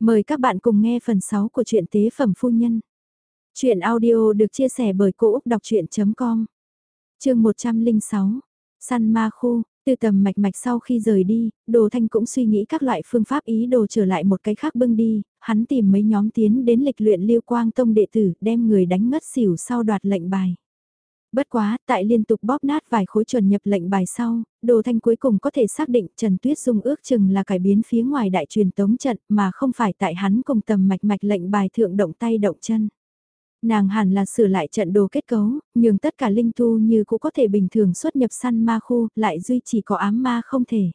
Mời các bạn cùng nghe phần 6 của truyện Tế Phẩm Phu Nhân. Chuyện audio được chia sẻ bởi Cô Úc Đọc Chuyện.com Trường 106, Săn Ma Khu, từ tầm mạch mạch sau khi rời đi, Đồ Thanh cũng suy nghĩ các loại phương pháp ý đồ trở lại một cái khác bưng đi, hắn tìm mấy nhóm tiến đến lịch luyện liêu quang tông đệ tử đem người đánh ngất xỉu sau đoạt lệnh bài. Bất quá, tại liên tục bóp nát vài khối chuẩn nhập lệnh bài sau, Đồ Thanh cuối cùng có thể xác định Trần Tuyết Dung ước chừng là cải biến phía ngoài đại truyền tống trận mà không phải tại hắn cùng tầm mạch mạch lệnh bài thượng động tay động chân. Nàng hẳn là sửa lại trận đồ kết cấu, nhưng tất cả linh tu như cũng có thể bình thường xuất nhập săn ma khu, lại duy chỉ có ám ma không thể.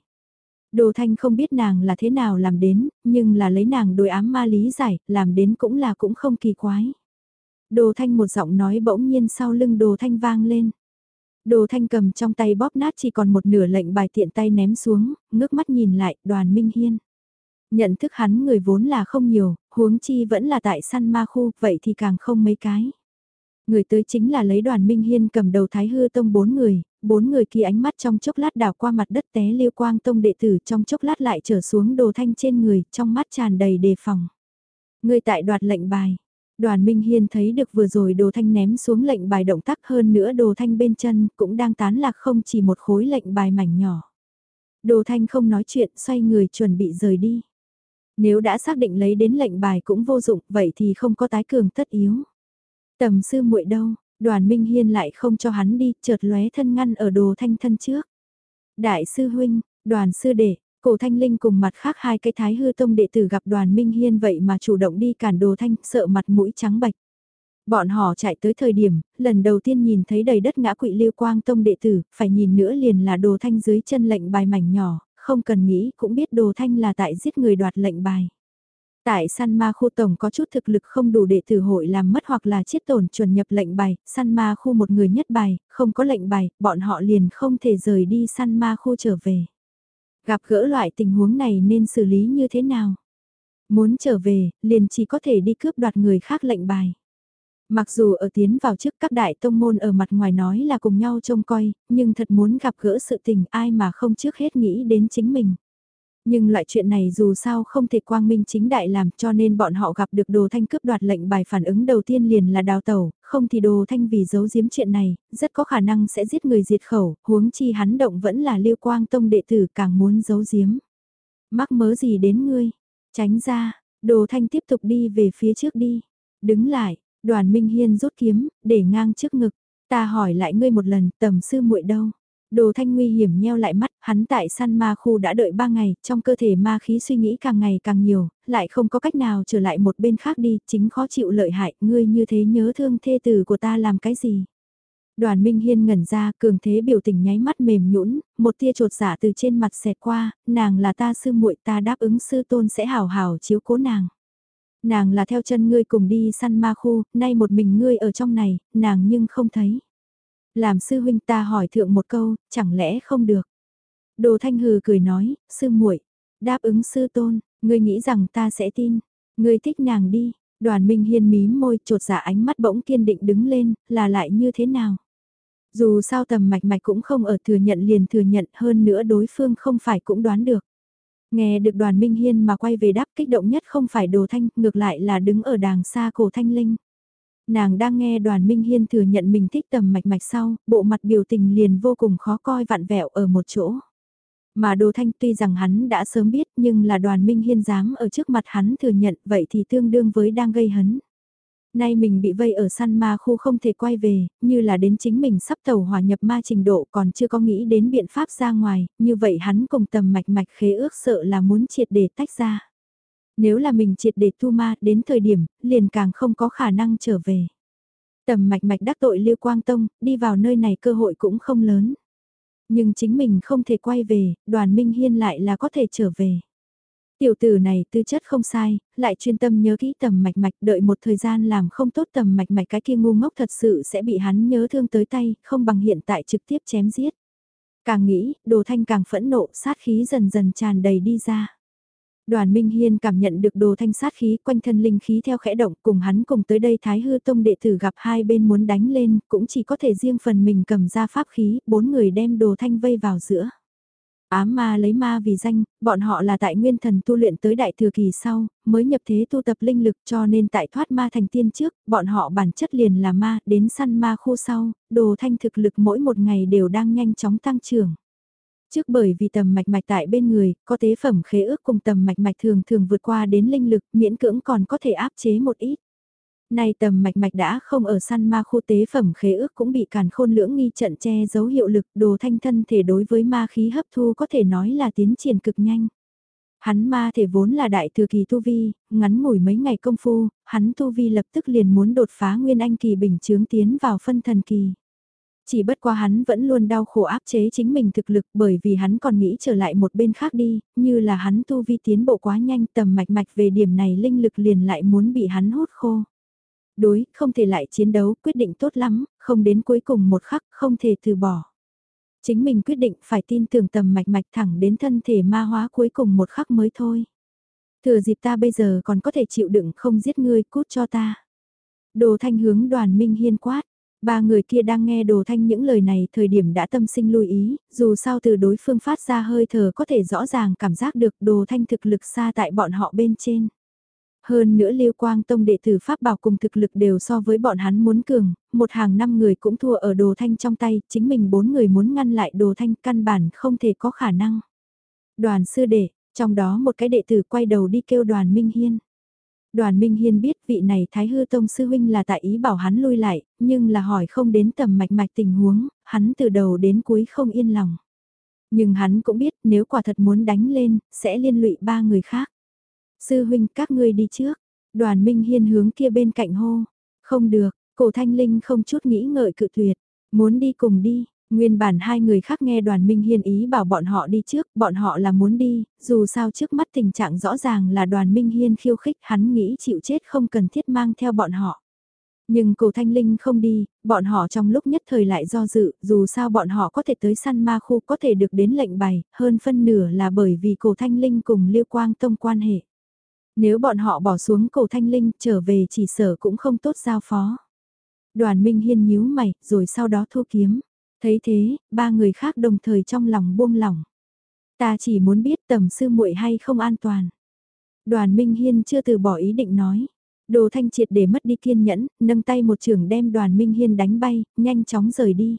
Đồ Thanh không biết nàng là thế nào làm đến, nhưng là lấy nàng đối ám ma lý giải, làm đến cũng là cũng không kỳ quái. Đồ Thanh một giọng nói bỗng nhiên sau lưng Đồ Thanh vang lên. Đồ Thanh cầm trong tay bóp nát chỉ còn một nửa lệnh bài tiện tay ném xuống, ngước mắt nhìn lại, đoàn Minh Hiên. Nhận thức hắn người vốn là không nhiều, huống chi vẫn là tại săn ma khu, vậy thì càng không mấy cái. Người tới chính là lấy đoàn Minh Hiên cầm đầu Thái Hư Tông bốn người, bốn người kia ánh mắt trong chốc lát đảo qua mặt đất té liêu quang tông đệ tử trong chốc lát lại trở xuống đồ thanh trên người, trong mắt tràn đầy đề phòng. Người tại đoạt lệnh bài, Đoàn Minh Hiên thấy được vừa rồi đồ thanh ném xuống lệnh bài động tác hơn nữa đồ thanh bên chân cũng đang tán lạc không chỉ một khối lệnh bài mảnh nhỏ. Đồ thanh không nói chuyện xoay người chuẩn bị rời đi. Nếu đã xác định lấy đến lệnh bài cũng vô dụng vậy thì không có tái cường tất yếu. Tầm sư muội đâu, đoàn Minh Hiên lại không cho hắn đi chợt lóe thân ngăn ở đồ thanh thân trước. Đại sư huynh, đoàn sư đệ, Cổ Thanh Linh cùng mặt khác hai cái thái hư tông đệ tử gặp đoàn Minh Hiên vậy mà chủ động đi cản đồ thanh sợ mặt mũi trắng bạch. Bọn họ chạy tới thời điểm, lần đầu tiên nhìn thấy đầy đất ngã quỵ lưu quang tông đệ tử, phải nhìn nữa liền là đồ thanh dưới chân lệnh bài mảnh nhỏ, không cần nghĩ cũng biết đồ thanh là tại giết người đoạt lệnh bài. Tại săn ma khu tổng có chút thực lực không đủ đệ tử hội làm mất hoặc là chiết tổn chuẩn nhập lệnh bài, săn ma khu một người nhất bài, không có lệnh bài, bọn họ liền không thể rời đi săn ma khu trở về. Gặp gỡ loại tình huống này nên xử lý như thế nào? Muốn trở về, liền chỉ có thể đi cướp đoạt người khác lệnh bài. Mặc dù ở tiến vào trước các đại tông môn ở mặt ngoài nói là cùng nhau trông coi, nhưng thật muốn gặp gỡ sự tình ai mà không trước hết nghĩ đến chính mình. Nhưng loại chuyện này dù sao không thể quang minh chính đại làm cho nên bọn họ gặp được đồ thanh cướp đoạt lệnh bài phản ứng đầu tiên liền là đào tẩu, không thì đồ thanh vì giấu giếm chuyện này, rất có khả năng sẽ giết người diệt khẩu, huống chi hắn động vẫn là liêu quang tông đệ tử càng muốn giấu giếm. Mắc mớ gì đến ngươi, tránh ra, đồ thanh tiếp tục đi về phía trước đi, đứng lại, đoàn minh hiên rút kiếm, để ngang trước ngực, ta hỏi lại ngươi một lần tầm sư muội đâu. Đồ thanh nguy hiểm nheo lại mắt, hắn tại săn ma khu đã đợi ba ngày, trong cơ thể ma khí suy nghĩ càng ngày càng nhiều, lại không có cách nào trở lại một bên khác đi, chính khó chịu lợi hại, ngươi như thế nhớ thương thê tử của ta làm cái gì. Đoàn Minh Hiên ngẩn ra, cường thế biểu tình nháy mắt mềm nhũn, một tia trột giả dạ từ trên mặt xẹt qua, nàng là ta sư muội ta đáp ứng sư tôn sẽ hào hào chiếu cố nàng. Nàng là theo chân ngươi cùng đi săn ma khu, nay một mình ngươi ở trong này, nàng nhưng không thấy. Làm sư huynh ta hỏi thượng một câu, chẳng lẽ không được. Đồ thanh hừ cười nói, sư muội đáp ứng sư tôn, ngươi nghĩ rằng ta sẽ tin, ngươi thích nàng đi, đoàn minh hiên mím môi trột giả ánh mắt bỗng kiên định đứng lên, là lại như thế nào. Dù sao tầm mạch mạch cũng không ở thừa nhận liền thừa nhận hơn nữa đối phương không phải cũng đoán được. Nghe được đoàn Minh Hiên mà quay về đáp kích động nhất không phải đồ thanh, ngược lại là đứng ở đàng xa cổ thanh linh. Nàng đang nghe đoàn Minh Hiên thừa nhận mình thích tầm mạch mạch sau, bộ mặt biểu tình liền vô cùng khó coi vặn vẹo ở một chỗ. Mà Đồ Thanh tuy rằng hắn đã sớm biết nhưng là đoàn Minh Hiên dám ở trước mặt hắn thừa nhận vậy thì tương đương với đang gây hấn. Nay mình bị vây ở săn ma khu không thể quay về, như là đến chính mình sắp tàu hòa nhập ma trình độ còn chưa có nghĩ đến biện pháp ra ngoài, như vậy hắn cùng tầm mạch mạch khế ước sợ là muốn triệt để tách ra. Nếu là mình triệt để tu ma đến thời điểm, liền càng không có khả năng trở về. Tầm mạch mạch đắc tội Liêu Quang Tông, đi vào nơi này cơ hội cũng không lớn. Nhưng chính mình không thể quay về, đoàn Minh Hiên lại là có thể trở về. Tiểu tử này tư chất không sai, lại chuyên tâm nhớ kỹ tầm mạch mạch đợi một thời gian làm không tốt tầm mạch mạch cái kia ngu ngốc thật sự sẽ bị hắn nhớ thương tới tay, không bằng hiện tại trực tiếp chém giết. Càng nghĩ, đồ thanh càng phẫn nộ, sát khí dần dần tràn đầy đi ra. Đoàn Minh Hiên cảm nhận được đồ thanh sát khí quanh thân linh khí theo khẽ động cùng hắn cùng tới đây Thái Hư Tông đệ tử gặp hai bên muốn đánh lên cũng chỉ có thể riêng phần mình cầm ra pháp khí, bốn người đem đồ thanh vây vào giữa. Ám ma lấy ma vì danh, bọn họ là tại nguyên thần tu luyện tới đại thừa kỳ sau, mới nhập thế tu tập linh lực cho nên tại thoát ma thành tiên trước, bọn họ bản chất liền là ma, đến săn ma khu sau, đồ thanh thực lực mỗi một ngày đều đang nhanh chóng tăng trưởng. Trước bởi vì tầm mạch mạch tại bên người, có tế phẩm khế ước cùng tầm mạch mạch thường thường vượt qua đến linh lực, miễn cưỡng còn có thể áp chế một ít. Nay tầm mạch mạch đã không ở săn ma khu tế phẩm khế ước cũng bị càn khôn lưỡng nghi trận che giấu hiệu lực đồ thanh thân thể đối với ma khí hấp thu có thể nói là tiến triển cực nhanh. Hắn ma thể vốn là đại thừa kỳ tu vi, ngắn ngủi mấy ngày công phu, hắn tu vi lập tức liền muốn đột phá nguyên anh kỳ bình chướng tiến vào phân thần kỳ. Chỉ bất qua hắn vẫn luôn đau khổ áp chế chính mình thực lực bởi vì hắn còn nghĩ trở lại một bên khác đi, như là hắn tu vi tiến bộ quá nhanh tầm mạch mạch về điểm này linh lực liền lại muốn bị hắn hút khô. Đối, không thể lại chiến đấu, quyết định tốt lắm, không đến cuối cùng một khắc, không thể từ bỏ. Chính mình quyết định phải tin tưởng tầm mạch mạch thẳng đến thân thể ma hóa cuối cùng một khắc mới thôi. Thừa dịp ta bây giờ còn có thể chịu đựng không giết ngươi cút cho ta. Đồ thanh hướng đoàn minh hiên quát. Ba người kia đang nghe đồ thanh những lời này thời điểm đã tâm sinh lưu ý, dù sao từ đối phương phát ra hơi thở có thể rõ ràng cảm giác được đồ thanh thực lực xa tại bọn họ bên trên. Hơn nữa Lưu Quang Tông đệ tử Pháp bảo cùng thực lực đều so với bọn hắn muốn cường, một hàng năm người cũng thua ở đồ thanh trong tay, chính mình bốn người muốn ngăn lại đồ thanh căn bản không thể có khả năng. Đoàn sư đệ, trong đó một cái đệ tử quay đầu đi kêu đoàn Minh Hiên. Đoàn Minh Hiên biết vị này Thái Hư Tông Sư Huynh là tại ý bảo hắn lui lại, nhưng là hỏi không đến tầm mạch mạch tình huống, hắn từ đầu đến cuối không yên lòng. Nhưng hắn cũng biết nếu quả thật muốn đánh lên, sẽ liên lụy ba người khác. Sư huynh các ngươi đi trước. Đoàn Minh Hiên hướng kia bên cạnh hô. Không được, cổ thanh linh không chút nghĩ ngợi cự tuyệt. Muốn đi cùng đi. Nguyên bản hai người khác nghe đoàn Minh Hiên ý bảo bọn họ đi trước, bọn họ là muốn đi, dù sao trước mắt tình trạng rõ ràng là đoàn Minh Hiên khiêu khích hắn nghĩ chịu chết không cần thiết mang theo bọn họ. Nhưng cổ thanh linh không đi, bọn họ trong lúc nhất thời lại do dự, dù sao bọn họ có thể tới săn ma khu có thể được đến lệnh bày, hơn phân nửa là bởi vì cổ thanh linh cùng liêu quang tông quan hệ. Nếu bọn họ bỏ xuống cổ thanh linh trở về chỉ sở cũng không tốt giao phó. Đoàn Minh Hiên nhíu mày, rồi sau đó thu kiếm. Thấy thế, ba người khác đồng thời trong lòng buông lỏng. Ta chỉ muốn biết tầm sư muội hay không an toàn. Đoàn Minh Hiên chưa từ bỏ ý định nói. Đồ thanh triệt để mất đi kiên nhẫn, nâng tay một trường đem đoàn Minh Hiên đánh bay, nhanh chóng rời đi.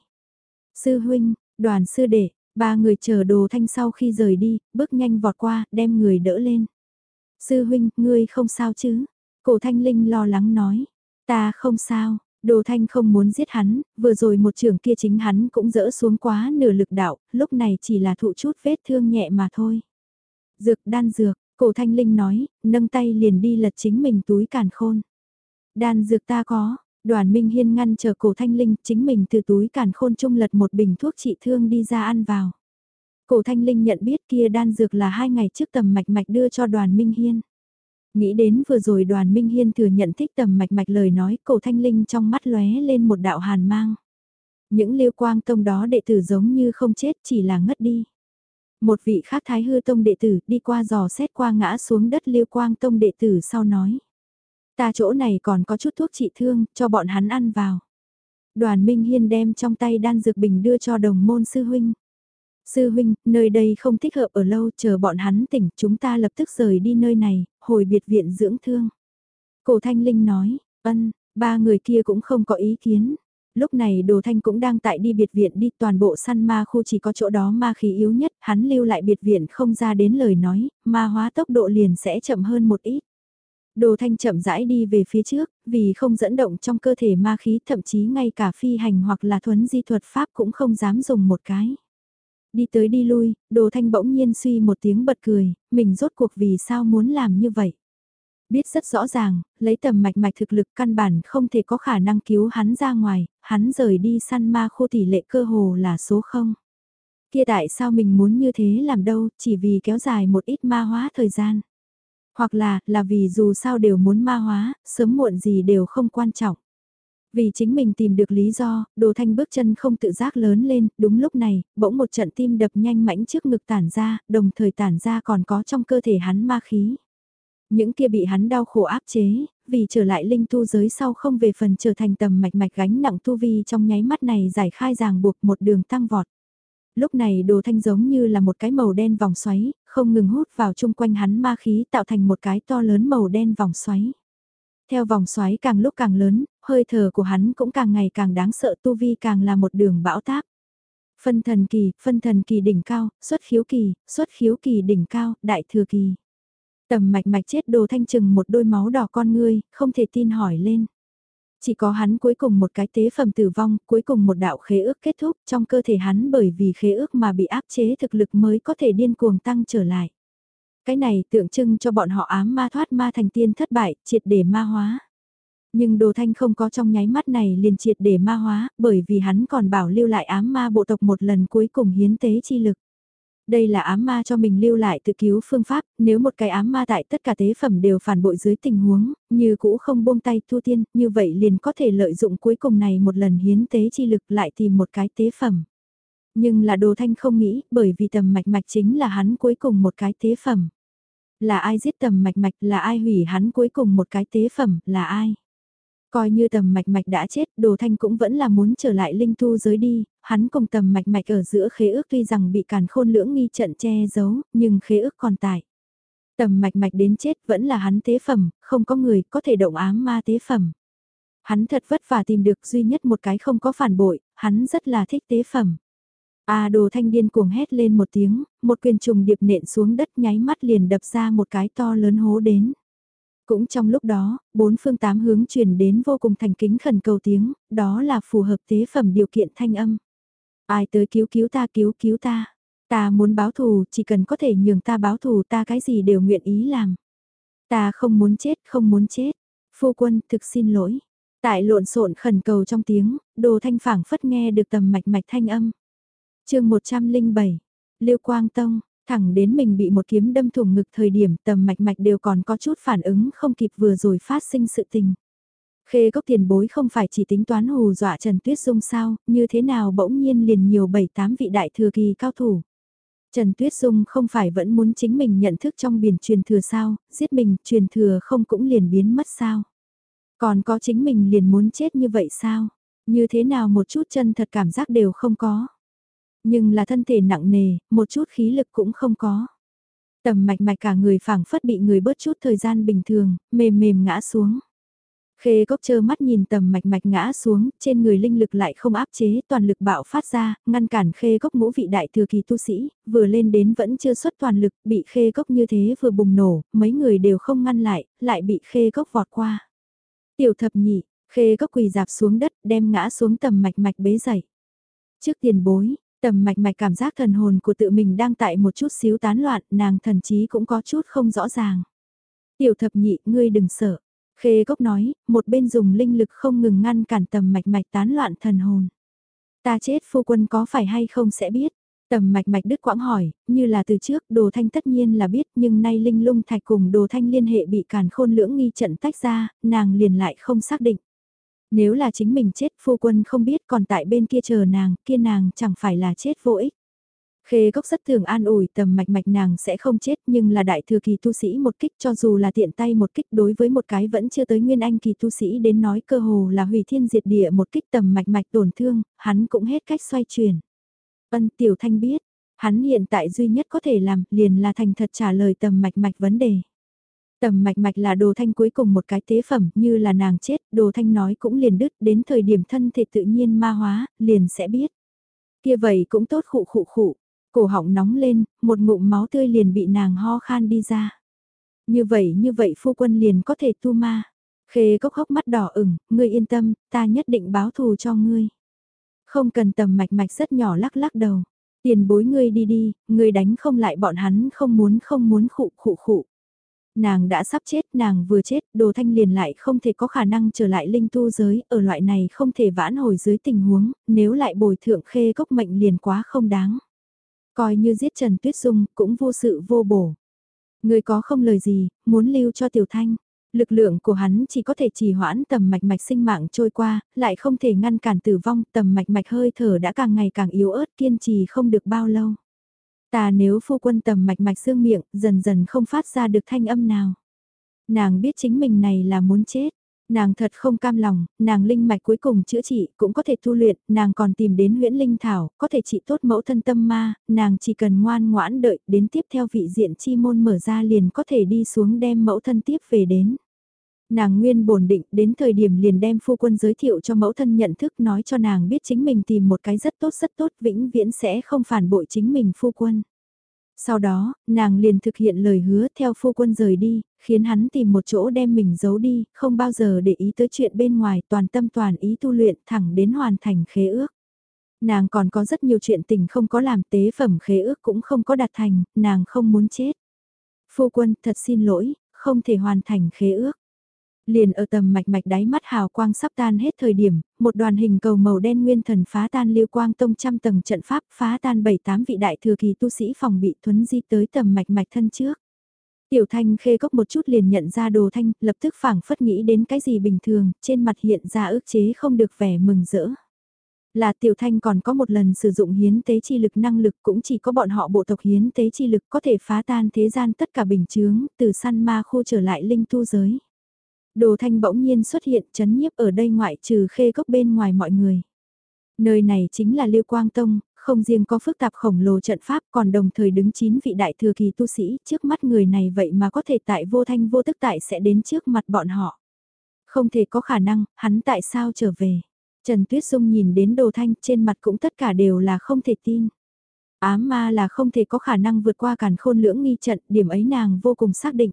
Sư huynh, đoàn sư đệ, ba người chờ đồ thanh sau khi rời đi, bước nhanh vọt qua, đem người đỡ lên. Sư huynh, ngươi không sao chứ? Cổ thanh linh lo lắng nói. Ta không sao, đồ thanh không muốn giết hắn, vừa rồi một trường kia chính hắn cũng dỡ xuống quá nửa lực đạo, lúc này chỉ là thụ chút vết thương nhẹ mà thôi. Dược đan dược, cổ thanh linh nói, nâng tay liền đi lật chính mình túi càn khôn. Đan dược ta có, đoàn minh hiên ngăn chờ cổ thanh linh chính mình từ túi càn khôn trung lật một bình thuốc trị thương đi ra ăn vào. Cổ Thanh Linh nhận biết kia đan dược là hai ngày trước tầm mạch mạch đưa cho đoàn Minh Hiên. Nghĩ đến vừa rồi đoàn Minh Hiên thừa nhận thích tầm mạch mạch lời nói, cổ Thanh Linh trong mắt lóe lên một đạo hàn mang. Những liêu quang tông đó đệ tử giống như không chết, chỉ là ngất đi. Một vị khác thái hư tông đệ tử đi qua dò xét qua ngã xuống đất liêu quang tông đệ tử sau nói. Ta chỗ này còn có chút thuốc trị thương, cho bọn hắn ăn vào. Đoàn Minh Hiên đem trong tay đan dược bình đưa cho đồng môn sư huynh. Sư huynh, nơi đây không thích hợp ở lâu, chờ bọn hắn tỉnh, chúng ta lập tức rời đi nơi này, hồi biệt viện dưỡng thương. Cổ Thanh Linh nói, ân, ba người kia cũng không có ý kiến. Lúc này Đồ Thanh cũng đang tại đi biệt viện đi toàn bộ săn ma khu chỉ có chỗ đó ma khí yếu nhất, hắn lưu lại biệt viện không ra đến lời nói, ma hóa tốc độ liền sẽ chậm hơn một ít. Đồ Thanh chậm rãi đi về phía trước, vì không dẫn động trong cơ thể ma khí thậm chí ngay cả phi hành hoặc là thuấn di thuật pháp cũng không dám dùng một cái. Đi tới đi lui, đồ thanh bỗng nhiên suy một tiếng bật cười, mình rốt cuộc vì sao muốn làm như vậy. Biết rất rõ ràng, lấy tầm mạch mạch thực lực căn bản không thể có khả năng cứu hắn ra ngoài, hắn rời đi săn ma khô tỷ lệ cơ hồ là số 0. Kia tại sao mình muốn như thế làm đâu, chỉ vì kéo dài một ít ma hóa thời gian. Hoặc là, là vì dù sao đều muốn ma hóa, sớm muộn gì đều không quan trọng. Vì chính mình tìm được lý do, đồ thanh bước chân không tự giác lớn lên, đúng lúc này, bỗng một trận tim đập nhanh mãnh trước ngực tản ra, đồng thời tản ra còn có trong cơ thể hắn ma khí. Những kia bị hắn đau khổ áp chế, vì trở lại linh tu giới sau không về phần trở thành tầm mạch mạch gánh nặng tu vi trong nháy mắt này giải khai ràng buộc một đường tăng vọt. Lúc này đồ thanh giống như là một cái màu đen vòng xoáy, không ngừng hút vào chung quanh hắn ma khí tạo thành một cái to lớn màu đen vòng xoáy. Theo vòng xoáy càng lúc càng lớn, hơi thở của hắn cũng càng ngày càng đáng sợ tu vi càng là một đường bão táp. Phân thần kỳ, phân thần kỳ đỉnh cao, xuất khiếu kỳ, xuất khiếu kỳ đỉnh cao, đại thừa kỳ. Tầm mạch mạch chết đồ thanh trừng một đôi máu đỏ con ngươi, không thể tin hỏi lên. Chỉ có hắn cuối cùng một cái tế phẩm tử vong, cuối cùng một đạo khế ước kết thúc trong cơ thể hắn bởi vì khế ước mà bị áp chế thực lực mới có thể điên cuồng tăng trở lại. Cái này tượng trưng cho bọn họ ám ma thoát ma thành tiên thất bại, triệt để ma hóa. Nhưng đồ thanh không có trong nháy mắt này liền triệt để ma hóa, bởi vì hắn còn bảo lưu lại ám ma bộ tộc một lần cuối cùng hiến tế chi lực. Đây là ám ma cho mình lưu lại tự cứu phương pháp, nếu một cái ám ma tại tất cả tế phẩm đều phản bội dưới tình huống, như cũ không buông tay thu tiên, như vậy liền có thể lợi dụng cuối cùng này một lần hiến tế chi lực lại tìm một cái tế phẩm. Nhưng là đồ thanh không nghĩ, bởi vì tầm mạch mạch chính là hắn cuối cùng một cái tế phẩm. Là ai giết tầm mạch mạch, là ai hủy hắn cuối cùng một cái tế phẩm, là ai? Coi như tầm mạch mạch đã chết, đồ thanh cũng vẫn là muốn trở lại linh thu giới đi, hắn cùng tầm mạch mạch ở giữa khế ước tuy rằng bị càn khôn lưỡng nghi trận che giấu, nhưng khế ước còn tại. Tầm mạch mạch đến chết vẫn là hắn tế phẩm, không có người có thể động ám ma tế phẩm. Hắn thật vất vả tìm được duy nhất một cái không có phản bội, hắn rất là thích tế phẩm. A à, đồ thanh điên cuồng hét lên một tiếng, một quyền trùng điệp nện xuống đất nháy mắt liền đập ra một cái to lớn hố đến. Cũng trong lúc đó, bốn phương tám hướng truyền đến vô cùng thành kính khẩn cầu tiếng, đó là phù hợp tế phẩm điều kiện thanh âm. Ai tới cứu cứu ta cứu cứu ta. Ta muốn báo thù, chỉ cần có thể nhường ta báo thù ta cái gì đều nguyện ý làm. Ta không muốn chết, không muốn chết. Phu quân, thực xin lỗi. Tại lộn xộn khẩn cầu trong tiếng, đồ thanh phảng phất nghe được tầm mạch mạch thanh âm. chương 107, Liêu Quang Tông, Thẳng đến mình bị một kiếm đâm thủng ngực thời điểm tầm mạch mạch đều còn có chút phản ứng không kịp vừa rồi phát sinh sự tình. Khê gốc tiền bối không phải chỉ tính toán hù dọa Trần Tuyết Dung sao, như thế nào bỗng nhiên liền nhiều bảy tám vị đại thừa kỳ cao thủ. Trần Tuyết Dung không phải vẫn muốn chính mình nhận thức trong biển truyền thừa sao, giết mình truyền thừa không cũng liền biến mất sao. Còn có chính mình liền muốn chết như vậy sao, như thế nào một chút chân thật cảm giác đều không có. Nhưng là thân thể nặng nề, một chút khí lực cũng không có. Tầm mạch mạch cả người phảng phất bị người bớt chút thời gian bình thường, mềm mềm ngã xuống. Khê cốc chơ mắt nhìn tầm mạch mạch ngã xuống, trên người linh lực lại không áp chế, toàn lực bạo phát ra, ngăn cản khê cốc ngũ vị đại thừa kỳ tu sĩ, vừa lên đến vẫn chưa xuất toàn lực, bị khê cốc như thế vừa bùng nổ, mấy người đều không ngăn lại, lại bị khê cốc vọt qua. Tiểu thập nhị, khê cốc quỳ dạp xuống đất, đem ngã xuống tầm mạch mạch bế dậy. Trước tiền bối, Tầm mạch mạch cảm giác thần hồn của tự mình đang tại một chút xíu tán loạn, nàng thần chí cũng có chút không rõ ràng. Tiểu thập nhị, ngươi đừng sợ. Khê gốc nói, một bên dùng linh lực không ngừng ngăn cản tầm mạch mạch tán loạn thần hồn. Ta chết phu quân có phải hay không sẽ biết. Tầm mạch mạch đứt quãng hỏi, như là từ trước đồ thanh tất nhiên là biết nhưng nay linh lung thạch cùng đồ thanh liên hệ bị càn khôn lưỡng nghi trận tách ra, nàng liền lại không xác định. Nếu là chính mình chết phu quân không biết còn tại bên kia chờ nàng, kia nàng chẳng phải là chết vô ích. Khê gốc rất thường an ủi tầm mạch mạch nàng sẽ không chết nhưng là đại thừa kỳ tu sĩ một kích cho dù là tiện tay một kích đối với một cái vẫn chưa tới nguyên anh kỳ tu sĩ đến nói cơ hồ là hủy thiên diệt địa một kích tầm mạch mạch tổn thương, hắn cũng hết cách xoay chuyển. Ân tiểu thanh biết, hắn hiện tại duy nhất có thể làm liền là thành thật trả lời tầm mạch mạch vấn đề. Tầm mạch mạch là đồ thanh cuối cùng một cái tế phẩm như là nàng chết, đồ thanh nói cũng liền đứt đến thời điểm thân thể tự nhiên ma hóa, liền sẽ biết. Kia vậy cũng tốt khụ khụ khụ, cổ họng nóng lên, một ngụm máu tươi liền bị nàng ho khan đi ra. Như vậy như vậy phu quân liền có thể tu ma. Khê cốc hốc mắt đỏ ửng, ngươi yên tâm, ta nhất định báo thù cho ngươi. Không cần tầm mạch mạch rất nhỏ lắc lắc đầu. Tiền bối ngươi đi đi, ngươi đánh không lại bọn hắn không muốn không muốn khụ khụ khụ nàng đã sắp chết, nàng vừa chết, đồ thanh liền lại không thể có khả năng trở lại linh tu giới, ở loại này không thể vãn hồi dưới tình huống, nếu lại bồi thượng khê gốc mệnh liền quá không đáng. Coi như giết Trần Tuyết Dung, cũng vô sự vô bổ. Người có không lời gì, muốn lưu cho tiểu thanh. Lực lượng của hắn chỉ có thể trì hoãn tầm mạch mạch sinh mạng trôi qua, lại không thể ngăn cản tử vong, tầm mạch mạch hơi thở đã càng ngày càng yếu ớt kiên trì không được bao lâu. Ta nếu phu quân tầm mạch mạch xương miệng, dần dần không phát ra được thanh âm nào. Nàng biết chính mình này là muốn chết. Nàng thật không cam lòng, nàng linh mạch cuối cùng chữa trị, cũng có thể tu luyện, nàng còn tìm đến huyễn linh thảo, có thể trị tốt mẫu thân tâm ma, nàng chỉ cần ngoan ngoãn đợi, đến tiếp theo vị diện chi môn mở ra liền có thể đi xuống đem mẫu thân tiếp về đến. Nàng nguyên bổn định đến thời điểm liền đem phu quân giới thiệu cho mẫu thân nhận thức nói cho nàng biết chính mình tìm một cái rất tốt rất tốt vĩnh viễn sẽ không phản bội chính mình phu quân. Sau đó, nàng liền thực hiện lời hứa theo phu quân rời đi, khiến hắn tìm một chỗ đem mình giấu đi, không bao giờ để ý tới chuyện bên ngoài toàn tâm toàn ý tu luyện thẳng đến hoàn thành khế ước. Nàng còn có rất nhiều chuyện tình không có làm tế phẩm khế ước cũng không có đạt thành, nàng không muốn chết. Phu quân thật xin lỗi, không thể hoàn thành khế ước. Liền ở tầm mạch mạch đáy mắt hào quang sắp tan hết thời điểm, một đoàn hình cầu màu đen nguyên thần phá tan liêu quang tông trăm tầng trận pháp phá tan bảy tám vị đại thừa kỳ tu sĩ phòng bị thuấn di tới tầm mạch mạch thân trước. Tiểu thanh khê cốc một chút liền nhận ra đồ thanh, lập tức phảng phất nghĩ đến cái gì bình thường, trên mặt hiện ra ước chế không được vẻ mừng rỡ. Là tiểu thanh còn có một lần sử dụng hiến tế chi lực năng lực cũng chỉ có bọn họ bộ tộc hiến tế chi lực có thể phá tan thế gian tất cả bình chướng, từ săn ma khô trở lại linh tu giới. Đồ thanh bỗng nhiên xuất hiện chấn nhiếp ở đây ngoại trừ khê gốc bên ngoài mọi người. Nơi này chính là Lưu Quang Tông, không riêng có phức tạp khổng lồ trận pháp còn đồng thời đứng chín vị đại thừa kỳ tu sĩ trước mắt người này vậy mà có thể tại vô thanh vô tức tại sẽ đến trước mặt bọn họ. Không thể có khả năng, hắn tại sao trở về. Trần Tuyết Dung nhìn đến đồ thanh trên mặt cũng tất cả đều là không thể tin. Ám ma là không thể có khả năng vượt qua càn khôn lưỡng nghi trận, điểm ấy nàng vô cùng xác định.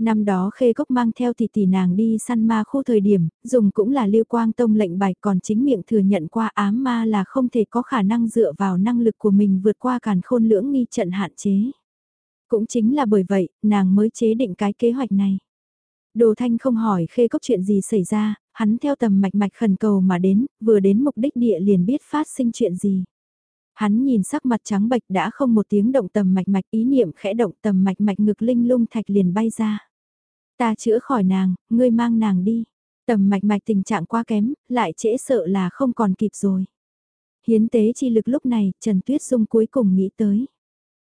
Năm đó khê cốc mang theo tỷ tỷ nàng đi săn ma khu thời điểm, dùng cũng là lưu quang tông lệnh bài còn chính miệng thừa nhận qua ám ma là không thể có khả năng dựa vào năng lực của mình vượt qua càn khôn lưỡng nghi trận hạn chế. Cũng chính là bởi vậy, nàng mới chế định cái kế hoạch này. Đồ Thanh không hỏi khê cốc chuyện gì xảy ra, hắn theo tầm mạch mạch khẩn cầu mà đến, vừa đến mục đích địa liền biết phát sinh chuyện gì. Hắn nhìn sắc mặt trắng bệch đã không một tiếng động tầm mạch mạch ý niệm khẽ động tầm mạch mạch ngực linh lung thạch liền bay ra. Ta chữa khỏi nàng, ngươi mang nàng đi. Tầm mạch mạch tình trạng quá kém, lại trễ sợ là không còn kịp rồi. Hiến tế chi lực lúc này, Trần Tuyết Dung cuối cùng nghĩ tới.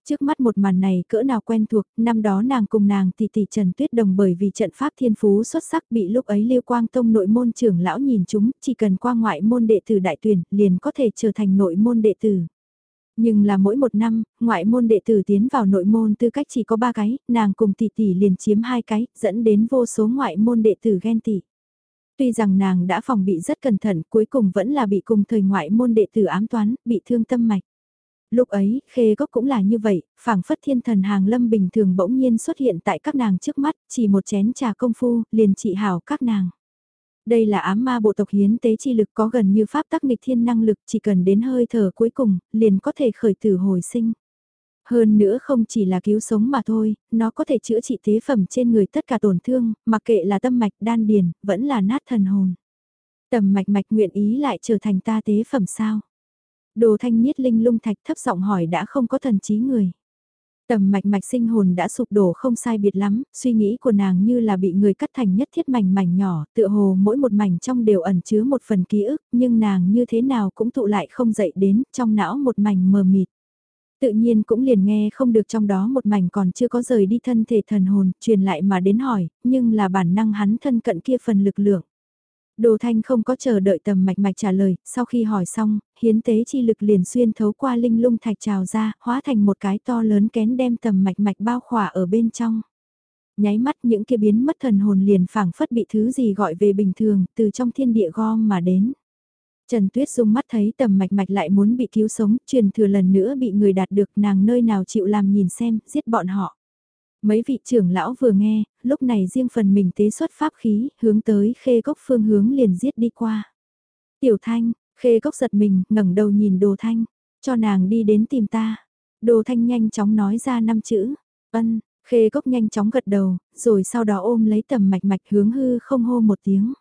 Trước mắt một màn này cỡ nào quen thuộc, năm đó nàng cùng nàng tỷ tỷ Trần Tuyết Đồng bởi vì trận pháp thiên phú xuất sắc bị lúc ấy Liêu Quang Tông nội môn trưởng lão nhìn chúng, chỉ cần qua ngoại môn đệ tử đại tuyển liền có thể trở thành nội môn đệ tử. Nhưng là mỗi một năm, ngoại môn đệ tử tiến vào nội môn tư cách chỉ có ba cái, nàng cùng tỷ tỷ liền chiếm hai cái, dẫn đến vô số ngoại môn đệ tử ghen tỷ. Tuy rằng nàng đã phòng bị rất cẩn thận, cuối cùng vẫn là bị cùng thời ngoại môn đệ tử ám toán, bị thương tâm mạch. Lúc ấy, khê gốc cũng là như vậy, phảng phất thiên thần hàng lâm bình thường bỗng nhiên xuất hiện tại các nàng trước mắt, chỉ một chén trà công phu, liền trị hảo các nàng. Đây là ám ma bộ tộc hiến tế chi lực có gần như pháp tắc nghịch thiên năng lực chỉ cần đến hơi thở cuối cùng, liền có thể khởi tử hồi sinh. Hơn nữa không chỉ là cứu sống mà thôi, nó có thể chữa trị tế phẩm trên người tất cả tổn thương, mặc kệ là tâm mạch đan điền, vẫn là nát thần hồn. Tầm mạch mạch nguyện ý lại trở thành ta tế phẩm sao? Đồ thanh niết linh lung thạch thấp giọng hỏi đã không có thần trí người. Tầm mạch mạch sinh hồn đã sụp đổ không sai biệt lắm, suy nghĩ của nàng như là bị người cắt thành nhất thiết mảnh mảnh nhỏ, tựa hồ mỗi một mảnh trong đều ẩn chứa một phần ký ức, nhưng nàng như thế nào cũng tụ lại không dậy đến, trong não một mảnh mờ mịt. Tự nhiên cũng liền nghe không được trong đó một mảnh còn chưa có rời đi thân thể thần hồn, truyền lại mà đến hỏi, nhưng là bản năng hắn thân cận kia phần lực lượng. Đồ Thanh không có chờ đợi tầm mạch mạch trả lời, sau khi hỏi xong, hiến tế chi lực liền xuyên thấu qua linh lung thạch trào ra, hóa thành một cái to lớn kén đem tầm mạch mạch bao khỏa ở bên trong. Nháy mắt những kia biến mất thần hồn liền phảng phất bị thứ gì gọi về bình thường, từ trong thiên địa gom mà đến. Trần Tuyết Dung mắt thấy tầm mạch mạch lại muốn bị cứu sống, truyền thừa lần nữa bị người đạt được nàng nơi nào chịu làm nhìn xem, giết bọn họ. Mấy vị trưởng lão vừa nghe, lúc này riêng phần mình tế xuất pháp khí, hướng tới khê cốc phương hướng liền giết đi qua. Tiểu thanh, khê cốc giật mình, ngẩng đầu nhìn đồ thanh, cho nàng đi đến tìm ta. Đồ thanh nhanh chóng nói ra năm chữ, ân, khê cốc nhanh chóng gật đầu, rồi sau đó ôm lấy tầm mạch mạch hướng hư không hô một tiếng.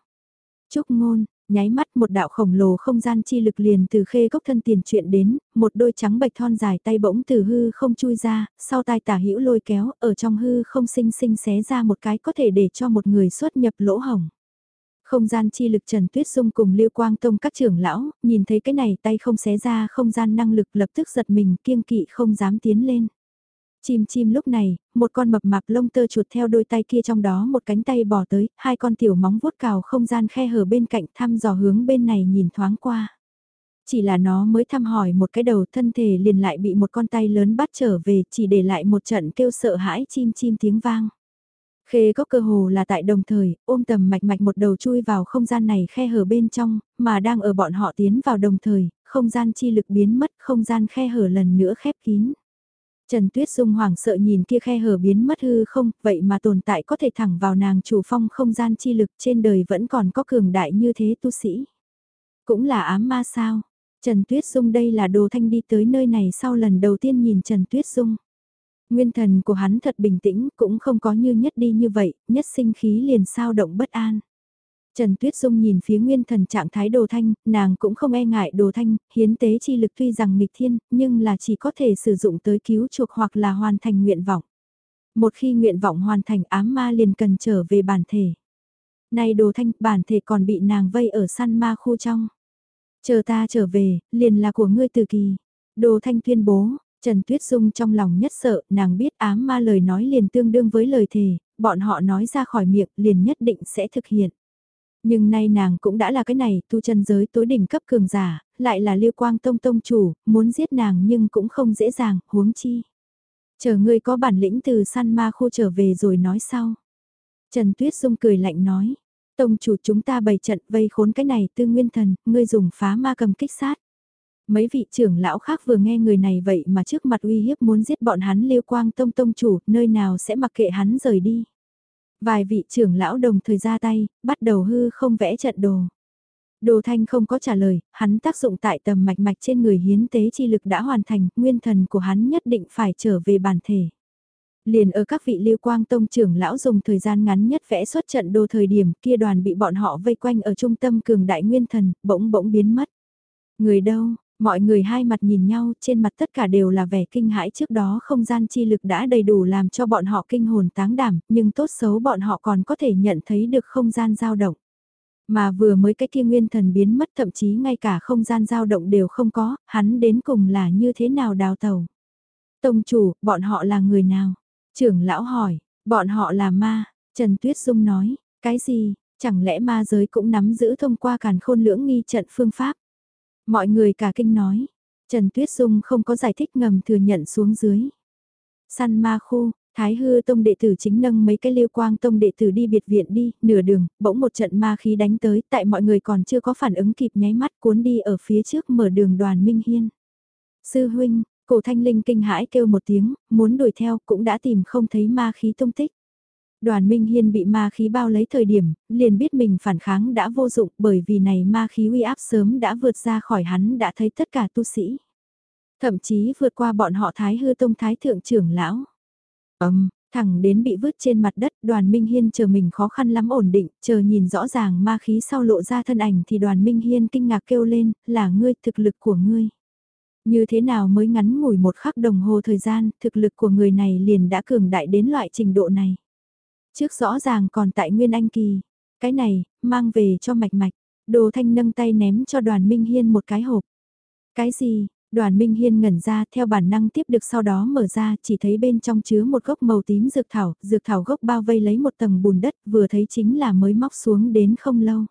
Chúc ngôn, nháy mắt một đạo khổng lồ không gian chi lực liền từ khê gốc thân tiền chuyện đến, một đôi trắng bạch thon dài tay bỗng từ hư không chui ra, sau tai tả hữu lôi kéo, ở trong hư không sinh sinh xé ra một cái có thể để cho một người xuất nhập lỗ hồng. Không gian chi lực Trần Tuyết Dung cùng Lưu Quang Tông các trưởng lão, nhìn thấy cái này tay không xé ra không gian năng lực lập tức giật mình kiêng kỵ không dám tiến lên. Chim chim lúc này, một con mập mạp lông tơ chuột theo đôi tay kia trong đó một cánh tay bỏ tới, hai con tiểu móng vuốt cào không gian khe hở bên cạnh thăm dò hướng bên này nhìn thoáng qua. Chỉ là nó mới thăm hỏi một cái đầu thân thể liền lại bị một con tay lớn bắt trở về chỉ để lại một trận kêu sợ hãi chim chim tiếng vang. Khê có cơ hồ là tại đồng thời, ôm tầm mạch mạch một đầu chui vào không gian này khe hở bên trong, mà đang ở bọn họ tiến vào đồng thời, không gian chi lực biến mất, không gian khe hở lần nữa khép kín. Trần Tuyết Dung hoảng sợ nhìn kia khe hở biến mất hư không, vậy mà tồn tại có thể thẳng vào nàng chủ phong không gian chi lực trên đời vẫn còn có cường đại như thế tu sĩ. Cũng là ám ma sao? Trần Tuyết Dung đây là đồ thanh đi tới nơi này sau lần đầu tiên nhìn Trần Tuyết Dung. Nguyên thần của hắn thật bình tĩnh, cũng không có như nhất đi như vậy, nhất sinh khí liền sao động bất an. Trần Tuyết Dung nhìn phía nguyên thần trạng thái đồ thanh, nàng cũng không e ngại đồ thanh, hiến tế chi lực tuy rằng nghịch thiên, nhưng là chỉ có thể sử dụng tới cứu chuộc hoặc là hoàn thành nguyện vọng. Một khi nguyện vọng hoàn thành ám ma liền cần trở về bản thể. Này đồ thanh, bản thể còn bị nàng vây ở săn ma khu trong. Chờ ta trở về, liền là của ngươi từ kỳ. Đồ thanh tuyên bố, Trần Tuyết Dung trong lòng nhất sợ, nàng biết ám ma lời nói liền tương đương với lời thề, bọn họ nói ra khỏi miệng liền nhất định sẽ thực hiện. Nhưng nay nàng cũng đã là cái này, tu chân giới tối đỉnh cấp cường giả, lại là liêu quang tông tông chủ, muốn giết nàng nhưng cũng không dễ dàng, huống chi. Chờ ngươi có bản lĩnh từ săn ma khu trở về rồi nói sau. Trần Tuyết Dung cười lạnh nói, tông chủ chúng ta bày trận vây khốn cái này tư nguyên thần, ngươi dùng phá ma cầm kích sát. Mấy vị trưởng lão khác vừa nghe người này vậy mà trước mặt uy hiếp muốn giết bọn hắn liêu quang tông tông chủ, nơi nào sẽ mặc kệ hắn rời đi. Vài vị trưởng lão đồng thời ra tay, bắt đầu hư không vẽ trận đồ. Đồ Thanh không có trả lời, hắn tác dụng tại tầm mạch mạch trên người hiến tế chi lực đã hoàn thành, nguyên thần của hắn nhất định phải trở về bản thể. Liền ở các vị lưu quang tông trưởng lão dùng thời gian ngắn nhất vẽ xuất trận đồ thời điểm kia đoàn bị bọn họ vây quanh ở trung tâm cường đại nguyên thần, bỗng bỗng biến mất. Người đâu, Mọi người hai mặt nhìn nhau, trên mặt tất cả đều là vẻ kinh hãi trước đó không gian chi lực đã đầy đủ làm cho bọn họ kinh hồn táng đảm, nhưng tốt xấu bọn họ còn có thể nhận thấy được không gian dao động. Mà vừa mới cái kia nguyên thần biến mất thậm chí ngay cả không gian dao động đều không có, hắn đến cùng là như thế nào đào tàu. Tông chủ, bọn họ là người nào? Trưởng lão hỏi, bọn họ là ma, Trần Tuyết Dung nói, cái gì, chẳng lẽ ma giới cũng nắm giữ thông qua càn khôn lưỡng nghi trận phương pháp? Mọi người cả kinh nói, Trần Tuyết Dung không có giải thích ngầm thừa nhận xuống dưới. Săn ma khu, Thái hư tông đệ tử chính nâng mấy cái liêu quang tông đệ tử đi biệt viện đi, nửa đường, bỗng một trận ma khí đánh tới, tại mọi người còn chưa có phản ứng kịp nháy mắt cuốn đi ở phía trước mở đường đoàn Minh Hiên. Sư huynh, cổ thanh linh kinh hãi kêu một tiếng, muốn đuổi theo cũng đã tìm không thấy ma khí tung tích. Đoàn Minh Hiên bị ma khí bao lấy thời điểm, liền biết mình phản kháng đã vô dụng bởi vì này ma khí uy áp sớm đã vượt ra khỏi hắn đã thấy tất cả tu sĩ. Thậm chí vượt qua bọn họ Thái Hư Tông Thái Thượng trưởng lão. Ấm, thẳng đến bị vứt trên mặt đất đoàn Minh Hiên chờ mình khó khăn lắm ổn định, chờ nhìn rõ ràng ma khí sau lộ ra thân ảnh thì đoàn Minh Hiên kinh ngạc kêu lên, là ngươi, thực lực của ngươi. Như thế nào mới ngắn ngủi một khắc đồng hồ thời gian, thực lực của người này liền đã cường đại đến loại trình độ này. Trước rõ ràng còn tại Nguyên Anh Kỳ. Cái này, mang về cho mạch mạch. Đồ thanh nâng tay ném cho đoàn Minh Hiên một cái hộp. Cái gì? Đoàn Minh Hiên ngẩn ra theo bản năng tiếp được sau đó mở ra chỉ thấy bên trong chứa một gốc màu tím dược thảo, dược thảo gốc bao vây lấy một tầng bùn đất vừa thấy chính là mới móc xuống đến không lâu.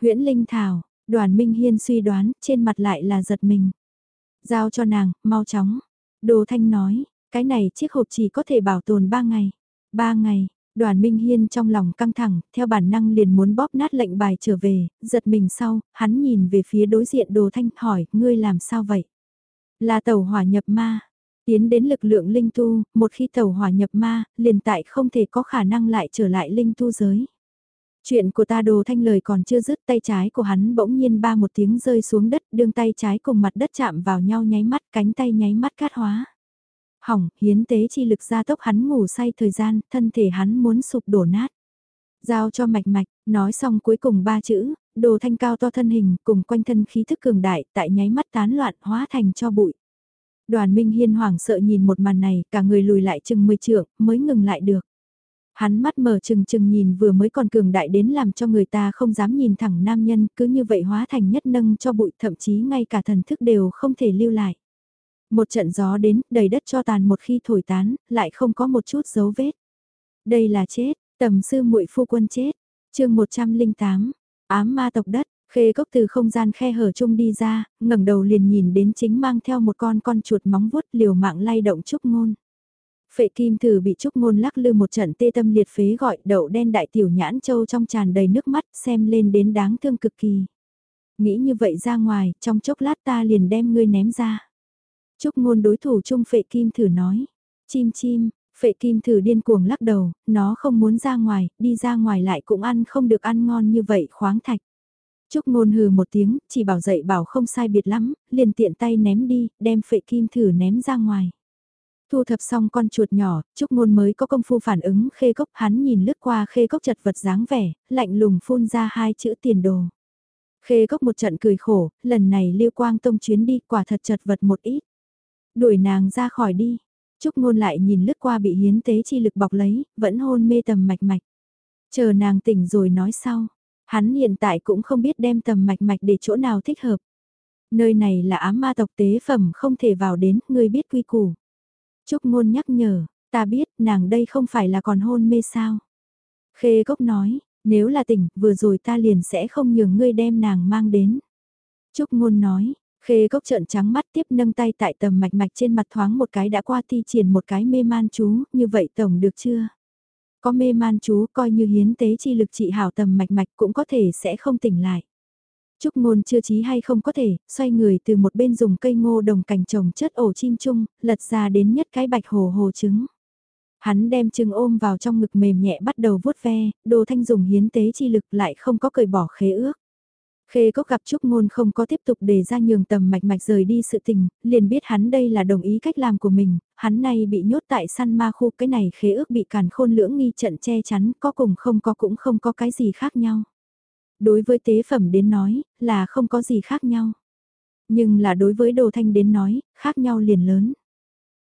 huyễn Linh Thảo, đoàn Minh Hiên suy đoán trên mặt lại là giật mình. Giao cho nàng, mau chóng. Đồ Thanh nói, cái này chiếc hộp chỉ có thể bảo tồn 3 ngày. 3 ngày, Đoàn Minh Hiên trong lòng căng thẳng, theo bản năng liền muốn bóp nát lệnh bài trở về, giật mình sau, hắn nhìn về phía đối diện đồ thanh hỏi, ngươi làm sao vậy? Là tàu hỏa nhập ma. Tiến đến lực lượng linh tu, một khi tàu hỏa nhập ma, liền tại không thể có khả năng lại trở lại linh tu giới. Chuyện của ta đồ thanh lời còn chưa dứt tay trái của hắn bỗng nhiên ba một tiếng rơi xuống đất, đương tay trái cùng mặt đất chạm vào nhau nháy mắt, cánh tay nháy mắt cát hóa hỏng, hiến tế chi lực ra tốc hắn ngủ say thời gian, thân thể hắn muốn sụp đổ nát. Giao cho mạch mạch, nói xong cuối cùng ba chữ, đồ thanh cao to thân hình cùng quanh thân khí thức cường đại tại nháy mắt tán loạn hóa thành cho bụi. Đoàn Minh Hiên hoảng sợ nhìn một màn này, cả người lùi lại chừng 10 trượng, mới ngừng lại được. Hắn mắt mở chừng chừng nhìn vừa mới còn cường đại đến làm cho người ta không dám nhìn thẳng nam nhân, cứ như vậy hóa thành nhất nâng cho bụi thậm chí ngay cả thần thức đều không thể lưu lại. Một trận gió đến, đầy đất cho tàn một khi thổi tán, lại không có một chút dấu vết. Đây là chết, tầm sư muội phu quân chết. chương 108, ám ma tộc đất, khê cốc từ không gian khe hở chung đi ra, ngẩng đầu liền nhìn đến chính mang theo một con con chuột móng vuốt liều mạng lay động trúc ngôn. Phệ kim thử bị trúc ngôn lắc lư một trận tê tâm liệt phế gọi đậu đen đại tiểu nhãn châu trong tràn đầy nước mắt xem lên đến đáng thương cực kỳ. Nghĩ như vậy ra ngoài, trong chốc lát ta liền đem ngươi ném ra. Trúc ngôn đối thủ chung phệ kim thử nói. Chim chim, phệ kim thử điên cuồng lắc đầu, nó không muốn ra ngoài, đi ra ngoài lại cũng ăn không được ăn ngon như vậy khoáng thạch. Trúc ngôn hừ một tiếng, chỉ bảo dậy bảo không sai biệt lắm, liền tiện tay ném đi, đem phệ kim thử ném ra ngoài. Thu thập xong con chuột nhỏ, Trúc Ngôn mới có công phu phản ứng khê cốc hắn nhìn lướt qua khê cốc chật vật dáng vẻ, lạnh lùng phun ra hai chữ tiền đồ. Khê cốc một trận cười khổ, lần này Liêu Quang Tông chuyến đi quả thật chật vật một ít. Đuổi nàng ra khỏi đi. Trúc Ngôn lại nhìn lướt qua bị hiến tế chi lực bọc lấy, vẫn hôn mê tầm mạch mạch. Chờ nàng tỉnh rồi nói sau. Hắn hiện tại cũng không biết đem tầm mạch mạch để chỗ nào thích hợp. Nơi này là ám ma tộc tế phẩm không thể vào đến, ngươi biết quy củ. Trúc Ngôn nhắc nhở, ta biết nàng đây không phải là còn hôn mê sao. Khê Cốc nói, nếu là tỉnh, vừa rồi ta liền sẽ không nhường ngươi đem nàng mang đến. Trúc Ngôn nói, Khê Cốc trợn trắng mắt tiếp nâng tay tại tầm mạch mạch trên mặt thoáng một cái đã qua thi triển một cái mê man chú, như vậy tổng được chưa? Có mê man chú coi như hiến tế chi lực trị hảo tầm mạch mạch cũng có thể sẽ không tỉnh lại. Trúc ngôn chưa trí hay không có thể, xoay người từ một bên dùng cây ngô đồng cành trồng chất ổ chim chung, lật ra đến nhất cái bạch hồ hồ trứng. Hắn đem trứng ôm vào trong ngực mềm nhẹ bắt đầu vuốt ve, đồ thanh dùng hiến tế chi lực lại không có cởi bỏ khế ước. Khê có gặp Trúc Ngôn không có tiếp tục để ra nhường tầm mạch mạch rời đi sự tình, liền biết hắn đây là đồng ý cách làm của mình, hắn nay bị nhốt tại săn ma khu cái này khế ước bị càn khôn lưỡng nghi trận che chắn, có cùng không có cũng không có cái gì khác nhau. Đối với tế phẩm đến nói, là không có gì khác nhau. Nhưng là đối với đồ thanh đến nói, khác nhau liền lớn.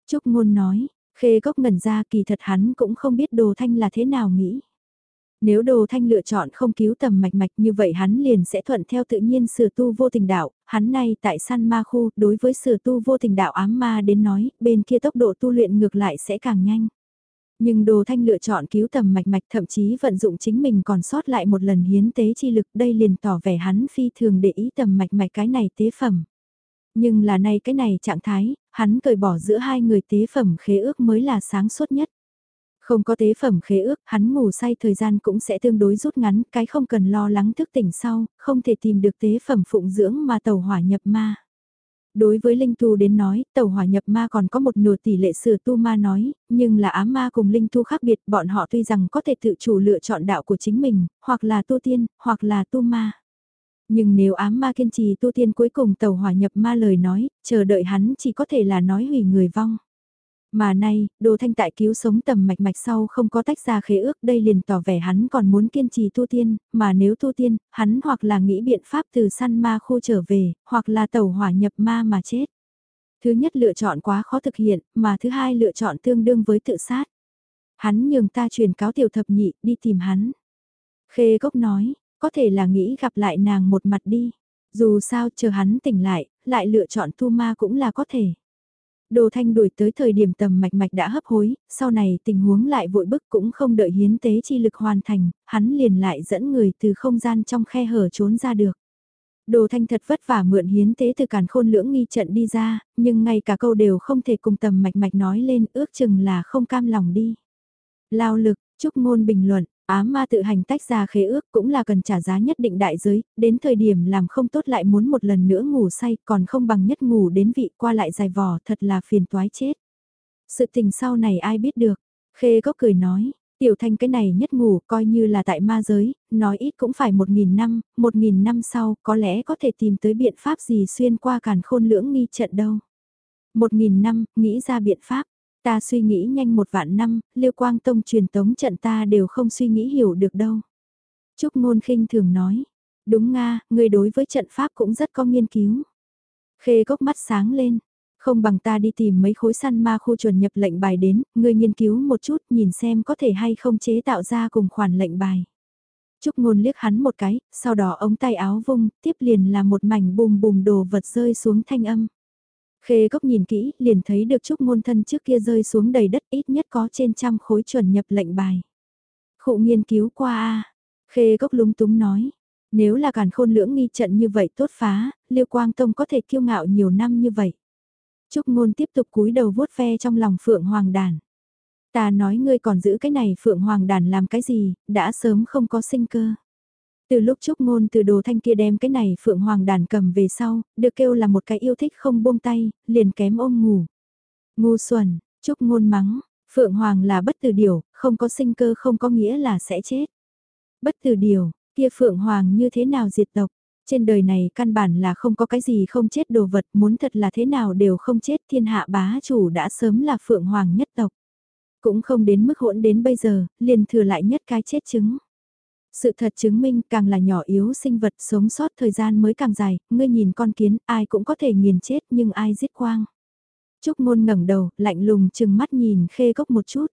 Trúc Ngôn nói, khê gốc ngẩn ra kỳ thật hắn cũng không biết đồ thanh là thế nào nghĩ. Nếu đồ thanh lựa chọn không cứu tầm mạch mạch như vậy hắn liền sẽ thuận theo tự nhiên sửa tu vô tình đạo, hắn nay tại săn ma khu đối với sửa tu vô tình đạo ám ma đến nói, bên kia tốc độ tu luyện ngược lại sẽ càng nhanh. Nhưng đồ thanh lựa chọn cứu tầm mạch mạch thậm chí vận dụng chính mình còn sót lại một lần hiến tế chi lực đây liền tỏ vẻ hắn phi thường để ý tầm mạch mạch cái này tế phẩm. Nhưng là nay cái này trạng thái, hắn cởi bỏ giữa hai người tế phẩm khế ước mới là sáng suốt nhất. Không có tế phẩm khế ước, hắn ngủ say thời gian cũng sẽ tương đối rút ngắn, cái không cần lo lắng thức tỉnh sau, không thể tìm được tế phẩm phụng dưỡng mà tàu hỏa nhập ma. Đối với linh tu đến nói, tàu hỏa nhập ma còn có một nửa tỷ lệ sửa tu ma nói, nhưng là ám ma cùng linh tu khác biệt, bọn họ tuy rằng có thể tự chủ lựa chọn đạo của chính mình, hoặc là tu tiên, hoặc là tu ma. Nhưng nếu ám ma kiên trì tu tiên cuối cùng tàu hỏa nhập ma lời nói, chờ đợi hắn chỉ có thể là nói hủy người vong. Mà nay, đồ thanh tại cứu sống tầm mạch mạch sau không có tách ra khế ước đây liền tỏ vẻ hắn còn muốn kiên trì tu tiên, mà nếu tu tiên, hắn hoặc là nghĩ biện pháp từ săn ma khu trở về, hoặc là tàu hỏa nhập ma mà chết. Thứ nhất lựa chọn quá khó thực hiện, mà thứ hai lựa chọn tương đương với tự sát. Hắn nhường ta truyền cáo tiểu thập nhị, đi tìm hắn. Khê Cốc nói, có thể là nghĩ gặp lại nàng một mặt đi. Dù sao chờ hắn tỉnh lại, lại lựa chọn tu ma cũng là có thể. Đồ thanh đuổi tới thời điểm tầm mạch mạch đã hấp hối, sau này tình huống lại vội bức cũng không đợi hiến tế chi lực hoàn thành, hắn liền lại dẫn người từ không gian trong khe hở trốn ra được. Đồ thanh thật vất vả mượn hiến tế từ càn khôn lưỡng nghi trận đi ra, nhưng ngay cả câu đều không thể cùng tầm mạch mạch nói lên ước chừng là không cam lòng đi. Lao lực, chúc ngôn bình luận, Ám ma tự hành tách ra khế ước cũng là cần trả giá nhất định đại giới, đến thời điểm làm không tốt lại muốn một lần nữa ngủ say còn không bằng nhất ngủ đến vị qua lại dài vò thật là phiền toái chết. Sự tình sau này ai biết được, khê có cười nói, tiểu thanh cái này nhất ngủ coi như là tại ma giới, nói ít cũng phải một nghìn năm, một nghìn năm sau có lẽ có thể tìm tới biện pháp gì xuyên qua càn khôn lưỡng nghi trận đâu. Một nghìn năm, nghĩ ra biện pháp, Ta suy nghĩ nhanh một vạn năm, Liêu Quang Tông truyền tống trận ta đều không suy nghĩ hiểu được đâu. Trúc Ngôn khinh thường nói, đúng Nga, người đối với trận pháp cũng rất có nghiên cứu. Khê gốc mắt sáng lên, không bằng ta đi tìm mấy khối săn ma khu chuẩn nhập lệnh bài đến, người nghiên cứu một chút nhìn xem có thể hay không chế tạo ra cùng khoản lệnh bài. Trúc Ngôn liếc hắn một cái, sau đó ống tay áo vung, tiếp liền là một mảnh bùm bùm đồ vật rơi xuống thanh âm. Khê cốc nhìn kỹ, liền thấy được trúc ngôn thân trước kia rơi xuống đầy đất ít nhất có trên trăm khối chuẩn nhập lệnh bài. Khụ nghiên cứu qua a Khê cốc lúng túng nói, nếu là càn khôn lưỡng nghi trận như vậy tốt phá, Liêu Quang Tông có thể kiêu ngạo nhiều năm như vậy. Trúc ngôn tiếp tục cúi đầu vuốt ve trong lòng Phượng Hoàng Đàn. Ta nói ngươi còn giữ cái này Phượng Hoàng Đàn làm cái gì, đã sớm không có sinh cơ. Từ lúc Trúc Ngôn từ đồ thanh kia đem cái này Phượng Hoàng đàn cầm về sau, được kêu là một cái yêu thích không buông tay, liền kém ôm ngủ. Ngu xuẩn, Trúc Ngôn mắng, Phượng Hoàng là bất tử điều, không có sinh cơ không có nghĩa là sẽ chết. Bất tử điều, kia Phượng Hoàng như thế nào diệt tộc? Trên đời này căn bản là không có cái gì không chết đồ vật, muốn thật là thế nào đều không chết thiên hạ bá chủ đã sớm là Phượng Hoàng nhất tộc. Cũng không đến mức hỗn đến bây giờ, liền thừa lại nhất cái chết chứng. Sự thật chứng minh càng là nhỏ yếu sinh vật sống sót thời gian mới càng dài, ngươi nhìn con kiến, ai cũng có thể nghiền chết nhưng ai giết quang. Trúc ngôn ngẩng đầu, lạnh lùng chừng mắt nhìn khê gốc một chút.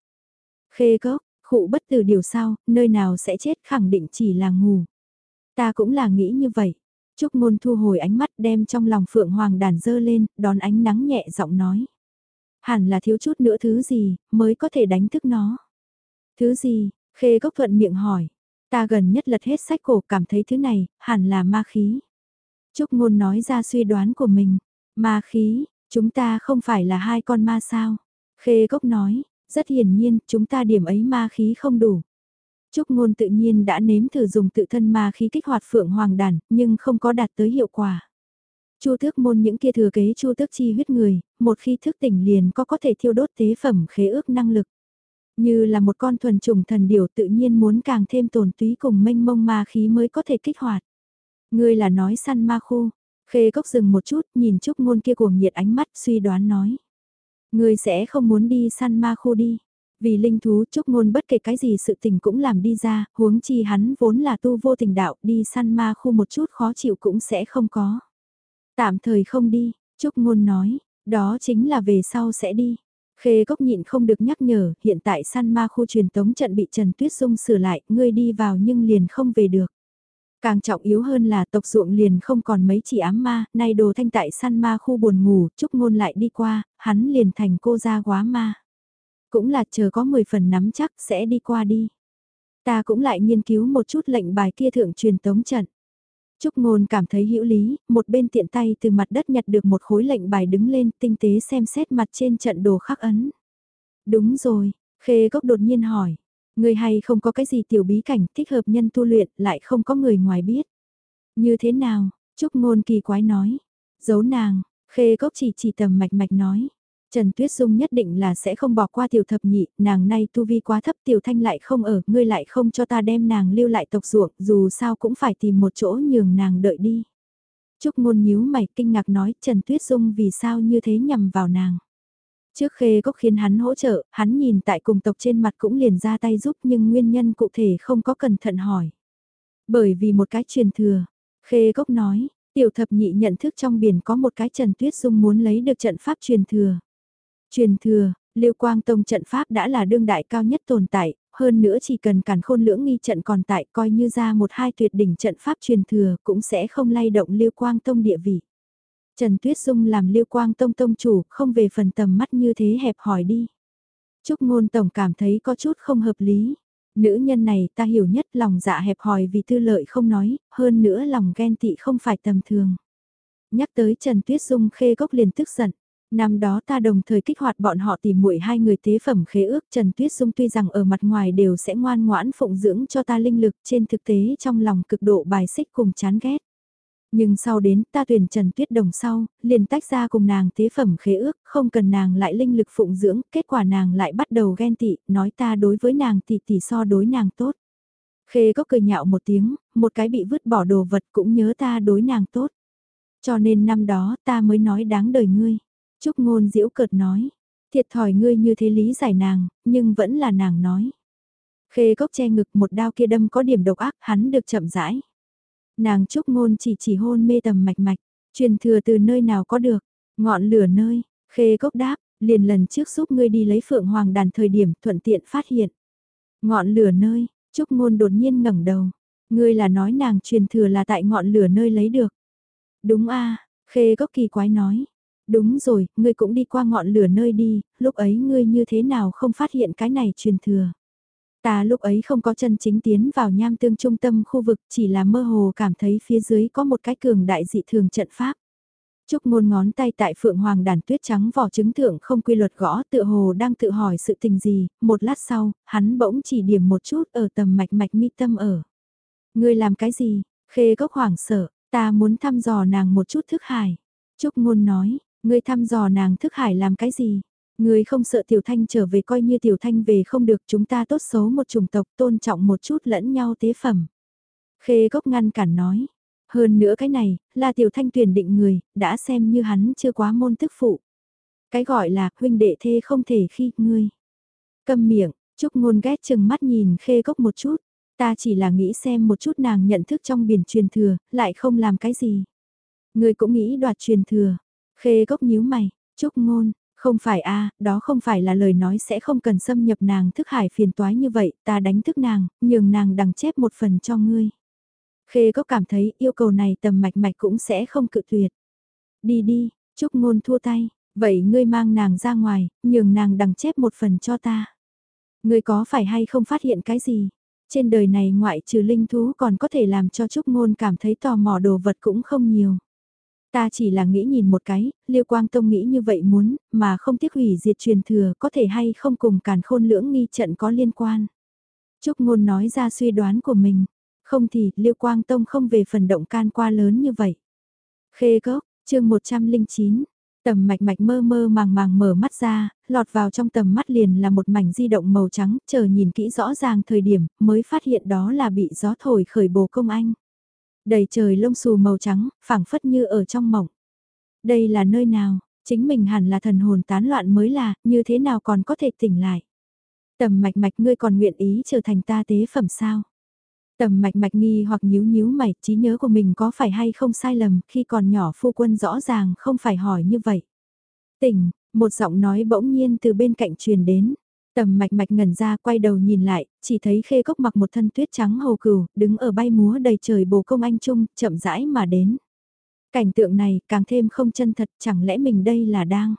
Khê gốc, khụ bất từ điều sao, nơi nào sẽ chết khẳng định chỉ là ngủ. Ta cũng là nghĩ như vậy. Trúc ngôn thu hồi ánh mắt đem trong lòng phượng hoàng đàn dơ lên, đón ánh nắng nhẹ giọng nói. Hẳn là thiếu chút nữa thứ gì, mới có thể đánh thức nó. Thứ gì, khê gốc thuận miệng hỏi. Ta gần nhất lật hết sách cổ cảm thấy thứ này, hẳn là ma khí. Trúc ngôn nói ra suy đoán của mình. Ma khí, chúng ta không phải là hai con ma sao? Khê gốc nói, rất hiển nhiên, chúng ta điểm ấy ma khí không đủ. Trúc ngôn tự nhiên đã nếm thử dùng tự thân ma khí kích hoạt phượng hoàng đàn, nhưng không có đạt tới hiệu quả. Chu tước môn những kia thừa kế chu tước chi huyết người, một khi thức tỉnh liền có có thể thiêu đốt tế phẩm khế ước năng lực. Như là một con thuần trùng thần điểu tự nhiên muốn càng thêm tồn túy cùng mênh mông ma khí mới có thể kích hoạt. Ngươi là nói săn ma khu, khê cốc dừng một chút nhìn Trúc ngôn kia cuồng nhiệt ánh mắt suy đoán nói. Ngươi sẽ không muốn đi săn ma khu đi. Vì linh thú Trúc ngôn bất kể cái gì sự tình cũng làm đi ra, huống chi hắn vốn là tu vô tình đạo đi săn ma khu một chút khó chịu cũng sẽ không có. Tạm thời không đi, Trúc ngôn nói, đó chính là về sau sẽ đi. Khê Cốc nhịn không được nhắc nhở, hiện tại săn ma khu truyền tống trận bị Trần Tuyết Dung sửa lại, ngươi đi vào nhưng liền không về được. Càng trọng yếu hơn là tộc ruộng liền không còn mấy chỉ ám ma, nay đồ thanh tại săn ma khu buồn ngủ, chúc ngôn lại đi qua, hắn liền thành cô gia quá ma. Cũng là chờ có 10 phần nắm chắc sẽ đi qua đi. Ta cũng lại nghiên cứu một chút lệnh bài kia thượng truyền tống trận. Trúc Ngôn cảm thấy hữu lý, một bên tiện tay từ mặt đất nhặt được một khối lệnh bài đứng lên tinh tế xem xét mặt trên trận đồ khắc ấn. Đúng rồi, Khê Cốc đột nhiên hỏi, người hay không có cái gì tiểu bí cảnh thích hợp nhân tu luyện lại không có người ngoài biết. Như thế nào, Trúc Ngôn kỳ quái nói, giấu nàng, Khê Cốc chỉ chỉ tầm mạch mạch nói. Trần Tuyết Dung nhất định là sẽ không bỏ qua tiểu thập nhị, nàng nay tu vi quá thấp tiểu thanh lại không ở, ngươi lại không cho ta đem nàng lưu lại tộc ruộng, dù sao cũng phải tìm một chỗ nhường nàng đợi đi. Trúc ngôn nhíu mày kinh ngạc nói Trần Tuyết Dung vì sao như thế nhằm vào nàng. Trước khê cốc khiến hắn hỗ trợ, hắn nhìn tại cùng tộc trên mặt cũng liền ra tay giúp nhưng nguyên nhân cụ thể không có cẩn thận hỏi. Bởi vì một cái truyền thừa, khê cốc nói, tiểu thập nhị nhận thức trong biển có một cái Trần Tuyết Dung muốn lấy được trận pháp truyền thừa. Truyền thừa, Lưu Quang Tông trận pháp đã là đương đại cao nhất tồn tại, hơn nữa chỉ cần càn khôn lưỡng nghi trận còn tại coi như ra một hai tuyệt đỉnh trận pháp truyền thừa cũng sẽ không lay động Lưu Quang Tông địa vị. Trần Tuyết Dung làm Lưu Quang Tông Tông chủ không về phần tầm mắt như thế hẹp hỏi đi. Trúc Ngôn Tổng cảm thấy có chút không hợp lý. Nữ nhân này ta hiểu nhất lòng dạ hẹp hòi vì tư lợi không nói, hơn nữa lòng ghen tị không phải tầm thường. Nhắc tới Trần Tuyết Dung khê gốc liền tức giận. Năm đó ta đồng thời kích hoạt bọn họ tìm muội hai người tế phẩm khế ước Trần Tuyết Dung tuy rằng ở mặt ngoài đều sẽ ngoan ngoãn phụng dưỡng cho ta linh lực trên thực tế trong lòng cực độ bài xích cùng chán ghét. Nhưng sau đến ta tuyển Trần Tuyết Đồng sau, liền tách ra cùng nàng tế phẩm khế ước, không cần nàng lại linh lực phụng dưỡng, kết quả nàng lại bắt đầu ghen tị, nói ta đối với nàng tỷ tỷ so đối nàng tốt. Khê có cười nhạo một tiếng, một cái bị vứt bỏ đồ vật cũng nhớ ta đối nàng tốt. Cho nên năm đó ta mới nói đáng đời ngươi. Trúc ngôn diễu cợt nói, thiệt thòi ngươi như thế lý giải nàng, nhưng vẫn là nàng nói. Khê cốc che ngực một đao kia đâm có điểm độc ác, hắn được chậm rãi. Nàng Trúc ngôn chỉ chỉ hôn mê tầm mạch mạch, truyền thừa từ nơi nào có được, ngọn lửa nơi, khê cốc đáp, liền lần trước giúp ngươi đi lấy phượng hoàng đàn thời điểm thuận tiện phát hiện. Ngọn lửa nơi, Trúc ngôn đột nhiên ngẩng đầu, ngươi là nói nàng truyền thừa là tại ngọn lửa nơi lấy được. Đúng a khê cốc kỳ quái nói, Đúng rồi, ngươi cũng đi qua ngọn lửa nơi đi, lúc ấy ngươi như thế nào không phát hiện cái này truyền thừa. Ta lúc ấy không có chân chính tiến vào nham tương trung tâm khu vực chỉ là mơ hồ cảm thấy phía dưới có một cái cường đại dị thường trận pháp. Trúc ngôn ngón tay tại phượng hoàng đàn tuyết trắng vỏ trứng thượng không quy luật gõ tựa hồ đang tự hỏi sự tình gì, một lát sau, hắn bỗng chỉ điểm một chút ở tầm mạch mạch mi tâm ở. Ngươi làm cái gì? Khê gốc hoảng sợ, ta muốn thăm dò nàng một chút thức hải. Trúc ngôn nói, ngươi thăm dò nàng thức hải làm cái gì? Ngươi không sợ tiểu thanh trở về coi như tiểu thanh về không được chúng ta tốt xấu một chủng tộc tôn trọng một chút lẫn nhau tế phẩm. Khê gốc ngăn cản nói, hơn nữa cái này, là tiểu thanh tuyển định người, đã xem như hắn chưa quá môn tức phụ. Cái gọi là huynh đệ thê không thể khi ngươi. cầm miệng, Trúc ngôn ghét chừng mắt nhìn khê gốc một chút. Ta chỉ là nghĩ xem một chút nàng nhận thức trong biển truyền thừa, lại không làm cái gì. Ngươi cũng nghĩ đoạt truyền thừa. Khê gốc nhíu mày, Trúc ngôn, không phải a đó không phải là lời nói sẽ không cần xâm nhập nàng thức hải phiền toái như vậy, ta đánh thức nàng, nhường nàng đằng chép một phần cho ngươi. Khê có cảm thấy yêu cầu này tầm mạch mạch cũng sẽ không cự tuyệt. Đi đi, chúc ngôn thua tay, vậy ngươi mang nàng ra ngoài, nhường nàng đằng chép một phần cho ta. Ngươi có phải hay không phát hiện cái gì? Trên đời này ngoại trừ linh thú còn có thể làm cho Trúc Ngôn cảm thấy tò mò đồ vật cũng không nhiều. Ta chỉ là nghĩ nhìn một cái, Liêu Quang Tông nghĩ như vậy muốn, mà không tiếc hủy diệt truyền thừa có thể hay không cùng càn khôn lưỡng nghi trận có liên quan. Trúc Ngôn nói ra suy đoán của mình, không thì Liêu Quang Tông không về phần động can qua lớn như vậy. Khê gốc, chương 109, tầm mạch mạch mơ mơ màng màng mở mắt ra, lọt vào trong tầm mắt liền là một mảnh di động màu trắng, chờ nhìn kỹ rõ ràng thời điểm mới phát hiện đó là bị gió thổi khởi bồ công anh. Đầy trời lông xù màu trắng, phảng phất như ở trong mộng. Đây là nơi nào, chính mình hẳn là thần hồn tán loạn mới là, như thế nào còn có thể tỉnh lại. Tầm mạch mạch ngươi còn nguyện ý trở thành ta tế phẩm sao? Tầm mạch mạch nghi hoặc nhíu nhíu mày, trí nhớ của mình có phải hay không sai lầm, khi còn nhỏ phu quân rõ ràng không phải hỏi như vậy. Tỉnh, một giọng nói bỗng nhiên từ bên cạnh truyền đến. Tầm mạch mạch ngẩn ra quay đầu nhìn lại, chỉ thấy khê cốc mặc một thân tuyết trắng hầu cừu, đứng ở bay múa đầy trời bồ công anh trung, chậm rãi mà đến. Cảnh tượng này càng thêm không chân thật, chẳng lẽ mình đây là đang.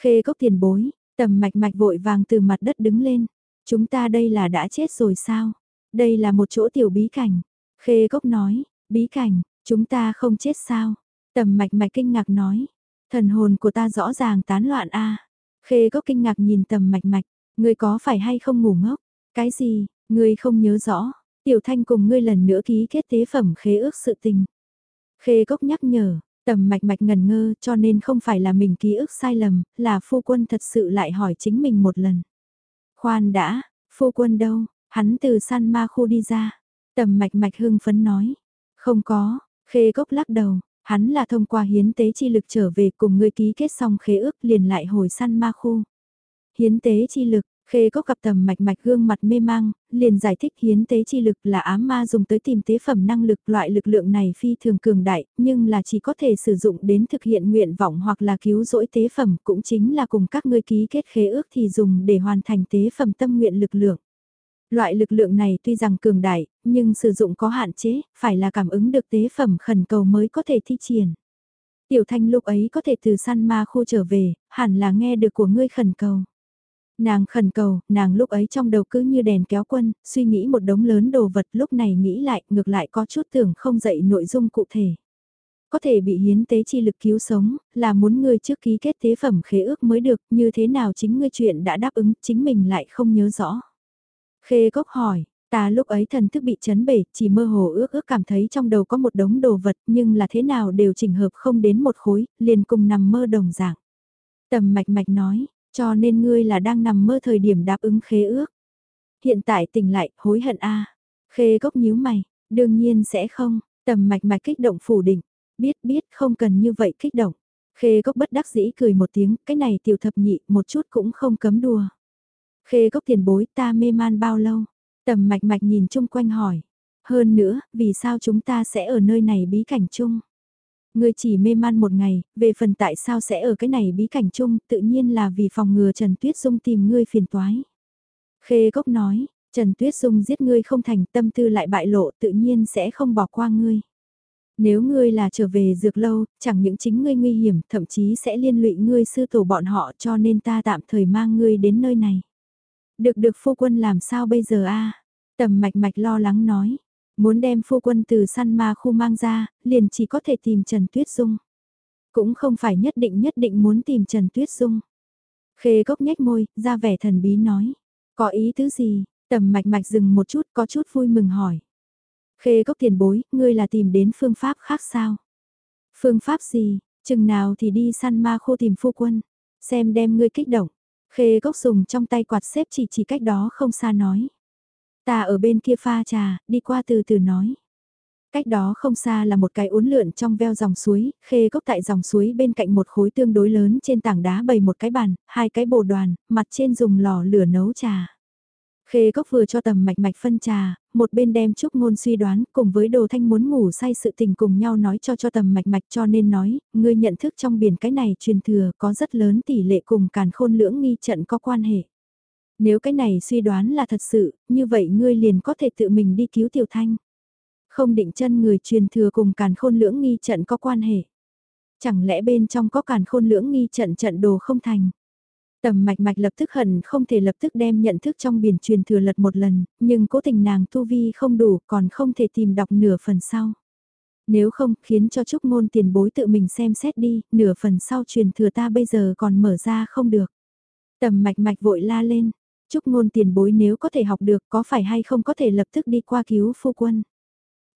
Khê cốc tiền bối, tầm mạch mạch vội vàng từ mặt đất đứng lên. Chúng ta đây là đã chết rồi sao? Đây là một chỗ tiểu bí cảnh. Khê cốc nói, bí cảnh, chúng ta không chết sao? Tầm mạch mạch kinh ngạc nói, thần hồn của ta rõ ràng tán loạn a. Khê cốc kinh ngạc nhìn tầm mạch mạch, ngươi có phải hay không ngủ ngốc? Cái gì, ngươi không nhớ rõ? Tiểu thanh cùng ngươi lần nữa ký kết tế phẩm khế ước sự tình. Khê cốc nhắc nhở, tầm mạch mạch ngần ngơ cho nên không phải là mình ký ức sai lầm, là phu quân thật sự lại hỏi chính mình một lần. Khoan đã, phu quân đâu, Hắn từ san ma khu đi ra, tầm mạch mạch hưng phấn nói. Không có, khê gốc lắc đầu, hắn là thông qua hiến tế chi lực trở về cùng ngươi ký kết xong khế ước liền lại hồi san ma khu. Hiến tế chi lực, Khê có gặp tầm mạch mạch gương mặt mê mang, liền giải thích hiến tế chi lực là ám ma dùng tới tìm tế phẩm năng lực loại lực lượng này phi thường cường đại, nhưng là chỉ có thể sử dụng đến thực hiện nguyện vọng hoặc là cứu rỗi tế phẩm cũng chính là cùng các ngươi ký kết khế ước thì dùng để hoàn thành tế phẩm tâm nguyện lực lượng. Loại lực lượng này tuy rằng cường đại, nhưng sử dụng có hạn chế, phải là cảm ứng được tế phẩm khẩn cầu mới có thể thi triển. Tiểu thanh lúc ấy có thể từ săn ma khu trở về, hẳn là nghe được của ngươi khẩn cầu. Nàng khẩn cầu, nàng lúc ấy trong đầu cứ như đèn kéo quân, suy nghĩ một đống lớn đồ vật lúc này nghĩ lại, ngược lại có chút tưởng không dậy nội dung cụ thể. Có thể bị hiến tế chi lực cứu sống, là muốn ngươi trước ký kết tế phẩm khế ước mới được, như thế nào chính ngươi chuyện đã đáp ứng, chính mình lại không nhớ rõ. Khê Cốc hỏi, ta lúc ấy thần thức bị chấn bể, chỉ mơ hồ ước ước cảm thấy trong đầu có một đống đồ vật nhưng là thế nào đều chỉnh hợp không đến một khối, liền cùng nằm mơ đồng dạng. Tầm mạch mạch nói, cho nên ngươi là đang nằm mơ thời điểm đáp ứng khế ước. Hiện tại tỉnh lại, hối hận a Khê Cốc nhíu mày, đương nhiên sẽ không, tầm mạch mạch kích động phủ định, biết biết không cần như vậy kích động. Khê Cốc bất đắc dĩ cười một tiếng, cái này tiểu thập nhị một chút cũng không cấm đùa. Khê gốc tiền bối ta mê man bao lâu? Tầm mạch mạch nhìn chung quanh hỏi. Hơn nữa, vì sao chúng ta sẽ ở nơi này bí cảnh chung? Ngươi chỉ mê man một ngày, về phần tại sao sẽ ở cái này bí cảnh chung, tự nhiên là vì phòng ngừa Trần Tuyết Dung tìm ngươi phiền toái. Khê gốc nói, Trần Tuyết Dung giết ngươi không thành tâm tư lại bại lộ tự nhiên sẽ không bỏ qua ngươi. Nếu ngươi là trở về dược lâu, chẳng những chính ngươi nguy hiểm, thậm chí sẽ liên lụy ngươi sư tổ bọn họ cho nên ta tạm thời mang ngươi đến nơi này. Được được phu quân làm sao bây giờ a Tầm mạch mạch lo lắng nói. Muốn đem phu quân từ săn ma khu mang ra, liền chỉ có thể tìm Trần Tuyết Dung. Cũng không phải nhất định nhất định muốn tìm Trần Tuyết Dung. Khê gốc nhếch môi, ra vẻ thần bí nói. Có ý tứ gì? Tầm mạch mạch dừng một chút có chút vui mừng hỏi. Khê gốc tiền bối, ngươi là tìm đến phương pháp khác sao? Phương pháp gì? Chừng nào thì đi săn ma khu tìm phu quân. Xem đem ngươi kích động. Khê gốc dùng trong tay quạt xếp chỉ chỉ cách đó không xa nói. Ta ở bên kia pha trà, đi qua từ từ nói. Cách đó không xa là một cái uốn lượn trong veo dòng suối, khê cốc tại dòng suối bên cạnh một khối tương đối lớn trên tảng đá bày một cái bàn, hai cái bồ đoàn, mặt trên dùng lò lửa nấu trà. Khê cốc vừa cho tầm mạch mạch phân trà, một bên đem chúc ngôn suy đoán cùng với đồ thanh muốn ngủ say sự tình cùng nhau nói cho cho tầm mạch mạch cho nên nói, ngươi nhận thức trong biển cái này truyền thừa có rất lớn tỷ lệ cùng càn khôn lưỡng nghi trận có quan hệ. Nếu cái này suy đoán là thật sự, như vậy ngươi liền có thể tự mình đi cứu tiểu thanh. Không định chân người truyền thừa cùng càn khôn lưỡng nghi trận có quan hệ. Chẳng lẽ bên trong có càn khôn lưỡng nghi trận trận đồ không thành. Tầm mạch mạch lập tức hận không thể lập tức đem nhận thức trong biển truyền thừa lật một lần, nhưng cố tình nàng tu vi không đủ còn không thể tìm đọc nửa phần sau. Nếu không khiến cho Trúc Ngôn tiền bối tự mình xem xét đi, nửa phần sau truyền thừa ta bây giờ còn mở ra không được. Tầm mạch mạch vội la lên, Chúc Ngôn tiền bối nếu có thể học được có phải hay không có thể lập tức đi qua cứu phu quân.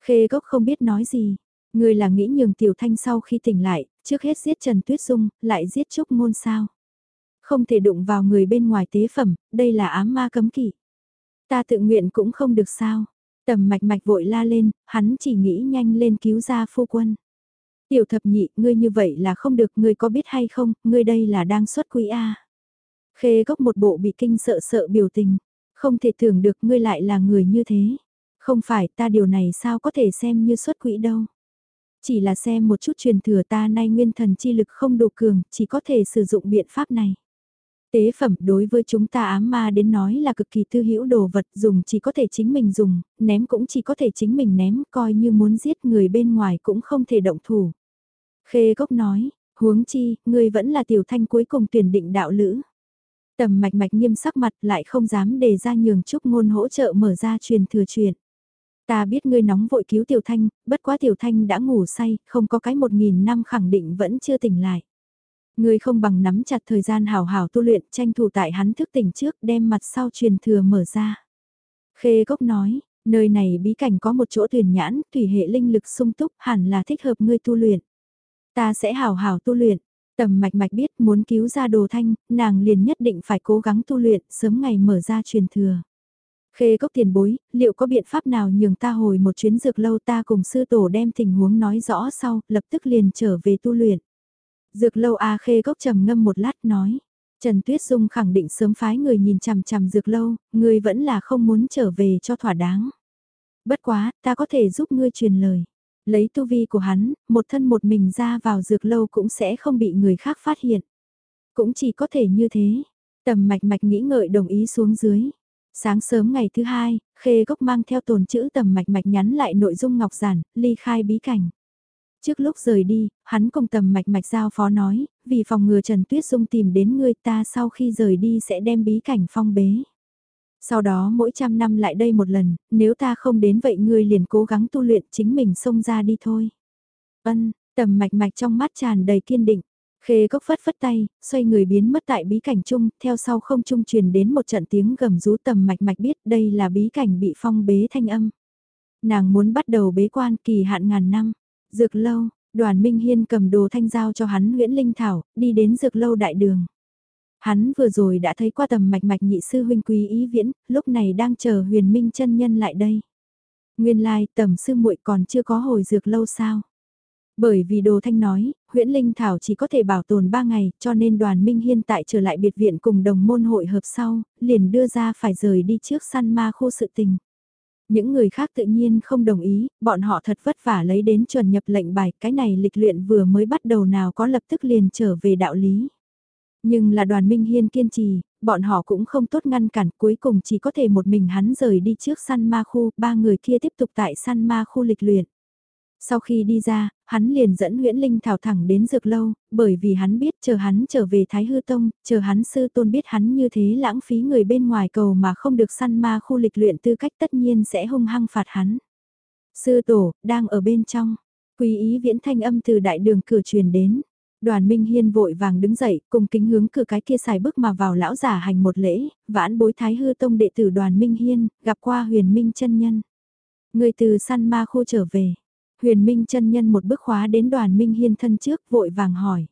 Khê gốc không biết nói gì, người là nghĩ nhường tiểu thanh sau khi tỉnh lại, trước hết giết Trần Tuyết Dung, lại giết Trúc Ngôn sao. Không thể đụng vào người bên ngoài tế phẩm, đây là ám ma cấm kỵ. Ta tự nguyện cũng không được sao. Tầm mạch mạch vội la lên, hắn chỉ nghĩ nhanh lên cứu ra phu quân. Tiểu thập nhị, ngươi như vậy là không được, ngươi có biết hay không, ngươi đây là đang xuất quỹ A. Khê gốc một bộ bị kinh sợ sợ biểu tình, không thể tưởng được ngươi lại là người như thế. Không phải ta điều này sao có thể xem như xuất quỹ đâu. Chỉ là xem một chút truyền thừa ta nay nguyên thần chi lực không đủ cường, chỉ có thể sử dụng biện pháp này. Tế phẩm đối với chúng ta ám ma đến nói là cực kỳ tư hữu đồ vật dùng chỉ có thể chính mình dùng, ném cũng chỉ có thể chính mình ném, coi như muốn giết người bên ngoài cũng không thể động thủ. Khê Cốc nói, huống chi, người vẫn là tiểu thanh cuối cùng tuyển định đạo lữ. Tầm mạch mạch nghiêm sắc mặt lại không dám đề ra nhường chúc ngôn hỗ trợ mở ra truyền thừa truyền. Ta biết ngươi nóng vội cứu tiểu thanh, bất quá tiểu thanh đã ngủ say, không có cái một nghìn năm khẳng định vẫn chưa tỉnh lại. Ngươi không bằng nắm chặt thời gian hào hào tu luyện tranh thủ tại hắn thức tỉnh trước đem mặt sau truyền thừa mở ra. Khê Cốc nói, nơi này bí cảnh có một chỗ tuyển nhãn, thủy hệ linh lực sung túc hẳn là thích hợp ngươi tu luyện. Ta sẽ hào hào tu luyện, tầm mạch mạch biết muốn cứu ra đồ thanh, nàng liền nhất định phải cố gắng tu luyện sớm ngày mở ra truyền thừa. Khê cốc tiền bối, liệu có biện pháp nào nhường ta hồi một chuyến dược lâu ta cùng sư tổ đem tình huống nói rõ sau, lập tức liền trở về tu luyện. Dược lâu A khê cốc trầm ngâm một lát nói. Trần Tuyết Dung khẳng định sớm phái người nhìn chằm chằm dược lâu, người vẫn là không muốn trở về cho thỏa đáng. Bất quá, ta có thể giúp ngươi truyền lời. Lấy tu vi của hắn, một thân một mình ra vào dược lâu cũng sẽ không bị người khác phát hiện. Cũng chỉ có thể như thế. Tầm mạch mạch nghĩ ngợi đồng ý xuống dưới. Sáng sớm ngày thứ hai, Khê Gốc mang theo tồn chữ tầm mạch mạch nhắn lại nội dung ngọc giản, ly khai bí cảnh. Trước lúc rời đi, hắn cùng tầm mạch mạch giao phó nói, vì phòng ngừa Trần Tuyết Dung tìm đến ngươi ta sau khi rời đi sẽ đem bí cảnh phong bế. Sau đó mỗi trăm năm lại đây một lần, nếu ta không đến vậy ngươi liền cố gắng tu luyện chính mình xông ra đi thôi. Ân, tầm mạch mạch trong mắt tràn đầy kiên định. Khê cốc phất phất tay, xoay người biến mất tại bí cảnh chung, theo sau không trung truyền đến một trận tiếng gầm rú tầm mạch mạch biết đây là bí cảnh bị phong bế thanh âm. Nàng muốn bắt đầu bế quan kỳ hạn ngàn năm. Dược lâu, đoàn Minh Hiên cầm đồ thanh giao cho hắn Nguyễn Linh Thảo, đi đến dược lâu đại đường. Hắn vừa rồi đã thấy qua tầm mạch mạch nhị sư huynh quý ý viễn, lúc này đang chờ huyền minh chân nhân lại đây. Nguyên lai like, tầm sư muội còn chưa có hồi dược lâu sao. Bởi vì Đồ Thanh nói, huyễn Linh Thảo chỉ có thể bảo tồn 3 ngày, cho nên đoàn Minh Hiên tại trở lại biệt viện cùng đồng môn hội hợp sau, liền đưa ra phải rời đi trước săn ma khu sự tình. Những người khác tự nhiên không đồng ý, bọn họ thật vất vả lấy đến chuẩn nhập lệnh bài, cái này lịch luyện vừa mới bắt đầu nào có lập tức liền trở về đạo lý. Nhưng là đoàn Minh Hiên kiên trì, bọn họ cũng không tốt ngăn cản, cuối cùng chỉ có thể một mình hắn rời đi trước săn ma khu, ba người kia tiếp tục tại săn ma khu lịch luyện. Sau khi đi ra, hắn liền dẫn Nguyễn Linh Thảo thẳng đến dược lâu, bởi vì hắn biết chờ hắn trở về Thái Hư Tông, chờ hắn sư tôn biết hắn như thế lãng phí người bên ngoài cầu mà không được săn ma khu lịch luyện tư cách tất nhiên sẽ hung hăng phạt hắn. Sư tổ, đang ở bên trong, quý ý viễn thanh âm từ đại đường cửa truyền đến. Đoàn Minh Hiên vội vàng đứng dậy, cùng kính hướng cửa cái kia xài bước mà vào lão giả hành một lễ, vãn bối thái hư tông đệ tử đoàn Minh Hiên, gặp qua huyền minh chân nhân. Người từ săn ma khu trở về, huyền minh chân nhân một bước khóa đến đoàn Minh Hiên thân trước vội vàng hỏi.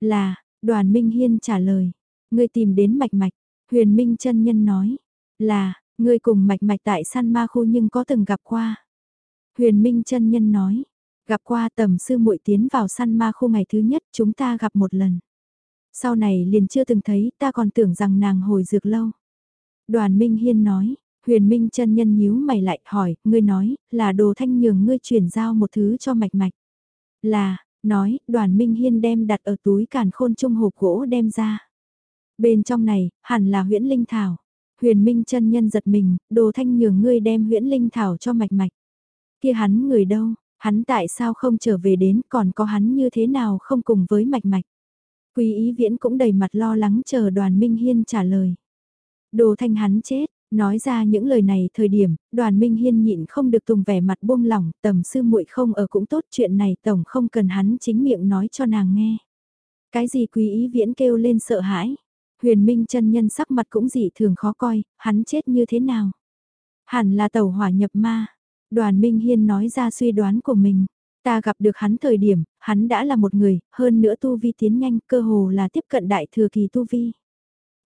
Là, đoàn Minh Hiên trả lời, người tìm đến mạch mạch, huyền minh chân nhân nói, là, người cùng mạch mạch tại săn ma khu nhưng có từng gặp qua. Huyền minh chân nhân nói, Gặp qua tầm sư muội tiến vào săn ma khu ngày thứ nhất chúng ta gặp một lần. Sau này liền chưa từng thấy ta còn tưởng rằng nàng hồi dược lâu. Đoàn Minh Hiên nói, huyền Minh chân nhân nhíu mày lại hỏi, ngươi nói, là đồ thanh nhường ngươi chuyển giao một thứ cho mạch mạch. Là, nói, đoàn Minh Hiên đem đặt ở túi càn khôn trung hộp gỗ đem ra. Bên trong này, hẳn là huyễn linh thảo. Huyền Minh chân nhân giật mình, đồ thanh nhường ngươi đem huyễn linh thảo cho mạch mạch. Kia hắn người đâu, Hắn tại sao không trở về đến còn có hắn như thế nào không cùng với mạch mạch. Quý ý viễn cũng đầy mặt lo lắng chờ đoàn Minh Hiên trả lời. Đồ thanh hắn chết, nói ra những lời này thời điểm, đoàn Minh Hiên nhịn không được tùng vẻ mặt buông lỏng, tầm sư muội không ở cũng tốt chuyện này tổng không cần hắn chính miệng nói cho nàng nghe. Cái gì quý ý viễn kêu lên sợ hãi, huyền minh chân nhân sắc mặt cũng dị thường khó coi, hắn chết như thế nào. Hẳn là tàu hỏa nhập ma, Đoàn Minh Hiên nói ra suy đoán của mình. Ta gặp được hắn thời điểm, hắn đã là một người, hơn nữa tu vi tiến nhanh, cơ hồ là tiếp cận đại thừa kỳ tu vi.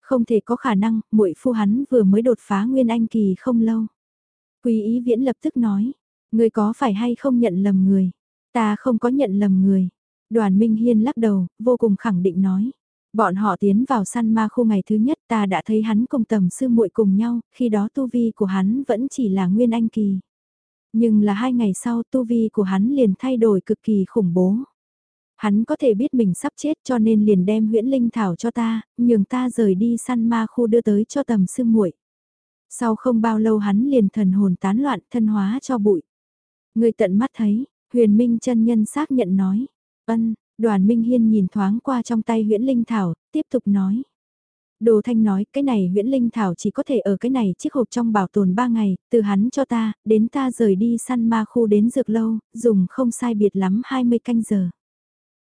Không thể có khả năng, muội phu hắn vừa mới đột phá nguyên anh kỳ không lâu. Quý ý viễn lập tức nói, người có phải hay không nhận lầm người? Ta không có nhận lầm người. Đoàn Minh Hiên lắc đầu, vô cùng khẳng định nói. Bọn họ tiến vào săn ma khu ngày thứ nhất ta đã thấy hắn cùng tầm sư muội cùng nhau, khi đó tu vi của hắn vẫn chỉ là nguyên anh kỳ. Nhưng là hai ngày sau tu vi của hắn liền thay đổi cực kỳ khủng bố. Hắn có thể biết mình sắp chết cho nên liền đem huyễn linh thảo cho ta, nhường ta rời đi săn ma khu đưa tới cho tầm sư muội. Sau không bao lâu hắn liền thần hồn tán loạn thân hóa cho bụi. Người tận mắt thấy, huyền minh chân nhân xác nhận nói. Ân, đoàn minh hiên nhìn thoáng qua trong tay huyễn linh thảo, tiếp tục nói. Đồ Thanh nói, cái này huyễn linh thảo chỉ có thể ở cái này chiếc hộp trong bảo tồn 3 ngày, từ hắn cho ta, đến ta rời đi săn ma khu đến dược lâu, dùng không sai biệt lắm 20 canh giờ.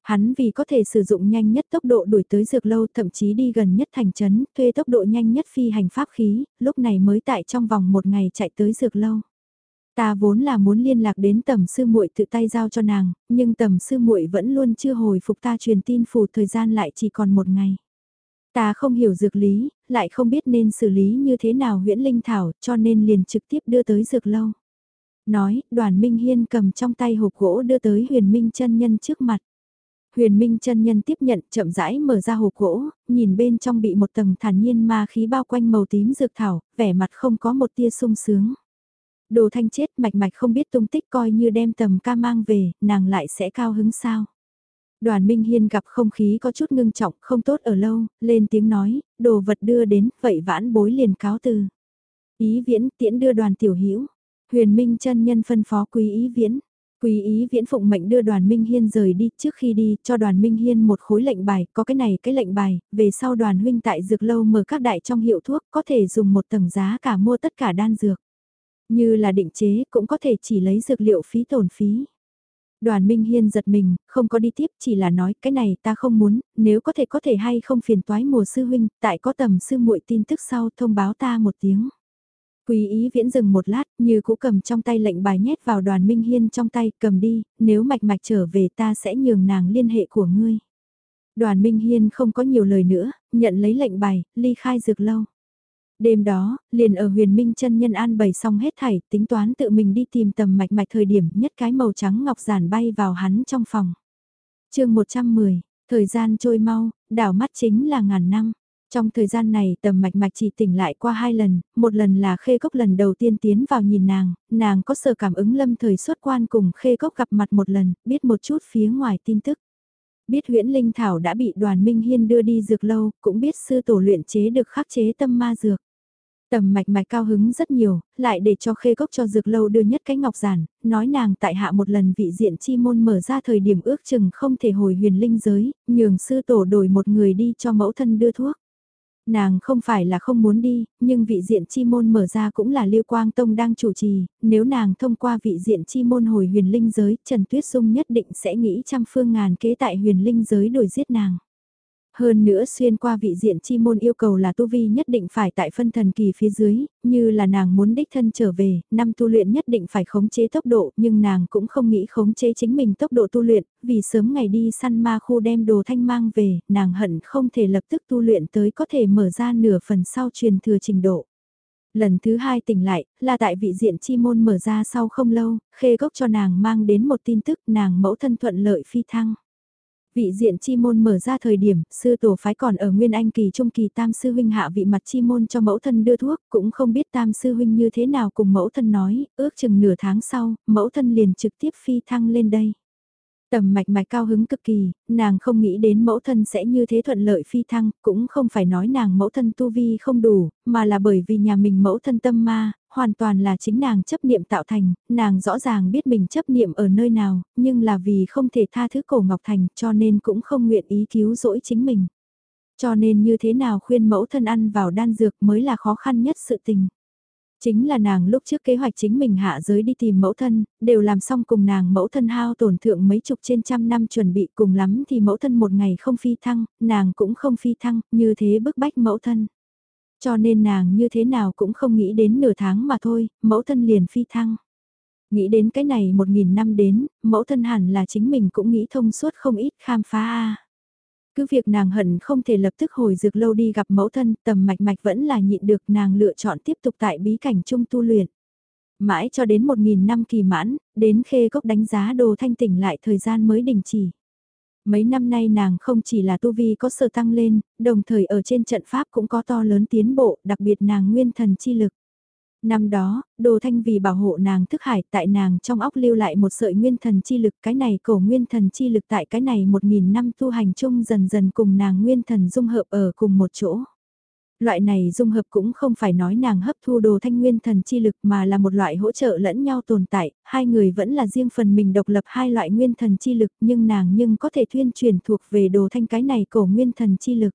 Hắn vì có thể sử dụng nhanh nhất tốc độ đuổi tới dược lâu thậm chí đi gần nhất thành trấn, thuê tốc độ nhanh nhất phi hành pháp khí, lúc này mới tại trong vòng một ngày chạy tới dược lâu. Ta vốn là muốn liên lạc đến tầm sư muội tự tay giao cho nàng, nhưng tầm sư muội vẫn luôn chưa hồi phục ta truyền tin phủ thời gian lại chỉ còn một ngày. Ta không hiểu dược lý, lại không biết nên xử lý như thế nào huyễn linh thảo cho nên liền trực tiếp đưa tới dược lâu. Nói, đoàn Minh Hiên cầm trong tay hộp gỗ đưa tới huyền Minh chân nhân trước mặt. Huyền Minh chân nhân tiếp nhận chậm rãi mở ra hộp gỗ, nhìn bên trong bị một tầng thản nhiên ma khí bao quanh màu tím dược thảo, vẻ mặt không có một tia sung sướng. Đồ thanh chết mạch mạch không biết tung tích coi như đem tầm ca mang về, nàng lại sẽ cao hứng sao. Đoàn Minh Hiên gặp không khí có chút ngưng trọng, không tốt ở lâu, lên tiếng nói, đồ vật đưa đến, vậy vãn bối liền cáo từ. Ý viễn tiễn đưa đoàn tiểu hữu huyền minh chân nhân phân phó quý ý viễn. Quý ý viễn phụng mệnh đưa đoàn Minh Hiên rời đi, trước khi đi, cho đoàn Minh Hiên một khối lệnh bài, có cái này cái lệnh bài, về sau đoàn huynh tại dược lâu mở các đại trong hiệu thuốc, có thể dùng một tầng giá cả mua tất cả đan dược. Như là định chế, cũng có thể chỉ lấy dược liệu phí tổn phí. Đoàn Minh Hiên giật mình, không có đi tiếp chỉ là nói cái này ta không muốn, nếu có thể có thể hay không phiền toái mùa sư huynh, tại có tầm sư muội tin tức sau thông báo ta một tiếng. Quý ý viễn dừng một lát, như cũ cầm trong tay lệnh bài nhét vào đoàn Minh Hiên trong tay, cầm đi, nếu mạch mạch trở về ta sẽ nhường nàng liên hệ của ngươi. Đoàn Minh Hiên không có nhiều lời nữa, nhận lấy lệnh bài, ly khai dược lâu. Đêm đó, liền ở huyền minh chân nhân an bày xong hết thảy, tính toán tự mình đi tìm tầm mạch mạch thời điểm nhất cái màu trắng ngọc giản bay vào hắn trong phòng. chương 110, thời gian trôi mau, đảo mắt chính là ngàn năm. Trong thời gian này tầm mạch mạch chỉ tỉnh lại qua hai lần, một lần là khê cốc lần đầu tiên tiến vào nhìn nàng, nàng có sở cảm ứng lâm thời xuất quan cùng khê cốc gặp mặt một lần, biết một chút phía ngoài tin tức. Biết huyễn linh thảo đã bị đoàn minh hiên đưa đi dược lâu, cũng biết sư tổ luyện chế được khắc chế tâm ma dược. Tầm mạch mạch cao hứng rất nhiều, lại để cho khê cốc cho dược lâu đưa nhất cái ngọc giản, nói nàng tại hạ một lần vị diện chi môn mở ra thời điểm ước chừng không thể hồi huyền linh giới, nhường sư tổ đổi một người đi cho mẫu thân đưa thuốc. Nàng không phải là không muốn đi, nhưng vị diện chi môn mở ra cũng là Liêu Quang Tông đang chủ trì, nếu nàng thông qua vị diện chi môn hồi huyền linh giới, Trần Tuyết Dung nhất định sẽ nghĩ trăm phương ngàn kế tại huyền linh giới đổi giết nàng. Hơn nữa xuyên qua vị diện chi môn yêu cầu là tu vi nhất định phải tại phân thần kỳ phía dưới, như là nàng muốn đích thân trở về, năm tu luyện nhất định phải khống chế tốc độ, nhưng nàng cũng không nghĩ khống chế chính mình tốc độ tu luyện, vì sớm ngày đi săn ma khu đem đồ thanh mang về, nàng hận không thể lập tức tu luyện tới có thể mở ra nửa phần sau truyền thừa trình độ. Lần thứ hai tỉnh lại, là tại vị diện chi môn mở ra sau không lâu, khê gốc cho nàng mang đến một tin tức nàng mẫu thân thuận lợi phi thăng. Vị diện chi môn mở ra thời điểm, sư tổ phái còn ở Nguyên Anh kỳ trung kỳ tam sư huynh hạ vị mặt chi môn cho mẫu thân đưa thuốc, cũng không biết tam sư huynh như thế nào cùng mẫu thân nói, ước chừng nửa tháng sau, mẫu thân liền trực tiếp phi thăng lên đây. Tầm mạch mạch cao hứng cực kỳ, nàng không nghĩ đến mẫu thân sẽ như thế thuận lợi phi thăng, cũng không phải nói nàng mẫu thân tu vi không đủ, mà là bởi vì nhà mình mẫu thân tâm ma, hoàn toàn là chính nàng chấp niệm tạo thành, nàng rõ ràng biết mình chấp niệm ở nơi nào, nhưng là vì không thể tha thứ cổ Ngọc Thành cho nên cũng không nguyện ý cứu rỗi chính mình. Cho nên như thế nào khuyên mẫu thân ăn vào đan dược mới là khó khăn nhất sự tình. Chính là nàng lúc trước kế hoạch chính mình hạ giới đi tìm mẫu thân, đều làm xong cùng nàng mẫu thân hao tổn thượng mấy chục trên trăm năm chuẩn bị cùng lắm thì mẫu thân một ngày không phi thăng, nàng cũng không phi thăng, như thế bức bách mẫu thân. Cho nên nàng như thế nào cũng không nghĩ đến nửa tháng mà thôi, mẫu thân liền phi thăng. Nghĩ đến cái này một nghìn năm đến, mẫu thân hẳn là chính mình cũng nghĩ thông suốt không ít khám phá a. Cứ việc nàng hận không thể lập tức hồi dược lâu đi gặp mẫu thân, tầm mạch mạch vẫn là nhịn được nàng lựa chọn tiếp tục tại bí cảnh trung tu luyện. Mãi cho đến một nghìn năm kỳ mãn, đến khê cốc đánh giá đồ thanh tỉnh lại thời gian mới đình chỉ. Mấy năm nay nàng không chỉ là tu vi có sự tăng lên, đồng thời ở trên trận pháp cũng có to lớn tiến bộ, đặc biệt nàng nguyên thần chi lực. Năm đó, Đồ Thanh vì bảo hộ nàng thức hải tại nàng trong óc lưu lại một sợi nguyên thần chi lực cái này cổ nguyên thần chi lực tại cái này một nghìn năm tu hành chung dần dần cùng nàng nguyên thần dung hợp ở cùng một chỗ. Loại này dung hợp cũng không phải nói nàng hấp thu đồ thanh nguyên thần chi lực mà là một loại hỗ trợ lẫn nhau tồn tại, hai người vẫn là riêng phần mình độc lập hai loại nguyên thần chi lực nhưng nàng nhưng có thể thuyên truyền thuộc về đồ thanh cái này cổ nguyên thần chi lực.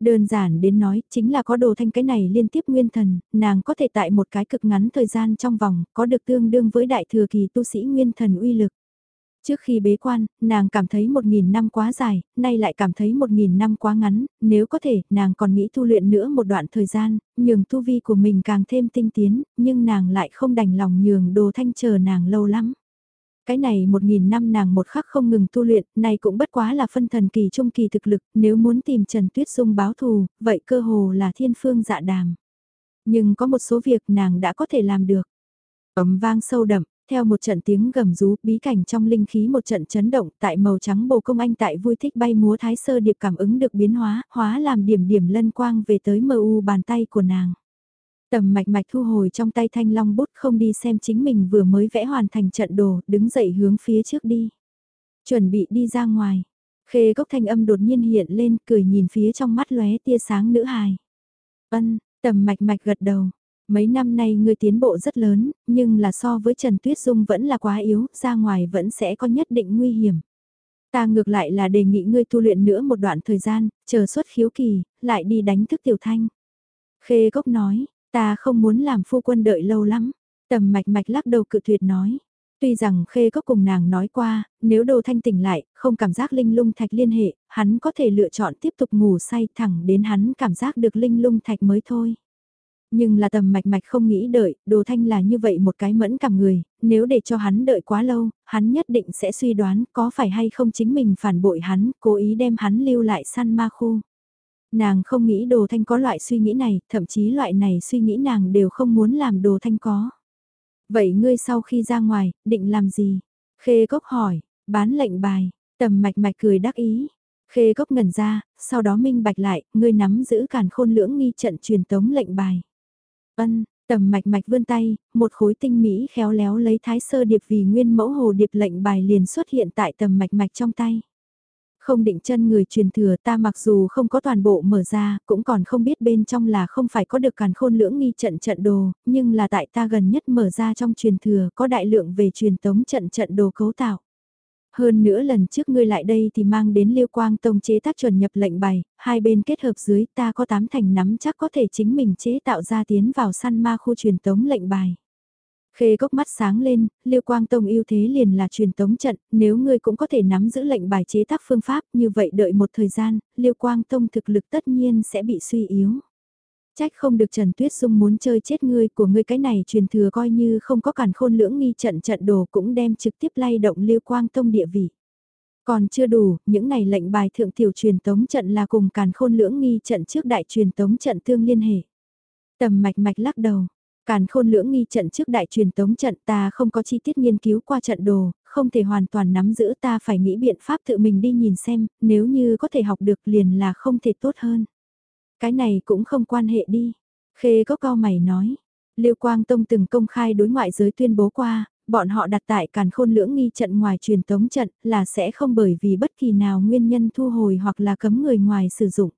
Đơn giản đến nói, chính là có đồ thanh cái này liên tiếp nguyên thần, nàng có thể tại một cái cực ngắn thời gian trong vòng, có được tương đương với đại thừa kỳ tu sĩ nguyên thần uy lực. Trước khi bế quan, nàng cảm thấy một nghìn năm quá dài, nay lại cảm thấy một nghìn năm quá ngắn, nếu có thể, nàng còn nghĩ tu luyện nữa một đoạn thời gian, nhường tu vi của mình càng thêm tinh tiến, nhưng nàng lại không đành lòng nhường đồ thanh chờ nàng lâu lắm. Cái này một nghìn năm nàng một khắc không ngừng tu luyện, này cũng bất quá là phân thần kỳ trung kỳ thực lực, nếu muốn tìm Trần Tuyết Dung báo thù, vậy cơ hồ là thiên phương dạ đàm. Nhưng có một số việc nàng đã có thể làm được. Ấm vang sâu đậm, theo một trận tiếng gầm rú, bí cảnh trong linh khí một trận chấn động, tại màu trắng bồ công anh tại vui thích bay múa thái sơ điệp cảm ứng được biến hóa, hóa làm điểm điểm lân quang về tới mờ u bàn tay của nàng. Tầm mạch mạch thu hồi trong tay thanh long bút không đi xem chính mình vừa mới vẽ hoàn thành trận đồ, đứng dậy hướng phía trước đi. Chuẩn bị đi ra ngoài. Khê gốc thanh âm đột nhiên hiện lên, cười nhìn phía trong mắt lóe tia sáng nữ hài. Ân, tầm mạch mạch gật đầu. Mấy năm nay ngươi tiến bộ rất lớn, nhưng là so với Trần Tuyết Dung vẫn là quá yếu, ra ngoài vẫn sẽ có nhất định nguy hiểm. Ta ngược lại là đề nghị ngươi tu luyện nữa một đoạn thời gian, chờ xuất khiếu kỳ, lại đi đánh thức tiểu thanh. Khê Cốc nói, Ta không muốn làm phu quân đợi lâu lắm. Tầm mạch mạch lắc đầu cự tuyệt nói. Tuy rằng Khê Cốc cùng nàng nói qua, nếu đồ thanh tỉnh lại, không cảm giác linh lung thạch liên hệ, hắn có thể lựa chọn tiếp tục ngủ say thẳng đến hắn cảm giác được linh lung thạch mới thôi. Nhưng là tầm mạch mạch không nghĩ đợi, đồ thanh là như vậy một cái mẫn cảm người, nếu để cho hắn đợi quá lâu, hắn nhất định sẽ suy đoán có phải hay không chính mình phản bội hắn, cố ý đem hắn lưu lại săn ma khu. Nàng không nghĩ đồ thanh có loại suy nghĩ này, thậm chí loại này suy nghĩ nàng đều không muốn làm đồ thanh có. Vậy ngươi sau khi ra ngoài, định làm gì? Khê cốc hỏi, bán lệnh bài, tầm mạch mạch cười đắc ý. Khê cốc ngẩn ra, sau đó minh bạch lại, ngươi nắm giữ càn khôn lưỡng nghi trận truyền tống lệnh bài. Ân, tầm mạch mạch vươn tay, một khối tinh mỹ khéo léo lấy thái sơ điệp vì nguyên mẫu hồ điệp lệnh bài liền xuất hiện tại tầm mạch mạch trong tay. Không định chân người truyền thừa ta mặc dù không có toàn bộ mở ra, cũng còn không biết bên trong là không phải có được càn khôn lưỡng nghi trận trận đồ, nhưng là tại ta gần nhất mở ra trong truyền thừa có đại lượng về truyền tống trận trận đồ cấu tạo. Hơn nữa lần trước ngươi lại đây thì mang đến Liêu Quang Tông chế tác chuẩn nhập lệnh bài, hai bên kết hợp dưới ta có tám thành nắm chắc có thể chính mình chế tạo ra tiến vào săn ma khu truyền tống lệnh bài. Khê cốc mắt sáng lên, Liêu Quang Tông ưu thế liền là truyền tống trận, nếu ngươi cũng có thể nắm giữ lệnh bài chế tác phương pháp, như vậy đợi một thời gian, Liêu Quang Tông thực lực tất nhiên sẽ bị suy yếu. Trách không được Trần Tuyết Dung muốn chơi chết ngươi của ngươi cái này truyền thừa coi như không có cản khôn lưỡng nghi trận trận đồ cũng đem trực tiếp lay động Liêu Quang Tông địa vị. Còn chưa đủ, những này lệnh bài thượng tiểu truyền tống trận là cùng càn khôn lưỡng nghi trận trước đại truyền tống trận tương liên hệ. Tầm mạch mạch lắc đầu, Càn khôn lưỡng nghi trận trước đại truyền tống trận ta không có chi tiết nghiên cứu qua trận đồ, không thể hoàn toàn nắm giữ ta phải nghĩ biện pháp tự mình đi nhìn xem, nếu như có thể học được liền là không thể tốt hơn. Cái này cũng không quan hệ đi. Khê có cao mày nói. Liêu Quang Tông từng công khai đối ngoại giới tuyên bố qua, bọn họ đặt tại càn khôn lưỡng nghi trận ngoài truyền tống trận là sẽ không bởi vì bất kỳ nào nguyên nhân thu hồi hoặc là cấm người ngoài sử dụng.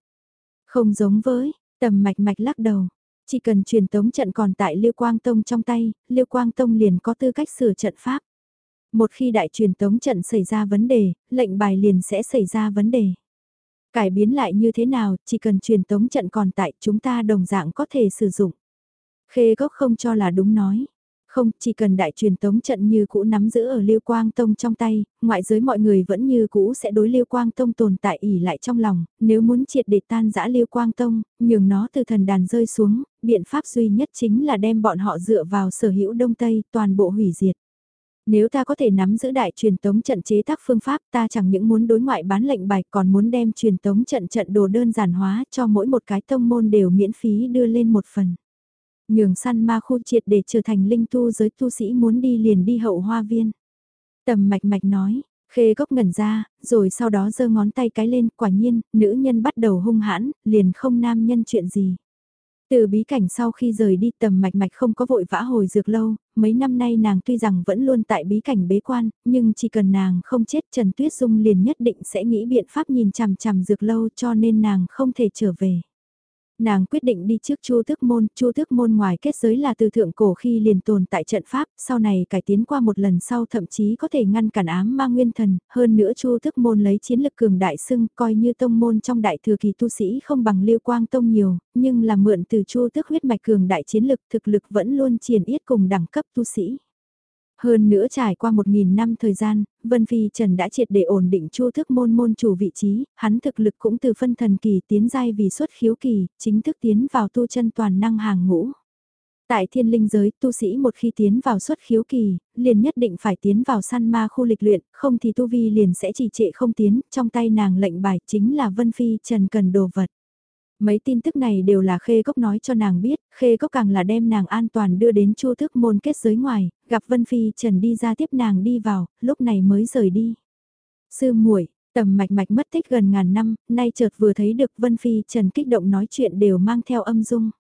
Không giống với, tầm mạch mạch lắc đầu, chỉ cần truyền tống trận còn tại Liêu Quang Tông trong tay, Liêu Quang Tông liền có tư cách sửa trận pháp. Một khi đại truyền tống trận xảy ra vấn đề, lệnh bài liền sẽ xảy ra vấn đề. Cải biến lại như thế nào, chỉ cần truyền tống trận còn tại chúng ta đồng dạng có thể sử dụng. Khê gốc không cho là đúng nói. Không, chỉ cần đại truyền tống trận như cũ nắm giữ ở Liêu Quang Tông trong tay, ngoại giới mọi người vẫn như cũ sẽ đối Liêu Quang Tông tồn tại ỉ lại trong lòng, nếu muốn triệt để tan giã Liêu Quang Tông, nhường nó từ thần đàn rơi xuống, biện pháp duy nhất chính là đem bọn họ dựa vào sở hữu Đông Tây, toàn bộ hủy diệt. Nếu ta có thể nắm giữ đại truyền tống trận chế tác phương pháp ta chẳng những muốn đối ngoại bán lệnh bài còn muốn đem truyền tống trận trận đồ đơn giản hóa cho mỗi một cái tông môn đều miễn phí đưa lên một phần. Nhường săn ma khu triệt để trở thành linh tu giới tu sĩ muốn đi liền đi hậu hoa viên. Tầm mạch mạch nói, khê gốc ngẩn ra, rồi sau đó giơ ngón tay cái lên, quả nhiên, nữ nhân bắt đầu hung hãn, liền không nam nhân chuyện gì. Từ bí cảnh sau khi rời đi tầm mạch mạch không có vội vã hồi dược lâu, mấy năm nay nàng tuy rằng vẫn luôn tại bí cảnh bế quan, nhưng chỉ cần nàng không chết Trần Tuyết Dung liền nhất định sẽ nghĩ biện pháp nhìn chằm chằm dược lâu cho nên nàng không thể trở về. Nàng quyết định đi trước Chu Tước Môn, Chu Tước Môn ngoài kết giới là từ thượng cổ khi liền tồn tại trận pháp, sau này cải tiến qua một lần sau thậm chí có thể ngăn cản ám ma nguyên thần, hơn nữa Chu Tước Môn lấy chiến lực cường đại xưng, coi như tông môn trong đại thừa kỳ tu sĩ không bằng Liêu Quang Tông nhiều, nhưng là mượn từ Chu Tước huyết mạch cường đại chiến lực, thực lực vẫn luôn triển yết cùng đẳng cấp tu sĩ. Hơn nữa trải qua một nghìn năm thời gian, Vân Phi Trần đã triệt để ổn định chu thức môn môn chủ vị trí, hắn thực lực cũng từ phân thần kỳ tiến giai vì xuất khiếu kỳ, chính thức tiến vào tu chân toàn năng hàng ngũ. Tại thiên linh giới, tu sĩ một khi tiến vào xuất khiếu kỳ, liền nhất định phải tiến vào săn ma khu lịch luyện, không thì tu vi liền sẽ trì trệ không tiến, trong tay nàng lệnh bài chính là Vân Phi Trần cần đồ vật. Mấy tin tức này đều là Khê Cốc nói cho nàng biết, Khê Cốc càng là đem nàng an toàn đưa đến chu thức môn kết giới ngoài, gặp Vân Phi Trần đi ra tiếp nàng đi vào, lúc này mới rời đi. Sư muội tầm mạch mạch mất tích gần ngàn năm, nay chợt vừa thấy được Vân Phi Trần kích động nói chuyện đều mang theo âm dung.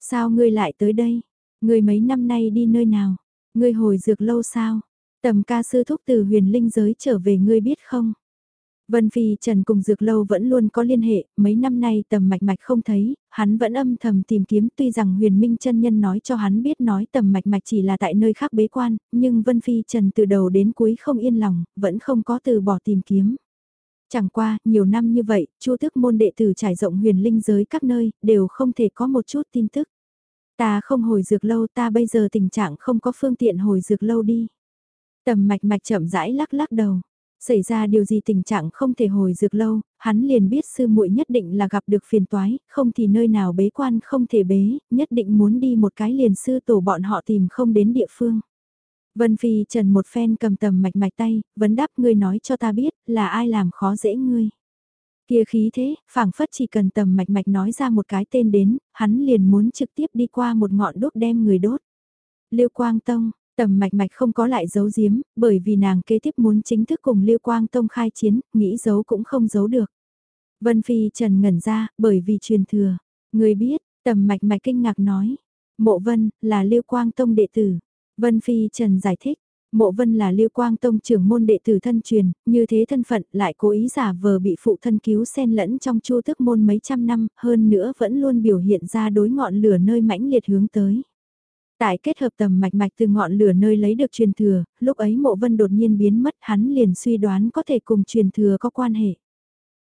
Sao ngươi lại tới đây? Ngươi mấy năm nay đi nơi nào? Ngươi hồi dược lâu sao? Tầm ca sư thúc từ huyền linh giới trở về ngươi biết không? Vân Phi Trần cùng Dược Lâu vẫn luôn có liên hệ, mấy năm nay tầm mạch mạch không thấy, hắn vẫn âm thầm tìm kiếm tuy rằng huyền minh chân nhân nói cho hắn biết nói tầm mạch mạch chỉ là tại nơi khác bế quan, nhưng Vân Phi Trần từ đầu đến cuối không yên lòng, vẫn không có từ bỏ tìm kiếm. Chẳng qua, nhiều năm như vậy, chu tước môn đệ tử trải rộng huyền linh giới các nơi, đều không thể có một chút tin tức. Ta không hồi dược lâu ta bây giờ tình trạng không có phương tiện hồi dược lâu đi. Tầm mạch mạch chậm rãi lắc lắc đầu. Xảy ra điều gì tình trạng không thể hồi dược lâu, hắn liền biết sư muội nhất định là gặp được phiền toái, không thì nơi nào bế quan không thể bế, nhất định muốn đi một cái liền sư tổ bọn họ tìm không đến địa phương. Vân Phi Trần một phen cầm tầm mạch mạch tay, vấn đáp ngươi nói cho ta biết là ai làm khó dễ ngươi. Kia khí thế, phảng phất chỉ cần tầm mạch mạch nói ra một cái tên đến, hắn liền muốn trực tiếp đi qua một ngọn đốt đem người đốt. Liêu Quang Tông, Tầm mạch mạch không có lại giấu giếm, bởi vì nàng kế tiếp muốn chính thức cùng Lưu Quang Tông khai chiến, nghĩ giấu cũng không giấu được. Vân Phi Trần ngẩn ra, bởi vì truyền thừa. Người biết, tầm mạch mạch kinh ngạc nói. Mộ Vân, là Lưu Quang Tông đệ tử. Vân Phi Trần giải thích, Mộ Vân là Lưu Quang Tông trưởng môn đệ tử thân truyền, như thế thân phận lại cố ý giả vờ bị phụ thân cứu xen lẫn trong chu thức môn mấy trăm năm, hơn nữa vẫn luôn biểu hiện ra đối ngọn lửa nơi mãnh liệt hướng tới. Tại kết hợp tầm mạch mạch từ ngọn lửa nơi lấy được truyền thừa, lúc ấy mộ vân đột nhiên biến mất hắn liền suy đoán có thể cùng truyền thừa có quan hệ.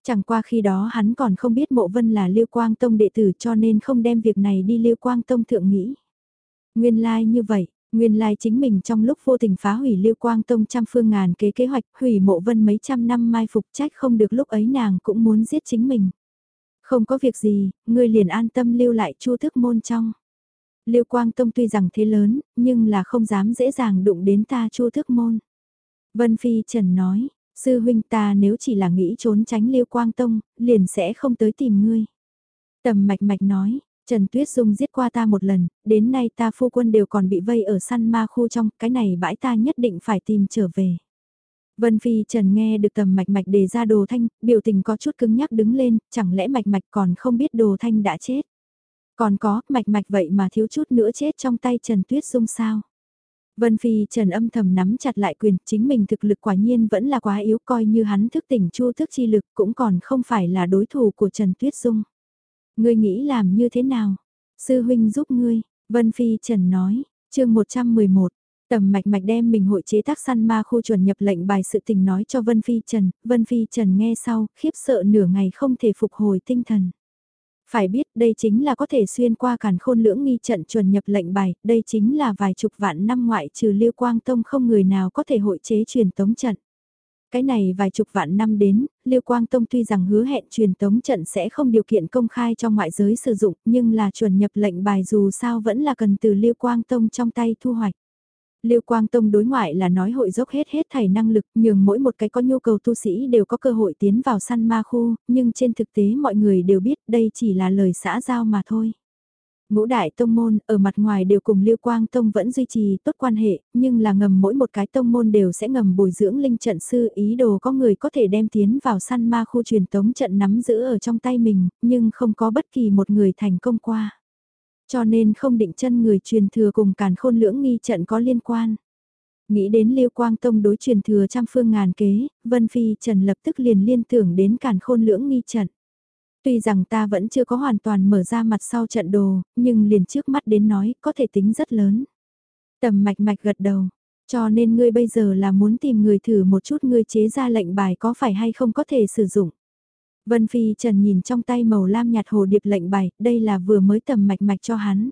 Chẳng qua khi đó hắn còn không biết mộ vân là liêu Quang Tông đệ tử cho nên không đem việc này đi liêu Quang Tông thượng nghĩ. Nguyên lai like như vậy, Nguyên lai chính mình trong lúc vô tình phá hủy liêu Quang Tông trăm phương ngàn kế kế hoạch hủy mộ vân mấy trăm năm mai phục trách không được lúc ấy nàng cũng muốn giết chính mình. Không có việc gì, ngươi liền an tâm lưu lại chu thức môn trong. Liêu Quang Tông tuy rằng thế lớn, nhưng là không dám dễ dàng đụng đến ta chu thức môn. Vân Phi Trần nói, sư huynh ta nếu chỉ là nghĩ trốn tránh Liêu Quang Tông, liền sẽ không tới tìm ngươi. Tầm mạch mạch nói, Trần Tuyết Dung giết qua ta một lần, đến nay ta phu quân đều còn bị vây ở săn ma khu trong, cái này bãi ta nhất định phải tìm trở về. Vân Phi Trần nghe được tầm mạch mạch đề ra đồ thanh, biểu tình có chút cứng nhắc đứng lên, chẳng lẽ mạch mạch còn không biết đồ thanh đã chết. Còn có, mạch mạch vậy mà thiếu chút nữa chết trong tay Trần Tuyết Dung sao. Vân Phi Trần âm thầm nắm chặt lại quyền, chính mình thực lực quả nhiên vẫn là quá yếu coi như hắn thức tỉnh chu thức chi lực cũng còn không phải là đối thủ của Trần Tuyết Dung. Ngươi nghĩ làm như thế nào? Sư huynh giúp ngươi, Vân Phi Trần nói, chương 111. Tầm mạch mạch đem mình hội chế tác săn ma khu chuẩn nhập lệnh bài sự tình nói cho Vân Phi Trần, Vân Phi Trần nghe sau, khiếp sợ nửa ngày không thể phục hồi tinh thần. Phải biết đây chính là có thể xuyên qua càn khôn lưỡng nghi trận chuẩn nhập lệnh bài, đây chính là vài chục vạn năm ngoại trừ Liêu Quang Tông không người nào có thể hội chế truyền tống trận. Cái này vài chục vạn năm đến, Liêu Quang Tông tuy rằng hứa hẹn truyền tống trận sẽ không điều kiện công khai cho ngoại giới sử dụng, nhưng là chuẩn nhập lệnh bài dù sao vẫn là cần từ Liêu Quang Tông trong tay thu hoạch. Lưu Quang Tông đối ngoại là nói hội dốc hết hết thảy năng lực, nhường mỗi một cái có nhu cầu tu sĩ đều có cơ hội tiến vào săn ma khu, nhưng trên thực tế mọi người đều biết đây chỉ là lời xã giao mà thôi. Ngũ đại tông môn ở mặt ngoài đều cùng Lưu Quang Tông vẫn duy trì tốt quan hệ, nhưng là ngầm mỗi một cái tông môn đều sẽ ngầm bồi dưỡng linh trận sư ý đồ có người có thể đem tiến vào săn ma khu truyền tống trận nắm giữ ở trong tay mình, nhưng không có bất kỳ một người thành công qua. Cho nên không định chân người truyền thừa cùng càn khôn lưỡng nghi trận có liên quan. Nghĩ đến Liêu Quang Tông đối truyền thừa trăm phương ngàn kế, Vân Phi Trần lập tức liền liên tưởng đến càn khôn lưỡng nghi trận. Tuy rằng ta vẫn chưa có hoàn toàn mở ra mặt sau trận đồ, nhưng liền trước mắt đến nói có thể tính rất lớn. Tầm mạch mạch gật đầu, cho nên ngươi bây giờ là muốn tìm người thử một chút ngươi chế ra lệnh bài có phải hay không có thể sử dụng. Vân Phi Trần nhìn trong tay màu lam nhạt hồ điệp lệnh bài, đây là vừa mới tầm mạch mạch cho hắn.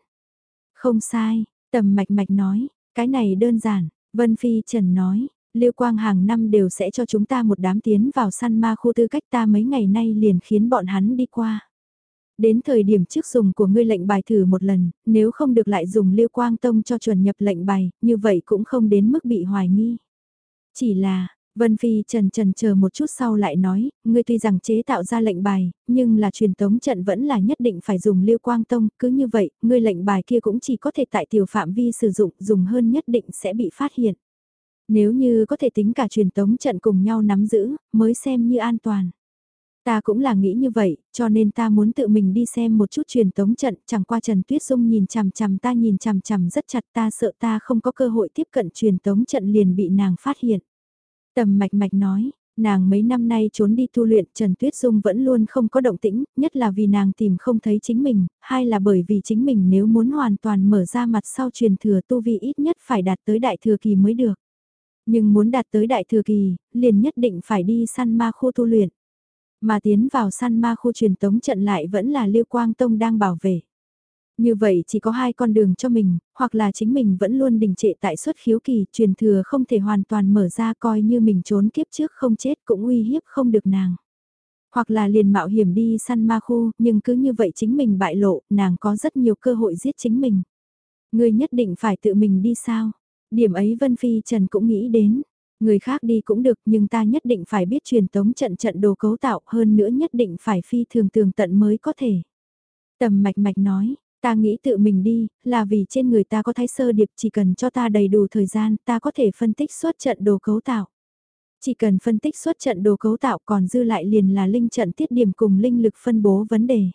Không sai, tầm mạch mạch nói, cái này đơn giản, Vân Phi Trần nói, Lưu Quang hàng năm đều sẽ cho chúng ta một đám tiến vào săn ma khu tư cách ta mấy ngày nay liền khiến bọn hắn đi qua. Đến thời điểm trước dùng của ngươi lệnh bài thử một lần, nếu không được lại dùng Lưu Quang Tông cho chuẩn nhập lệnh bài, như vậy cũng không đến mức bị hoài nghi. Chỉ là, Vân Phi trần trần chờ một chút sau lại nói, ngươi tuy rằng chế tạo ra lệnh bài, nhưng là truyền tống trận vẫn là nhất định phải dùng Lưu Quang Tông, cứ như vậy, ngươi lệnh bài kia cũng chỉ có thể tại tiểu phạm vi sử dụng, dùng hơn nhất định sẽ bị phát hiện. Nếu như có thể tính cả truyền tống trận cùng nhau nắm giữ, mới xem như an toàn. Ta cũng là nghĩ như vậy, cho nên ta muốn tự mình đi xem một chút truyền tống trận, chẳng qua Trần Tuyết Dung nhìn chằm chằm ta nhìn chằm chằm rất chặt ta sợ ta không có cơ hội tiếp cận truyền tống trận liền bị nàng phát hiện. Tầm mạch mạch nói, nàng mấy năm nay trốn đi tu luyện Trần Tuyết Dung vẫn luôn không có động tĩnh, nhất là vì nàng tìm không thấy chính mình, hai là bởi vì chính mình nếu muốn hoàn toàn mở ra mặt sau truyền thừa tu vi ít nhất phải đạt tới đại thừa kỳ mới được. Nhưng muốn đạt tới đại thừa kỳ, liền nhất định phải đi săn ma khu tu luyện. Mà tiến vào săn ma khu truyền tống trận lại vẫn là Liêu Quang Tông đang bảo vệ. Như vậy chỉ có hai con đường cho mình, hoặc là chính mình vẫn luôn đình trệ tại suất khiếu kỳ, truyền thừa không thể hoàn toàn mở ra coi như mình trốn kiếp trước không chết cũng uy hiếp không được nàng. Hoặc là liền mạo hiểm đi săn ma khu, nhưng cứ như vậy chính mình bại lộ, nàng có rất nhiều cơ hội giết chính mình. Người nhất định phải tự mình đi sao? Điểm ấy Vân Phi Trần cũng nghĩ đến. Người khác đi cũng được nhưng ta nhất định phải biết truyền tống trận trận đồ cấu tạo hơn nữa nhất định phải phi thường tường tận mới có thể. Tầm mạch mạch nói, ta nghĩ tự mình đi, là vì trên người ta có thái sơ điệp chỉ cần cho ta đầy đủ thời gian ta có thể phân tích suốt trận đồ cấu tạo. Chỉ cần phân tích suốt trận đồ cấu tạo còn dư lại liền là linh trận tiết điểm cùng linh lực phân bố vấn đề.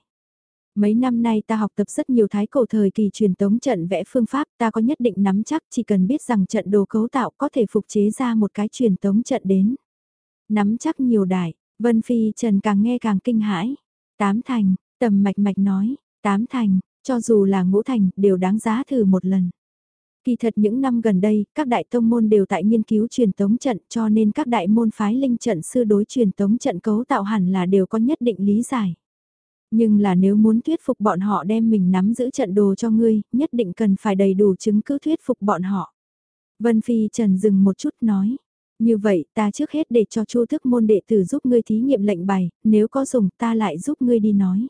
Mấy năm nay ta học tập rất nhiều thái cổ thời kỳ truyền tống trận vẽ phương pháp ta có nhất định nắm chắc chỉ cần biết rằng trận đồ cấu tạo có thể phục chế ra một cái truyền tống trận đến. Nắm chắc nhiều đại, Vân Phi Trần càng nghe càng kinh hãi. Tám thành, tầm mạch mạch nói, tám thành, cho dù là ngũ thành đều đáng giá thử một lần. Kỳ thật những năm gần đây, các đại tông môn đều tại nghiên cứu truyền tống trận cho nên các đại môn phái linh trận sư đối truyền tống trận cấu tạo hẳn là đều có nhất định lý giải. Nhưng là nếu muốn thuyết phục bọn họ đem mình nắm giữ trận đồ cho ngươi, nhất định cần phải đầy đủ chứng cứ thuyết phục bọn họ. Vân Phi Trần dừng một chút nói. Như vậy ta trước hết để cho chu thức môn đệ tử giúp ngươi thí nghiệm lệnh bày, nếu có dùng ta lại giúp ngươi đi nói.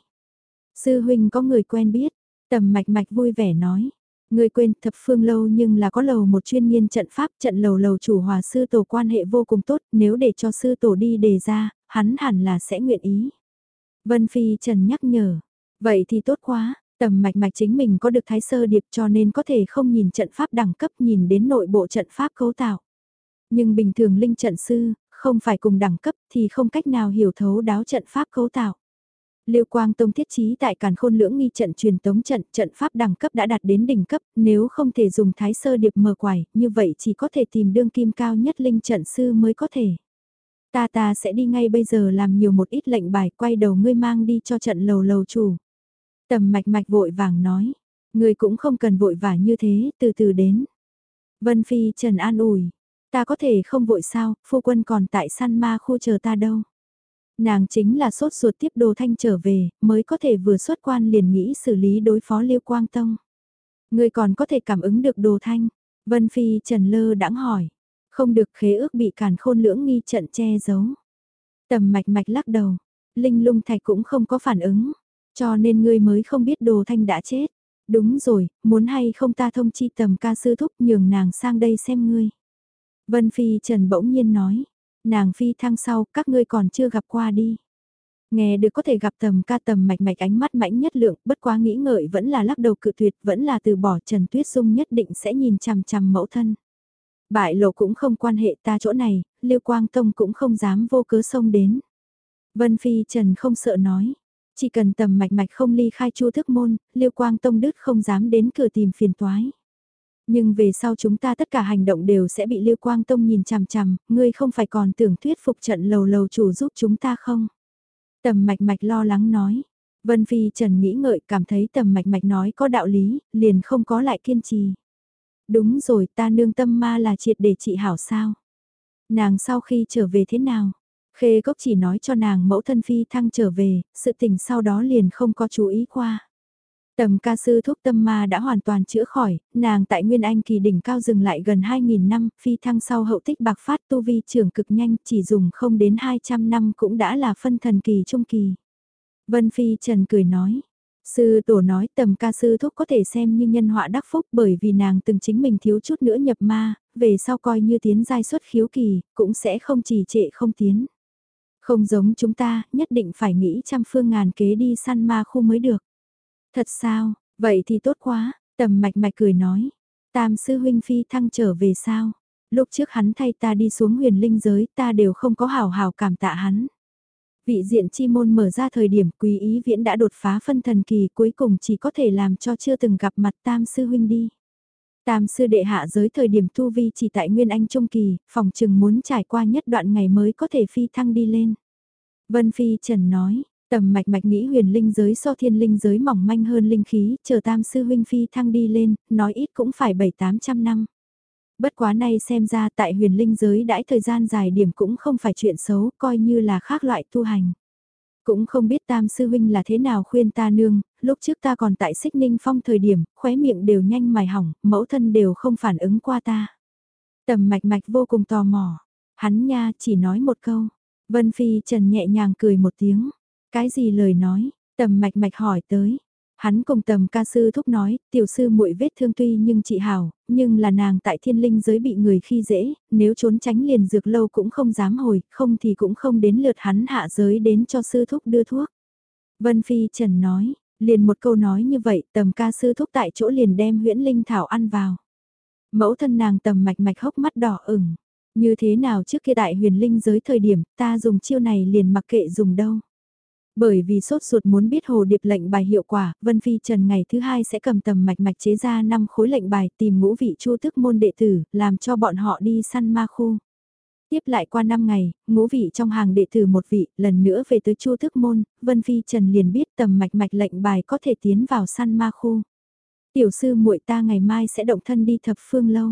Sư huynh có người quen biết, tầm mạch mạch vui vẻ nói. người quên thập phương lâu nhưng là có lầu một chuyên nghiên trận pháp trận lầu lầu chủ hòa sư tổ quan hệ vô cùng tốt nếu để cho sư tổ đi đề ra, hắn hẳn là sẽ nguyện ý. Vân Phi Trần nhắc nhở, vậy thì tốt quá, tầm mạch mạch chính mình có được thái sơ điệp cho nên có thể không nhìn trận pháp đẳng cấp nhìn đến nội bộ trận pháp cấu tạo. Nhưng bình thường linh trận sư, không phải cùng đẳng cấp thì không cách nào hiểu thấu đáo trận pháp cấu tạo. Lưu Quang Tông thiết trí tại Càn Khôn Lưỡng nghi trận truyền tống trận, trận pháp đẳng cấp đã đạt đến đỉnh cấp, nếu không thể dùng thái sơ điệp mở quải, như vậy chỉ có thể tìm đương kim cao nhất linh trận sư mới có thể. Ta ta sẽ đi ngay bây giờ làm nhiều một ít lệnh bài quay đầu ngươi mang đi cho trận lầu lầu chủ. Tầm mạch mạch vội vàng nói, ngươi cũng không cần vội vàng như thế, từ từ đến. Vân Phi Trần an ủi, ta có thể không vội sao, phu quân còn tại săn ma khu chờ ta đâu. Nàng chính là sốt ruột tiếp đồ thanh trở về, mới có thể vừa xuất quan liền nghĩ xử lý đối phó Liêu Quang Tông. người còn có thể cảm ứng được đồ thanh. Vân Phi Trần Lơ đãng hỏi. Không được khế ước bị càn khôn lưỡng nghi trận che giấu. Tầm mạch mạch lắc đầu. Linh lung thạch cũng không có phản ứng. Cho nên ngươi mới không biết đồ thanh đã chết. Đúng rồi, muốn hay không ta thông chi tầm ca sư thúc nhường nàng sang đây xem ngươi. Vân Phi Trần bỗng nhiên nói nàng phi thăng sau, các ngươi còn chưa gặp qua đi. Nghe được có thể gặp tầm ca tầm mạch mạch ánh mắt mãnh nhất lượng, bất quá nghĩ ngợi vẫn là lắc đầu cự tuyệt, vẫn là từ bỏ Trần Tuyết Dung nhất định sẽ nhìn chằm chằm mẫu thân. Bại lộ cũng không quan hệ ta chỗ này, Liêu Quang Tông cũng không dám vô cớ xông đến. Vân Phi Trần không sợ nói, chỉ cần tầm mạch mạch không ly khai chu thức môn, Liêu Quang Tông đứt không dám đến cửa tìm phiền toái. Nhưng về sau chúng ta tất cả hành động đều sẽ bị Lưu Quang Tông nhìn chằm chằm, ngươi không phải còn tưởng thuyết phục trận lầu lầu chủ giúp chúng ta không? Tầm mạch mạch lo lắng nói. Vân Phi Trần nghĩ ngợi cảm thấy tầm mạch mạch nói có đạo lý, liền không có lại kiên trì. Đúng rồi ta nương tâm ma là triệt để trị hảo sao? Nàng sau khi trở về thế nào? Khê Cốc chỉ nói cho nàng mẫu thân Phi thăng trở về, sự tình sau đó liền không có chú ý qua. Tầm ca sư thuốc tâm ma đã hoàn toàn chữa khỏi, nàng tại Nguyên Anh kỳ đỉnh cao dừng lại gần 2.000 năm, phi thăng sau hậu tích bạc phát tu vi trưởng cực nhanh, chỉ dùng không đến 200 năm cũng đã là phân thần kỳ trung kỳ. Vân Phi Trần cười nói, sư tổ nói tầm ca sư thuốc có thể xem như nhân họa đắc phúc bởi vì nàng từng chính mình thiếu chút nữa nhập ma, về sau coi như tiến giai xuất khiếu kỳ, cũng sẽ không trì trệ không tiến. Không giống chúng ta, nhất định phải nghĩ trăm phương ngàn kế đi săn ma khu mới được. Thật sao, vậy thì tốt quá, tầm mạch mạch cười nói. Tam sư huynh phi thăng trở về sao? Lúc trước hắn thay ta đi xuống huyền linh giới ta đều không có hào hào cảm tạ hắn. Vị diện chi môn mở ra thời điểm quý ý viễn đã đột phá phân thần kỳ cuối cùng chỉ có thể làm cho chưa từng gặp mặt tam sư huynh đi. Tam sư đệ hạ giới thời điểm tu vi chỉ tại Nguyên Anh Trung Kỳ, phòng trừng muốn trải qua nhất đoạn ngày mới có thể phi thăng đi lên. Vân Phi Trần nói, Tầm mạch mạch nghĩ huyền linh giới so thiên linh giới mỏng manh hơn linh khí, chờ tam sư huynh phi thăng đi lên, nói ít cũng phải bảy tám trăm năm. Bất quá nay xem ra tại huyền linh giới đãi thời gian dài điểm cũng không phải chuyện xấu, coi như là khác loại tu hành. Cũng không biết tam sư huynh là thế nào khuyên ta nương, lúc trước ta còn tại xích ninh phong thời điểm, khóe miệng đều nhanh mài hỏng, mẫu thân đều không phản ứng qua ta. Tầm mạch mạch vô cùng tò mò, hắn nha chỉ nói một câu, Vân Phi Trần nhẹ nhàng cười một tiếng. Cái gì lời nói, tầm mạch mạch hỏi tới. Hắn cùng tầm ca sư thúc nói, tiểu sư muội vết thương tuy nhưng chị hảo, nhưng là nàng tại thiên linh giới bị người khi dễ, nếu trốn tránh liền dược lâu cũng không dám hồi, không thì cũng không đến lượt hắn hạ giới đến cho sư thúc đưa thuốc. Vân Phi Trần nói, liền một câu nói như vậy tầm ca sư thúc tại chỗ liền đem huyễn linh thảo ăn vào. Mẫu thân nàng tầm mạch mạch hốc mắt đỏ ửng. Như thế nào trước kia đại huyền linh giới thời điểm ta dùng chiêu này liền mặc kệ dùng đâu. Bởi vì sốt ruột muốn biết hồ điệp lệnh bài hiệu quả, Vân Phi Trần ngày thứ hai sẽ cầm tầm mạch mạch chế ra 5 khối lệnh bài tìm ngũ vị chu tức môn đệ tử, làm cho bọn họ đi săn ma khu. Tiếp lại qua 5 ngày, ngũ vị trong hàng đệ tử một vị, lần nữa về tới chu thức môn, Vân Phi Trần liền biết tầm mạch mạch lệnh bài có thể tiến vào săn ma khu. Tiểu sư muội ta ngày mai sẽ động thân đi thập phương lâu.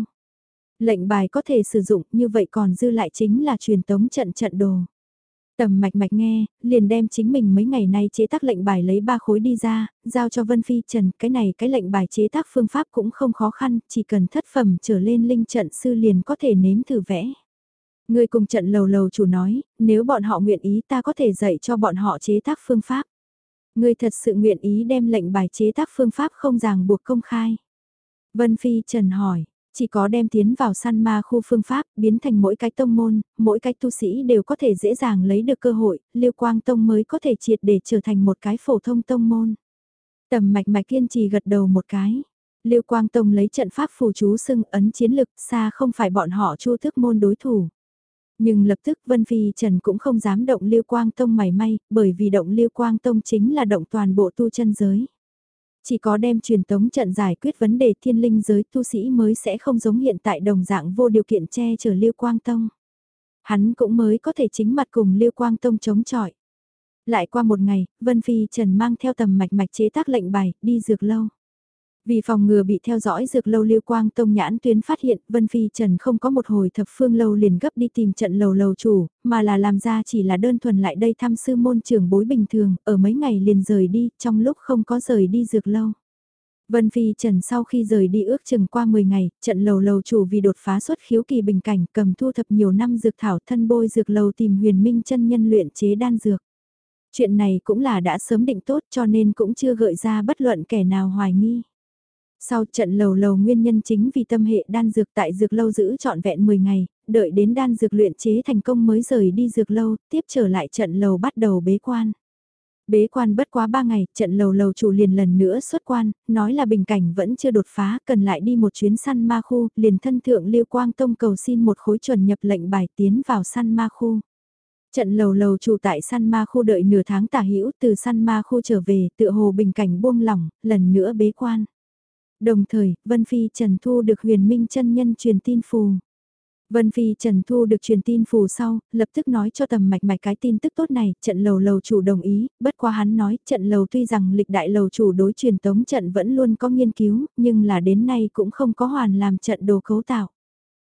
Lệnh bài có thể sử dụng như vậy còn dư lại chính là truyền tống trận trận đồ. Tầm mạch mạch nghe, liền đem chính mình mấy ngày nay chế tác lệnh bài lấy ba khối đi ra, giao cho Vân Phi Trần, cái này cái lệnh bài chế tác phương pháp cũng không khó khăn, chỉ cần thất phẩm trở lên linh trận sư liền có thể nếm thử vẽ. Người cùng trận lầu lầu chủ nói, nếu bọn họ nguyện ý ta có thể dạy cho bọn họ chế tác phương pháp. Người thật sự nguyện ý đem lệnh bài chế tác phương pháp không ràng buộc công khai. Vân Phi Trần hỏi, chỉ có đem tiến vào săn ma khu phương pháp, biến thành mỗi cái tông môn, mỗi cái tu sĩ đều có thể dễ dàng lấy được cơ hội, Liêu Quang Tông mới có thể triệt để trở thành một cái phổ thông tông môn. Tầm mạch mạch kiên trì gật đầu một cái. Liêu Quang Tông lấy trận pháp phù chú xưng ấn chiến lực xa không phải bọn họ chu thức môn đối thủ. Nhưng lập tức Vân Phi Trần cũng không dám động Liêu Quang Tông mảy may, bởi vì động Liêu Quang Tông chính là động toàn bộ tu chân giới. Chỉ có đem truyền tống trận giải quyết vấn đề thiên linh giới tu sĩ mới sẽ không giống hiện tại đồng dạng vô điều kiện che chở Liêu Quang Tông. Hắn cũng mới có thể chính mặt cùng Liêu Quang Tông chống chọi. Lại qua một ngày, Vân Phi Trần mang theo tầm mạch mạch chế tác lệnh bài, đi dược lâu. Vì phòng ngừa bị theo dõi dược lâu liêu quang tông nhãn tuyến phát hiện Vân Phi Trần không có một hồi thập phương lâu liền gấp đi tìm trận lầu lầu chủ, mà là làm ra chỉ là đơn thuần lại đây thăm sư môn trưởng bối bình thường, ở mấy ngày liền rời đi, trong lúc không có rời đi dược lâu. Vân Phi Trần sau khi rời đi ước chừng qua 10 ngày, trận lầu lầu chủ vì đột phá xuất khiếu kỳ bình cảnh cầm thu thập nhiều năm dược thảo thân bôi dược lầu tìm huyền minh chân nhân luyện chế đan dược. Chuyện này cũng là đã sớm định tốt cho nên cũng chưa gợi ra bất luận kẻ nào hoài nghi. Sau trận lầu lầu nguyên nhân chính vì tâm hệ đan dược tại dược lâu giữ trọn vẹn 10 ngày, đợi đến đan dược luyện chế thành công mới rời đi dược lâu, tiếp trở lại trận lầu bắt đầu bế quan. Bế quan bất quá 3 ngày, trận lầu lầu chủ liền lần nữa xuất quan, nói là bình cảnh vẫn chưa đột phá, cần lại đi một chuyến săn ma khu, liền thân thượng liêu quang tông cầu xin một khối chuẩn nhập lệnh bài tiến vào săn ma khu. Trận lầu lầu chủ tại săn ma khu đợi nửa tháng tả hữu từ săn ma khu trở về, tựa hồ bình cảnh buông lỏng, lần nữa bế quan. Đồng thời, Vân Phi Trần Thu được huyền minh chân nhân truyền tin phù. Vân Phi Trần Thu được truyền tin phù sau, lập tức nói cho tầm mạch mạch cái tin tức tốt này, trận lầu lầu chủ đồng ý, bất quá hắn nói, trận lầu tuy rằng lịch đại lầu chủ đối truyền tống trận vẫn luôn có nghiên cứu, nhưng là đến nay cũng không có hoàn làm trận đồ cấu tạo.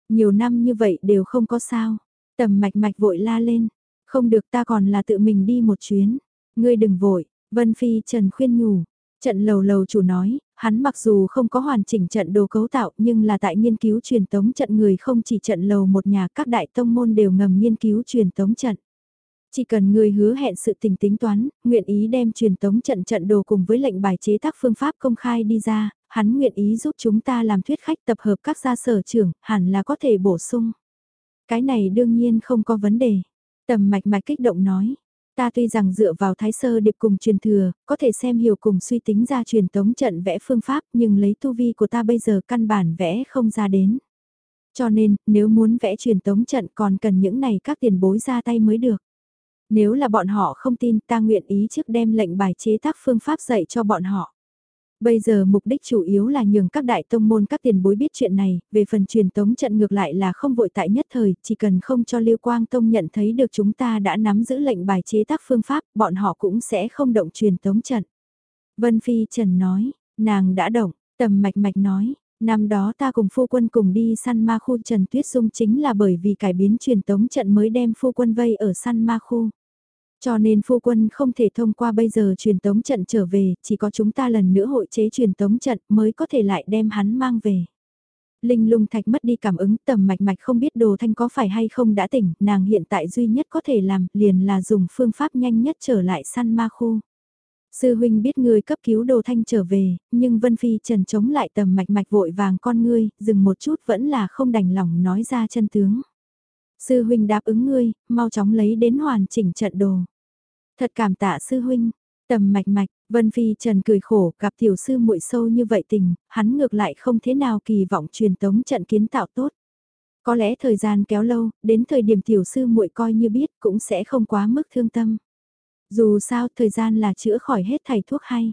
Nhiều năm như vậy đều không có sao, tầm mạch mạch vội la lên, không được ta còn là tự mình đi một chuyến, ngươi đừng vội, Vân Phi Trần khuyên nhủ, Trận lầu lầu chủ nói, hắn mặc dù không có hoàn chỉnh trận đồ cấu tạo nhưng là tại nghiên cứu truyền tống trận người không chỉ trận lầu một nhà các đại tông môn đều ngầm nghiên cứu truyền tống trận. Chỉ cần người hứa hẹn sự tình tính toán, nguyện ý đem truyền tống trận trận đồ cùng với lệnh bài chế tác phương pháp công khai đi ra, hắn nguyện ý giúp chúng ta làm thuyết khách tập hợp các gia sở trưởng, hẳn là có thể bổ sung. Cái này đương nhiên không có vấn đề. Tầm mạch mạch kích động nói, Ta tuy rằng dựa vào thái sơ điệp cùng truyền thừa, có thể xem hiểu cùng suy tính ra truyền tống trận vẽ phương pháp nhưng lấy tu vi của ta bây giờ căn bản vẽ không ra đến. Cho nên, nếu muốn vẽ truyền tống trận còn cần những này các tiền bối ra tay mới được. Nếu là bọn họ không tin ta nguyện ý trước đem lệnh bài chế tác phương pháp dạy cho bọn họ. Bây giờ mục đích chủ yếu là nhường các đại tông môn các tiền bối biết chuyện này, về phần truyền tống trận ngược lại là không vội tại nhất thời, chỉ cần không cho Liêu Quang Tông nhận thấy được chúng ta đã nắm giữ lệnh bài chế tác phương pháp, bọn họ cũng sẽ không động truyền tống trận. Vân Phi Trần nói, nàng đã động, tầm mạch mạch nói, năm đó ta cùng phu quân cùng đi săn ma khu Trần Tuyết Dung chính là bởi vì cải biến truyền tống trận mới đem phu quân vây ở săn ma khu. Cho nên phu quân không thể thông qua bây giờ truyền tống trận trở về, chỉ có chúng ta lần nữa hội chế truyền tống trận mới có thể lại đem hắn mang về. Linh lung thạch mất đi cảm ứng tầm mạch mạch không biết đồ thanh có phải hay không đã tỉnh, nàng hiện tại duy nhất có thể làm liền là dùng phương pháp nhanh nhất trở lại săn ma khu. Sư huynh biết người cấp cứu đồ thanh trở về, nhưng Vân Phi trần chống lại tầm mạch mạch vội vàng con ngươi, dừng một chút vẫn là không đành lòng nói ra chân tướng. Sư huynh đáp ứng ngươi, mau chóng lấy đến hoàn chỉnh trận đồ. Thật cảm tạ sư huynh, tầm mạch mạch, Vân Phi Trần cười khổ gặp tiểu sư muội sâu như vậy tình, hắn ngược lại không thế nào kỳ vọng truyền tống trận kiến tạo tốt. Có lẽ thời gian kéo lâu, đến thời điểm tiểu sư muội coi như biết cũng sẽ không quá mức thương tâm. Dù sao thời gian là chữa khỏi hết thầy thuốc hay.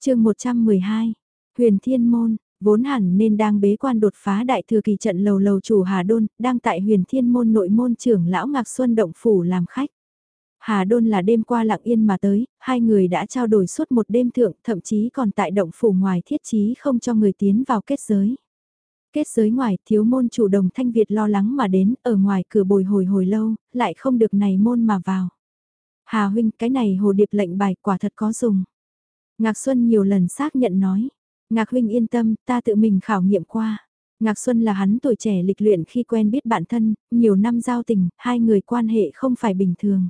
chương 112, huyền thiên môn, vốn hẳn nên đang bế quan đột phá đại thừa kỳ trận lầu lầu chủ Hà Đôn, đang tại huyền thiên môn nội môn trưởng lão Ngạc Xuân Động Phủ làm khách. Hà Đôn là đêm qua lặng yên mà tới, hai người đã trao đổi suốt một đêm thượng, thậm chí còn tại động phủ ngoài thiết chí không cho người tiến vào kết giới. Kết giới ngoài, thiếu môn chủ đồng thanh Việt lo lắng mà đến, ở ngoài cửa bồi hồi hồi lâu, lại không được này môn mà vào. Hà huynh, cái này hồ điệp lệnh bài quả thật có dùng. Ngạc Xuân nhiều lần xác nhận nói. Ngạc huynh yên tâm, ta tự mình khảo nghiệm qua. Ngạc Xuân là hắn tuổi trẻ lịch luyện khi quen biết bạn thân, nhiều năm giao tình, hai người quan hệ không phải bình thường.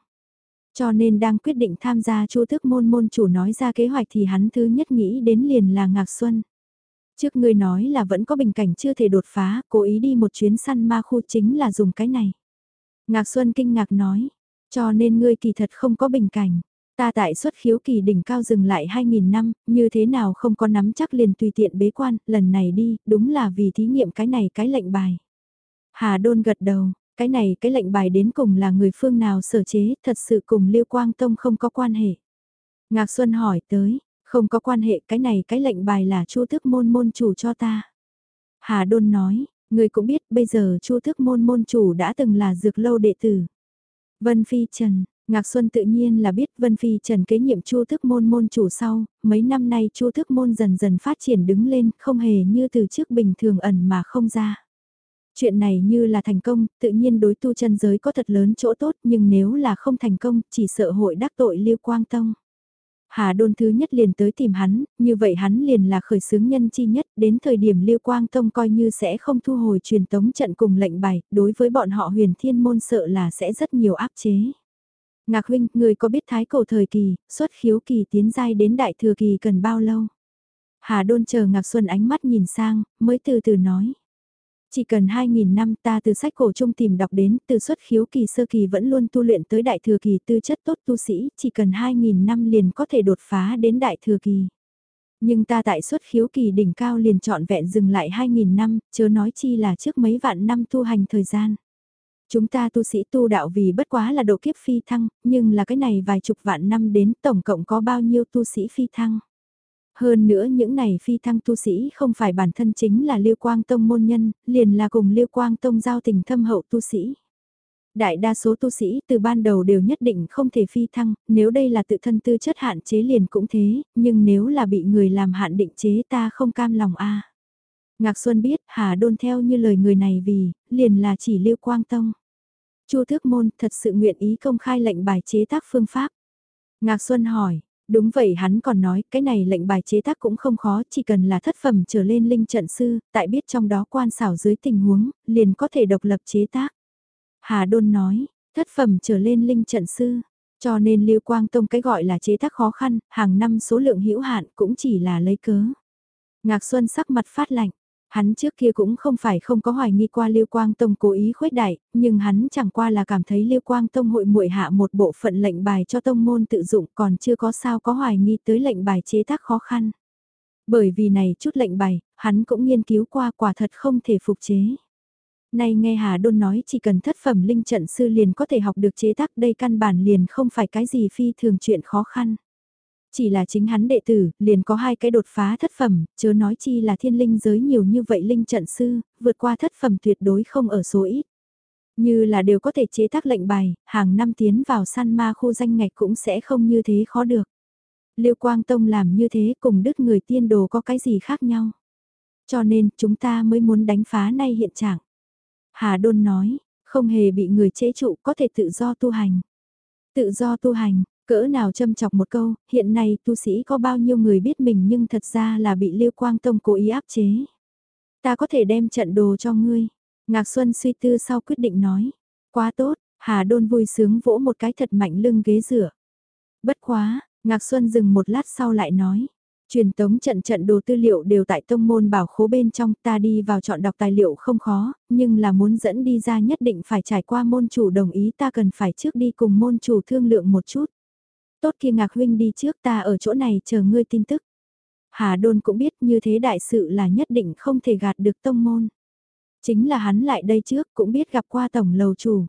Cho nên đang quyết định tham gia chu thức môn môn chủ nói ra kế hoạch thì hắn thứ nhất nghĩ đến liền là Ngạc Xuân. Trước ngươi nói là vẫn có bình cảnh chưa thể đột phá, cố ý đi một chuyến săn ma khu chính là dùng cái này. Ngạc Xuân kinh ngạc nói, cho nên ngươi kỳ thật không có bình cảnh. Ta tại xuất khiếu kỳ đỉnh cao dừng lại 2.000 năm, như thế nào không có nắm chắc liền tùy tiện bế quan, lần này đi, đúng là vì thí nghiệm cái này cái lệnh bài. Hà Đôn gật đầu, cái này cái lệnh bài đến cùng là người phương nào sở chế, thật sự cùng Liêu Quang Tông không có quan hệ. Ngạc Xuân hỏi tới, không có quan hệ cái này cái lệnh bài là chu thức môn môn chủ cho ta. Hà Đôn nói, người cũng biết bây giờ chu thức môn môn chủ đã từng là dược lâu đệ tử. Vân Phi Trần, Ngạc Xuân tự nhiên là biết Vân Phi Trần kế nhiệm chu thức môn môn chủ sau, mấy năm nay chu thức môn dần dần phát triển đứng lên, không hề như từ trước bình thường ẩn mà không ra. Chuyện này như là thành công, tự nhiên đối tu chân giới có thật lớn chỗ tốt nhưng nếu là không thành công, chỉ sợ hội đắc tội Liêu Quang Tông. Hà Đôn thứ nhất liền tới tìm hắn, như vậy hắn liền là khởi xướng nhân chi nhất, đến thời điểm Liêu Quang Tông coi như sẽ không thu hồi truyền tống trận cùng lệnh bài, đối với bọn họ huyền thiên môn sợ là sẽ rất nhiều áp chế. Ngạc huynh, người có biết thái cổ thời kỳ, xuất khiếu kỳ tiến giai đến đại thừa kỳ cần bao lâu? Hà Đôn chờ Ngạc Xuân ánh mắt nhìn sang, mới từ từ nói. Chỉ cần 2.000 năm ta từ sách cổ trung tìm đọc đến, từ xuất khiếu kỳ sơ kỳ vẫn luôn tu luyện tới đại thừa kỳ tư chất tốt tu sĩ, chỉ cần 2.000 năm liền có thể đột phá đến đại thừa kỳ. Nhưng ta tại xuất khiếu kỳ đỉnh cao liền chọn vẹn dừng lại 2.000 năm, chớ nói chi là trước mấy vạn năm tu hành thời gian. Chúng ta tu sĩ tu đạo vì bất quá là độ kiếp phi thăng, nhưng là cái này vài chục vạn năm đến tổng cộng có bao nhiêu tu sĩ phi thăng. Hơn nữa những này phi thăng tu sĩ không phải bản thân chính là Liêu Quang Tông môn nhân, liền là cùng Liêu Quang Tông giao tình thâm hậu tu sĩ. Đại đa số tu sĩ từ ban đầu đều nhất định không thể phi thăng, nếu đây là tự thân tư chất hạn chế liền cũng thế, nhưng nếu là bị người làm hạn định chế ta không cam lòng a. Ngạc Xuân biết Hà Đôn theo như lời người này vì, liền là chỉ Liêu Quang Tông. Chu Thước Môn thật sự nguyện ý công khai lệnh bài chế tác phương pháp. Ngạc Xuân hỏi, Đúng vậy hắn còn nói, cái này lệnh bài chế tác cũng không khó, chỉ cần là thất phẩm trở lên linh trận sư, tại biết trong đó quan xảo dưới tình huống, liền có thể độc lập chế tác. Hà Đôn nói, thất phẩm trở lên linh trận sư, cho nên Lưu Quang Tông cái gọi là chế tác khó khăn, hàng năm số lượng hữu hạn cũng chỉ là lấy cớ. Ngạc Xuân sắc mặt phát lạnh, Hắn trước kia cũng không phải không có hoài nghi qua Liêu Quang Tông cố ý khuếch đại, nhưng hắn chẳng qua là cảm thấy Liêu Quang Tông hội muội hạ một bộ phận lệnh bài cho tông môn tự dụng còn chưa có sao có hoài nghi tới lệnh bài chế tác khó khăn. Bởi vì này chút lệnh bài, hắn cũng nghiên cứu qua quả thật không thể phục chế. Nay nghe Hà Đôn nói chỉ cần thất phẩm linh trận sư liền có thể học được chế tác đây căn bản liền không phải cái gì phi thường chuyện khó khăn. Chỉ là chính hắn đệ tử, liền có hai cái đột phá thất phẩm, chớ nói chi là thiên linh giới nhiều như vậy linh trận sư, vượt qua thất phẩm tuyệt đối không ở số ít. Như là đều có thể chế tác lệnh bài, hàng năm tiến vào săn ma khu danh ngạch cũng sẽ không như thế khó được. Liêu Quang Tông làm như thế cùng đức người tiên đồ có cái gì khác nhau. Cho nên chúng ta mới muốn đánh phá nay hiện trạng. Hà Đôn nói, không hề bị người chế trụ có thể tự do tu hành. Tự do tu hành, Cỡ nào châm chọc một câu, hiện nay tu sĩ có bao nhiêu người biết mình nhưng thật ra là bị Lưu Quang Tông cố ý áp chế. Ta có thể đem trận đồ cho ngươi. Ngạc Xuân suy tư sau quyết định nói. Quá tốt, Hà Đôn vui sướng vỗ một cái thật mạnh lưng ghế rửa. Bất quá, Ngạc Xuân dừng một lát sau lại nói. Truyền tống trận trận đồ tư liệu đều tại tông môn bảo khố bên trong ta đi vào chọn đọc tài liệu không khó, nhưng là muốn dẫn đi ra nhất định phải trải qua môn chủ đồng ý ta cần phải trước đi cùng môn chủ thương lượng một chút. Tốt kia ngạc huynh đi trước ta ở chỗ này chờ ngươi tin tức. Hà Đôn cũng biết như thế đại sự là nhất định không thể gạt được tông môn. Chính là hắn lại đây trước cũng biết gặp qua tổng lầu chủ.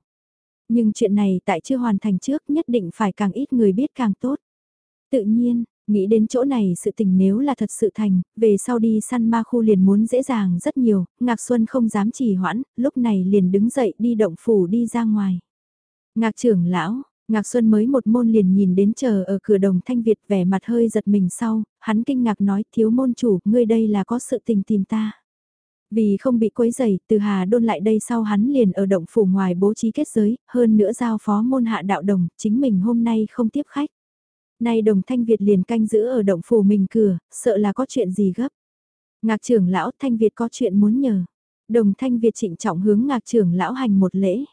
Nhưng chuyện này tại chưa hoàn thành trước nhất định phải càng ít người biết càng tốt. Tự nhiên, nghĩ đến chỗ này sự tình nếu là thật sự thành, về sau đi săn ma khu liền muốn dễ dàng rất nhiều, Ngạc Xuân không dám trì hoãn, lúc này liền đứng dậy đi động phủ đi ra ngoài. Ngạc trưởng lão, Ngạc Xuân mới một môn liền nhìn đến chờ ở cửa đồng thanh Việt vẻ mặt hơi giật mình sau, hắn kinh ngạc nói thiếu môn chủ, ngươi đây là có sự tình tìm ta. Vì không bị quấy rầy, từ Hà đôn lại đây sau hắn liền ở động phủ ngoài bố trí kết giới, hơn nữa giao phó môn hạ đạo đồng, chính mình hôm nay không tiếp khách. Nay đồng thanh Việt liền canh giữ ở động phủ mình cửa, sợ là có chuyện gì gấp. Ngạc trưởng lão thanh Việt có chuyện muốn nhờ. Đồng thanh Việt trịnh trọng hướng ngạc trưởng lão hành một lễ.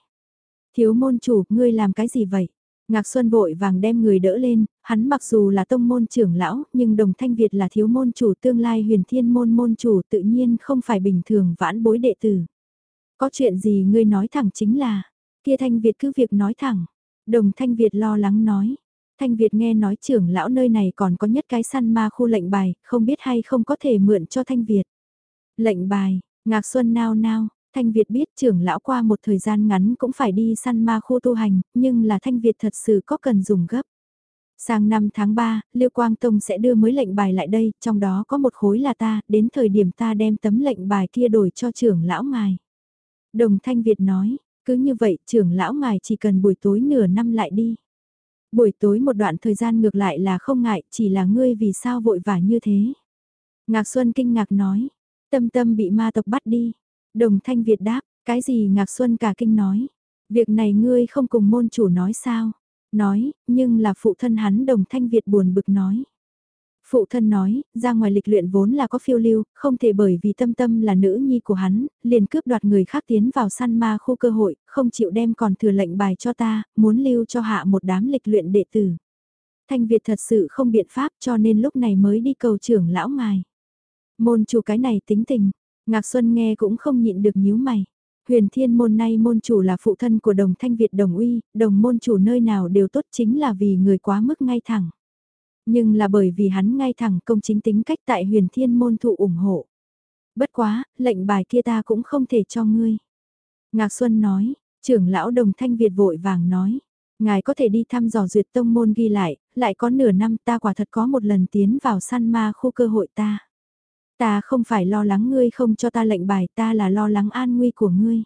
Thiếu môn chủ, ngươi làm cái gì vậy? Ngạc Xuân vội vàng đem người đỡ lên, hắn mặc dù là tông môn trưởng lão, nhưng đồng thanh Việt là thiếu môn chủ tương lai huyền thiên môn môn chủ tự nhiên không phải bình thường vãn bối đệ tử. Có chuyện gì ngươi nói thẳng chính là, kia thanh Việt cứ việc nói thẳng. Đồng thanh Việt lo lắng nói, thanh Việt nghe nói trưởng lão nơi này còn có nhất cái săn ma khu lệnh bài, không biết hay không có thể mượn cho thanh Việt. Lệnh bài, Ngạc Xuân nao nao, Thanh Việt biết trưởng lão qua một thời gian ngắn cũng phải đi săn ma khu tu hành, nhưng là Thanh Việt thật sự có cần dùng gấp. Sang năm tháng 3, Liêu Quang Tông sẽ đưa mới lệnh bài lại đây, trong đó có một khối là ta, đến thời điểm ta đem tấm lệnh bài kia đổi cho trưởng lão ngài. Đồng Thanh Việt nói, cứ như vậy trưởng lão ngài chỉ cần buổi tối nửa năm lại đi. Buổi tối một đoạn thời gian ngược lại là không ngại, chỉ là ngươi vì sao vội vã như thế. Ngạc Xuân kinh ngạc nói, tâm tâm bị ma tộc bắt đi. Đồng Thanh Việt đáp, cái gì Ngạc Xuân cả kinh nói. Việc này ngươi không cùng môn chủ nói sao? Nói, nhưng là phụ thân hắn Đồng Thanh Việt buồn bực nói. Phụ thân nói, ra ngoài lịch luyện vốn là có phiêu lưu, không thể bởi vì tâm tâm là nữ nhi của hắn, liền cướp đoạt người khác tiến vào săn ma khu cơ hội, không chịu đem còn thừa lệnh bài cho ta, muốn lưu cho hạ một đám lịch luyện đệ tử. Thanh Việt thật sự không biện pháp cho nên lúc này mới đi cầu trưởng lão ngài. Môn chủ cái này tính tình, Ngạc Xuân nghe cũng không nhịn được nhíu mày. Huyền thiên môn nay môn chủ là phụ thân của đồng thanh Việt đồng uy, đồng môn chủ nơi nào đều tốt chính là vì người quá mức ngay thẳng. Nhưng là bởi vì hắn ngay thẳng công chính tính cách tại huyền thiên môn thụ ủng hộ. Bất quá, lệnh bài kia ta cũng không thể cho ngươi. Ngạc Xuân nói, trưởng lão đồng thanh Việt vội vàng nói. Ngài có thể đi thăm dò duyệt tông môn ghi lại, lại có nửa năm ta quả thật có một lần tiến vào săn ma khu cơ hội ta. Ta không phải lo lắng ngươi không cho ta lệnh bài, ta là lo lắng an nguy của ngươi.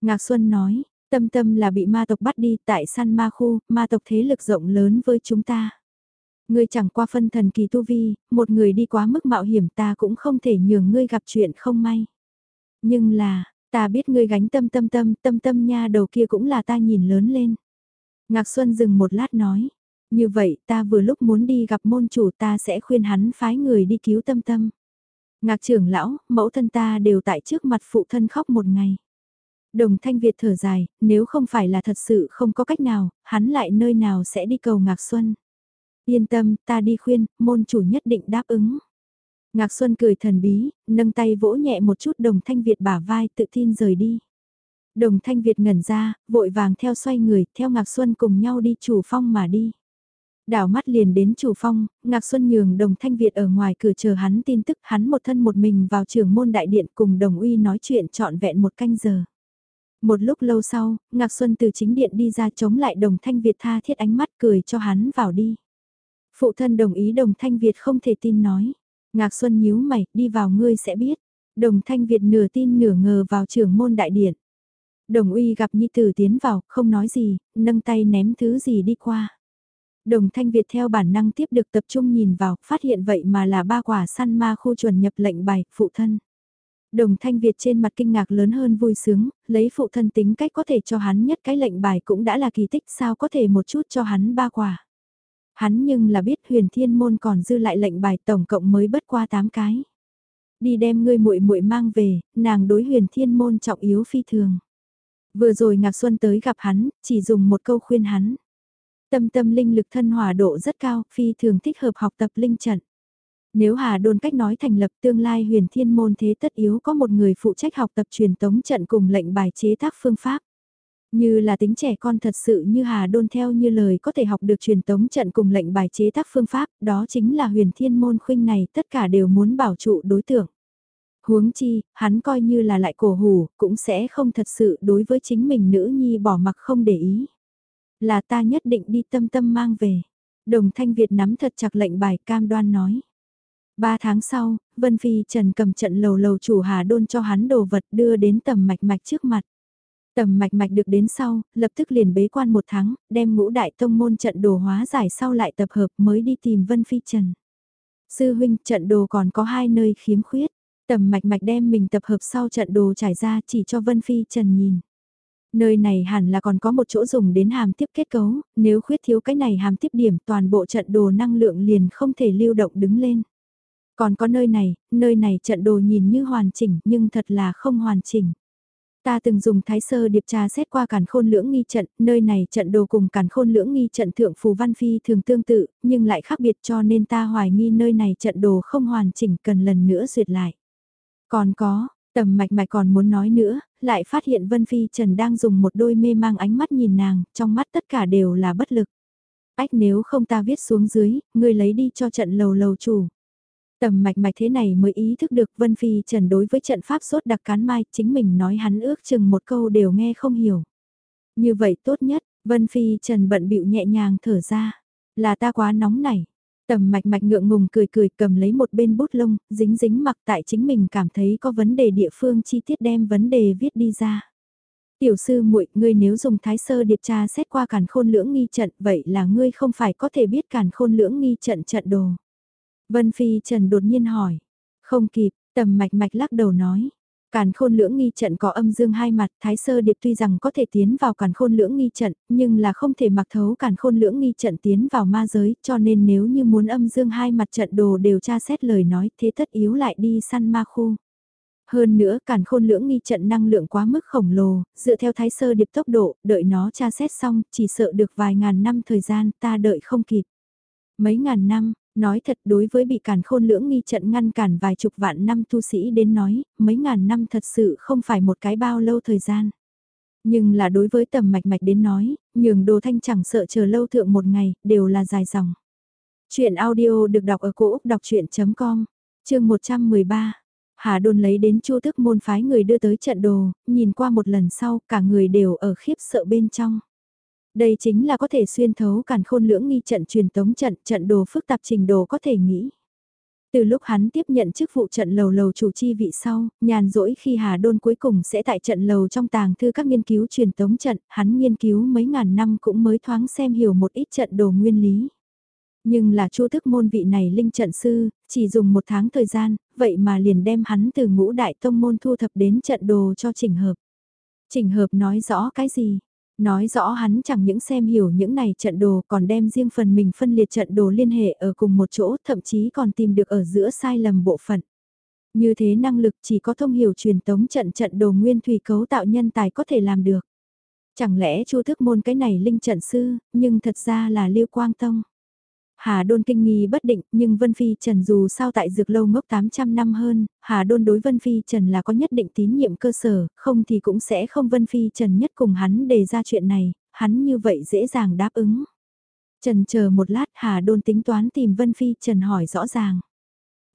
Ngạc Xuân nói, tâm tâm là bị ma tộc bắt đi tại săn ma khu, ma tộc thế lực rộng lớn với chúng ta. Ngươi chẳng qua phân thần kỳ tu vi, một người đi quá mức mạo hiểm ta cũng không thể nhường ngươi gặp chuyện không may. Nhưng là, ta biết ngươi gánh tâm tâm tâm, tâm tâm nha đầu kia cũng là ta nhìn lớn lên. Ngạc Xuân dừng một lát nói, như vậy ta vừa lúc muốn đi gặp môn chủ ta sẽ khuyên hắn phái người đi cứu tâm tâm. Ngạc trưởng lão, mẫu thân ta đều tại trước mặt phụ thân khóc một ngày. Đồng thanh Việt thở dài, nếu không phải là thật sự không có cách nào, hắn lại nơi nào sẽ đi cầu Ngạc Xuân. Yên tâm, ta đi khuyên, môn chủ nhất định đáp ứng. Ngạc Xuân cười thần bí, nâng tay vỗ nhẹ một chút đồng thanh Việt bả vai tự tin rời đi. Đồng thanh Việt ngẩn ra, vội vàng theo xoay người, theo Ngạc Xuân cùng nhau đi chủ phong mà đi. Đảo mắt liền đến chủ phong, Ngạc Xuân Nhường đồng thanh Việt ở ngoài cửa chờ hắn tin tức hắn một thân một mình vào trường môn đại điện cùng đồng uy nói chuyện trọn vẹn một canh giờ. Một lúc lâu sau, Ngạc Xuân từ chính điện đi ra chống lại đồng thanh Việt tha thiết ánh mắt cười cho hắn vào đi. Phụ thân đồng ý đồng thanh Việt không thể tin nói. Ngạc Xuân nhíu mày, đi vào ngươi sẽ biết. Đồng thanh Việt nửa tin nửa ngờ vào trường môn đại điện. Đồng uy gặp Nhi Tử tiến vào, không nói gì, nâng tay ném thứ gì đi qua. Đồng thanh Việt theo bản năng tiếp được tập trung nhìn vào, phát hiện vậy mà là ba quả săn ma khu chuẩn nhập lệnh bài, phụ thân. Đồng thanh Việt trên mặt kinh ngạc lớn hơn vui sướng, lấy phụ thân tính cách có thể cho hắn nhất cái lệnh bài cũng đã là kỳ tích sao có thể một chút cho hắn ba quả. Hắn nhưng là biết huyền thiên môn còn dư lại lệnh bài tổng cộng mới bất qua 8 cái. Đi đem ngươi muội muội mang về, nàng đối huyền thiên môn trọng yếu phi thường. Vừa rồi Ngạc Xuân tới gặp hắn, chỉ dùng một câu khuyên hắn. Tâm tâm linh lực thân hòa độ rất cao, phi thường thích hợp học tập linh trận. Nếu Hà Đôn cách nói thành lập tương lai huyền thiên môn thế tất yếu có một người phụ trách học tập truyền tống trận cùng lệnh bài chế tác phương pháp. Như là tính trẻ con thật sự như Hà Đôn theo như lời có thể học được truyền tống trận cùng lệnh bài chế tác phương pháp, đó chính là huyền thiên môn khuynh này tất cả đều muốn bảo trụ đối tượng. Huống chi, hắn coi như là lại cổ hủ, cũng sẽ không thật sự đối với chính mình nữ nhi bỏ mặc không để ý. Là ta nhất định đi tâm tâm mang về. Đồng Thanh Việt nắm thật chặt lệnh bài cam đoan nói. Ba tháng sau, Vân Phi Trần cầm trận lầu lầu chủ Hà Đôn cho hắn đồ vật đưa đến tầm mạch mạch trước mặt. Tầm mạch mạch được đến sau, lập tức liền bế quan một tháng, đem ngũ đại tông môn trận đồ hóa giải sau lại tập hợp mới đi tìm Vân Phi Trần. Sư huynh trận đồ còn có hai nơi khiếm khuyết, tầm mạch mạch đem mình tập hợp sau trận đồ trải ra chỉ cho Vân Phi Trần nhìn. Nơi này hẳn là còn có một chỗ dùng đến hàm tiếp kết cấu, nếu khuyết thiếu cái này hàm tiếp điểm toàn bộ trận đồ năng lượng liền không thể lưu động đứng lên. Còn có nơi này, nơi này trận đồ nhìn như hoàn chỉnh nhưng thật là không hoàn chỉnh. Ta từng dùng thái sơ điệp tra xét qua cản khôn lưỡng nghi trận, nơi này trận đồ cùng cản khôn lưỡng nghi trận thượng phù văn phi thường tương tự, nhưng lại khác biệt cho nên ta hoài nghi nơi này trận đồ không hoàn chỉnh cần lần nữa duyệt lại. Còn có, tầm mạch mạch còn muốn nói nữa, lại phát hiện Vân Phi Trần đang dùng một đôi mê mang ánh mắt nhìn nàng, trong mắt tất cả đều là bất lực. Ách nếu không ta viết xuống dưới, ngươi lấy đi cho trận lầu lầu chủ. Tầm mạch mạch thế này mới ý thức được Vân Phi Trần đối với trận pháp sốt đặc cán mai, chính mình nói hắn ước chừng một câu đều nghe không hiểu. Như vậy tốt nhất, Vân Phi Trần bận bịu nhẹ nhàng thở ra, là ta quá nóng nảy. Tầm mạch mạch ngượng ngùng cười cười cầm lấy một bên bút lông, dính dính mặc tại chính mình cảm thấy có vấn đề địa phương chi tiết đem vấn đề viết đi ra. Tiểu sư muội ngươi nếu dùng thái sơ điệp tra xét qua càn khôn lưỡng nghi trận vậy là ngươi không phải có thể biết càn khôn lưỡng nghi trận trận đồ. Vân Phi Trần đột nhiên hỏi. Không kịp, tầm mạch mạch lắc đầu nói. Càn khôn lưỡng nghi trận có âm dương hai mặt, Thái Sơ Điệp tuy rằng có thể tiến vào càn khôn lưỡng nghi trận, nhưng là không thể mặc thấu càn khôn lưỡng nghi trận tiến vào ma giới, cho nên nếu như muốn âm dương hai mặt trận đồ đều tra xét lời nói thế tất yếu lại đi săn ma khu. Hơn nữa càn khôn lưỡng nghi trận năng lượng quá mức khổng lồ, dựa theo Thái Sơ Điệp tốc độ, đợi nó tra xét xong, chỉ sợ được vài ngàn năm thời gian, ta đợi không kịp. Mấy ngàn năm, Nói thật đối với bị cản khôn lưỡng nghi trận ngăn cản vài chục vạn năm tu sĩ đến nói, mấy ngàn năm thật sự không phải một cái bao lâu thời gian. Nhưng là đối với tầm mạch mạch đến nói, nhường đồ thanh chẳng sợ chờ lâu thượng một ngày, đều là dài dòng. Chuyện audio được đọc ở cổ Úc đọc chuyện.com, chương 113. Hà Đôn lấy đến chu thức môn phái người đưa tới trận đồ, nhìn qua một lần sau cả người đều ở khiếp sợ bên trong. Đây chính là có thể xuyên thấu càn khôn lưỡng nghi trận truyền tống trận, trận đồ phức tạp trình đồ có thể nghĩ. Từ lúc hắn tiếp nhận chức vụ trận lầu lầu chủ chi vị sau, nhàn rỗi khi Hà Đôn cuối cùng sẽ tại trận lầu trong tàng thư các nghiên cứu truyền tống trận, hắn nghiên cứu mấy ngàn năm cũng mới thoáng xem hiểu một ít trận đồ nguyên lý. Nhưng là chu thức môn vị này linh trận sư, chỉ dùng một tháng thời gian, vậy mà liền đem hắn từ ngũ đại tông môn thu thập đến trận đồ cho chỉnh hợp. Chỉnh hợp nói rõ cái gì? Nói rõ hắn chẳng những xem hiểu những này trận đồ còn đem riêng phần mình phân liệt trận đồ liên hệ ở cùng một chỗ thậm chí còn tìm được ở giữa sai lầm bộ phận. Như thế năng lực chỉ có thông hiểu truyền tống trận trận đồ nguyên thủy cấu tạo nhân tài có thể làm được. Chẳng lẽ chu thức môn cái này linh trận sư, nhưng thật ra là liêu quang tông. Hà Đôn kinh nghi bất định, nhưng Vân Phi Trần dù sao tại dược lâu ngốc 800 năm hơn, Hà Đôn đối Vân Phi Trần là có nhất định tín nhiệm cơ sở, không thì cũng sẽ không Vân Phi Trần nhất cùng hắn đề ra chuyện này, hắn như vậy dễ dàng đáp ứng. Trần chờ một lát Hà Đôn tính toán tìm Vân Phi Trần hỏi rõ ràng.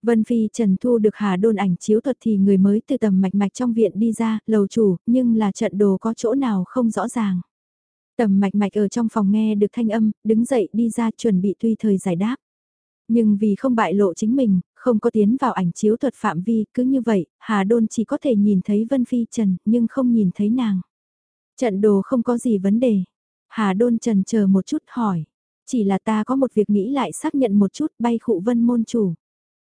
Vân Phi Trần thu được Hà Đôn ảnh chiếu thuật thì người mới từ tầm mạch mạch trong viện đi ra, lầu chủ, nhưng là trận đồ có chỗ nào không rõ ràng. Tầm mạch mạch ở trong phòng nghe được thanh âm, đứng dậy đi ra chuẩn bị tùy thời giải đáp. Nhưng vì không bại lộ chính mình, không có tiến vào ảnh chiếu thuật phạm vi, cứ như vậy, Hà Đôn chỉ có thể nhìn thấy Vân Phi Trần, nhưng không nhìn thấy nàng. Trận đồ không có gì vấn đề. Hà Đôn Trần chờ một chút hỏi. Chỉ là ta có một việc nghĩ lại xác nhận một chút bay khụ vân môn chủ.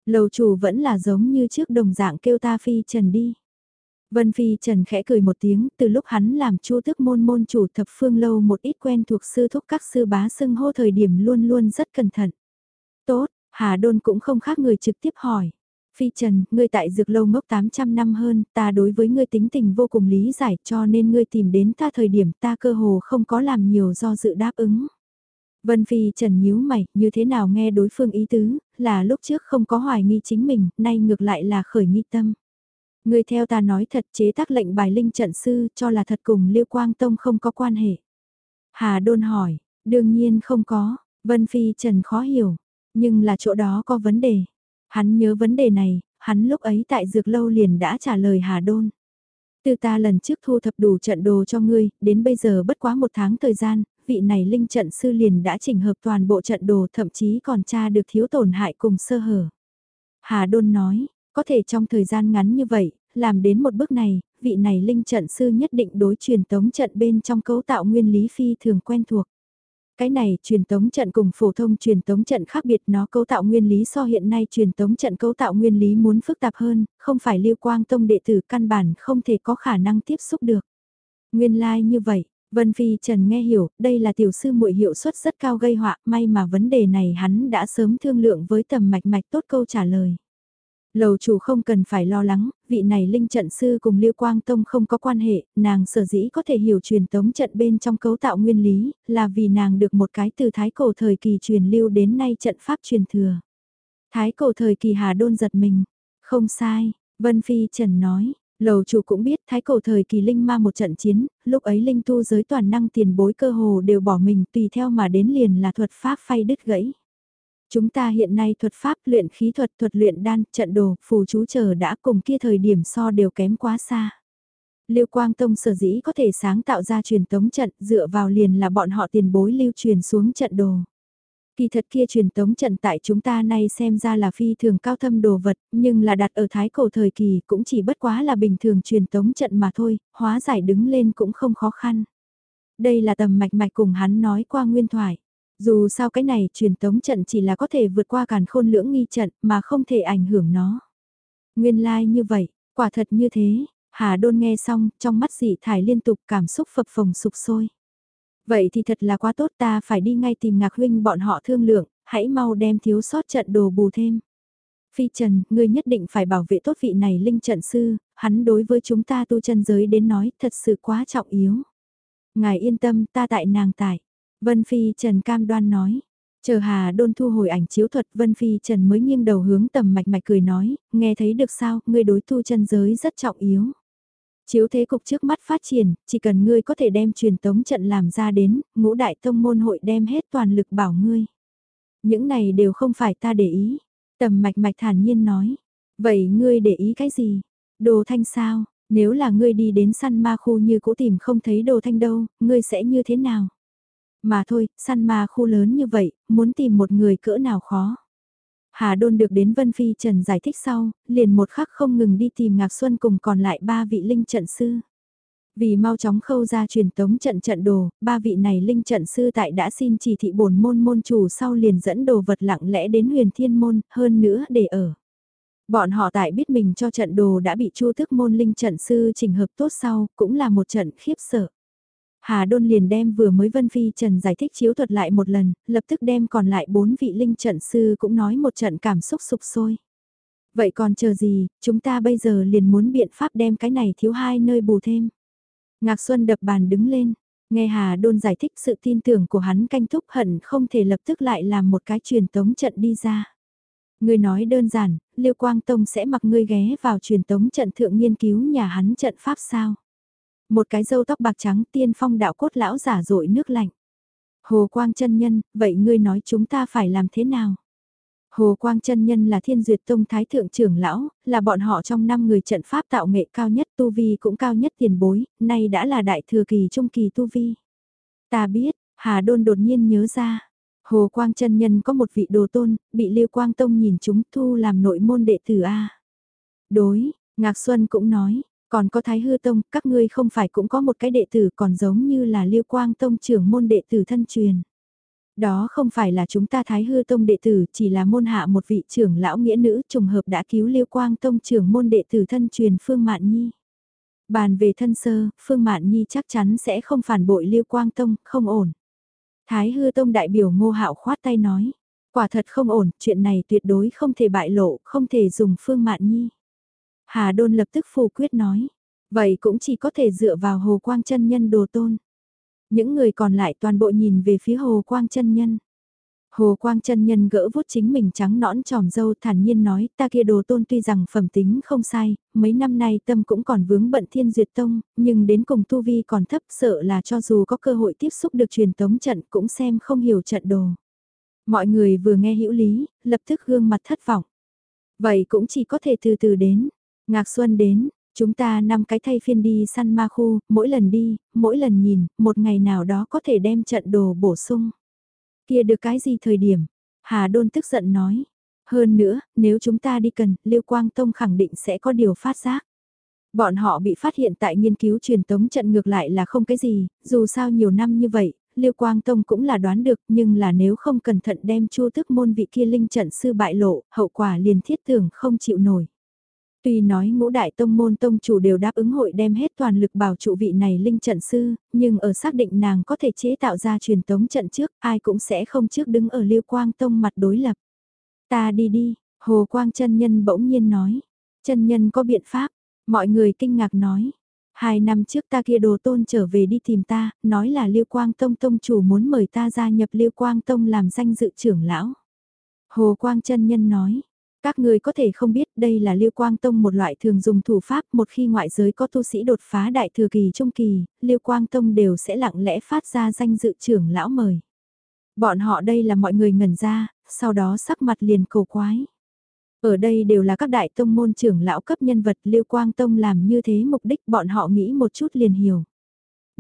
Lầu chủ vẫn là giống như trước đồng dạng kêu ta Phi Trần đi. Vân Phi Trần khẽ cười một tiếng, từ lúc hắn làm chu thức môn môn chủ thập phương lâu một ít quen thuộc sư thúc các sư bá xưng hô thời điểm luôn luôn rất cẩn thận. Tốt, Hà Đôn cũng không khác người trực tiếp hỏi. Phi Trần, ngươi tại dược lâu ngốc 800 năm hơn, ta đối với ngươi tính tình vô cùng lý giải cho nên ngươi tìm đến ta thời điểm ta cơ hồ không có làm nhiều do dự đáp ứng. Vân Phi Trần nhíu mày, như thế nào nghe đối phương ý tứ, là lúc trước không có hoài nghi chính mình, nay ngược lại là khởi nghi tâm. Người theo ta nói thật chế tác lệnh bài linh trận sư cho là thật cùng Liêu Quang Tông không có quan hệ. Hà Đôn hỏi, đương nhiên không có, Vân Phi Trần khó hiểu, nhưng là chỗ đó có vấn đề. Hắn nhớ vấn đề này, hắn lúc ấy tại dược lâu liền đã trả lời Hà Đôn. Từ ta lần trước thu thập đủ trận đồ cho ngươi, đến bây giờ bất quá một tháng thời gian, vị này linh trận sư liền đã chỉnh hợp toàn bộ trận đồ thậm chí còn tra được thiếu tổn hại cùng sơ hở. Hà Đôn nói, có thể trong thời gian ngắn như vậy, làm đến một bước này, vị này linh trận sư nhất định đối truyền tống trận bên trong cấu tạo nguyên lý phi thường quen thuộc. Cái này truyền tống trận cùng phổ thông truyền tống trận khác biệt nó cấu tạo nguyên lý so hiện nay truyền tống trận cấu tạo nguyên lý muốn phức tạp hơn, không phải lưu quang tông đệ tử căn bản không thể có khả năng tiếp xúc được. Nguyên lai like như vậy, Vân Phi Trần nghe hiểu, đây là tiểu sư muội hiệu suất rất cao gây họa, may mà vấn đề này hắn đã sớm thương lượng với tầm mạch mạch tốt câu trả lời. Lầu chủ không cần phải lo lắng, vị này linh trận sư cùng Liêu Quang Tông không có quan hệ, nàng sở dĩ có thể hiểu truyền tống trận bên trong cấu tạo nguyên lý, là vì nàng được một cái từ thái cổ thời kỳ truyền lưu đến nay trận pháp truyền thừa. Thái cổ thời kỳ Hà Đôn giật mình, không sai, Vân Phi Trần nói, lầu chủ cũng biết thái cổ thời kỳ linh ma một trận chiến, lúc ấy linh tu giới toàn năng tiền bối cơ hồ đều bỏ mình tùy theo mà đến liền là thuật pháp phay đứt gãy. Chúng ta hiện nay thuật pháp luyện khí thuật thuật luyện đan, trận đồ, phù chú chờ đã cùng kia thời điểm so đều kém quá xa. liêu Quang Tông sở dĩ có thể sáng tạo ra truyền tống trận dựa vào liền là bọn họ tiền bối lưu truyền xuống trận đồ. Kỳ thật kia truyền tống trận tại chúng ta nay xem ra là phi thường cao thâm đồ vật, nhưng là đặt ở thái cổ thời kỳ cũng chỉ bất quá là bình thường truyền tống trận mà thôi, hóa giải đứng lên cũng không khó khăn. Đây là tầm mạch mạch cùng hắn nói qua nguyên thoại. Dù sao cái này truyền tống trận chỉ là có thể vượt qua càn khôn lưỡng nghi trận mà không thể ảnh hưởng nó. Nguyên lai like như vậy, quả thật như thế, Hà Đôn nghe xong, trong mắt dị thải liên tục cảm xúc phập phồng sụp sôi. Vậy thì thật là quá tốt ta phải đi ngay tìm ngạc huynh bọn họ thương lượng, hãy mau đem thiếu sót trận đồ bù thêm. Phi Trần, ngươi nhất định phải bảo vệ tốt vị này linh trận sư, hắn đối với chúng ta tu chân giới đến nói thật sự quá trọng yếu. Ngài yên tâm ta tại nàng tại. Vân Phi Trần cam đoan nói. Chờ Hà Đôn thu hồi ảnh chiếu thuật Vân Phi Trần mới nghiêng đầu hướng tầm mạch mạch cười nói, nghe thấy được sao, ngươi đối tu chân giới rất trọng yếu. Chiếu thế cục trước mắt phát triển, chỉ cần ngươi có thể đem truyền tống trận làm ra đến, ngũ đại tông môn hội đem hết toàn lực bảo ngươi. Những này đều không phải ta để ý. Tầm mạch mạch thản nhiên nói. Vậy ngươi để ý cái gì? Đồ thanh sao? Nếu là ngươi đi đến săn ma khu như cũ tìm không thấy đồ thanh đâu, ngươi sẽ như thế nào? Mà thôi, săn ma khu lớn như vậy, muốn tìm một người cỡ nào khó. Hà Đôn được đến Vân Phi Trần giải thích sau, liền một khắc không ngừng đi tìm Ngạc Xuân cùng còn lại ba vị linh trận sư. Vì mau chóng khâu ra truyền tống trận trận đồ, ba vị này linh trận sư tại đã xin chỉ thị bổn môn môn chủ sau liền dẫn đồ vật lặng lẽ đến huyền thiên môn, hơn nữa để ở. Bọn họ tại biết mình cho trận đồ đã bị chu thức môn linh trận sư chỉnh hợp tốt sau, cũng là một trận khiếp sợ. Hà Đôn liền đem vừa mới Vân Phi Trần giải thích chiếu thuật lại một lần, lập tức đem còn lại bốn vị linh trận sư cũng nói một trận cảm xúc sụp sôi. Vậy còn chờ gì, chúng ta bây giờ liền muốn biện pháp đem cái này thiếu hai nơi bù thêm. Ngạc Xuân đập bàn đứng lên, nghe Hà Đôn giải thích sự tin tưởng của hắn canh thúc hận không thể lập tức lại làm một cái truyền tống trận đi ra. Ngươi nói đơn giản, Liêu Quang Tông sẽ mặc ngươi ghé vào truyền tống trận thượng nghiên cứu nhà hắn trận pháp sao? Một cái râu tóc bạc trắng tiên phong đạo cốt lão giả rội nước lạnh. Hồ Quang chân Nhân, vậy ngươi nói chúng ta phải làm thế nào? Hồ Quang chân Nhân là thiên duyệt tông thái thượng trưởng lão, là bọn họ trong năm người trận pháp tạo nghệ cao nhất tu vi cũng cao nhất tiền bối, nay đã là đại thừa kỳ trung kỳ tu vi. Ta biết, Hà Đôn đột nhiên nhớ ra, Hồ Quang chân Nhân có một vị đồ tôn, bị Lưu Quang Tông nhìn chúng thu làm nội môn đệ tử A. Đối, Ngạc Xuân cũng nói, còn có Thái Hư Tông, các ngươi không phải cũng có một cái đệ tử còn giống như là Liêu Quang Tông trưởng môn đệ tử thân truyền. Đó không phải là chúng ta Thái Hư Tông đệ tử, chỉ là môn hạ một vị trưởng lão nghĩa nữ trùng hợp đã cứu Liêu Quang Tông trưởng môn đệ tử thân truyền Phương Mạn Nhi. Bàn về thân sơ, Phương Mạn Nhi chắc chắn sẽ không phản bội Liêu Quang Tông, không ổn. Thái Hư Tông đại biểu Ngô Hạo khoát tay nói, quả thật không ổn, chuyện này tuyệt đối không thể bại lộ, không thể dùng Phương Mạn Nhi. Hà Đôn lập tức phủ quyết nói, vậy cũng chỉ có thể dựa vào Hồ Quang chân Nhân đồ tôn. Những người còn lại toàn bộ nhìn về phía Hồ Quang chân Nhân. Hồ Quang chân Nhân gỡ vuốt chính mình trắng nõn tròm dâu thản nhiên nói ta kia đồ tôn tuy rằng phẩm tính không sai, mấy năm nay tâm cũng còn vướng bận thiên duyệt tông, nhưng đến cùng tu vi còn thấp sợ là cho dù có cơ hội tiếp xúc được truyền tống trận cũng xem không hiểu trận đồ. Mọi người vừa nghe hữu lý, lập tức gương mặt thất vọng. Vậy cũng chỉ có thể từ từ đến. Ngạc Xuân đến, chúng ta năm cái thay phiên đi săn ma khu, mỗi lần đi, mỗi lần nhìn, một ngày nào đó có thể đem trận đồ bổ sung. Kia được cái gì thời điểm? Hà Đôn tức giận nói. Hơn nữa, nếu chúng ta đi cần, Liêu Quang Tông khẳng định sẽ có điều phát giác. Bọn họ bị phát hiện tại nghiên cứu truyền tống trận ngược lại là không cái gì, dù sao nhiều năm như vậy, Liêu Quang Tông cũng là đoán được nhưng là nếu không cẩn thận đem chu tức môn vị kia linh trận sư bại lộ, hậu quả liền thiết tưởng không chịu nổi. Tuy nói ngũ đại tông môn tông chủ đều đáp ứng hội đem hết toàn lực bảo trụ vị này linh trận sư, nhưng ở xác định nàng có thể chế tạo ra truyền tống trận trước, ai cũng sẽ không trước đứng ở Liêu Quang Tông mặt đối lập. Ta đi đi, Hồ Quang chân nhân bỗng nhiên nói. Chân nhân có biện pháp, mọi người kinh ngạc nói. Hai năm trước ta kia đồ tôn trở về đi tìm ta, nói là Liêu Quang Tông Tông chủ muốn mời ta gia nhập Liêu Quang Tông làm danh dự trưởng lão. Hồ Quang chân nhân nói, các người có thể không biết đây là Liêu Quang Tông một loại thường dùng thủ pháp một khi ngoại giới có tu sĩ đột phá đại thừa kỳ trung kỳ, Liêu Quang Tông đều sẽ lặng lẽ phát ra danh dự trưởng lão mời. Bọn họ đây là mọi người ngẩn ra, sau đó sắc mặt liền cầu quái. Ở đây đều là các đại tông môn trưởng lão cấp nhân vật Liêu Quang Tông làm như thế mục đích bọn họ nghĩ một chút liền hiểu.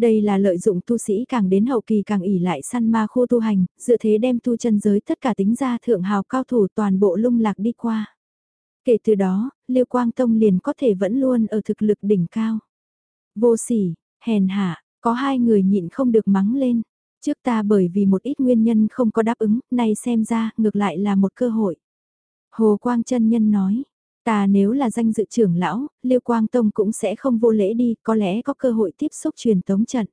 Đây là lợi dụng tu sĩ càng đến hậu kỳ càng ỉ lại săn ma khu tu hành, dựa thế đem tu chân giới tất cả tính ra thượng hào cao thủ toàn bộ lung lạc đi qua. Kể từ đó, Liêu Quang Tông liền có thể vẫn luôn ở thực lực đỉnh cao. Vô sỉ, hèn hạ, có hai người nhịn không được mắng lên. Trước ta bởi vì một ít nguyên nhân không có đáp ứng, nay xem ra ngược lại là một cơ hội. Hồ Quang chân Nhân nói, ta nếu là danh dự trưởng lão, Liêu Quang Tông cũng sẽ không vô lễ đi, có lẽ có cơ hội tiếp xúc truyền tống trận.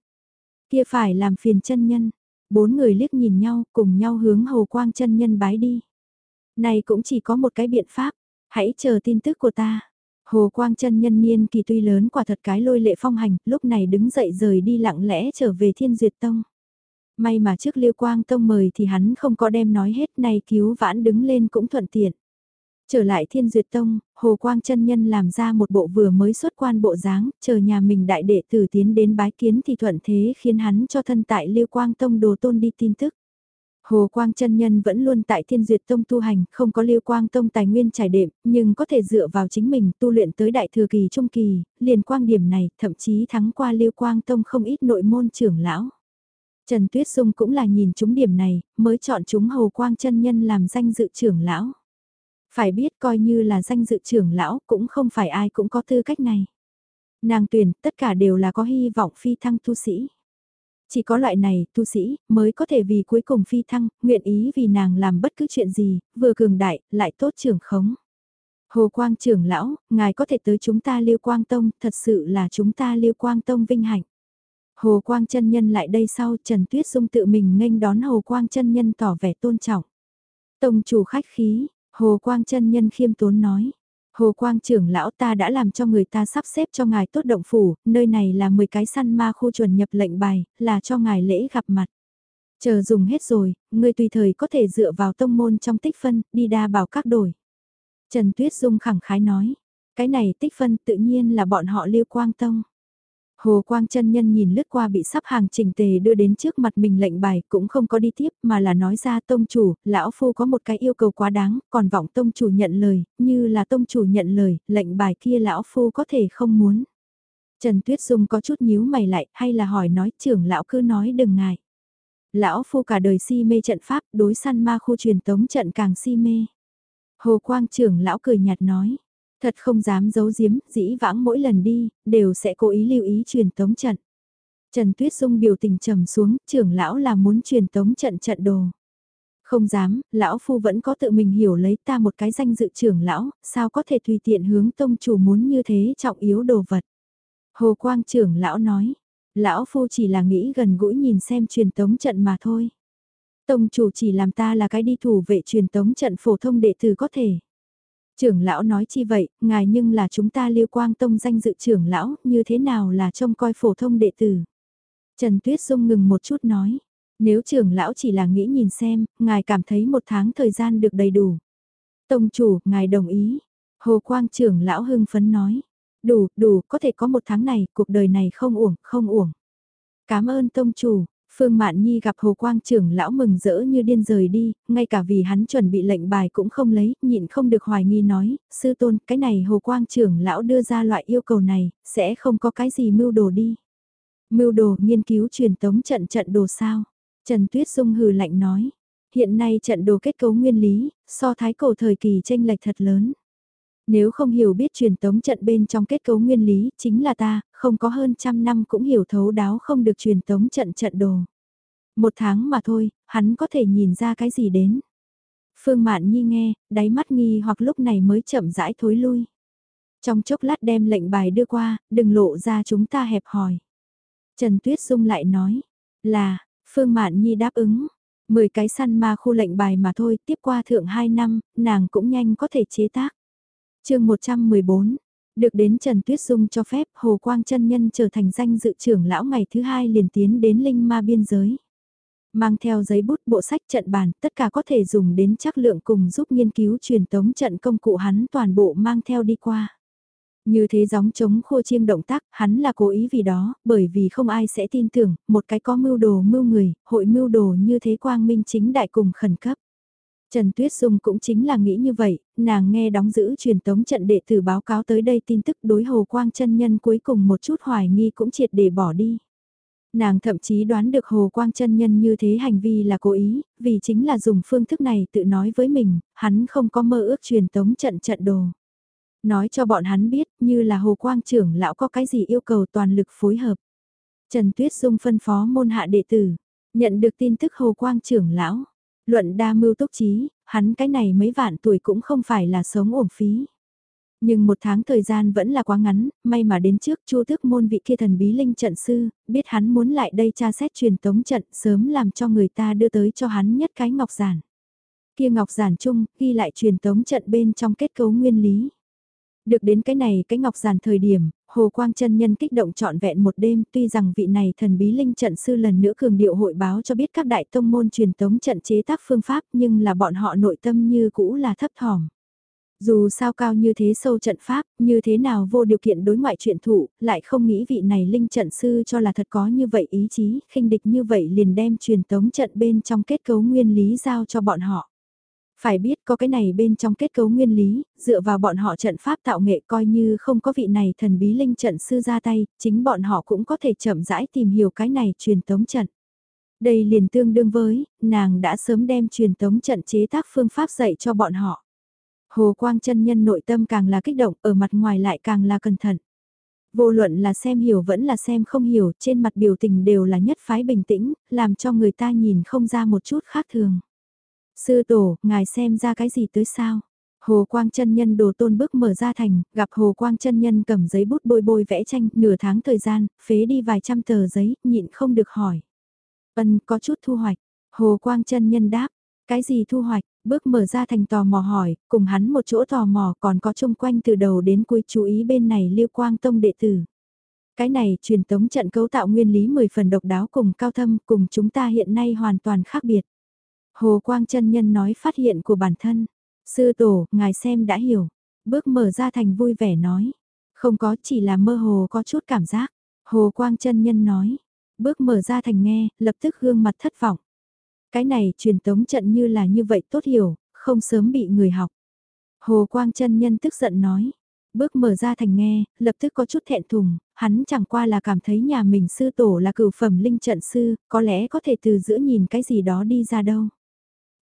Kia phải làm phiền chân nhân. Bốn người liếc nhìn nhau, cùng nhau hướng Hồ Quang chân Nhân bái đi. Này cũng chỉ có một cái biện pháp, hãy chờ tin tức của ta. Hồ Quang chân nhân niên kỳ tuy lớn quả thật cái lôi lệ phong hành, lúc này đứng dậy rời đi lặng lẽ trở về Thiên Duyệt Tông. May mà trước Liêu Quang Tông mời thì hắn không có đem nói hết này cứu vãn đứng lên cũng thuận tiện. Trở lại Thiên Duyệt Tông, Hồ Quang chân Nhân làm ra một bộ vừa mới xuất quan bộ dáng, chờ nhà mình đại đệ tử tiến đến bái kiến thì thuận thế khiến hắn cho thân tại lưu Quang Tông đồ tôn đi tin tức. Hồ Quang chân Nhân vẫn luôn tại Thiên Duyệt Tông tu hành, không có Liêu Quang Tông tài nguyên trải đệm, nhưng có thể dựa vào chính mình tu luyện tới đại thừa kỳ trung kỳ, liền quang điểm này, thậm chí thắng qua Liêu Quang Tông không ít nội môn trưởng lão. Trần Tuyết Dung cũng là nhìn chúng điểm này, mới chọn chúng Hồ Quang chân Nhân làm danh dự trưởng lão. Phải biết coi như là danh dự trưởng lão cũng không phải ai cũng có tư cách này. Nàng tuyển tất cả đều là có hy vọng phi thăng tu sĩ. Chỉ có loại này, tu sĩ, mới có thể vì cuối cùng phi thăng, nguyện ý vì nàng làm bất cứ chuyện gì, vừa cường đại, lại tốt trưởng khống. Hồ Quang trưởng lão, ngài có thể tới chúng ta Liêu Quang Tông, thật sự là chúng ta Liêu Quang Tông vinh hạnh. Hồ Quang chân nhân lại đây sau Trần Tuyết Dung tự mình nghênh đón Hồ Quang chân nhân tỏ vẻ tôn trọng. Tông chủ khách khí, Hồ Quang chân nhân khiêm tốn nói. Hồ Quang trưởng lão ta đã làm cho người ta sắp xếp cho ngài tốt động phủ, nơi này là 10 cái săn ma khu chuẩn nhập lệnh bài, là cho ngài lễ gặp mặt. Chờ dùng hết rồi, người tùy thời có thể dựa vào tông môn trong tích phân, đi đa bảo các đổi. Trần Tuyết Dung khẳng khái nói, cái này tích phân tự nhiên là bọn họ Lưu quang tông. Hồ Quang chân nhân nhìn lướt qua bị sắp hàng trình tề đưa đến trước mặt mình lệnh bài cũng không có đi tiếp mà là nói ra tông chủ, lão phu có một cái yêu cầu quá đáng, còn vọng tông chủ nhận lời, như là tông chủ nhận lời, lệnh bài kia lão phu có thể không muốn. Trần Tuyết Dung có chút nhíu mày lại hay là hỏi nói trưởng lão cứ nói đừng ngại. Lão phu cả đời si mê trận pháp đối săn ma khu truyền tống trận càng si mê. Hồ Quang trưởng lão cười nhạt nói Thật không dám giấu giếm, dĩ vãng mỗi lần đi, đều sẽ cố ý lưu ý truyền tống trận. Trần Tuyết Dung biểu tình trầm xuống, trưởng lão là muốn truyền tống trận trận đồ. Không dám, lão phu vẫn có tự mình hiểu lấy ta một cái danh dự trưởng lão, sao có thể tùy tiện hướng tông chủ muốn như thế trọng yếu đồ vật. Hồ Quang trưởng lão nói, lão phu chỉ là nghĩ gần gũi nhìn xem truyền tống trận mà thôi. Tông chủ chỉ làm ta là cái đi thủ vệ truyền tống trận phổ thông đệ tử có thể. Trưởng lão nói chi vậy, ngài nhưng là chúng ta liêu quang tông danh dự trưởng lão, như thế nào là trông coi phổ thông đệ tử. Trần Tuyết Dung ngừng một chút nói, nếu trưởng lão chỉ là nghĩ nhìn xem, ngài cảm thấy một tháng thời gian được đầy đủ. Tông chủ, ngài đồng ý. Hồ Quang trưởng lão hưng phấn nói, đủ, đủ, có thể có một tháng này, cuộc đời này không uổng, không uổng. Cảm ơn tông chủ, Phương Mạn Nhi gặp Hồ Quang trưởng lão mừng rỡ như điên rời đi, ngay cả vì hắn chuẩn bị lệnh bài cũng không lấy, nhịn không được hoài nghi nói, sư tôn, cái này Hồ Quang trưởng lão đưa ra loại yêu cầu này, sẽ không có cái gì mưu đồ đi. Mưu đồ nghiên cứu truyền tống trận trận đồ sao? Trần Tuyết Dung hừ lạnh nói, hiện nay trận đồ kết cấu nguyên lý, so thái cổ thời kỳ tranh lệch thật lớn. Nếu không hiểu biết truyền tống trận bên trong kết cấu nguyên lý, chính là ta, không có hơn trăm năm cũng hiểu thấu đáo không được truyền tống trận trận đồ. Một tháng mà thôi, hắn có thể nhìn ra cái gì đến. Phương Mạn Nhi nghe, đáy mắt nghi hoặc lúc này mới chậm rãi thối lui. Trong chốc lát đem lệnh bài đưa qua, đừng lộ ra chúng ta hẹp hòi. Trần Tuyết Dung lại nói, là, Phương Mạn Nhi đáp ứng. Mười cái săn ma khu lệnh bài mà thôi, tiếp qua thượng 2 năm, nàng cũng nhanh có thể chế tác chương 114, được đến Trần Tuyết Dung cho phép Hồ Quang chân Nhân trở thành danh dự trưởng lão ngày thứ hai liền tiến đến linh ma biên giới. Mang theo giấy bút bộ sách trận bàn, tất cả có thể dùng đến chắc lượng cùng giúp nghiên cứu truyền tống trận công cụ hắn toàn bộ mang theo đi qua. Như thế gióng chống khô chiêng động tác, hắn là cố ý vì đó, bởi vì không ai sẽ tin tưởng, một cái có mưu đồ mưu người, hội mưu đồ như thế quang minh chính đại cùng khẩn cấp. Trần Tuyết Dung cũng chính là nghĩ như vậy, nàng nghe đóng giữ truyền tống trận đệ tử báo cáo tới đây tin tức đối hồ quang chân nhân cuối cùng một chút hoài nghi cũng triệt để bỏ đi. Nàng thậm chí đoán được hồ quang chân nhân như thế hành vi là cố ý, vì chính là dùng phương thức này tự nói với mình, hắn không có mơ ước truyền tống trận trận đồ. Nói cho bọn hắn biết như là hồ quang trưởng lão có cái gì yêu cầu toàn lực phối hợp. Trần Tuyết Dung phân phó môn hạ đệ tử, nhận được tin tức hồ quang trưởng lão Luận đa mưu túc trí, hắn cái này mấy vạn tuổi cũng không phải là sống ổn phí. Nhưng một tháng thời gian vẫn là quá ngắn, may mà đến trước chu thức môn vị kia thần bí linh trận sư, biết hắn muốn lại đây tra xét truyền tống trận sớm làm cho người ta đưa tới cho hắn nhất cái ngọc giản. Kia ngọc giản chung, ghi lại truyền tống trận bên trong kết cấu nguyên lý. Được đến cái này cái ngọc giản thời điểm, Hồ Quang chân Nhân kích động trọn vẹn một đêm tuy rằng vị này thần bí linh trận sư lần nữa cường điệu hội báo cho biết các đại tông môn truyền tống trận chế tác phương pháp nhưng là bọn họ nội tâm như cũ là thấp thỏm. Dù sao cao như thế sâu trận pháp, như thế nào vô điều kiện đối ngoại chuyện thủ, lại không nghĩ vị này linh trận sư cho là thật có như vậy ý chí, khinh địch như vậy liền đem truyền tống trận bên trong kết cấu nguyên lý giao cho bọn họ. Phải biết có cái này bên trong kết cấu nguyên lý, dựa vào bọn họ trận pháp tạo nghệ coi như không có vị này thần bí linh trận sư ra tay, chính bọn họ cũng có thể chậm rãi tìm hiểu cái này truyền tống trận. Đây liền tương đương với, nàng đã sớm đem truyền tống trận chế tác phương pháp dạy cho bọn họ. Hồ Quang chân nhân nội tâm càng là kích động, ở mặt ngoài lại càng là cẩn thận. Vô luận là xem hiểu vẫn là xem không hiểu, trên mặt biểu tình đều là nhất phái bình tĩnh, làm cho người ta nhìn không ra một chút khác thường. Sư tổ, ngài xem ra cái gì tới sao? Hồ Quang chân nhân đồ tôn bước mở ra thành, gặp Hồ Quang chân nhân cầm giấy bút bôi bôi vẽ tranh, nửa tháng thời gian, phế đi vài trăm tờ giấy, nhịn không được hỏi. Ân, có chút thu hoạch. Hồ Quang chân nhân đáp, cái gì thu hoạch, bước mở ra thành tò mò hỏi, cùng hắn một chỗ tò mò còn có chung quanh từ đầu đến cuối chú ý bên này Liêu Quang Tông đệ tử. Cái này truyền tống trận cấu tạo nguyên lý 10 phần độc đáo cùng cao thâm cùng chúng ta hiện nay hoàn toàn khác biệt. Hồ Quang chân Nhân nói phát hiện của bản thân. Sư tổ, ngài xem đã hiểu. Bước mở ra thành vui vẻ nói. Không có chỉ là mơ hồ có chút cảm giác. Hồ Quang chân Nhân nói. Bước mở ra thành nghe, lập tức gương mặt thất vọng. Cái này truyền tống trận như là như vậy tốt hiểu, không sớm bị người học. Hồ Quang chân Nhân tức giận nói. Bước mở ra thành nghe, lập tức có chút thẹn thùng, hắn chẳng qua là cảm thấy nhà mình sư tổ là cửu phẩm linh trận sư, có lẽ có thể từ giữa nhìn cái gì đó đi ra đâu.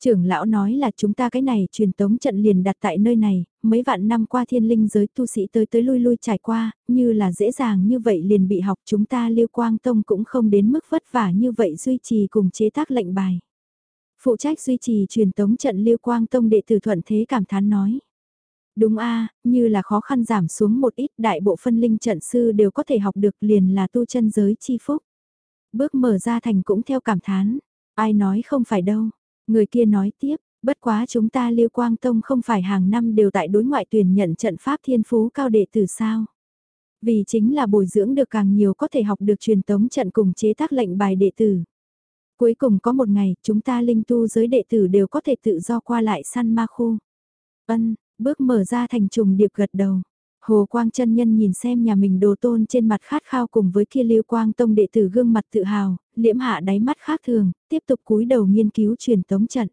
Trưởng lão nói là chúng ta cái này truyền tống trận liền đặt tại nơi này, mấy vạn năm qua thiên linh giới tu sĩ tới tới lui lui trải qua, như là dễ dàng như vậy liền bị học chúng ta liêu quang tông cũng không đến mức vất vả như vậy duy trì cùng chế tác lệnh bài. Phụ trách duy trì truyền tống trận liêu quang tông đệ tử thuận thế cảm thán nói. Đúng a như là khó khăn giảm xuống một ít đại bộ phân linh trận sư đều có thể học được liền là tu chân giới chi phúc. Bước mở ra thành cũng theo cảm thán, ai nói không phải đâu, Người kia nói tiếp, bất quá chúng ta Lưu Quang Tông không phải hàng năm đều tại đối ngoại tuyển nhận trận pháp thiên phú cao đệ tử sao. Vì chính là bồi dưỡng được càng nhiều có thể học được truyền tống trận cùng chế tác lệnh bài đệ tử. Cuối cùng có một ngày, chúng ta linh tu giới đệ tử đều có thể tự do qua lại săn ma khu. Ân, bước mở ra thành trùng điệp gật đầu. Hồ Quang chân nhân nhìn xem nhà mình đồ tôn trên mặt khát khao cùng với kia Lưu Quang Tông đệ tử gương mặt tự hào, liễm hạ đáy mắt khác thường, tiếp tục cúi đầu nghiên cứu truyền tống trận.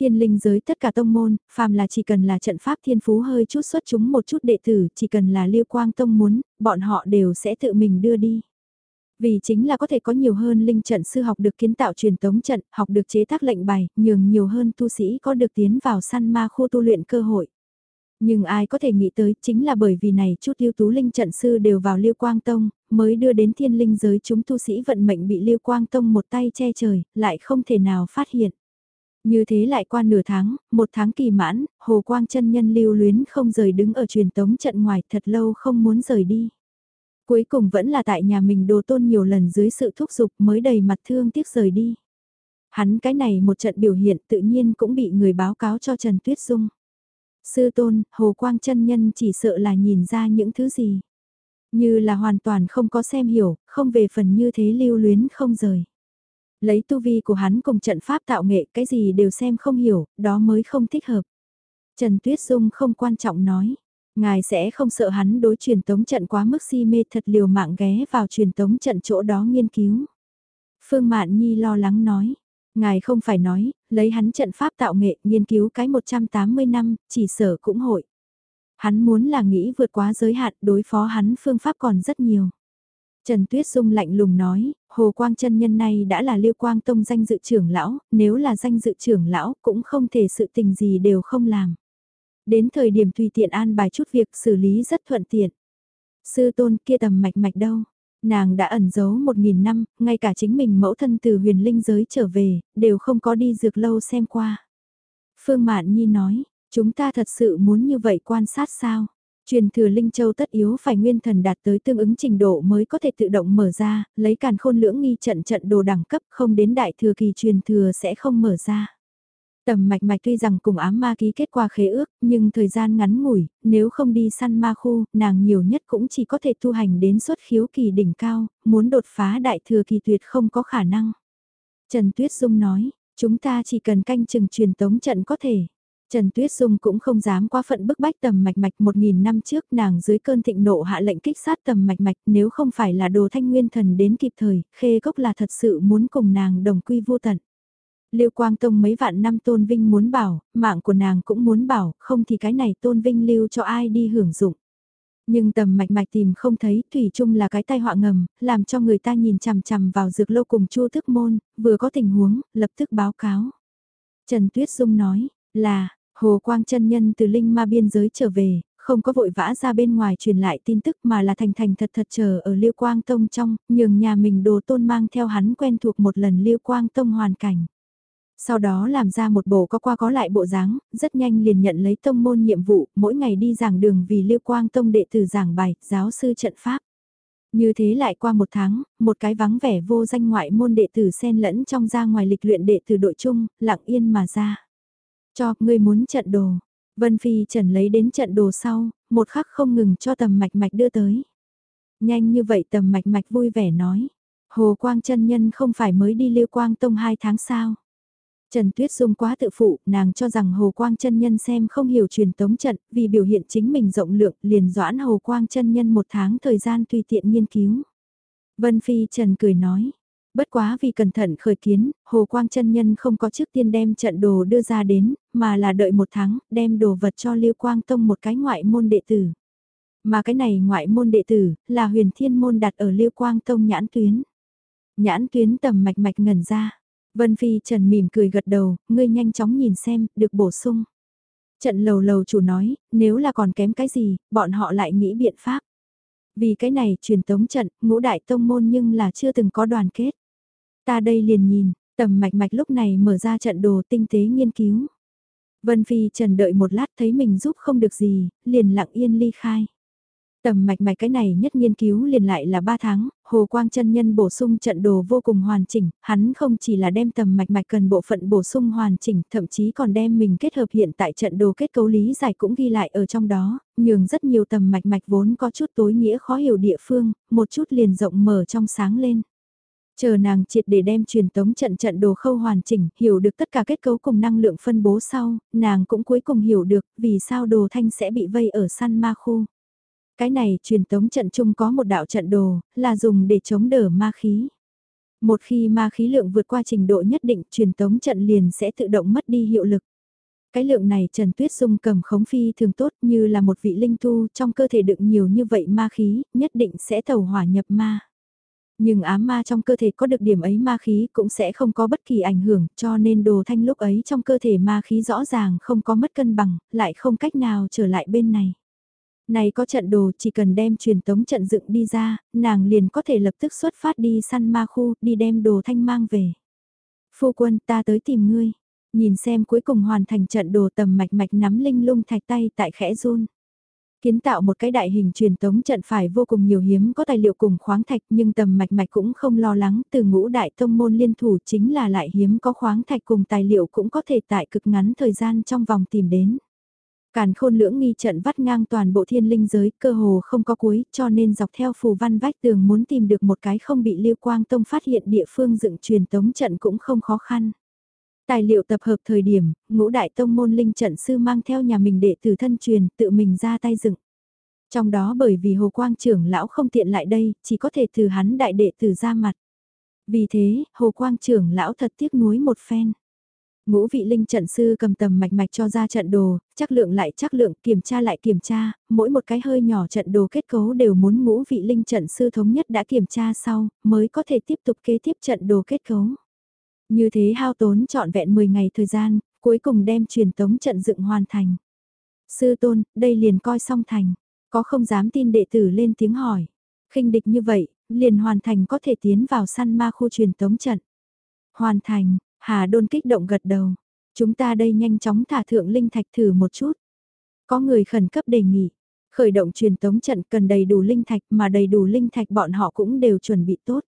Thiên linh giới tất cả tông môn, phàm là chỉ cần là trận pháp thiên phú hơi chút xuất chúng một chút đệ tử, chỉ cần là Lưu Quang Tông muốn, bọn họ đều sẽ tự mình đưa đi. Vì chính là có thể có nhiều hơn linh trận sư học được kiến tạo truyền tống trận, học được chế tác lệnh bài, nhường nhiều hơn tu sĩ có được tiến vào săn ma khu tu luyện cơ hội. Nhưng ai có thể nghĩ tới chính là bởi vì này chút lưu tú linh trận sư đều vào Liêu Quang Tông, mới đưa đến thiên linh giới chúng tu sĩ vận mệnh bị Liêu Quang Tông một tay che trời, lại không thể nào phát hiện. Như thế lại qua nửa tháng, một tháng kỳ mãn, Hồ Quang chân nhân lưu luyến không rời đứng ở truyền tống trận ngoài thật lâu không muốn rời đi. Cuối cùng vẫn là tại nhà mình đồ tôn nhiều lần dưới sự thúc giục mới đầy mặt thương tiếc rời đi. Hắn cái này một trận biểu hiện tự nhiên cũng bị người báo cáo cho Trần Tuyết Dung. Sư tôn, Hồ Quang chân nhân chỉ sợ là nhìn ra những thứ gì. Như là hoàn toàn không có xem hiểu, không về phần như thế lưu luyến không rời. Lấy tu vi của hắn cùng trận pháp tạo nghệ cái gì đều xem không hiểu, đó mới không thích hợp. Trần Tuyết Dung không quan trọng nói. Ngài sẽ không sợ hắn đối truyền tống trận quá mức si mê thật liều mạng ghé vào truyền tống trận chỗ đó nghiên cứu. Phương Mạn Nhi lo lắng nói. Ngài không phải nói, lấy hắn trận pháp tạo nghệ, nghiên cứu cái 180 năm, chỉ sở cũng hội. Hắn muốn là nghĩ vượt quá giới hạn, đối phó hắn phương pháp còn rất nhiều. Trần Tuyết Dung lạnh lùng nói, Hồ Quang chân nhân này đã là Liêu Quang Tông danh dự trưởng lão, nếu là danh dự trưởng lão cũng không thể sự tình gì đều không làm. Đến thời điểm tùy tiện an bài chút việc xử lý rất thuận tiện. Sư tôn kia tầm mạch mạch đâu? Nàng đã ẩn giấu một nghìn năm, ngay cả chính mình mẫu thân từ huyền linh giới trở về, đều không có đi dược lâu xem qua. Phương Mạn Nhi nói, chúng ta thật sự muốn như vậy quan sát sao? Truyền thừa Linh Châu tất yếu phải nguyên thần đạt tới tương ứng trình độ mới có thể tự động mở ra, lấy càn khôn lưỡng nghi trận trận đồ đẳng cấp không đến đại thừa kỳ truyền thừa sẽ không mở ra. Tầm mạch mạch tuy rằng cùng ám ma ký kết quả khế ước, nhưng thời gian ngắn ngủi, nếu không đi săn ma khu, nàng nhiều nhất cũng chỉ có thể tu hành đến xuất khiếu kỳ đỉnh cao, muốn đột phá đại thừa kỳ tuyệt không có khả năng. Trần Tuyết Dung nói, chúng ta chỉ cần canh chừng truyền tống trận có thể. Trần Tuyết Dung cũng không dám quá phận bức bách tầm mạch mạch một nghìn năm trước nàng dưới cơn thịnh nộ hạ lệnh kích sát tầm mạch mạch nếu không phải là đồ thanh nguyên thần đến kịp thời, khê cốc là thật sự muốn cùng nàng đồng quy vô tận. Lưu Quang Tông mấy vạn năm tôn vinh muốn bảo, mạng của nàng cũng muốn bảo, không thì cái này tôn vinh lưu cho ai đi hưởng dụng. Nhưng tầm mạch mạch tìm không thấy, Thủy chung là cái tai họa ngầm, làm cho người ta nhìn chằm chằm vào dược lâu cùng chu thức môn, vừa có tình huống, lập tức báo cáo. Trần Tuyết Dung nói, là, Hồ Quang chân Nhân từ Linh Ma biên giới trở về, không có vội vã ra bên ngoài truyền lại tin tức mà là thành thành thật thật chờ ở Liêu Quang Tông trong, nhường nhà mình đồ tôn mang theo hắn quen thuộc một lần Liêu Quang Tông hoàn cảnh. Sau đó làm ra một bộ có qua có lại bộ dáng, rất nhanh liền nhận lấy tông môn nhiệm vụ, mỗi ngày đi giảng đường vì Liêu Quang Tông đệ tử giảng bài, giáo sư trận pháp. Như thế lại qua một tháng, một cái vắng vẻ vô danh ngoại môn đệ tử xen lẫn trong ra ngoài lịch luyện đệ tử đội chung, lặng yên mà ra. Cho, ngươi muốn trận đồ. Vân Phi Trần lấy đến trận đồ sau, một khắc không ngừng cho tầm mạch mạch đưa tới. Nhanh như vậy tầm mạch mạch vui vẻ nói. Hồ Quang chân Nhân không phải mới đi Liêu Quang Tông hai tháng sao. Trần Tuyết Dung quá tự phụ, nàng cho rằng Hồ Quang chân Nhân xem không hiểu truyền tống trận, vì biểu hiện chính mình rộng lượng, liền doãn Hồ Quang chân Nhân một tháng thời gian tùy tiện nghiên cứu. Vân Phi Trần cười nói, Bất quá vì cẩn thận khởi kiến, Hồ Quang chân Nhân không có trước tiên đem trận đồ đưa ra đến, mà là đợi một tháng, đem đồ vật cho Lưu Quang Tông một cái ngoại môn đệ tử. Mà cái này ngoại môn đệ tử, là huyền thiên môn đặt ở Lưu Quang Tông nhãn tuyến. Nhãn tuyến tầm mạch mạch ngẩn ra. Vân Phi Trần mỉm cười gật đầu, ngươi nhanh chóng nhìn xem, được bổ sung. Trận lầu lầu chủ nói, nếu là còn kém cái gì, bọn họ lại nghĩ biện pháp. Vì cái này truyền tống trận, ngũ đại tông môn nhưng là chưa từng có đoàn kết. Ta đây liền nhìn, tầm mạch mạch lúc này mở ra trận đồ tinh tế nghiên cứu. Vân Phi Trần đợi một lát thấy mình giúp không được gì, liền lặng yên ly khai. Tầm mạch mạch cái này nhất nghiên cứu liền lại là 3 tháng, Hồ Quang chân Nhân bổ sung trận đồ vô cùng hoàn chỉnh, hắn không chỉ là đem tầm mạch mạch cần bộ phận bổ sung hoàn chỉnh, thậm chí còn đem mình kết hợp hiện tại trận đồ kết cấu lý giải cũng ghi lại ở trong đó, nhường rất nhiều tầm mạch mạch vốn có chút tối nghĩa khó hiểu địa phương, một chút liền rộng mở trong sáng lên. Chờ nàng triệt để đem truyền tống trận trận đồ khâu hoàn chỉnh, hiểu được tất cả kết cấu cùng năng lượng phân bố sau, nàng cũng cuối cùng hiểu được vì sao đồ thanh sẽ bị vây ở săn ma khu. Cái này truyền tống trận chung có một đạo trận đồ, là dùng để chống đỡ ma khí. Một khi ma khí lượng vượt qua trình độ nhất định truyền tống trận liền sẽ tự động mất đi hiệu lực. Cái lượng này Trần Tuyết Dung cầm khống phi thường tốt như là một vị linh tu trong cơ thể đựng nhiều như vậy ma khí, nhất định sẽ tẩu hỏa nhập ma. Nhưng ám ma trong cơ thể có được điểm ấy ma khí cũng sẽ không có bất kỳ ảnh hưởng cho nên đồ thanh lúc ấy trong cơ thể ma khí rõ ràng không có mất cân bằng, lại không cách nào trở lại bên này. Này có trận đồ chỉ cần đem truyền tống trận dựng đi ra, nàng liền có thể lập tức xuất phát đi săn ma khu, đi đem đồ thanh mang về. Phu quân ta tới tìm ngươi, nhìn xem cuối cùng hoàn thành trận đồ tầm mạch mạch nắm linh lung thạch tay tại khẽ run. Kiến tạo một cái đại hình truyền tống trận phải vô cùng nhiều hiếm có tài liệu cùng khoáng thạch nhưng tầm mạch mạch cũng không lo lắng từ ngũ đại tông môn liên thủ chính là lại hiếm có khoáng thạch cùng tài liệu cũng có thể tại cực ngắn thời gian trong vòng tìm đến. Càn khôn lưỡng nghi trận vắt ngang toàn bộ thiên linh giới, cơ hồ không có cuối, cho nên dọc theo phù văn vách tường muốn tìm được một cái không bị lưu quang tông phát hiện địa phương dựng truyền tống trận cũng không khó khăn. Tài liệu tập hợp thời điểm, ngũ đại tông môn linh trận sư mang theo nhà mình đệ tử thân truyền, tự mình ra tay dựng. Trong đó bởi vì Hồ Quang trưởng lão không tiện lại đây, chỉ có thể từ hắn đại đệ tử ra mặt. Vì thế, Hồ Quang trưởng lão thật tiếc nuối một phen. Ngũ vị linh trận sư cầm tầm mạch mạch cho ra trận đồ, chắc lượng lại chắc lượng, kiểm tra lại kiểm tra, mỗi một cái hơi nhỏ trận đồ kết cấu đều muốn ngũ vị linh trận sư thống nhất đã kiểm tra sau, mới có thể tiếp tục kế tiếp trận đồ kết cấu. Như thế hao tốn trọn vẹn 10 ngày thời gian, cuối cùng đem truyền tống trận dựng hoàn thành. Sư tôn, đây liền coi xong thành, có không dám tin đệ tử lên tiếng hỏi. khinh địch như vậy, liền hoàn thành có thể tiến vào săn ma khu truyền tống trận. Hoàn thành, Hà Đôn kích động gật đầu. Chúng ta đây nhanh chóng thả thượng linh thạch thử một chút. Có người khẩn cấp đề nghị. Khởi động truyền tống trận cần đầy đủ linh thạch mà đầy đủ linh thạch bọn họ cũng đều chuẩn bị tốt.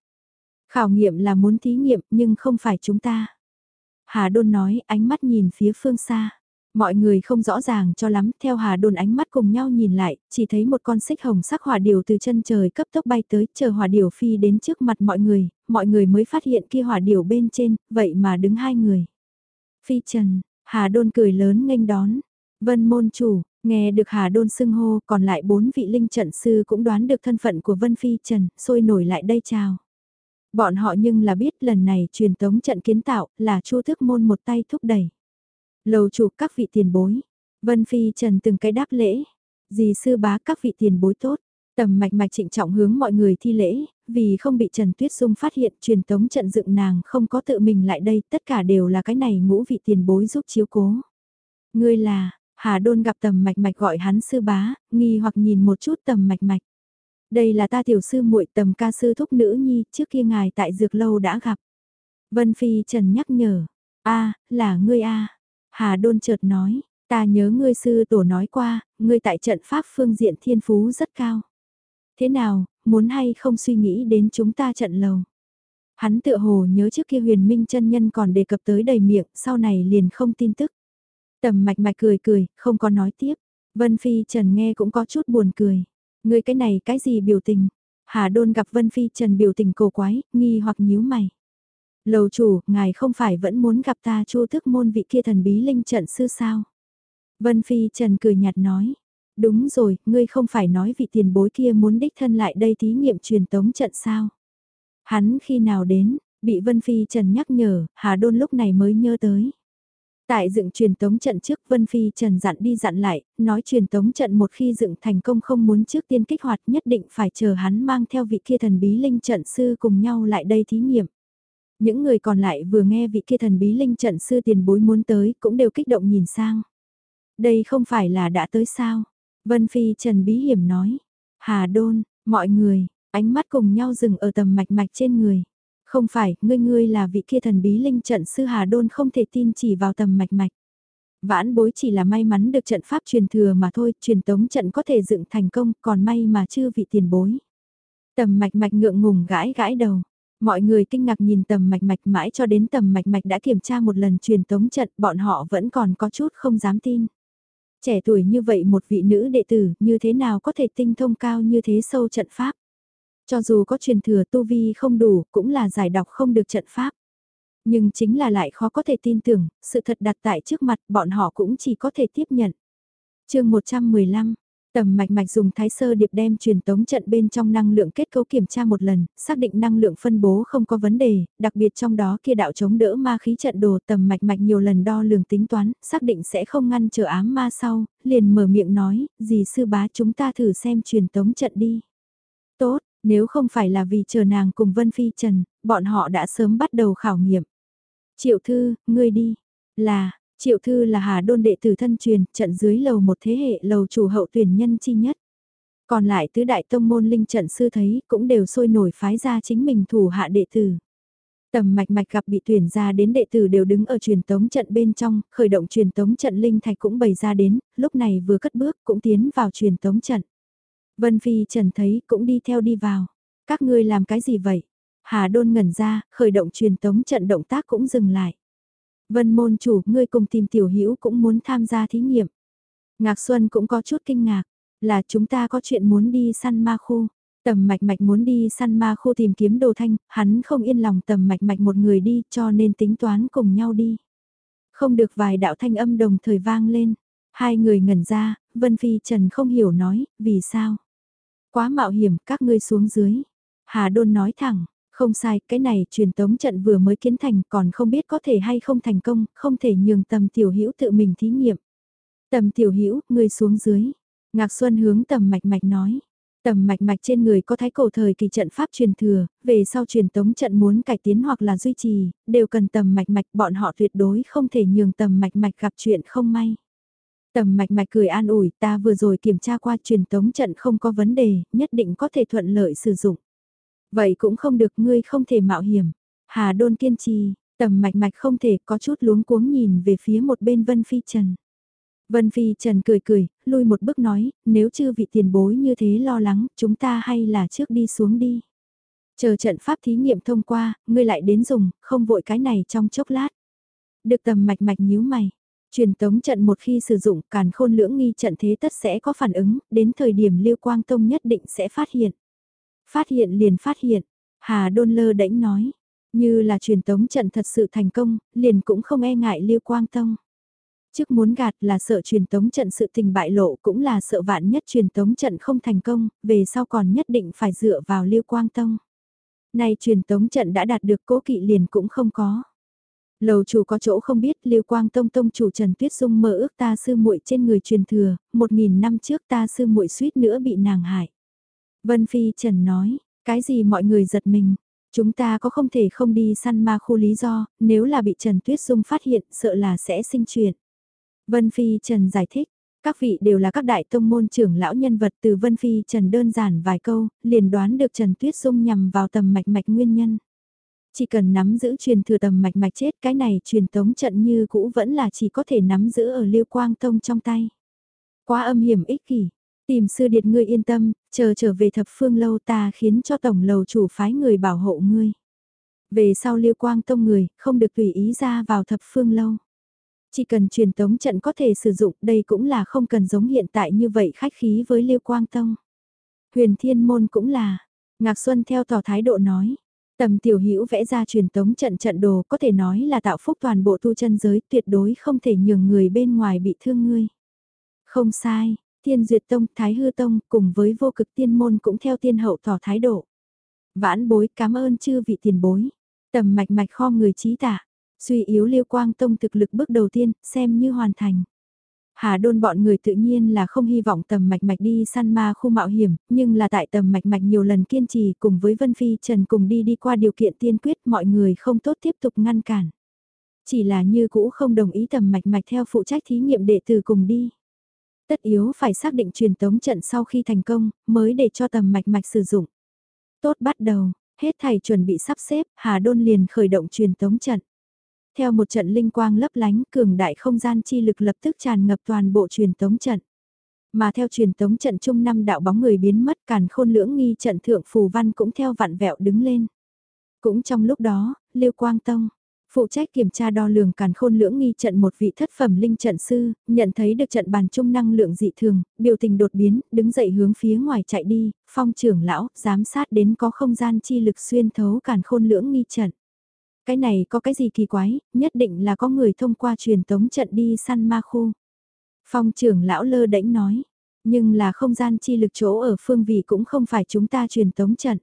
Khảo nghiệm là muốn thí nghiệm nhưng không phải chúng ta. Hà Đôn nói ánh mắt nhìn phía phương xa. Mọi người không rõ ràng cho lắm, theo Hà Đôn ánh mắt cùng nhau nhìn lại, chỉ thấy một con xích hồng sắc hỏa điều từ chân trời cấp tốc bay tới, chờ hỏa điều phi đến trước mặt mọi người, mọi người mới phát hiện kia hỏa điều bên trên, vậy mà đứng hai người. Phi Trần, Hà Đôn cười lớn nghênh đón. Vân môn chủ, nghe được Hà Đôn xưng hô, còn lại bốn vị linh trận sư cũng đoán được thân phận của Vân Phi Trần, sôi nổi lại đây chào. Bọn họ nhưng là biết lần này truyền tống trận kiến tạo là chu thức môn một tay thúc đẩy. Lầu chủ các vị tiền bối. Vân Phi Trần từng cái đáp lễ. Dì sư bá các vị tiền bối tốt. Tầm mạch mạch trịnh trọng hướng mọi người thi lễ, vì không bị Trần Tuyết Dung phát hiện truyền tống trận dựng nàng không có tự mình lại đây, tất cả đều là cái này ngũ vị tiền bối giúp chiếu cố. Ngươi là, Hà Đôn gặp tầm mạch mạch gọi hắn sư bá, nghi hoặc nhìn một chút tầm mạch mạch. Đây là ta tiểu sư muội tầm ca sư thúc nữ nhi, trước kia ngài tại dược lâu đã gặp. Vân Phi Trần nhắc nhở, a là ngươi a Hà Đôn chợt nói, ta nhớ ngươi sư tổ nói qua, ngươi tại trận pháp phương diện thiên phú rất cao. Thế nào, muốn hay không suy nghĩ đến chúng ta trận lầu? Hắn tựa hồ nhớ trước kia huyền minh chân nhân còn đề cập tới đầy miệng, sau này liền không tin tức. Tầm mạch mạch cười cười, không có nói tiếp. Vân Phi Trần nghe cũng có chút buồn cười. Ngươi cái này cái gì biểu tình? Hà Đôn gặp Vân Phi Trần biểu tình cổ quái, nghi hoặc nhíu mày. Lầu chủ, ngài không phải vẫn muốn gặp ta chu thức môn vị kia thần bí linh trận sư sao? Vân Phi Trần cười nhạt nói. Đúng rồi, ngươi không phải nói vị tiền bối kia muốn đích thân lại đây thí nghiệm truyền tống trận sao? Hắn khi nào đến, bị Vân Phi Trần nhắc nhở, Hà Đôn lúc này mới nhớ tới. Tại dựng truyền tống trận trước Vân Phi Trần dặn đi dặn lại, nói truyền tống trận một khi dựng thành công không muốn trước tiên kích hoạt nhất định phải chờ hắn mang theo vị kia thần bí linh trận sư cùng nhau lại đây thí nghiệm. Những người còn lại vừa nghe vị kia thần bí linh trận sư tiền bối muốn tới cũng đều kích động nhìn sang. Đây không phải là đã tới sao? Vân Phi Trần Bí Hiểm nói. Hà Đôn, mọi người, ánh mắt cùng nhau dừng ở tầm mạch mạch trên người. Không phải, ngươi ngươi là vị kia thần bí linh trận sư Hà Đôn không thể tin chỉ vào tầm mạch mạch. Vãn bối chỉ là may mắn được trận pháp truyền thừa mà thôi, truyền tống trận có thể dựng thành công, còn may mà chưa vị tiền bối. Tầm mạch mạch ngượng ngùng gãi gãi đầu. Mọi người kinh ngạc nhìn tầm mạch mạch mãi cho đến tầm mạch mạch đã kiểm tra một lần truyền tống trận, bọn họ vẫn còn có chút không dám tin. Trẻ tuổi như vậy một vị nữ đệ tử như thế nào có thể tinh thông cao như thế sâu trận pháp. Cho dù có truyền thừa tu vi không đủ, cũng là giải đọc không được trận pháp. Nhưng chính là lại khó có thể tin tưởng, sự thật đặt tại trước mặt bọn họ cũng chỉ có thể tiếp nhận. chương 115, Tầm mạch mạch dùng thái sơ điệp đem truyền tống trận bên trong năng lượng kết cấu kiểm tra một lần, xác định năng lượng phân bố không có vấn đề, đặc biệt trong đó kia đạo chống đỡ ma khí trận đồ tầm mạch mạch nhiều lần đo lường tính toán, xác định sẽ không ngăn trở ám ma sau, liền mở miệng nói, gì sư bá chúng ta thử xem truyền tống trận đi. Tốt, nếu không phải là vì chờ nàng cùng Vân Phi Trần, bọn họ đã sớm bắt đầu khảo nghiệm. Triệu thư, ngươi đi. Là, Triệu Thư là Hà Đôn đệ tử thân truyền, trận dưới lầu một thế hệ lầu chủ hậu tuyển nhân chi nhất. Còn lại tứ đại tông môn linh trận sư thấy cũng đều sôi nổi phái ra chính mình thủ hạ đệ tử. Tầm mạch mạch gặp bị tuyển ra đến đệ tử đều đứng ở truyền tống trận bên trong, khởi động truyền tống trận linh thạch cũng bày ra đến, lúc này vừa cất bước cũng tiến vào truyền tống trận. Vân Phi Trần thấy cũng đi theo đi vào. Các ngươi làm cái gì vậy? Hà đôn ngẩn ra, khởi động truyền tống trận động tác cũng dừng lại. Vân môn chủ, ngươi cùng tìm tiểu hữu cũng muốn tham gia thí nghiệm. Ngạc Xuân cũng có chút kinh ngạc, là chúng ta có chuyện muốn đi săn ma khu. Tầm mạch mạch muốn đi săn ma khu tìm kiếm đồ thanh, hắn không yên lòng tầm mạch mạch một người đi cho nên tính toán cùng nhau đi. Không được vài đạo thanh âm đồng thời vang lên. Hai người ngẩn ra, Vân Phi Trần không hiểu nói, vì sao? Quá mạo hiểm, các ngươi xuống dưới. Hà Đôn nói thẳng, không sai, cái này truyền tống trận vừa mới kiến thành còn không biết có thể hay không thành công, không thể nhường tầm tiểu hữu tự mình thí nghiệm. Tầm tiểu hữu người xuống dưới. Ngạc Xuân hướng tầm mạch mạch nói. Tầm mạch mạch trên người có thái cổ thời kỳ trận pháp truyền thừa, về sau truyền tống trận muốn cải tiến hoặc là duy trì, đều cần tầm mạch mạch bọn họ tuyệt đối không thể nhường tầm mạch mạch gặp chuyện không may. Tầm mạch mạch cười an ủi ta vừa rồi kiểm tra qua truyền tống trận không có vấn đề, nhất định có thể thuận lợi sử dụng. Vậy cũng không được ngươi không thể mạo hiểm. Hà đôn kiên trì, tầm mạch mạch không thể có chút luống cuống nhìn về phía một bên Vân Phi Trần. Vân Phi Trần cười cười, lui một bước nói, nếu chưa vị tiền bối như thế lo lắng, chúng ta hay là trước đi xuống đi. Chờ trận pháp thí nghiệm thông qua, ngươi lại đến dùng, không vội cái này trong chốc lát. Được tầm mạch mạch nhíu mày. Truyền tống trận một khi sử dụng càn khôn lưỡng nghi trận thế tất sẽ có phản ứng, đến thời điểm Liêu Quang Tông nhất định sẽ phát hiện. Phát hiện liền phát hiện, Hà Đôn lơ đễnh nói, như là truyền tống trận thật sự thành công, liền cũng không e ngại Lưu Quang Tông. Trước muốn gạt là sợ truyền tống trận sự tình bại lộ cũng là sợ vạn nhất truyền tống trận không thành công, về sau còn nhất định phải dựa vào Lưu Quang Tông. Nay truyền tống trận đã đạt được cố kỵ liền cũng không có. Lầu chủ có chỗ không biết Lưu Quang Tông Tông chủ Trần Tuyết Dung mơ ước ta sư muội trên người truyền thừa, một nghìn năm trước ta sư muội suýt nữa bị nàng hại. Vân Phi Trần nói, cái gì mọi người giật mình, chúng ta có không thể không đi săn ma khu lý do, nếu là bị Trần Tuyết Dung phát hiện sợ là sẽ sinh chuyện. Vân Phi Trần giải thích, các vị đều là các đại tông môn trưởng lão nhân vật từ Vân Phi Trần đơn giản vài câu, liền đoán được Trần Tuyết Dung nhằm vào tầm mạch mạch nguyên nhân. Chỉ cần nắm giữ truyền thừa tầm mạch mạch chết cái này truyền tống trận như cũ vẫn là chỉ có thể nắm giữ ở Liêu Quang Tông trong tay. Quá âm hiểm ích kỷ, Tìm sư điệt ngươi yên tâm, chờ trở về thập phương lâu ta khiến cho tổng lầu chủ phái người bảo hộ ngươi. Về sau liêu quang tông người, không được tùy ý ra vào thập phương lâu. Chỉ cần truyền tống trận có thể sử dụng, đây cũng là không cần giống hiện tại như vậy khách khí với liêu quang tông. Huyền thiên môn cũng là, Ngạc Xuân theo tỏ thái độ nói. Tầm tiểu hữu vẽ ra truyền tống trận trận đồ có thể nói là tạo phúc toàn bộ tu chân giới tuyệt đối không thể nhường người bên ngoài bị thương ngươi. Không sai, Thiên Duyệt Tông, Thái Hư Tông cùng với vô cực tiên môn cũng theo tiên hậu tỏ thái độ. Vãn bối cảm ơn chư vị tiền bối. Tầm mạch mạch kho người trí tạ. Suy yếu liêu quang tông thực lực bước đầu tiên, xem như hoàn thành. Hà đôn bọn người tự nhiên là không hy vọng tầm mạch mạch đi săn ma khu mạo hiểm, nhưng là tại tầm mạch mạch nhiều lần kiên trì cùng với Vân Phi Trần cùng đi đi qua điều kiện tiên quyết mọi người không tốt tiếp tục ngăn cản. Chỉ là như cũ không đồng ý tầm mạch mạch theo phụ trách thí nghiệm đệ tử cùng đi. Tất yếu phải xác định truyền tống trận sau khi thành công, mới để cho tầm mạch mạch sử dụng. Tốt bắt đầu, hết thầy chuẩn bị sắp xếp, Hà Đôn liền khởi động truyền tống trận. Theo một trận linh quang lấp lánh, cường đại không gian chi lực lập tức tràn ngập toàn bộ truyền tống trận. Mà theo truyền tống trận chung năm đạo bóng người biến mất càn khôn lưỡng nghi trận thượng phù văn cũng theo vặn vẹo đứng lên. Cũng trong lúc đó, Liêu Quang Tông, Phụ trách kiểm tra đo lường càn khôn lưỡng nghi trận một vị thất phẩm linh trận sư, nhận thấy được trận bàn trung năng lượng dị thường, biểu tình đột biến, đứng dậy hướng phía ngoài chạy đi, phong trưởng lão, giám sát đến có không gian chi lực xuyên thấu càn khôn lưỡng nghi trận. Cái này có cái gì kỳ quái, nhất định là có người thông qua truyền tống trận đi săn ma khu. Phong trưởng lão lơ đễnh nói, Nhưng là không gian chi lực chỗ ở phương vị cũng không phải chúng ta truyền tống trận.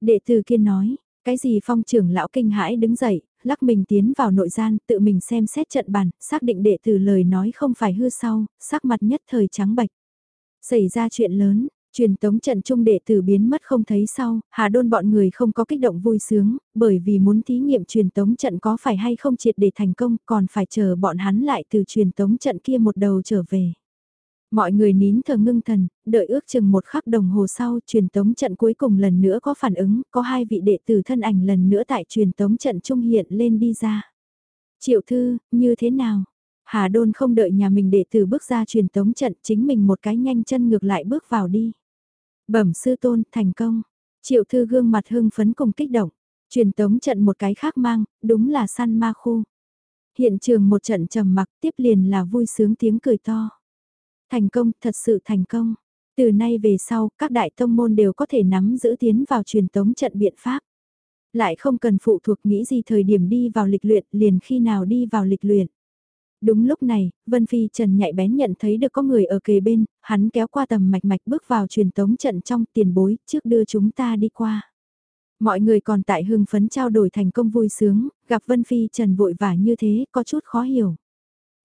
Đệ tử kia nói, cái gì phong trưởng lão kinh hãi đứng dậy, lắc mình tiến vào nội gian, tự mình xem xét trận bàn, xác định đệ tử lời nói không phải hư sau, sắc mặt nhất thời trắng bạch. Xảy ra chuyện lớn, truyền tống trận trung đệ tử biến mất không thấy sau, Hà Đôn bọn người không có kích động vui sướng, bởi vì muốn thí nghiệm truyền tống trận có phải hay không triệt để thành công, còn phải chờ bọn hắn lại từ truyền tống trận kia một đầu trở về. Mọi người nín thở ngưng thần, đợi ước chừng một khắc đồng hồ sau truyền tống trận cuối cùng lần nữa có phản ứng, có hai vị đệ tử thân ảnh lần nữa tại truyền tống trận trung hiện lên đi ra. Triệu thư, như thế nào? Hà Đôn không đợi nhà mình đệ tử bước ra truyền tống trận chính mình một cái nhanh chân ngược lại bước vào đi. Bẩm sư tôn, thành công. Triệu thư gương mặt hưng phấn cùng kích động. Truyền tống trận một cái khác mang, đúng là săn ma khu. Hiện trường một trận trầm mặc tiếp liền là vui sướng tiếng cười to. Thành công, thật sự thành công. Từ nay về sau, các đại tông môn đều có thể nắm giữ tiến vào truyền tống trận biện pháp. Lại không cần phụ thuộc nghĩ gì thời điểm đi vào lịch luyện liền khi nào đi vào lịch luyện. Đúng lúc này, Vân Phi Trần nhạy bén nhận thấy được có người ở kề bên, hắn kéo qua tầm mạch mạch bước vào truyền tống trận trong tiền bối, trước đưa chúng ta đi qua. Mọi người còn tại hưng phấn trao đổi thành công vui sướng, gặp Vân Phi Trần vội vả như thế, có chút khó hiểu.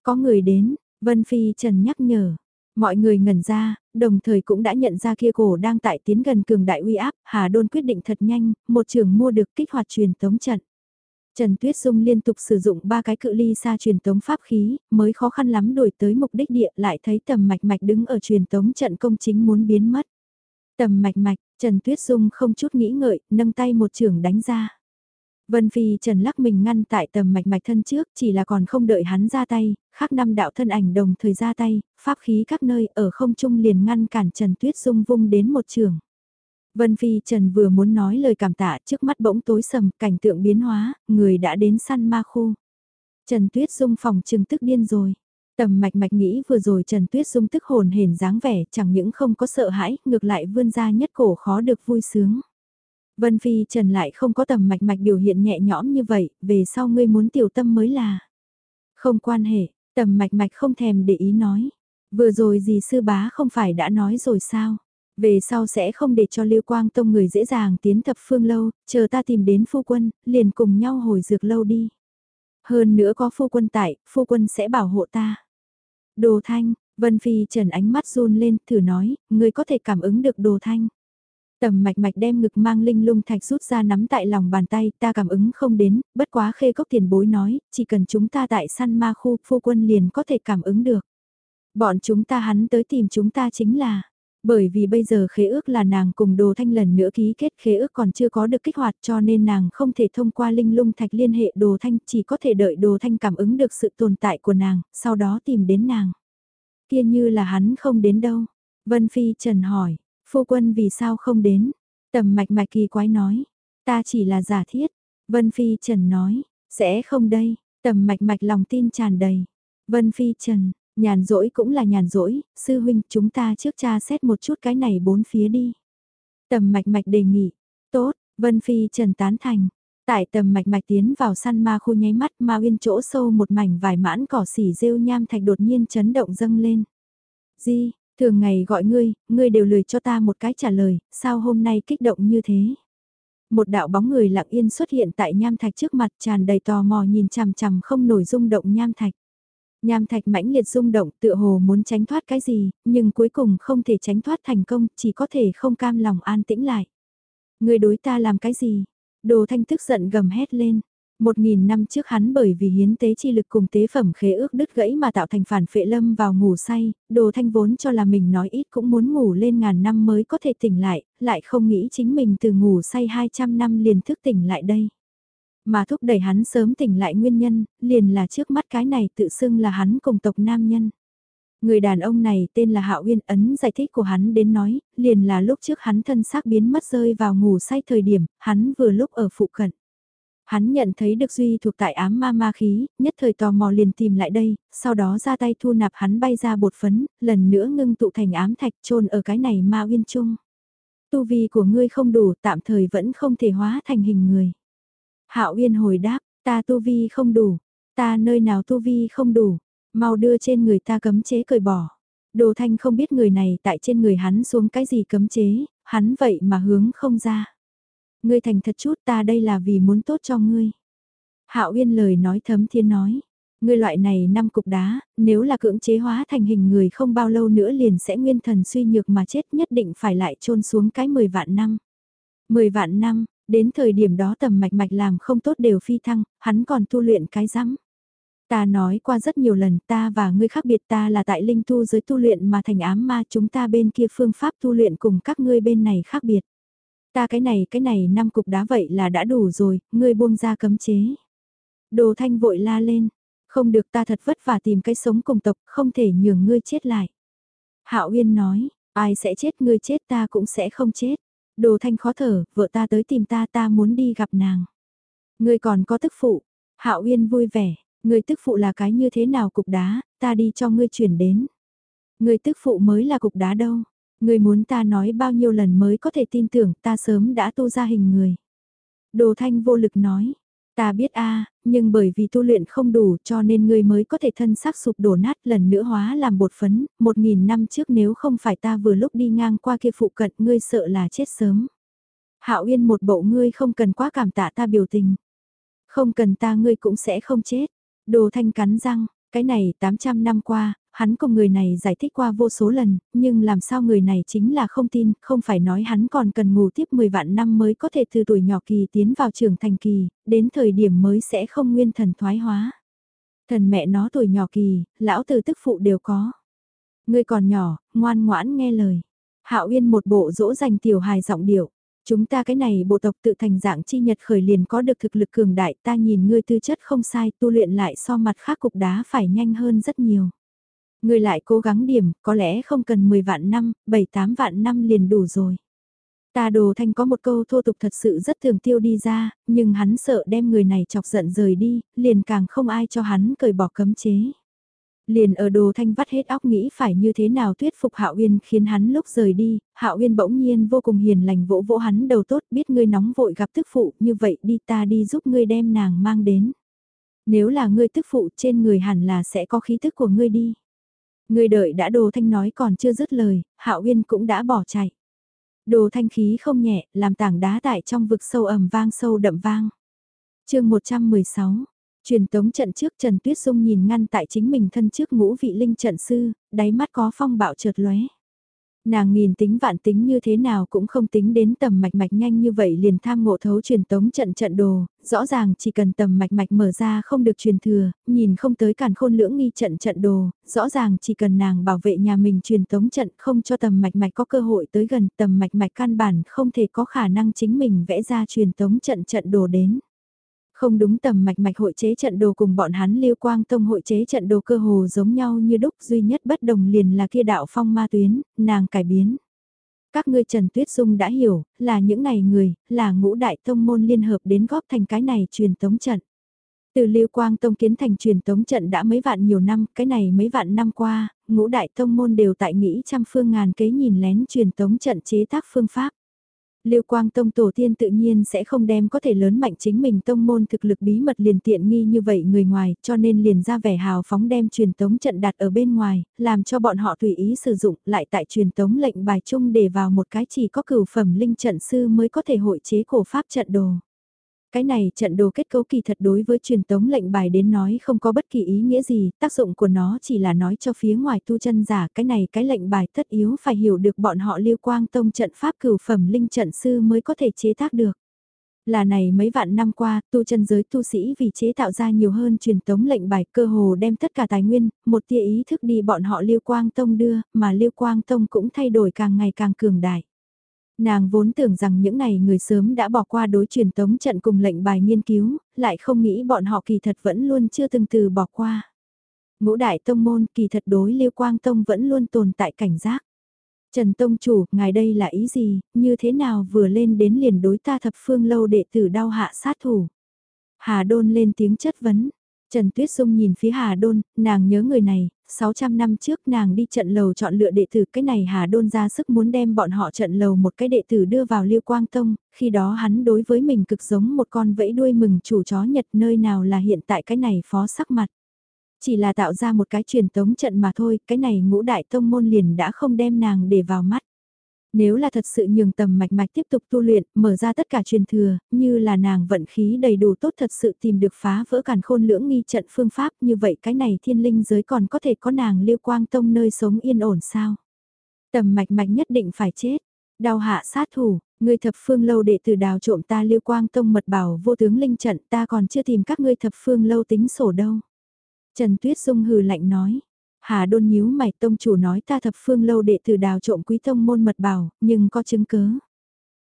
Có người đến, Vân Phi Trần nhắc nhở. Mọi người ngẩn ra, đồng thời cũng đã nhận ra kia cổ đang tại tiến gần cường đại uy áp, Hà Đôn quyết định thật nhanh, một trường mua được kích hoạt truyền tống trận. Trần Tuyết Dung liên tục sử dụng ba cái cự ly xa truyền tống pháp khí, mới khó khăn lắm đổi tới mục đích địa lại thấy tầm mạch mạch đứng ở truyền tống trận công chính muốn biến mất. Tầm mạch mạch, Trần Tuyết Dung không chút nghĩ ngợi, nâng tay một trường đánh ra. Vân Phi Trần lắc mình ngăn tại tầm mạch mạch thân trước, chỉ là còn không đợi hắn ra tay, khác năm đạo thân ảnh đồng thời ra tay, pháp khí các nơi ở không trung liền ngăn cản Trần Tuyết Dung vung đến một trường. Vân Phi Trần vừa muốn nói lời cảm tạ trước mắt bỗng tối sầm, cảnh tượng biến hóa, người đã đến săn ma khu. Trần Tuyết Dung phòng trừng tức điên rồi. Tầm mạch mạch nghĩ vừa rồi Trần Tuyết Dung tức hồn hển dáng vẻ chẳng những không có sợ hãi, ngược lại vươn ra nhất cổ khó được vui sướng. Vân Phi Trần lại không có tầm mạch mạch biểu hiện nhẹ nhõm như vậy, về sau ngươi muốn tiểu tâm mới là. Không quan hệ, tầm mạch mạch không thèm để ý nói. Vừa rồi gì sư bá không phải đã nói rồi sao? Về sau sẽ không để cho Lưu Quang Tông người dễ dàng tiến thập phương lâu, chờ ta tìm đến phu quân, liền cùng nhau hồi dược lâu đi. Hơn nữa có phu quân tại, phu quân sẽ bảo hộ ta. Đồ thanh, Vân Phi trần ánh mắt run lên, thử nói, người có thể cảm ứng được đồ thanh. Tầm mạch mạch đem ngực mang linh lung thạch rút ra nắm tại lòng bàn tay, ta cảm ứng không đến, bất quá khê cốc tiền bối nói, chỉ cần chúng ta tại săn ma khu, phu quân liền có thể cảm ứng được. Bọn chúng ta hắn tới tìm chúng ta chính là, bởi vì bây giờ khế ước là nàng cùng đồ thanh lần nữa ký kết khế ước còn chưa có được kích hoạt cho nên nàng không thể thông qua linh lung thạch liên hệ đồ thanh chỉ có thể đợi đồ thanh cảm ứng được sự tồn tại của nàng, sau đó tìm đến nàng. Kia như là hắn không đến đâu. Vân Phi Trần hỏi, phu quân vì sao không đến? Tầm mạch mạch kỳ quái nói, ta chỉ là giả thiết. Vân Phi Trần nói, sẽ không đây, tầm mạch mạch lòng tin tràn đầy. Vân Phi Trần, Nhàn rỗi cũng là nhàn rỗi, sư huynh chúng ta trước cha xét một chút cái này bốn phía đi. Tầm mạch mạch đề nghị, tốt, Vân Phi trần tán thành. Tại tầm mạch mạch tiến vào săn ma khu nháy mắt ma uyên chỗ sâu một mảnh vài mãn cỏ xỉ rêu nham thạch đột nhiên chấn động dâng lên. Di, thường ngày gọi ngươi, ngươi đều lười cho ta một cái trả lời, sao hôm nay kích động như thế? Một đạo bóng người lặng yên xuất hiện tại nham thạch trước mặt tràn đầy tò mò nhìn chằm chằm không nổi rung động nham thạch. Nham thạch mãnh liệt rung động tựa hồ muốn tránh thoát cái gì, nhưng cuối cùng không thể tránh thoát thành công, chỉ có thể không cam lòng an tĩnh lại. Người đối ta làm cái gì? Đồ thanh tức giận gầm hét lên. Một nghìn năm trước hắn bởi vì hiến tế chi lực cùng tế phẩm khế ước đứt gãy mà tạo thành phản phệ lâm vào ngủ say, đồ thanh vốn cho là mình nói ít cũng muốn ngủ lên ngàn năm mới có thể tỉnh lại, lại không nghĩ chính mình từ ngủ say 200 năm liền thức tỉnh lại đây. Mà thúc đẩy hắn sớm tỉnh lại nguyên nhân, liền là trước mắt cái này tự xưng là hắn cùng tộc nam nhân. Người đàn ông này tên là Hạo Uyên ấn giải thích của hắn đến nói, liền là lúc trước hắn thân xác biến mất rơi vào ngủ say thời điểm, hắn vừa lúc ở phụ cận. Hắn nhận thấy được duy thuộc tại ám ma ma khí, nhất thời tò mò liền tìm lại đây, sau đó ra tay thu nạp hắn bay ra bột phấn, lần nữa ngưng tụ thành ám thạch trôn ở cái này ma uyên chung. Tu vi của ngươi không đủ tạm thời vẫn không thể hóa thành hình người. Hạo Uyên hồi đáp, ta tu vi không đủ, ta nơi nào tu vi không đủ, mau đưa trên người ta cấm chế cởi bỏ. Đồ Thanh không biết người này tại trên người hắn xuống cái gì cấm chế, hắn vậy mà hướng không ra. Ngươi thành thật chút ta đây là vì muốn tốt cho ngươi. Hạo Uyên lời nói thấm thiên nói. Ngươi loại này năm cục đá, nếu là cưỡng chế hóa thành hình người không bao lâu nữa liền sẽ nguyên thần suy nhược mà chết nhất định phải lại trôn xuống cái 10 vạn năm. 10 vạn năm, đến thời điểm đó tầm mạch mạch làm không tốt đều phi thăng, hắn còn tu luyện cái rắm. Ta nói qua rất nhiều lần ta và ngươi khác biệt ta là tại linh tu giới tu luyện mà thành ám ma chúng ta bên kia phương pháp tu luyện cùng các ngươi bên này khác biệt. Ta cái này cái này năm cục đá vậy là đã đủ rồi, ngươi buông ra cấm chế. Đồ thanh vội la lên, không được ta thật vất vả tìm cái sống cùng tộc, không thể nhường ngươi chết lại. Hạo Uyên nói, ai sẽ chết ngươi chết ta cũng sẽ không chết. Đồ thanh khó thở, vợ ta tới tìm ta ta muốn đi gặp nàng. Ngươi còn có tức phụ. Hạo Uyên vui vẻ, ngươi tức phụ là cái như thế nào cục đá, ta đi cho ngươi chuyển đến. Ngươi tức phụ mới là cục đá đâu. Ngươi muốn ta nói bao nhiêu lần mới có thể tin tưởng ta sớm đã tu ra hình người. Đồ thanh vô lực nói, Ta biết a, nhưng bởi vì tu luyện không đủ cho nên ngươi mới có thể thân xác sụp đổ nát lần nữa hóa làm bột phấn, một nghìn năm trước nếu không phải ta vừa lúc đi ngang qua kia phụ cận ngươi sợ là chết sớm. Hạo Uyên một bộ ngươi không cần quá cảm tạ ta biểu tình. Không cần ta ngươi cũng sẽ không chết. Đồ thanh cắn răng, cái này 800 năm qua, hắn cùng người này giải thích qua vô số lần, nhưng làm sao người này chính là không tin, không phải nói hắn còn cần ngủ tiếp 10 vạn năm mới có thể từ tuổi nhỏ kỳ tiến vào trưởng thành kỳ, đến thời điểm mới sẽ không nguyên thần thoái hóa. Thần mẹ nó tuổi nhỏ kỳ, lão từ tức phụ đều có. Ngươi còn nhỏ, ngoan ngoãn nghe lời. Hạo Uyên một bộ dỗ dành tiểu hài giọng điệu. Chúng ta cái này bộ tộc tự thành dạng chi nhật khởi liền có được thực lực cường đại ta nhìn ngươi tư chất không sai tu luyện lại so mặt khác cục đá phải nhanh hơn rất nhiều. Ngươi lại cố gắng điểm, có lẽ không cần 10 vạn năm, 7-8 vạn năm liền đủ rồi. Ta đồ thanh có một câu thô tục thật sự rất thường tiêu đi ra, nhưng hắn sợ đem người này chọc giận rời đi, liền càng không ai cho hắn cởi bỏ cấm chế. Liền ở đồ thanh vắt hết óc nghĩ phải như thế nào thuyết phục Hạo Uyên khiến hắn lúc rời đi, Hạo Uyên bỗng nhiên vô cùng hiền lành vỗ vỗ hắn đầu tốt biết ngươi nóng vội gặp tức phụ như vậy đi ta đi giúp ngươi đem nàng mang đến. Nếu là ngươi tức phụ trên người hẳn là sẽ có khí tức của ngươi đi. Người đợi đã đồ thanh nói còn chưa dứt lời, Hạo Uyên cũng đã bỏ chạy. Đồ thanh khí không nhẹ, làm tảng đá tại trong vực sâu ẩm vang sâu đậm vang. chương 116, truyền tống trận trước Trần Tuyết Dung nhìn ngăn tại chính mình thân trước ngũ vị linh trận sư, đáy mắt có phong bạo chợt lóe. Nàng nghìn tính vạn tính như thế nào cũng không tính đến tầm mạch mạch nhanh như vậy liền tham ngộ thấu truyền tống trận trận đồ, rõ ràng chỉ cần tầm mạch mạch mở ra không được truyền thừa, nhìn không tới càn khôn lưỡng nghi trận trận đồ, rõ ràng chỉ cần nàng bảo vệ nhà mình truyền tống trận không cho tầm mạch mạch có cơ hội tới gần tầm mạch mạch căn bản không thể có khả năng chính mình vẽ ra truyền tống trận trận đồ đến. Không đúng tầm mạch mạch hội chế trận đồ cùng bọn hắn liêu quang tông hội chế trận đồ cơ hồ giống nhau như đúc duy nhất bất đồng liền là kia đạo phong ma tuyến, nàng cải biến. Các ngươi Trần Tuyết Dung đã hiểu, là những này người, là ngũ đại tông môn liên hợp đến góp thành cái này truyền tống trận. Từ Liêu Quang Tông kiến thành truyền tống trận đã mấy vạn nhiều năm, cái này mấy vạn năm qua, ngũ đại tông môn đều tại nghĩ trăm phương ngàn kế nhìn lén truyền tống trận chế tác phương pháp. Lưu Quang Tông tổ tiên tự nhiên sẽ không đem có thể lớn mạnh chính mình tông môn thực lực bí mật liền tiện nghi như vậy người ngoài, cho nên liền ra vẻ hào phóng đem truyền tống trận đặt ở bên ngoài, làm cho bọn họ tùy ý sử dụng lại tại truyền tống lệnh bài chung để vào một cái chỉ có cửu phẩm linh trận sư mới có thể hội chế cổ pháp trận đồ. Cái này trận đồ kết cấu kỳ thật đối với truyền tống lệnh bài đến nói không có bất kỳ ý nghĩa gì, tác dụng của nó chỉ là nói cho phía ngoài tu chân giả cái này cái lệnh bài tất yếu phải hiểu được bọn họ liêu quang tông trận pháp cửu phẩm linh trận sư mới có thể chế tác được. Là này mấy vạn năm qua, tu chân giới tu sĩ vì chế tạo ra nhiều hơn truyền tống lệnh bài cơ hồ đem tất cả tài nguyên, một tia ý thức đi bọn họ liêu quang tông đưa, mà liêu quang tông cũng thay đổi càng ngày càng cường đại. Nàng vốn tưởng rằng những này người sớm đã bỏ qua đối truyền tống trận cùng lệnh bài nghiên cứu, lại không nghĩ bọn họ kỳ thật vẫn luôn chưa từng từ bỏ qua. Ngũ đại tông môn kỳ thật đối Liêu Quang Tông vẫn luôn tồn tại cảnh giác. Trần Tông Chủ, ngài đây là ý gì, như thế nào vừa lên đến liền đối ta thập phương lâu đệ tử đau hạ sát thủ. Hà Đôn lên tiếng chất vấn, Trần Tuyết Dung nhìn phía Hà Đôn, nàng nhớ người này, 600 năm trước nàng đi trận lầu chọn lựa đệ tử cái này Hà Đôn ra sức muốn đem bọn họ trận lầu một cái đệ tử đưa vào Liêu Quang Tông, khi đó hắn đối với mình cực giống một con vẫy đuôi mừng chủ chó nhật nơi nào là hiện tại cái này phó sắc mặt. Chỉ là tạo ra một cái truyền tống trận mà thôi, cái này ngũ đại tông môn liền đã không đem nàng để vào mắt. Nếu là thật sự nhường tầm mạch mạch tiếp tục tu luyện, mở ra tất cả truyền thừa, như là nàng vận khí đầy đủ tốt thật sự tìm được phá vỡ càn khôn lưỡng nghi trận phương pháp như vậy cái này thiên linh giới còn có thể có nàng liêu quang tông nơi sống yên ổn sao. Tầm mạch mạch nhất định phải chết, đào hạ sát thủ, ngươi thập phương lâu đệ tử đào trộm ta liêu quang tông mật bảo vô tướng linh trận ta còn chưa tìm các ngươi thập phương lâu tính sổ đâu. Trần Tuyết Dung hừ lạnh nói, Hà đôn nhíu mày tông chủ nói ta thập phương lâu đệ tử đào trộm quý tông môn mật bảo, nhưng có chứng cớ.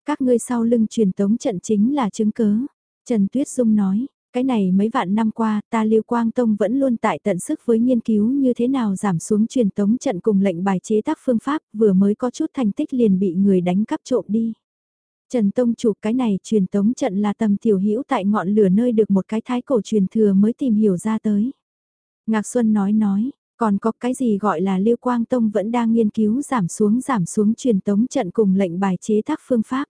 Các ngươi sau lưng truyền tống trận chính là chứng cớ. Trần Tuyết Dung nói, cái này mấy vạn năm qua ta Lưu Quang Tông vẫn luôn tại tận sức với nghiên cứu như thế nào giảm xuống truyền tống trận cùng lệnh bài chế tác phương pháp vừa mới có chút thành tích liền bị người đánh cắp trộm đi. Trần Tông chủ cái này truyền tống trận là tầm tiểu hữu tại ngọn lửa nơi được một cái thái cổ truyền thừa mới tìm hiểu ra tới. Ngạc Xuân nói nói, còn có cái gì gọi là Lưu Quang Tông vẫn đang nghiên cứu giảm xuống giảm xuống truyền tống trận cùng lệnh bài chế tác phương pháp.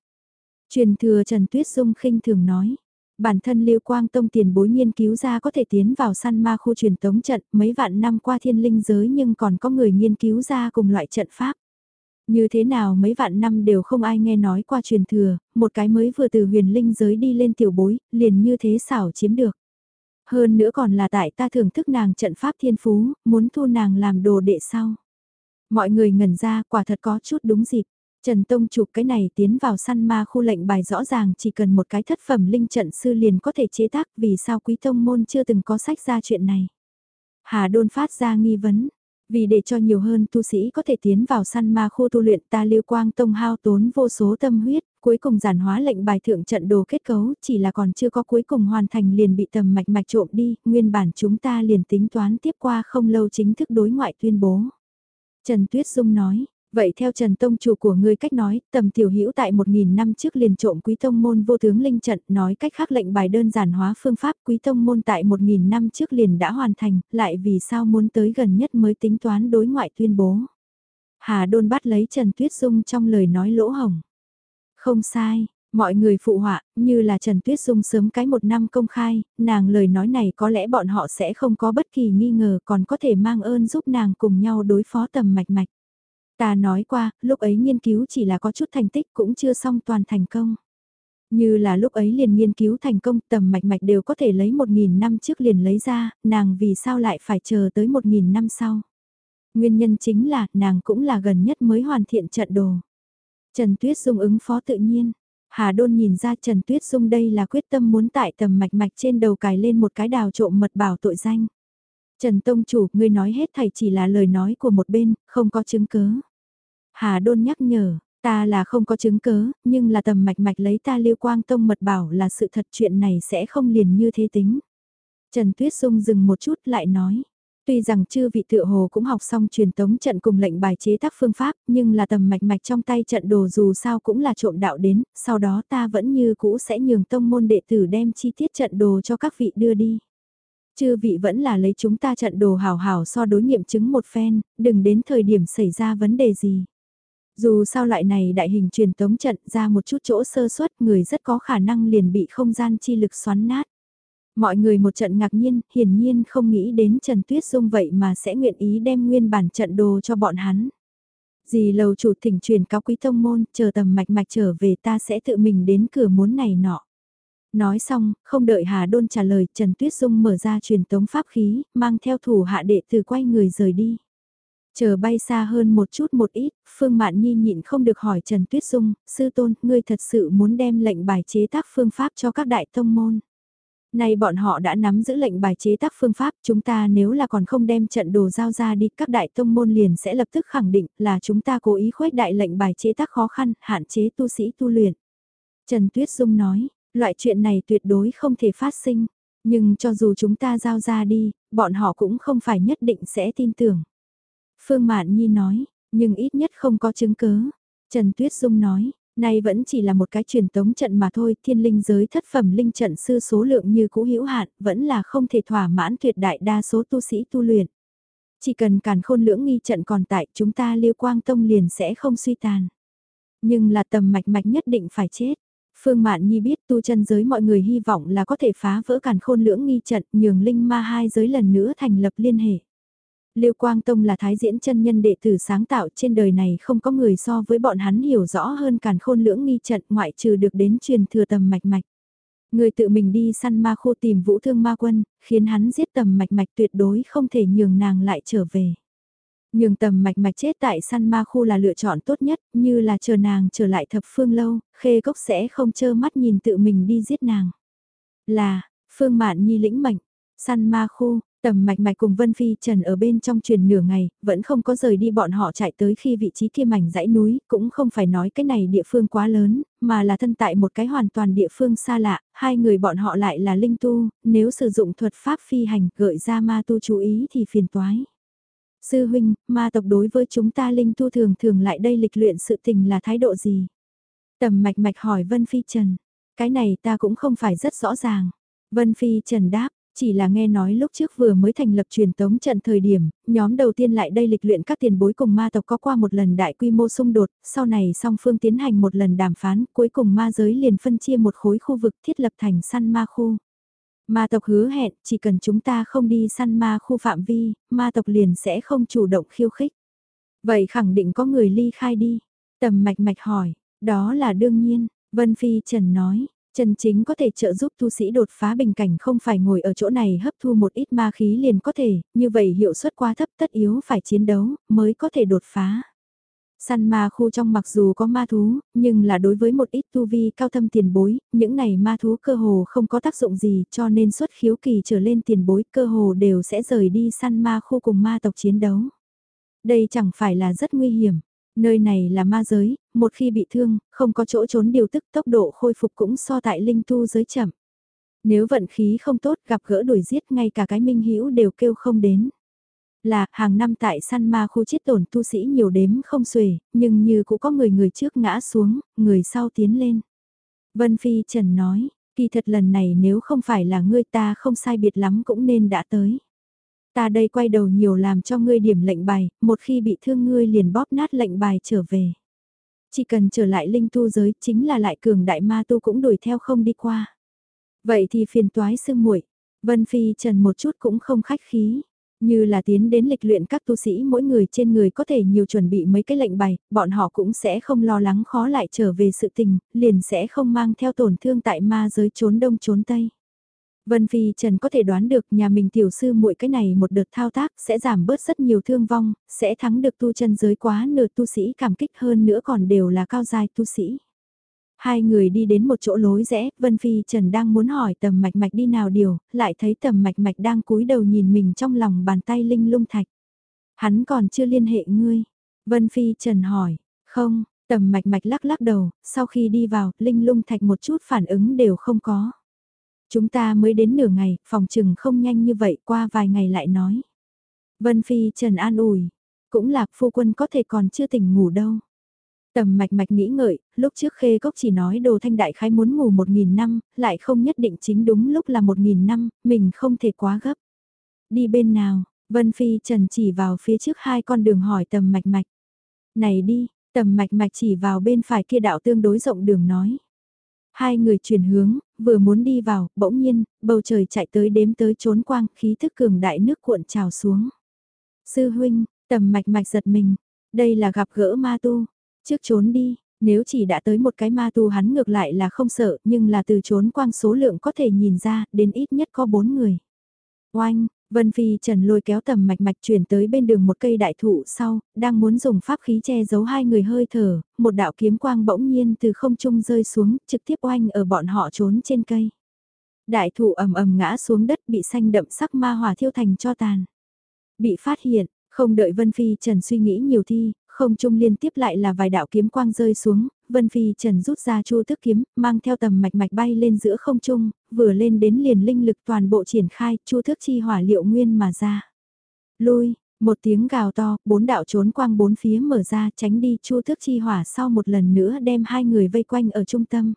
Truyền thừa Trần Tuyết Dung khinh thường nói. Bản thân Lưu Quang Tông tiền bối nghiên cứu ra có thể tiến vào săn ma khu truyền tống trận mấy vạn năm qua thiên linh giới nhưng còn có người nghiên cứu ra cùng loại trận pháp. Như thế nào mấy vạn năm đều không ai nghe nói qua truyền thừa, một cái mới vừa từ huyền linh giới đi lên tiểu bối, liền như thế xảo chiếm được. Hơn nữa còn là tại ta thưởng thức nàng trận pháp thiên phú, muốn thu nàng làm đồ đệ sau. Mọi người ngẩn ra quả thật có chút đúng dịp. Trần Tông chụp cái này tiến vào săn ma khu lệnh bài rõ ràng chỉ cần một cái thất phẩm linh trận sư liền có thể chế tác vì sao quý tông môn chưa từng có sách ra chuyện này. Hà đôn phát ra nghi vấn, vì để cho nhiều hơn tu sĩ có thể tiến vào săn ma khu tu luyện ta liêu quang tông hao tốn vô số tâm huyết, cuối cùng giản hóa lệnh bài thượng trận đồ kết cấu chỉ là còn chưa có cuối cùng hoàn thành liền bị tầm mạch mạch trộm đi, nguyên bản chúng ta liền tính toán tiếp qua không lâu chính thức đối ngoại tuyên bố. Trần Tuyết Dung nói, Vậy theo Trần Tông chủ của ngươi cách nói, tầm tiểu hữu tại 1.000 năm trước liền trộm quý tông môn vô tướng linh trận, nói cách khác lệnh bài đơn giản hóa phương pháp quý tông môn tại 1.000 năm trước liền đã hoàn thành, lại vì sao muốn tới gần nhất mới tính toán đối ngoại tuyên bố. Hà đôn bắt lấy Trần Tuyết Dung trong lời nói lỗ hồng. Không sai, mọi người phụ họa, như là Trần Tuyết Dung sớm cái một năm công khai, nàng lời nói này có lẽ bọn họ sẽ không có bất kỳ nghi ngờ còn có thể mang ơn giúp nàng cùng nhau đối phó tầm mạch mạch. Ta nói qua, lúc ấy nghiên cứu chỉ là có chút thành tích cũng chưa xong toàn thành công. Như là lúc ấy liền nghiên cứu thành công tầm mạch mạch đều có thể lấy một nghìn năm trước liền lấy ra, nàng vì sao lại phải chờ tới một nghìn năm sau. Nguyên nhân chính là nàng cũng là gần nhất mới hoàn thiện trận đồ. Trần Tuyết Dung ứng phó tự nhiên. Hà Đôn nhìn ra Trần Tuyết Dung đây là quyết tâm muốn tại tầm mạch mạch trên đầu cài lên một cái đào trộm mật bảo tội danh. Trần Tông Chủ, ngươi nói hết thầy chỉ là lời nói của một bên, không có chứng cứ Hà Đôn nhắc nhở, ta là không có chứng cớ, nhưng là tầm mạch mạch lấy ta liêu quang tông mật bảo là sự thật chuyện này sẽ không liền như thế tính. Trần Tuyết Dung dừng một chút lại nói. Tuy rằng chư vị tựa hồ cũng học xong truyền tống trận cùng lệnh bài chế tác phương pháp, nhưng là tầm mạch mạch trong tay trận đồ dù sao cũng là trộm đạo đến, sau đó ta vẫn như cũ sẽ nhường tông môn đệ tử đem chi tiết trận đồ cho các vị đưa đi. Chư vị vẫn là lấy chúng ta trận đồ hào hào so đối nghiệm chứng một phen, đừng đến thời điểm xảy ra vấn đề gì. Dù sao loại này đại hình truyền tống trận ra một chút chỗ sơ suất người rất có khả năng liền bị không gian chi lực xoắn nát. Mọi người một trận ngạc nhiên, hiển nhiên không nghĩ đến Trần Tuyết Dung vậy mà sẽ nguyện ý đem nguyên bản trận đồ cho bọn hắn. Dì lầu chủ thỉnh truyền cao quý thông môn, chờ tầm mạch mạch trở về ta sẽ tự mình đến cửa muốn này nọ. Nói xong, không đợi Hà Đôn trả lời, Trần Tuyết Dung mở ra truyền tống pháp khí, mang theo thủ hạ đệ từ quay người rời đi. Chờ bay xa hơn một chút một ít, Phương Mạn Nhi nhịn không được hỏi Trần Tuyết Dung, sư tôn, ngươi thật sự muốn đem lệnh bài chế tác phương pháp cho các đại tông môn. Nay bọn họ đã nắm giữ lệnh bài chế tác phương pháp, chúng ta nếu là còn không đem trận đồ giao ra đi, các đại tông môn liền sẽ lập tức khẳng định là chúng ta cố ý khuếch đại lệnh bài chế tác khó khăn, hạn chế tu sĩ tu luyện. Trần Tuyết Dung nói, loại chuyện này tuyệt đối không thể phát sinh, nhưng cho dù chúng ta giao ra đi, bọn họ cũng không phải nhất định sẽ tin tưởng. Phương Mạn Nhi nói, nhưng ít nhất không có chứng cứ. Trần Tuyết Dung nói, nay vẫn chỉ là một cái truyền tống trận mà thôi, thiên linh giới thất phẩm linh trận sư số lượng như cũ hữu hạn, vẫn là không thể thỏa mãn tuyệt đại đa số tu sĩ tu luyện. Chỉ cần càn khôn lưỡng nghi trận còn tại chúng ta liêu quang tông liền sẽ không suy tàn. Nhưng là tầm mạch mạch nhất định phải chết. Phương Mạn Nhi biết tu chân giới mọi người hy vọng là có thể phá vỡ càn khôn lưỡng nghi trận nhường linh ma hai giới lần nữa thành lập liên hệ. Lưu Quang Tông là thái diễn chân nhân đệ tử sáng tạo trên đời này không có người so với bọn hắn hiểu rõ hơn càn khôn lưỡng nghi trận ngoại trừ được đến truyền thừa tầm mạch mạch. Người tự mình đi săn ma khô tìm vũ thương ma quân, khiến hắn giết tầm mạch mạch tuyệt đối không thể nhường nàng lại trở về. Nhường tầm mạch mạch chết tại săn ma khu là lựa chọn tốt nhất, như là chờ nàng trở lại thập phương lâu, khê cốc sẽ không chơ mắt nhìn tự mình đi giết nàng. Là, phương mạn nhi lĩnh mệnh, săn ma khu, Tầm mạch mạch cùng Vân Phi Trần ở bên trong truyền nửa ngày, vẫn không có rời đi bọn họ chạy tới khi vị trí kia mảnh dãy núi, cũng không phải nói cái này địa phương quá lớn, mà là thân tại một cái hoàn toàn địa phương xa lạ, hai người bọn họ lại là linh tu, nếu sử dụng thuật pháp phi hành gợi ra ma tu chú ý thì phiền toái. Sư huynh, ma tộc đối với chúng ta linh tu thường thường lại đây lịch luyện sự tình là thái độ gì? Tầm mạch mạch hỏi Vân Phi Trần, cái này ta cũng không phải rất rõ ràng. Vân Phi Trần đáp, chỉ là nghe nói lúc trước vừa mới thành lập truyền tống trận thời điểm, nhóm đầu tiên lại đây lịch luyện các tiền bối cùng ma tộc có qua một lần đại quy mô xung đột, sau này song phương tiến hành một lần đàm phán, cuối cùng ma giới liền phân chia một khối khu vực thiết lập thành săn ma khu. Ma tộc hứa hẹn, chỉ cần chúng ta không đi săn ma khu phạm vi, ma tộc liền sẽ không chủ động khiêu khích. Vậy khẳng định có người ly khai đi. Tầm mạch mạch hỏi, đó là đương nhiên, Vân Phi Trần nói, Chân chính có thể trợ giúp tu sĩ đột phá bình cảnh không phải ngồi ở chỗ này hấp thu một ít ma khí liền có thể, như vậy hiệu suất quá thấp tất yếu phải chiến đấu mới có thể đột phá. Săn ma khu trong mặc dù có ma thú, nhưng là đối với một ít tu vi cao thâm tiền bối, những này ma thú cơ hồ không có tác dụng gì cho nên xuất khiếu kỳ trở lên tiền bối cơ hồ đều sẽ rời đi săn ma khu cùng ma tộc chiến đấu. Đây chẳng phải là rất nguy hiểm. Nơi này là ma giới, một khi bị thương, không có chỗ trốn điều tức tốc độ khôi phục cũng so tại linh tu giới chậm. Nếu vận khí không tốt gặp gỡ đuổi giết ngay cả cái minh hữu đều kêu không đến. Là hàng năm tại săn ma khu chết tổn tu sĩ nhiều đếm không xuể, nhưng như cũng có người người trước ngã xuống, người sau tiến lên. Vân Phi Trần nói, kỳ thật lần này nếu không phải là ngươi ta không sai biệt lắm cũng nên đã tới. Ta đây quay đầu nhiều làm cho ngươi điểm lệnh bài, một khi bị thương ngươi liền bóp nát lệnh bài trở về. Chỉ cần trở lại linh tu giới chính là lại cường đại ma tu cũng đuổi theo không đi qua. Vậy thì phiền toái sư muội Vân Phi Trần một chút cũng không khách khí. Như là tiến đến lịch luyện các tu sĩ mỗi người trên người có thể nhiều chuẩn bị mấy cái lệnh bài, bọn họ cũng sẽ không lo lắng khó lại trở về sự tình, liền sẽ không mang theo tổn thương tại ma giới trốn đông trốn tây. Vân Phi Trần có thể đoán được nhà mình tiểu sư muội cái này một đợt thao tác sẽ giảm bớt rất nhiều thương vong, sẽ thắng được tu chân giới quá nửa tu sĩ cảm kích hơn nữa còn đều là cao giai tu sĩ. Hai người đi đến một chỗ lối rẽ, Vân Phi Trần đang muốn hỏi tầm mạch mạch đi nào điều, lại thấy tầm mạch mạch đang cúi đầu nhìn mình trong lòng bàn tay linh lung thạch. Hắn còn chưa liên hệ ngươi. Vân Phi Trần hỏi, không, tầm mạch mạch lắc lắc đầu, sau khi đi vào, linh lung thạch một chút phản ứng đều không có. Chúng ta mới đến nửa ngày, phòng trừng không nhanh như vậy qua vài ngày lại nói. Vân Phi Trần an ủi, cũng là phu quân có thể còn chưa tỉnh ngủ đâu. Tầm mạch mạch nghĩ ngợi, lúc trước khê cốc chỉ nói đồ thanh đại khái muốn ngủ một nghìn năm, lại không nhất định chính đúng lúc là một nghìn năm, mình không thể quá gấp. Đi bên nào, Vân Phi Trần chỉ vào phía trước hai con đường hỏi tầm mạch mạch. Này đi, tầm mạch mạch chỉ vào bên phải kia đạo tương đối rộng đường nói. Hai người chuyển hướng, vừa muốn đi vào, bỗng nhiên, bầu trời chạy tới đếm tới trốn quang, khí thức cường đại nước cuộn trào xuống. Sư huynh, tầm mạch mạch giật mình, đây là gặp gỡ ma tu, trước trốn đi, nếu chỉ đã tới một cái ma tu hắn ngược lại là không sợ, nhưng là từ trốn quang số lượng có thể nhìn ra, đến ít nhất có bốn người. Oanh, Vân Phi Trần lôi kéo tầm mạch mạch chuyển tới bên đường một cây đại thụ sau, đang muốn dùng pháp khí che giấu hai người hơi thở, một đạo kiếm quang bỗng nhiên từ không trung rơi xuống, trực tiếp oanh ở bọn họ trốn trên cây. Đại thụ ầm ầm ngã xuống đất bị xanh đậm sắc ma hỏa thiêu thành cho tàn. Bị phát hiện, không đợi Vân Phi Trần suy nghĩ nhiều thi, không trung liên tiếp lại là vài đạo kiếm quang rơi xuống, Vân Phi Trần rút ra chu thức kiếm, mang theo tầm mạch mạch bay lên giữa không trung, vừa lên đến liền linh lực toàn bộ triển khai, chu thức chi hỏa liệu nguyên mà ra. Lui, một tiếng gào to, bốn đạo trốn quang bốn phía mở ra tránh đi chu thức chi hỏa sau một lần nữa đem hai người vây quanh ở trung tâm.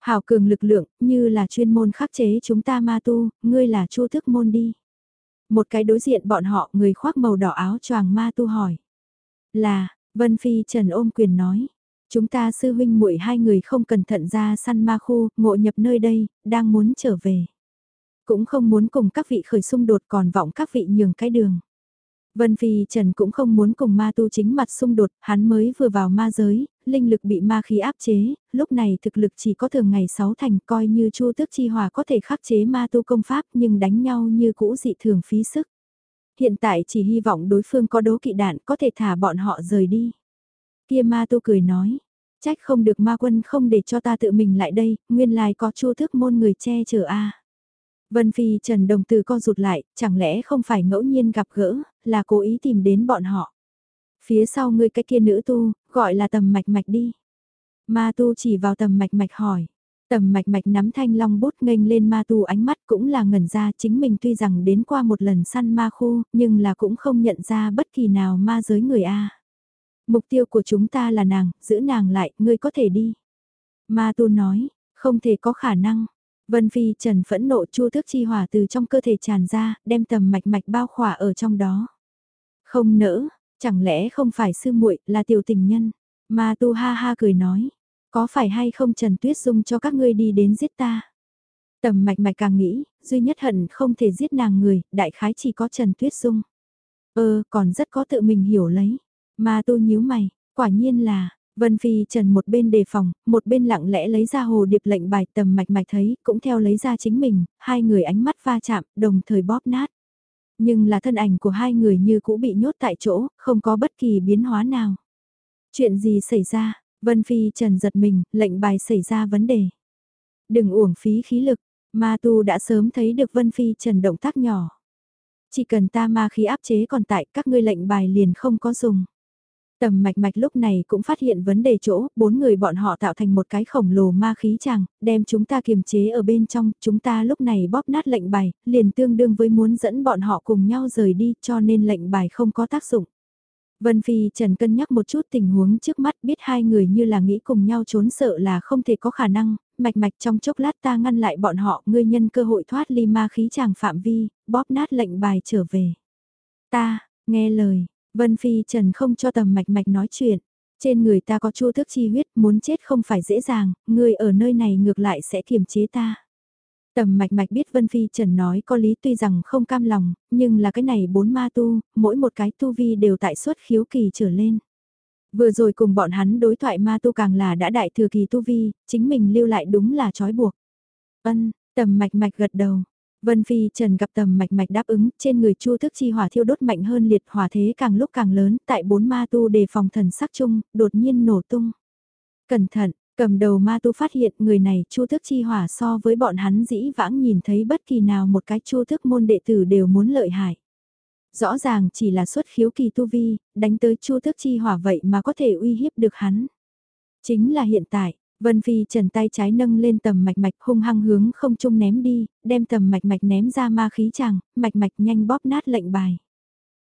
Hào cường lực lượng, như là chuyên môn khắc chế chúng ta ma tu, ngươi là chu thức môn đi. Một cái đối diện bọn họ người khoác màu đỏ áo choàng ma tu hỏi. Là, Vân Phi Trần ôm quyền nói. Chúng ta sư huynh muội hai người không cẩn thận ra săn ma khu, ngộ nhập nơi đây, đang muốn trở về. Cũng không muốn cùng các vị khởi xung đột còn vọng các vị nhường cái đường. Vân Phi Trần cũng không muốn cùng ma tu chính mặt xung đột, hắn mới vừa vào ma giới, linh lực bị ma khí áp chế, lúc này thực lực chỉ có thường ngày 6 thành coi như chu tước chi hòa có thể khắc chế ma tu công pháp nhưng đánh nhau như cũ dị thường phí sức. Hiện tại chỉ hy vọng đối phương có đố kỵ đạn có thể thả bọn họ rời đi. Kia ma tu cười nói, trách không được ma quân không để cho ta tự mình lại đây, nguyên lai có chu thức môn người che chở a. Vân Phi Trần Đồng Từ co rụt lại, chẳng lẽ không phải ngẫu nhiên gặp gỡ, là cố ý tìm đến bọn họ. Phía sau người cái kia nữ tu, gọi là tầm mạch mạch đi. Ma tu chỉ vào tầm mạch mạch hỏi. Tầm mạch mạch nắm thanh long bút nghênh lên ma tu ánh mắt cũng là ngẩn ra chính mình tuy rằng đến qua một lần săn ma khu, nhưng là cũng không nhận ra bất kỳ nào ma giới người A. Mục tiêu của chúng ta là nàng, giữ nàng lại, ngươi có thể đi. Ma tu nói, không thể có khả năng. Vân Phi Trần phẫn nộ chu thức chi hỏa từ trong cơ thể tràn ra, đem tầm mạch mạch bao khỏa ở trong đó. Không nỡ, chẳng lẽ không phải sư muội là tiểu tình nhân. Ma tu ha ha cười nói, có phải hay không Trần Tuyết Dung cho các ngươi đi đến giết ta? Tầm mạch mạch càng nghĩ, duy nhất hận không thể giết nàng người, đại khái chỉ có Trần Tuyết Dung. Ơ, còn rất có tự mình hiểu lấy. mà tu nhíu mày, quả nhiên là, Vân Phi Trần một bên đề phòng, một bên lặng lẽ lấy ra hồ điệp lệnh bài tầm mạch mạch thấy, cũng theo lấy ra chính mình, hai người ánh mắt va chạm, đồng thời bóp nát. Nhưng là thân ảnh của hai người như cũ bị nhốt tại chỗ, không có bất kỳ biến hóa nào. Chuyện gì xảy ra? Vân Phi Trần giật mình, lệnh bài xảy ra vấn đề. Đừng uổng phí khí lực, ma tu đã sớm thấy được Vân Phi Trần động tác nhỏ. Chỉ cần ta ma khí áp chế còn tại các ngươi lệnh bài liền không có dùng. Tầm mạch mạch lúc này cũng phát hiện vấn đề chỗ, bốn người bọn họ tạo thành một cái khổng lồ ma khí chàng, đem chúng ta kiềm chế ở bên trong, chúng ta lúc này bóp nát lệnh bài, liền tương đương với muốn dẫn bọn họ cùng nhau rời đi cho nên lệnh bài không có tác dụng. Vân Phi Trần cân nhắc một chút tình huống trước mắt biết hai người như là nghĩ cùng nhau trốn sợ là không thể có khả năng, mạch mạch trong chốc lát ta ngăn lại bọn họ, ngươi nhân cơ hội thoát ly ma khí chàng phạm vi, bóp nát lệnh bài trở về. Ta, nghe lời, Vân Phi Trần không cho tầm mạch mạch nói chuyện. Trên người ta có chua thức chi huyết, muốn chết không phải dễ dàng, người ở nơi này ngược lại sẽ kiềm chế ta. Tầm mạch mạch biết Vân Phi Trần nói có lý tuy rằng không cam lòng, nhưng là cái này bốn ma tu, mỗi một cái tu vi đều tại suất khiếu kỳ trở lên. Vừa rồi cùng bọn hắn đối thoại ma tu càng là đã đại thừa kỳ tu vi, chính mình lưu lại đúng là trói buộc. Ân, tầm mạch mạch gật đầu, Vân Phi Trần gặp tầm mạch mạch đáp ứng, trên người chu thức chi hỏa thiêu đốt mạnh hơn liệt hỏa thế càng lúc càng lớn, tại bốn ma tu đề phòng thần sắc chung, đột nhiên nổ tung. Cẩn thận, cầm đầu ma tu phát hiện người này chu thức chi hỏa so với bọn hắn dĩ vãng nhìn thấy bất kỳ nào một cái chu thức môn đệ tử đều muốn lợi hại. Rõ ràng chỉ là xuất khiếu kỳ tu vi, đánh tới chu thức chi hỏa vậy mà có thể uy hiếp được hắn. Chính là hiện tại, Vân Phi trần tay trái nâng lên tầm mạch mạch hung hăng hướng không trung ném đi, đem tầm mạch mạch ném ra ma khí chàng, mạch mạch nhanh bóp nát lệnh bài.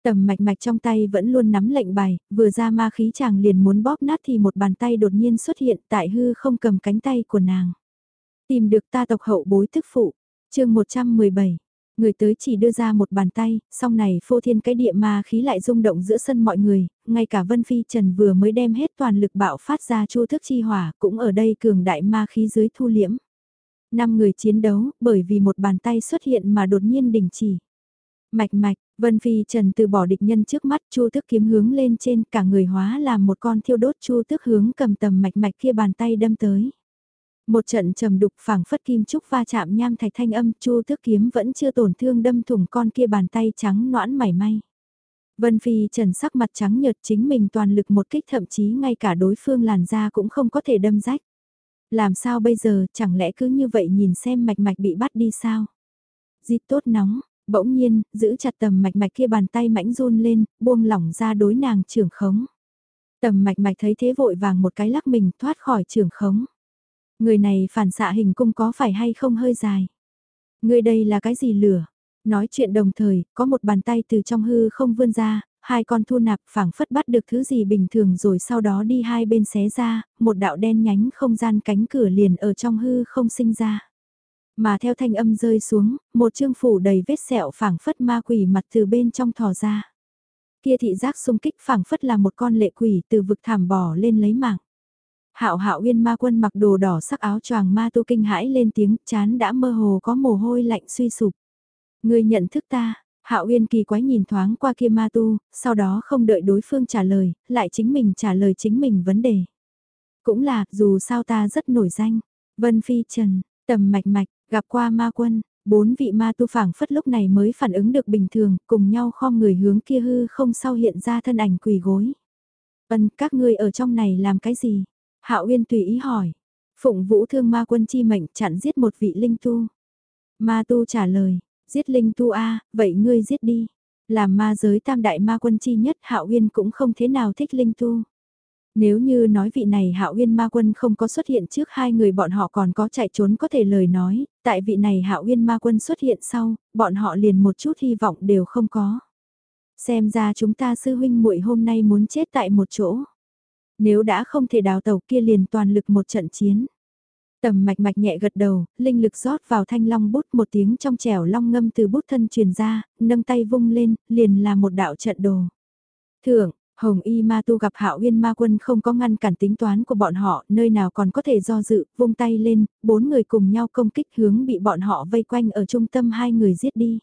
Tầm mạch mạch trong tay vẫn luôn nắm lệnh bài, vừa ra ma khí chàng liền muốn bóp nát thì một bàn tay đột nhiên xuất hiện tại hư không cầm cánh tay của nàng. Tìm được ta tộc hậu bối thức phụ, chương 117, Người tới chỉ đưa ra một bàn tay, song này phô thiên cái địa ma khí lại rung động giữa sân mọi người, ngay cả Vân Phi Trần vừa mới đem hết toàn lực bạo phát ra chu thức chi hỏa, cũng ở đây cường đại ma khí dưới thu liễm. Năm người chiến đấu, bởi vì một bàn tay xuất hiện mà đột nhiên đình chỉ. Mạch mạch, Vân Phi Trần từ bỏ địch nhân trước mắt chu tức kiếm hướng lên trên cả người hóa làm một con thiêu đốt chu tức hướng cầm tầm mạch mạch kia bàn tay đâm tới. Một trận trầm đục phảng phất kim trúc va chạm nham thạch thanh âm chu tước kiếm vẫn chưa tổn thương đâm thủng con kia bàn tay trắng noãn mảy may. Vân Phi trần sắc mặt trắng nhợt chính mình toàn lực một kích thậm chí ngay cả đối phương làn da cũng không có thể đâm rách. Làm sao bây giờ chẳng lẽ cứ như vậy nhìn xem mạch mạch bị bắt đi sao? Di tốt nóng, bỗng nhiên, giữ chặt tầm mạch mạch kia bàn tay mãnh run lên, buông lỏng ra đối nàng trưởng khống. Tầm mạch mạch thấy thế vội vàng một cái lắc mình thoát khỏi trưởng khống. Người này phản xạ hình cung có phải hay không hơi dài? Người đây là cái gì lửa? Nói chuyện đồng thời, có một bàn tay từ trong hư không vươn ra, hai con thu nạp phảng phất bắt được thứ gì bình thường rồi sau đó đi hai bên xé ra, một đạo đen nhánh không gian cánh cửa liền ở trong hư không sinh ra. Mà theo thanh âm rơi xuống, một chương phủ đầy vết sẹo phảng phất ma quỷ mặt từ bên trong thò ra. Kia thị giác xung kích phảng phất là một con lệ quỷ từ vực thảm bò lên lấy mạng. Hạo Hạo Uyên ma quân mặc đồ đỏ sắc áo choàng ma tu kinh hãi lên tiếng, chán đã mơ hồ có mồ hôi lạnh suy sụp. Người nhận thức ta, Hạo Uyên kỳ quái nhìn thoáng qua kia ma tu, sau đó không đợi đối phương trả lời, lại chính mình trả lời chính mình vấn đề. Cũng là, dù sao ta rất nổi danh. Vân Phi Trần, tầm mạch mạch, gặp qua ma quân, bốn vị ma tu phảng phất lúc này mới phản ứng được bình thường, cùng nhau khom người hướng kia hư không sau hiện ra thân ảnh quỳ gối. Vân, các ngươi ở trong này làm cái gì? Hạo Uyên tùy ý hỏi. Phụng Vũ Thương Ma Quân chi mệnh chặn giết một vị linh tu. Ma tu trả lời, giết linh tu a, vậy ngươi giết đi. Làm ma giới tam đại ma quân chi nhất Hạo Uyên cũng không thế nào thích linh tu. Nếu như nói vị này Hạo Uyên ma quân không có xuất hiện trước hai người bọn họ còn có chạy trốn có thể lời nói, tại vị này Hạo Uyên ma quân xuất hiện sau, bọn họ liền một chút hy vọng đều không có. Xem ra chúng ta sư huynh muội hôm nay muốn chết tại một chỗ. Nếu đã không thể đào tàu kia liền toàn lực một trận chiến. Tầm mạch mạch nhẹ gật đầu, linh lực rót vào thanh long bút một tiếng trong trẻo long ngâm từ bút thân truyền ra, nâng tay vung lên, liền là một đạo trận đồ. Thưởng, Hồng Y Ma Tu gặp Hạo Uyên Ma Quân không có ngăn cản tính toán của bọn họ, nơi nào còn có thể do dự, vung tay lên, bốn người cùng nhau công kích hướng bị bọn họ vây quanh ở trung tâm hai người giết đi.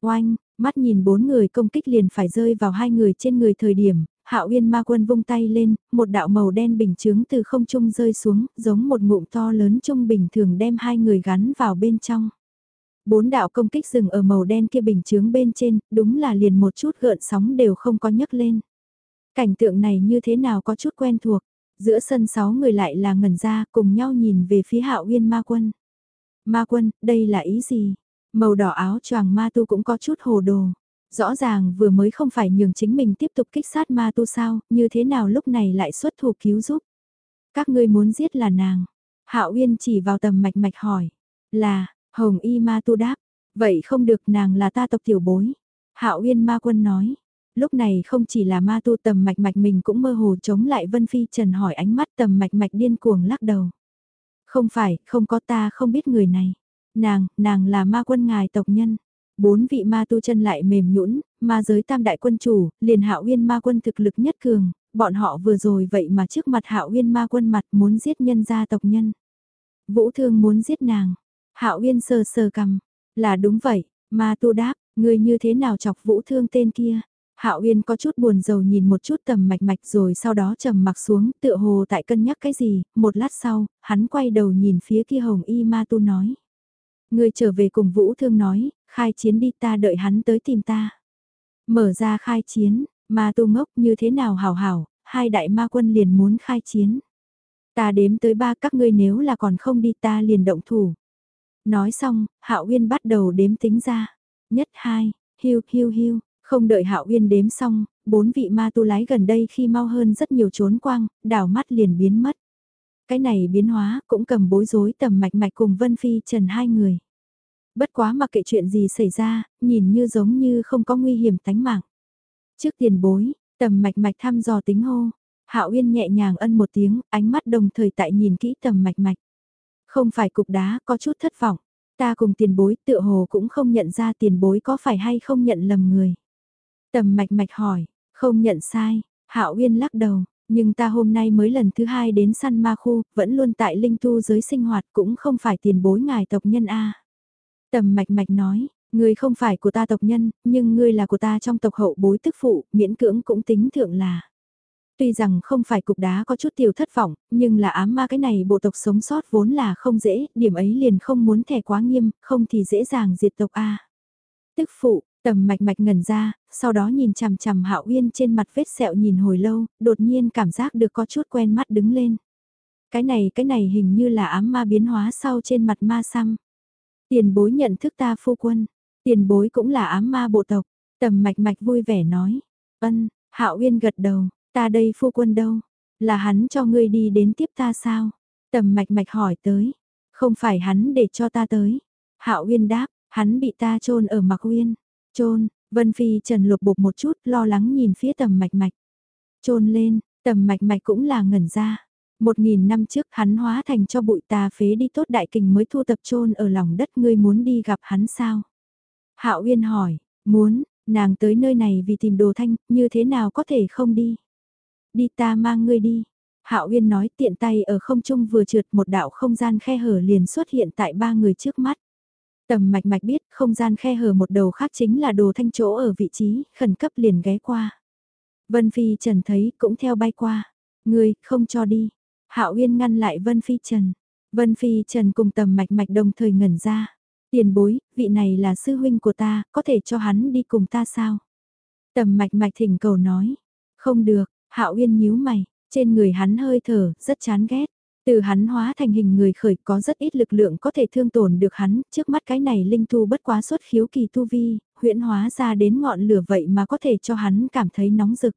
Oanh, mắt nhìn bốn người công kích liền phải rơi vào hai người trên người thời điểm, Hạo Uyên Ma Quân vung tay lên, một đạo màu đen bình chướng từ không trung rơi xuống, giống một ngụm to lớn trung bình thường đem hai người gắn vào bên trong. Bốn đạo công kích dừng ở màu đen kia bình chướng bên trên, đúng là liền một chút gợn sóng đều không có nhấc lên. Cảnh tượng này như thế nào có chút quen thuộc, giữa sân sáu người lại là ngẩn ra cùng nhau nhìn về phía Hạo Uyên Ma Quân. Ma Quân, đây là ý gì? Màu đỏ áo choàng ma tu cũng có chút hồ đồ. Rõ ràng vừa mới không phải nhường chính mình tiếp tục kích sát ma tu sao, như thế nào lúc này lại xuất thủ cứu giúp. Các ngươi muốn giết là nàng. Hạo Uyên chỉ vào tầm mạch mạch hỏi. Là, Hồng Y ma tu đáp. Vậy không được nàng là ta tộc tiểu bối. Hạo Uyên ma quân nói. Lúc này không chỉ là ma tu tầm mạch mạch mình cũng mơ hồ chống lại Vân Phi Trần hỏi ánh mắt tầm mạch mạch điên cuồng lắc đầu. Không phải, không có ta không biết người này. Nàng, nàng là ma quân ngài tộc nhân. Bốn vị ma tu chân lại mềm nhũn, ma giới tam đại quân chủ, liền hạo uyên ma quân thực lực nhất cường, bọn họ vừa rồi vậy mà trước mặt hạo uyên ma quân mặt muốn giết nhân gia tộc nhân. Vũ thương muốn giết nàng, hạo uyên sờ sờ cầm, là đúng vậy, ma tu đáp, người như thế nào chọc vũ thương tên kia. Hạo Uyên có chút buồn rầu nhìn một chút tầm mạch mạch rồi sau đó trầm mặc xuống, tựa hồ tại cân nhắc cái gì, một lát sau, hắn quay đầu nhìn phía kia hồng y ma tu nói. Người trở về cùng Vũ Thương nói, khai chiến đi ta đợi hắn tới tìm ta. Mở ra khai chiến, ma tu ngốc như thế nào hảo hảo, hai đại ma quân liền muốn khai chiến. Ta đếm tới ba các ngươi nếu là còn không đi ta liền động thủ. Nói xong, Hạo Uyên bắt đầu đếm tính ra. Nhất hai, hiu hiu hiu, không đợi Hạo Uyên đếm xong, bốn vị ma tu lái gần đây khi mau hơn rất nhiều trốn quang, đảo mắt liền biến mất. Cái này biến hóa cũng cầm bối rối tầm mạch mạch cùng Vân Phi Trần hai người. Bất quá mặc kệ chuyện gì xảy ra, nhìn như giống như không có nguy hiểm tánh mạng. Trước tiền bối, tầm mạch mạch thăm dò tính hô. Hạo Uyên nhẹ nhàng ân một tiếng, ánh mắt đồng thời tại nhìn kỹ tầm mạch mạch. Không phải cục đá, có chút thất vọng. Ta cùng tiền bối tựa hồ cũng không nhận ra tiền bối có phải hay không nhận lầm người. Tầm mạch mạch hỏi, không nhận sai, Hạo Uyên lắc đầu, nhưng ta hôm nay mới lần thứ hai đến săn ma khu, vẫn luôn tại linh tu giới sinh hoạt cũng không phải tiền bối ngài tộc nhân A. Tầm mạch mạch nói, ngươi không phải của ta tộc nhân, nhưng ngươi là của ta trong tộc hậu bối tức phụ, miễn cưỡng cũng tính thượng là. Tuy rằng không phải cục đá có chút tiêu thất vọng, nhưng là ám ma cái này bộ tộc sống sót vốn là không dễ, điểm ấy liền không muốn thẻ quá nghiêm, không thì dễ dàng diệt tộc A. Tức phụ, tầm mạch mạch ngẩn ra, sau đó nhìn chằm chằm hạo uyên trên mặt vết sẹo nhìn hồi lâu, đột nhiên cảm giác được có chút quen mắt đứng lên. Cái này cái này hình như là ám ma biến hóa sau trên mặt ma xăm. Tiền bối nhận thức ta phu quân, tiền bối cũng là ám ma bộ tộc, tầm mạch mạch vui vẻ nói. Ân, hạo uyên gật đầu, ta đây phu quân đâu? Là hắn cho ngươi đi đến tiếp ta sao? Tầm mạch mạch hỏi tới, không phải hắn để cho ta tới. Hạo uyên đáp, hắn bị ta chôn ở mặc uyên. Chôn, Vân Phi trần lục bục một chút lo lắng nhìn phía tầm mạch mạch. Chôn lên, tầm mạch mạch cũng là ngẩn ra. Một nghìn năm trước hắn hóa thành cho bụi tà phế đi tốt đại kình mới thu tập trôn ở lòng đất ngươi muốn đi gặp hắn sao? Hạo Uyên hỏi, muốn, nàng tới nơi này vì tìm đồ thanh, như thế nào có thể không đi? Đi ta mang ngươi đi. Hạo Uyên nói tiện tay ở không trung vừa trượt một đạo không gian khe hở liền xuất hiện tại ba người trước mắt. Tầm mạch mạch biết không gian khe hở một đầu khác chính là đồ thanh chỗ ở vị trí, khẩn cấp liền ghé qua. Vân Phi Trần thấy cũng theo bay qua. Ngươi, không cho đi. Hạo Uyên ngăn lại Vân Phi Trần. Vân Phi Trần cùng tầm mạch mạch đồng thời ngẩn ra. Tiền bối, vị này là sư huynh của ta, có thể cho hắn đi cùng ta sao? Tầm mạch mạch thỉnh cầu nói. Không được, Hạo Uyên nhíu mày, trên người hắn hơi thở, rất chán ghét. Từ hắn hóa thành hình người khởi có rất ít lực lượng có thể thương tổn được hắn, trước mắt cái này linh thu bất quá xuất khiếu kỳ tu vi, huyễn hóa ra đến ngọn lửa vậy mà có thể cho hắn cảm thấy nóng rực.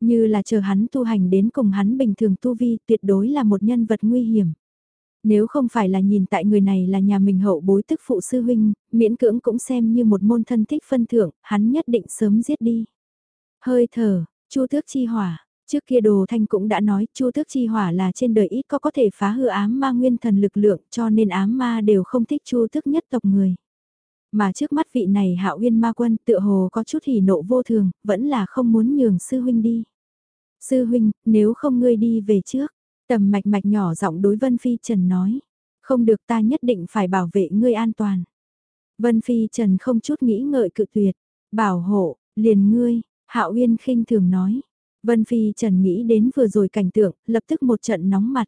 Như là chờ hắn tu hành đến cùng hắn bình thường tu vi tuyệt đối là một nhân vật nguy hiểm. Nếu không phải là nhìn tại người này là nhà mình hậu bối tức phụ sư huynh, miễn cưỡng cũng xem như một môn thân thích phân thưởng, hắn nhất định sớm giết đi. Hơi thở, chu tước chi hỏa, Trước kia đồ thanh cũng đã nói chu tước chi hỏa là trên đời ít có có thể phá hư ám ma nguyên thần lực lượng cho nên ám ma đều không thích chu tước nhất tộc người. Mà trước mắt vị này hạo uyên ma quân tựa hồ có chút hỉ nộ vô thường, vẫn là không muốn nhường sư huynh đi. Sư huynh, nếu không ngươi đi về trước, tầm mạch mạch nhỏ giọng đối Vân Phi Trần nói. Không được ta nhất định phải bảo vệ ngươi an toàn. Vân Phi Trần không chút nghĩ ngợi cự tuyệt. Bảo hộ, liền ngươi, Hạo Uyên khinh thường nói. Vân Phi Trần nghĩ đến vừa rồi cảnh tượng, lập tức một trận nóng mặt.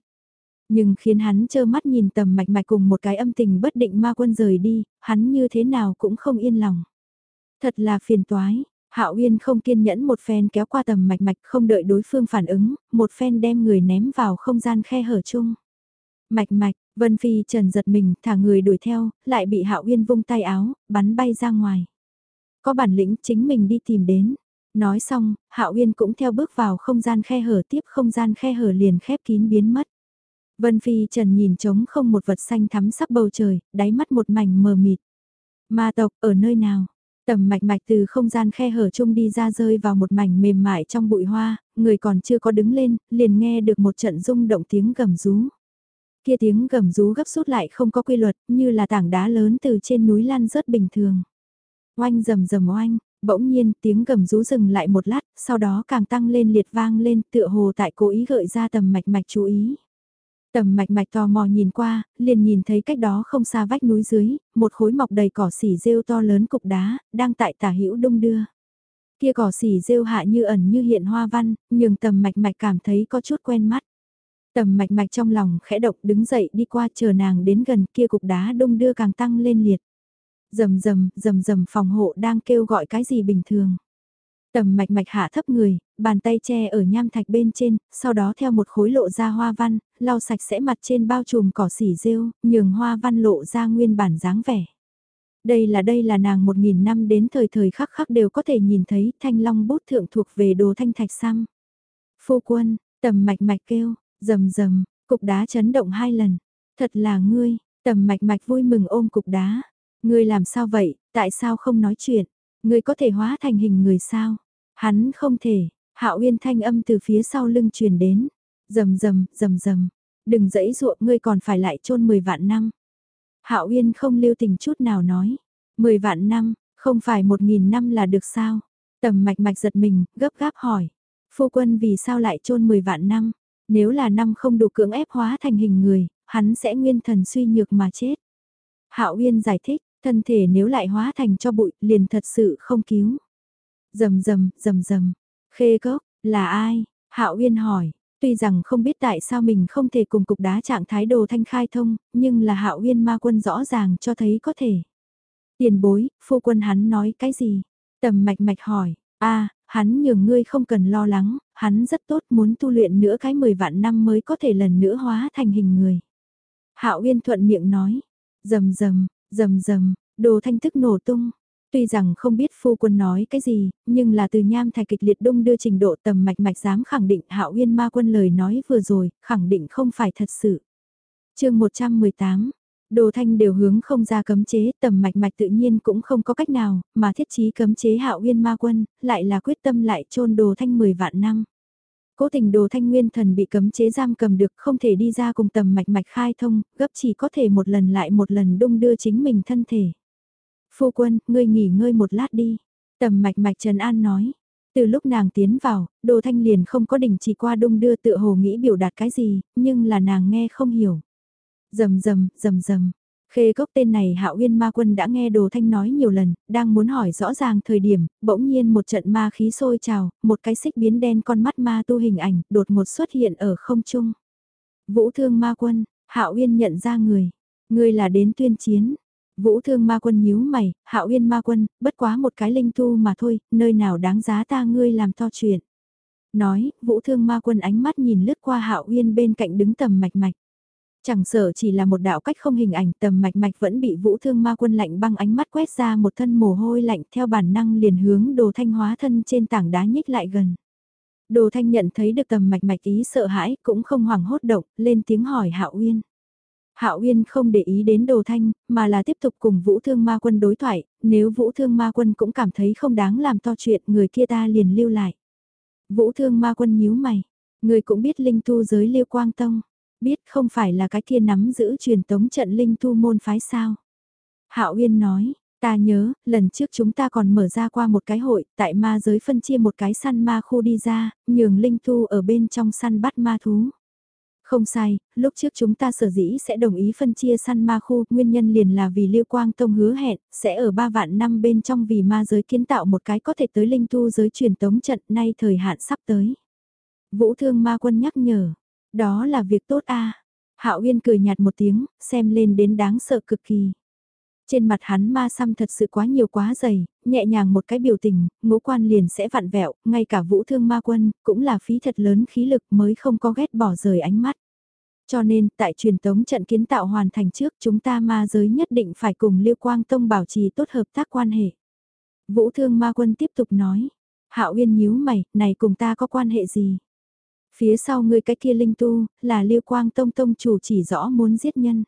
Nhưng khiến hắn trơ mắt nhìn tầm mạch mạch cùng một cái âm tình bất định ma quân rời đi, hắn như thế nào cũng không yên lòng. Thật là phiền toái, Hạo Uyên không kiên nhẫn một phen kéo qua tầm mạch mạch không đợi đối phương phản ứng, một phen đem người ném vào không gian khe hở chung. Mạch mạch, Vân Phi Trần giật mình, thả người đuổi theo, lại bị Hạo Uyên vung tay áo, bắn bay ra ngoài. Có bản lĩnh chính mình đi tìm đến. Nói xong, Hạo Uyên cũng theo bước vào không gian khe hở tiếp không gian khe hở liền khép kín biến mất. Vân Phi Trần nhìn trống không một vật xanh thắm sắc bầu trời, đáy mắt một mảnh mờ mịt. Ma tộc ở nơi nào? Tầm mạch mạch từ không gian khe hở chung đi ra rơi vào một mảnh mềm mại trong bụi hoa, người còn chưa có đứng lên, liền nghe được một trận rung động tiếng gầm rú. Kia tiếng gầm rú gấp rút lại không có quy luật, như là tảng đá lớn từ trên núi lan rớt bình thường. Oanh rầm rầm oanh, Bỗng nhiên tiếng gầm rú dừng lại một lát, sau đó càng tăng lên liệt vang lên tựa hồ tại cố ý gợi ra tầm mạch mạch chú ý. Tầm mạch mạch tò mò nhìn qua, liền nhìn thấy cách đó không xa vách núi dưới, một khối mọc đầy cỏ xỉ rêu to lớn cục đá, đang tại tả hữu đông đưa. Kia cỏ xỉ rêu hạ như ẩn như hiện hoa văn, nhưng tầm mạch mạch cảm thấy có chút quen mắt. Tầm mạch mạch trong lòng khẽ động đứng dậy đi qua chờ nàng đến gần kia cục đá đông đưa càng tăng lên liệt rầm rầm, rầm rầm phòng hộ đang kêu gọi cái gì bình thường. Tầm mạch mạch hạ thấp người, bàn tay che ở nham thạch bên trên, sau đó theo một khối lộ ra hoa văn, lau sạch sẽ mặt trên bao trùm cỏ xỉ rêu, nhường hoa văn lộ ra nguyên bản dáng vẻ. Đây là đây là nàng một nghìn năm đến thời thời khắc khắc đều có thể nhìn thấy thanh long bút thượng thuộc về đồ thanh thạch xăm. Phu quân, tầm mạch mạch kêu, rầm rầm, cục đá chấn động hai lần. Thật là ngươi, tầm mạch mạch vui mừng ôm cục đá, Ngươi làm sao vậy, tại sao không nói chuyện? Ngươi có thể hóa thành hình người sao? Hắn không thể, Hạo Uyên thanh âm từ phía sau lưng truyền đến. Rầm rầm, rầm rầm. Đừng dẫy ruộng ngươi còn phải lại chôn 10 vạn năm. Hạo Uyên không lưu tình chút nào nói. 10 vạn năm, không phải 1000 năm là được sao? Tầm mạch mạch giật mình, gấp gáp hỏi. Phu quân vì sao lại chôn 10 vạn năm? Nếu là năm không đủ cưỡng ép hóa thành hình người, hắn sẽ nguyên thần suy nhược mà chết. Hạo Uyên giải thích, Thân thể nếu lại hóa thành cho bụi, liền thật sự không cứu. Rầm rầm, rầm rầm. Khê cốc, là ai? Hạo Uyên hỏi. Tuy rằng không biết tại sao mình không thể cùng cục đá trạng thái đồ thanh khai thông, nhưng là Hạo Uyên ma quân rõ ràng cho thấy có thể. Tiền bối, phu quân hắn nói cái gì? Tầm mạch mạch hỏi, a hắn nhường ngươi không cần lo lắng, hắn rất tốt muốn tu luyện nữa cái 10 vạn năm mới có thể lần nữa hóa thành hình người. Hạo Uyên thuận miệng nói, rầm rầm, rầm rầm, đồ thanh thức nổ tung. Tuy rằng không biết phu quân nói cái gì, nhưng là từ nham thạch kịch liệt đông đưa trình độ tầm mạch mạch dám khẳng định hạo uyên ma quân lời nói vừa rồi, khẳng định không phải thật sự. chương 118, đồ thanh đều hướng không ra cấm chế, tầm mạch mạch tự nhiên cũng không có cách nào, mà thiết chí cấm chế hạo uyên ma quân, lại là quyết tâm lại chôn đồ thanh 10 vạn năm. Cố tình đồ thanh nguyên thần bị cấm chế giam cầm được không thể đi ra cùng tầm mạch mạch khai thông, gấp chỉ có thể một lần lại một lần đung đưa chính mình thân thể. Phu quân, ngươi nghỉ ngơi một lát đi. Tầm mạch mạch Trần An nói. Từ lúc nàng tiến vào, đồ thanh liền không có đình chỉ qua đung đưa tự hồ nghĩ biểu đạt cái gì, nhưng là nàng nghe không hiểu. Rầm rầm, rầm rầm. Khê gốc tên này Hạo Uyên Ma Quân đã nghe Đồ Thanh nói nhiều lần, đang muốn hỏi rõ ràng thời điểm, bỗng nhiên một trận ma khí sôi trào, một cái xích biến đen con mắt ma tu hình ảnh, đột ngột xuất hiện ở không trung. Vũ Thương Ma Quân, Hạo Uyên nhận ra người, người là đến tuyên chiến. Vũ Thương Ma Quân nhíu mày, Hạo Uyên Ma Quân, bất quá một cái linh tu mà thôi, nơi nào đáng giá ta ngươi làm to chuyện. Nói, Vũ Thương Ma Quân ánh mắt nhìn lướt qua Hạo Uyên bên cạnh đứng tầm mạch mạch. Chẳng sợ chỉ là một đạo cách không hình ảnh tầm mạch mạch vẫn bị vũ thương ma quân lạnh băng ánh mắt quét ra một thân mồ hôi lạnh theo bản năng liền hướng đồ thanh hóa thân trên tảng đá nhích lại gần. Đồ thanh nhận thấy được tầm mạch mạch ý sợ hãi cũng không hoảng hốt động lên tiếng hỏi Hạo Uyên. Hạo Uyên không để ý đến Đồ Thanh, mà là tiếp tục cùng Vũ Thương Ma Quân đối thoại, nếu Vũ Thương Ma Quân cũng cảm thấy không đáng làm to chuyện, người kia ta liền lưu lại. Vũ Thương Ma Quân nhíu mày, người cũng biết linh tu giới Liêu Quang Tông, biết không phải là cái kia nắm giữ truyền tống trận linh tu môn phái sao. Hạo Uyên nói, ta nhớ, lần trước chúng ta còn mở ra qua một cái hội, tại ma giới phân chia một cái săn ma khu đi ra, nhường linh tu ở bên trong săn bắt ma thú. Không sai, lúc trước chúng ta sở dĩ sẽ đồng ý phân chia săn ma khu, nguyên nhân liền là vì Lưu Quang Tông hứa hẹn, sẽ ở ba vạn năm bên trong vì ma giới kiến tạo một cái có thể tới linh tu giới truyền tống trận nay thời hạn sắp tới. Vũ thương ma quân nhắc nhở, đó là việc tốt a. Hạo Uyên cười nhạt một tiếng, xem lên đến đáng sợ cực kỳ. Trên mặt hắn ma xăm thật sự quá nhiều quá dày, nhẹ nhàng một cái biểu tình, ngũ quan liền sẽ vặn vẹo, ngay cả vũ thương ma quân, cũng là phí thật lớn khí lực mới không có ghét bỏ rời ánh mắt. Cho nên, tại truyền tống trận kiến tạo hoàn thành trước chúng ta ma giới nhất định phải cùng Liêu Quang Tông bảo trì tốt hợp tác quan hệ. Vũ thương ma quân tiếp tục nói, Hạo Uyên nhíu mày, này cùng ta có quan hệ gì? Phía sau người cái kia linh tu, là Liêu Quang Tông Tông chủ chỉ rõ muốn giết nhân.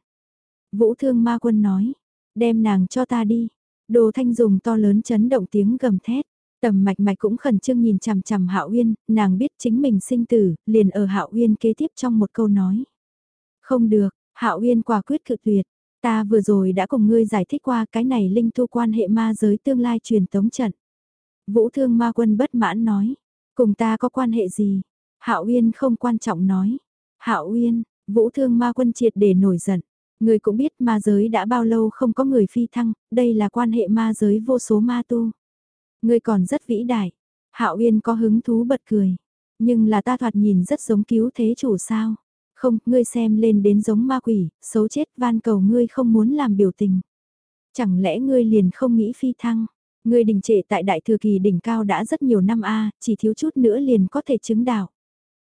Vũ thương ma quân nói, đem nàng cho ta đi. Đồ thanh dùng to lớn chấn động tiếng gầm thét. Tầm mạch mạch cũng khẩn trương nhìn chằm chằm Hạo Uyên, nàng biết chính mình sinh tử, liền ở Hạo Uyên kế tiếp trong một câu nói. Không được, Hạo Uyên quả quyết cự tuyệt, ta vừa rồi đã cùng ngươi giải thích qua cái này linh tu quan hệ ma giới tương lai truyền tống trận. Vũ Thương Ma Quân bất mãn nói, cùng ta có quan hệ gì? Hạo Uyên không quan trọng nói. Hạo Uyên, Vũ Thương Ma Quân triệt để nổi giận. Người cũng biết ma giới đã bao lâu không có người phi thăng, đây là quan hệ ma giới vô số ma tu. Người còn rất vĩ đại. Hạo Uyên có hứng thú bật cười. Nhưng là ta thoạt nhìn rất giống cứu thế chủ sao. Không, ngươi xem lên đến giống ma quỷ, xấu chết van cầu ngươi không muốn làm biểu tình. Chẳng lẽ ngươi liền không nghĩ phi thăng? Ngươi đình trệ tại đại thừa kỳ đỉnh cao đã rất nhiều năm a, chỉ thiếu chút nữa liền có thể chứng đạo.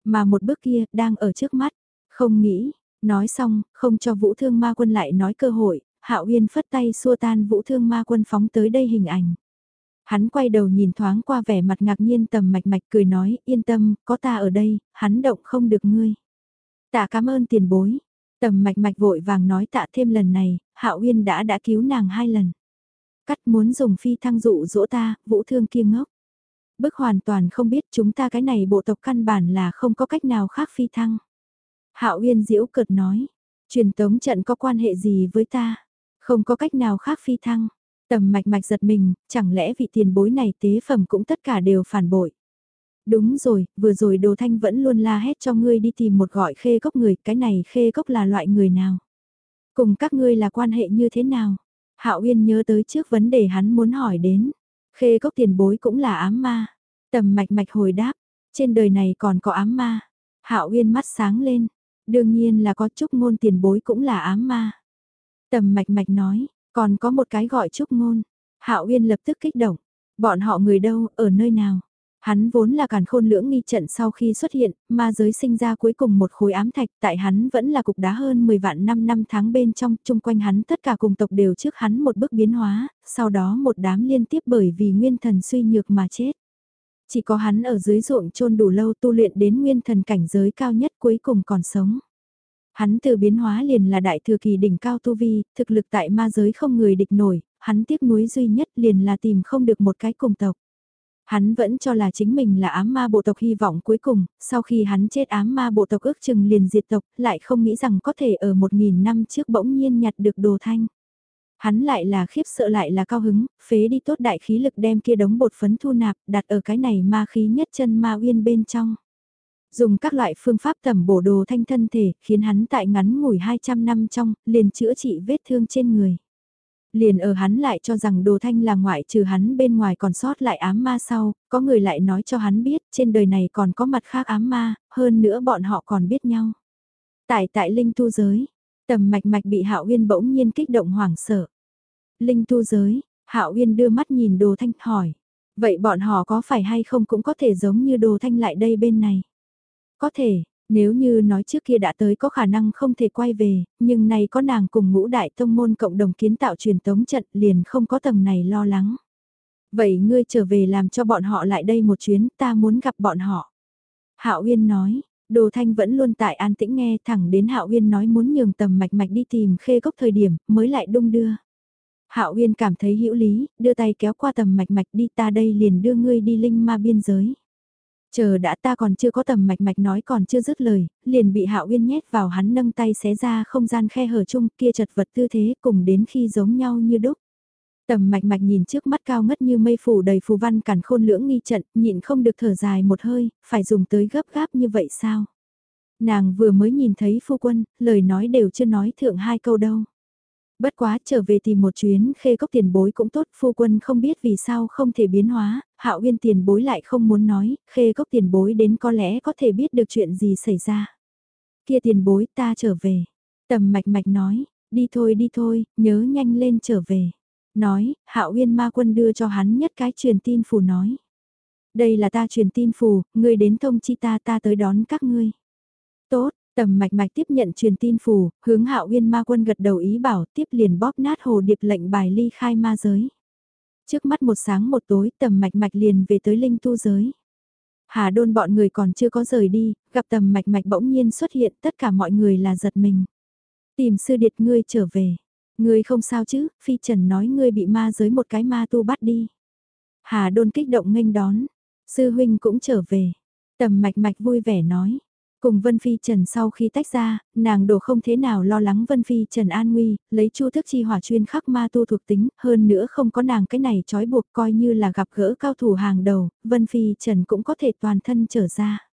Mà một bước kia đang ở trước mắt, không nghĩ, nói xong, không cho vũ thương ma quân lại nói cơ hội, Hạo Uyên phất tay xua tan vũ thương ma quân phóng tới đây hình ảnh. Hắn quay đầu nhìn thoáng qua vẻ mặt ngạc nhiên tầm mạch mạch cười nói, yên tâm, có ta ở đây, hắn động không được ngươi. Tạ cảm ơn tiền bối. Tầm mạch mạch vội vàng nói tạ thêm lần này, Hạo Uyên đã đã cứu nàng hai lần. Cắt muốn dùng phi thăng dụ dỗ ta, vũ thương kia ngốc. Bức hoàn toàn không biết chúng ta cái này bộ tộc căn bản là không có cách nào khác phi thăng. Hạo Uyên diễu cợt nói, truyền tống trận có quan hệ gì với ta? Không có cách nào khác phi thăng. Tầm mạch mạch giật mình, chẳng lẽ vị tiền bối này tế phẩm cũng tất cả đều phản bội. Đúng rồi, vừa rồi đồ thanh vẫn luôn la hét cho ngươi đi tìm một gọi khê gốc người, cái này khê gốc là loại người nào? Cùng các ngươi là quan hệ như thế nào? Hạo Uyên nhớ tới trước vấn đề hắn muốn hỏi đến. Khê cốc tiền bối cũng là ám ma. Tầm mạch mạch hồi đáp, trên đời này còn có ám ma. Hạo Uyên mắt sáng lên, đương nhiên là có trúc ngôn tiền bối cũng là ám ma. Tầm mạch mạch nói, còn có một cái gọi trúc ngôn. Hạo Uyên lập tức kích động, bọn họ người đâu, ở nơi nào? Hắn vốn là càn khôn lưỡng nghi trận sau khi xuất hiện, ma giới sinh ra cuối cùng một khối ám thạch tại hắn vẫn là cục đá hơn 10 vạn năm năm tháng bên trong, chung quanh hắn tất cả cùng tộc đều trước hắn một bước biến hóa, sau đó một đám liên tiếp bởi vì nguyên thần suy nhược mà chết. Chỉ có hắn ở dưới ruộng trôn đủ lâu tu luyện đến nguyên thần cảnh giới cao nhất cuối cùng còn sống. Hắn từ biến hóa liền là đại thừa kỳ đỉnh cao tu vi, thực lực tại ma giới không người địch nổi, hắn tiếc nuối duy nhất liền là tìm không được một cái cùng tộc. Hắn vẫn cho là chính mình là ám ma bộ tộc hy vọng cuối cùng, sau khi hắn chết ám ma bộ tộc ước chừng liền diệt tộc, lại không nghĩ rằng có thể ở một nghìn năm trước bỗng nhiên nhặt được đồ thanh. Hắn lại là khiếp sợ lại là cao hứng, phế đi tốt đại khí lực đem kia đống bột phấn thu nạp, đặt ở cái này ma khí nhất chân ma uyên bên trong. Dùng các loại phương pháp tẩm bổ đồ thanh thân thể, khiến hắn tại ngắn ngủi 200 năm trong, liền chữa trị vết thương trên người. Liền ở hắn lại cho rằng đồ thanh là ngoại trừ hắn bên ngoài còn sót lại ám ma sau, có người lại nói cho hắn biết trên đời này còn có mặt khác ám ma, hơn nữa bọn họ còn biết nhau. Tại tại linh tu giới, tầm mạch mạch bị hạo uyên bỗng nhiên kích động hoảng sợ. Linh tu giới, hạo uyên đưa mắt nhìn đồ thanh hỏi. Vậy bọn họ có phải hay không cũng có thể giống như đồ thanh lại đây bên này? Có thể, nếu như nói trước kia đã tới có khả năng không thể quay về, nhưng nay có nàng cùng ngũ đại tông môn cộng đồng kiến tạo truyền tống trận liền không có tầng này lo lắng. Vậy ngươi trở về làm cho bọn họ lại đây một chuyến, ta muốn gặp bọn họ. Hạo Uyên nói, Đồ Thanh vẫn luôn tại an tĩnh nghe thẳng đến Hạo Uyên nói muốn nhường tầm mạch mạch đi tìm khê gốc thời điểm mới lại đung đưa. Hạo Uyên cảm thấy hữu lý, đưa tay kéo qua tầm mạch mạch đi ta đây liền đưa ngươi đi linh ma biên giới. Chờ đã ta còn chưa có tầm mạch mạch nói còn chưa dứt lời, liền bị Hạo Uyên nhét vào hắn nâng tay xé ra không gian khe hở chung kia chật vật tư thế cùng đến khi giống nhau như đúc. Tầm mạch mạch nhìn trước mắt cao ngất như mây phủ đầy phù văn cản khôn lưỡng nghi trận, nhịn không được thở dài một hơi, phải dùng tới gấp gáp như vậy sao? Nàng vừa mới nhìn thấy phu quân, lời nói đều chưa nói thượng hai câu đâu. Bất quá trở về tìm một chuyến khê cốc tiền bối cũng tốt, phu quân không biết vì sao không thể biến hóa, hạo uyên tiền bối lại không muốn nói, khê cốc tiền bối đến có lẽ có thể biết được chuyện gì xảy ra. Kia tiền bối ta trở về. Tầm mạch mạch nói, đi thôi đi thôi, nhớ nhanh lên trở về. Nói, hạo uyên ma quân đưa cho hắn nhất cái truyền tin phù nói. Đây là ta truyền tin phù, ngươi đến thông chi ta ta tới đón các ngươi. Tốt, Tầm mạch mạch tiếp nhận truyền tin phù, hướng hạo uyên ma quân gật đầu ý bảo tiếp liền bóp nát hồ điệp lệnh bài ly khai ma giới. Trước mắt một sáng một tối tầm mạch mạch liền về tới linh tu giới. Hà đôn bọn người còn chưa có rời đi, gặp tầm mạch mạch bỗng nhiên xuất hiện tất cả mọi người là giật mình. Tìm sư điệt ngươi trở về. Ngươi không sao chứ, phi trần nói ngươi bị ma giới một cái ma tu bắt đi. Hà đôn kích động nghênh đón. Sư huynh cũng trở về. Tầm mạch mạch vui vẻ nói. Cùng Vân Phi Trần sau khi tách ra, nàng đổ không thế nào lo lắng Vân Phi Trần an nguy, lấy chu thức chi hỏa chuyên khắc ma tu thuộc tính, hơn nữa không có nàng cái này trói buộc coi như là gặp gỡ cao thủ hàng đầu, Vân Phi Trần cũng có thể toàn thân trở ra.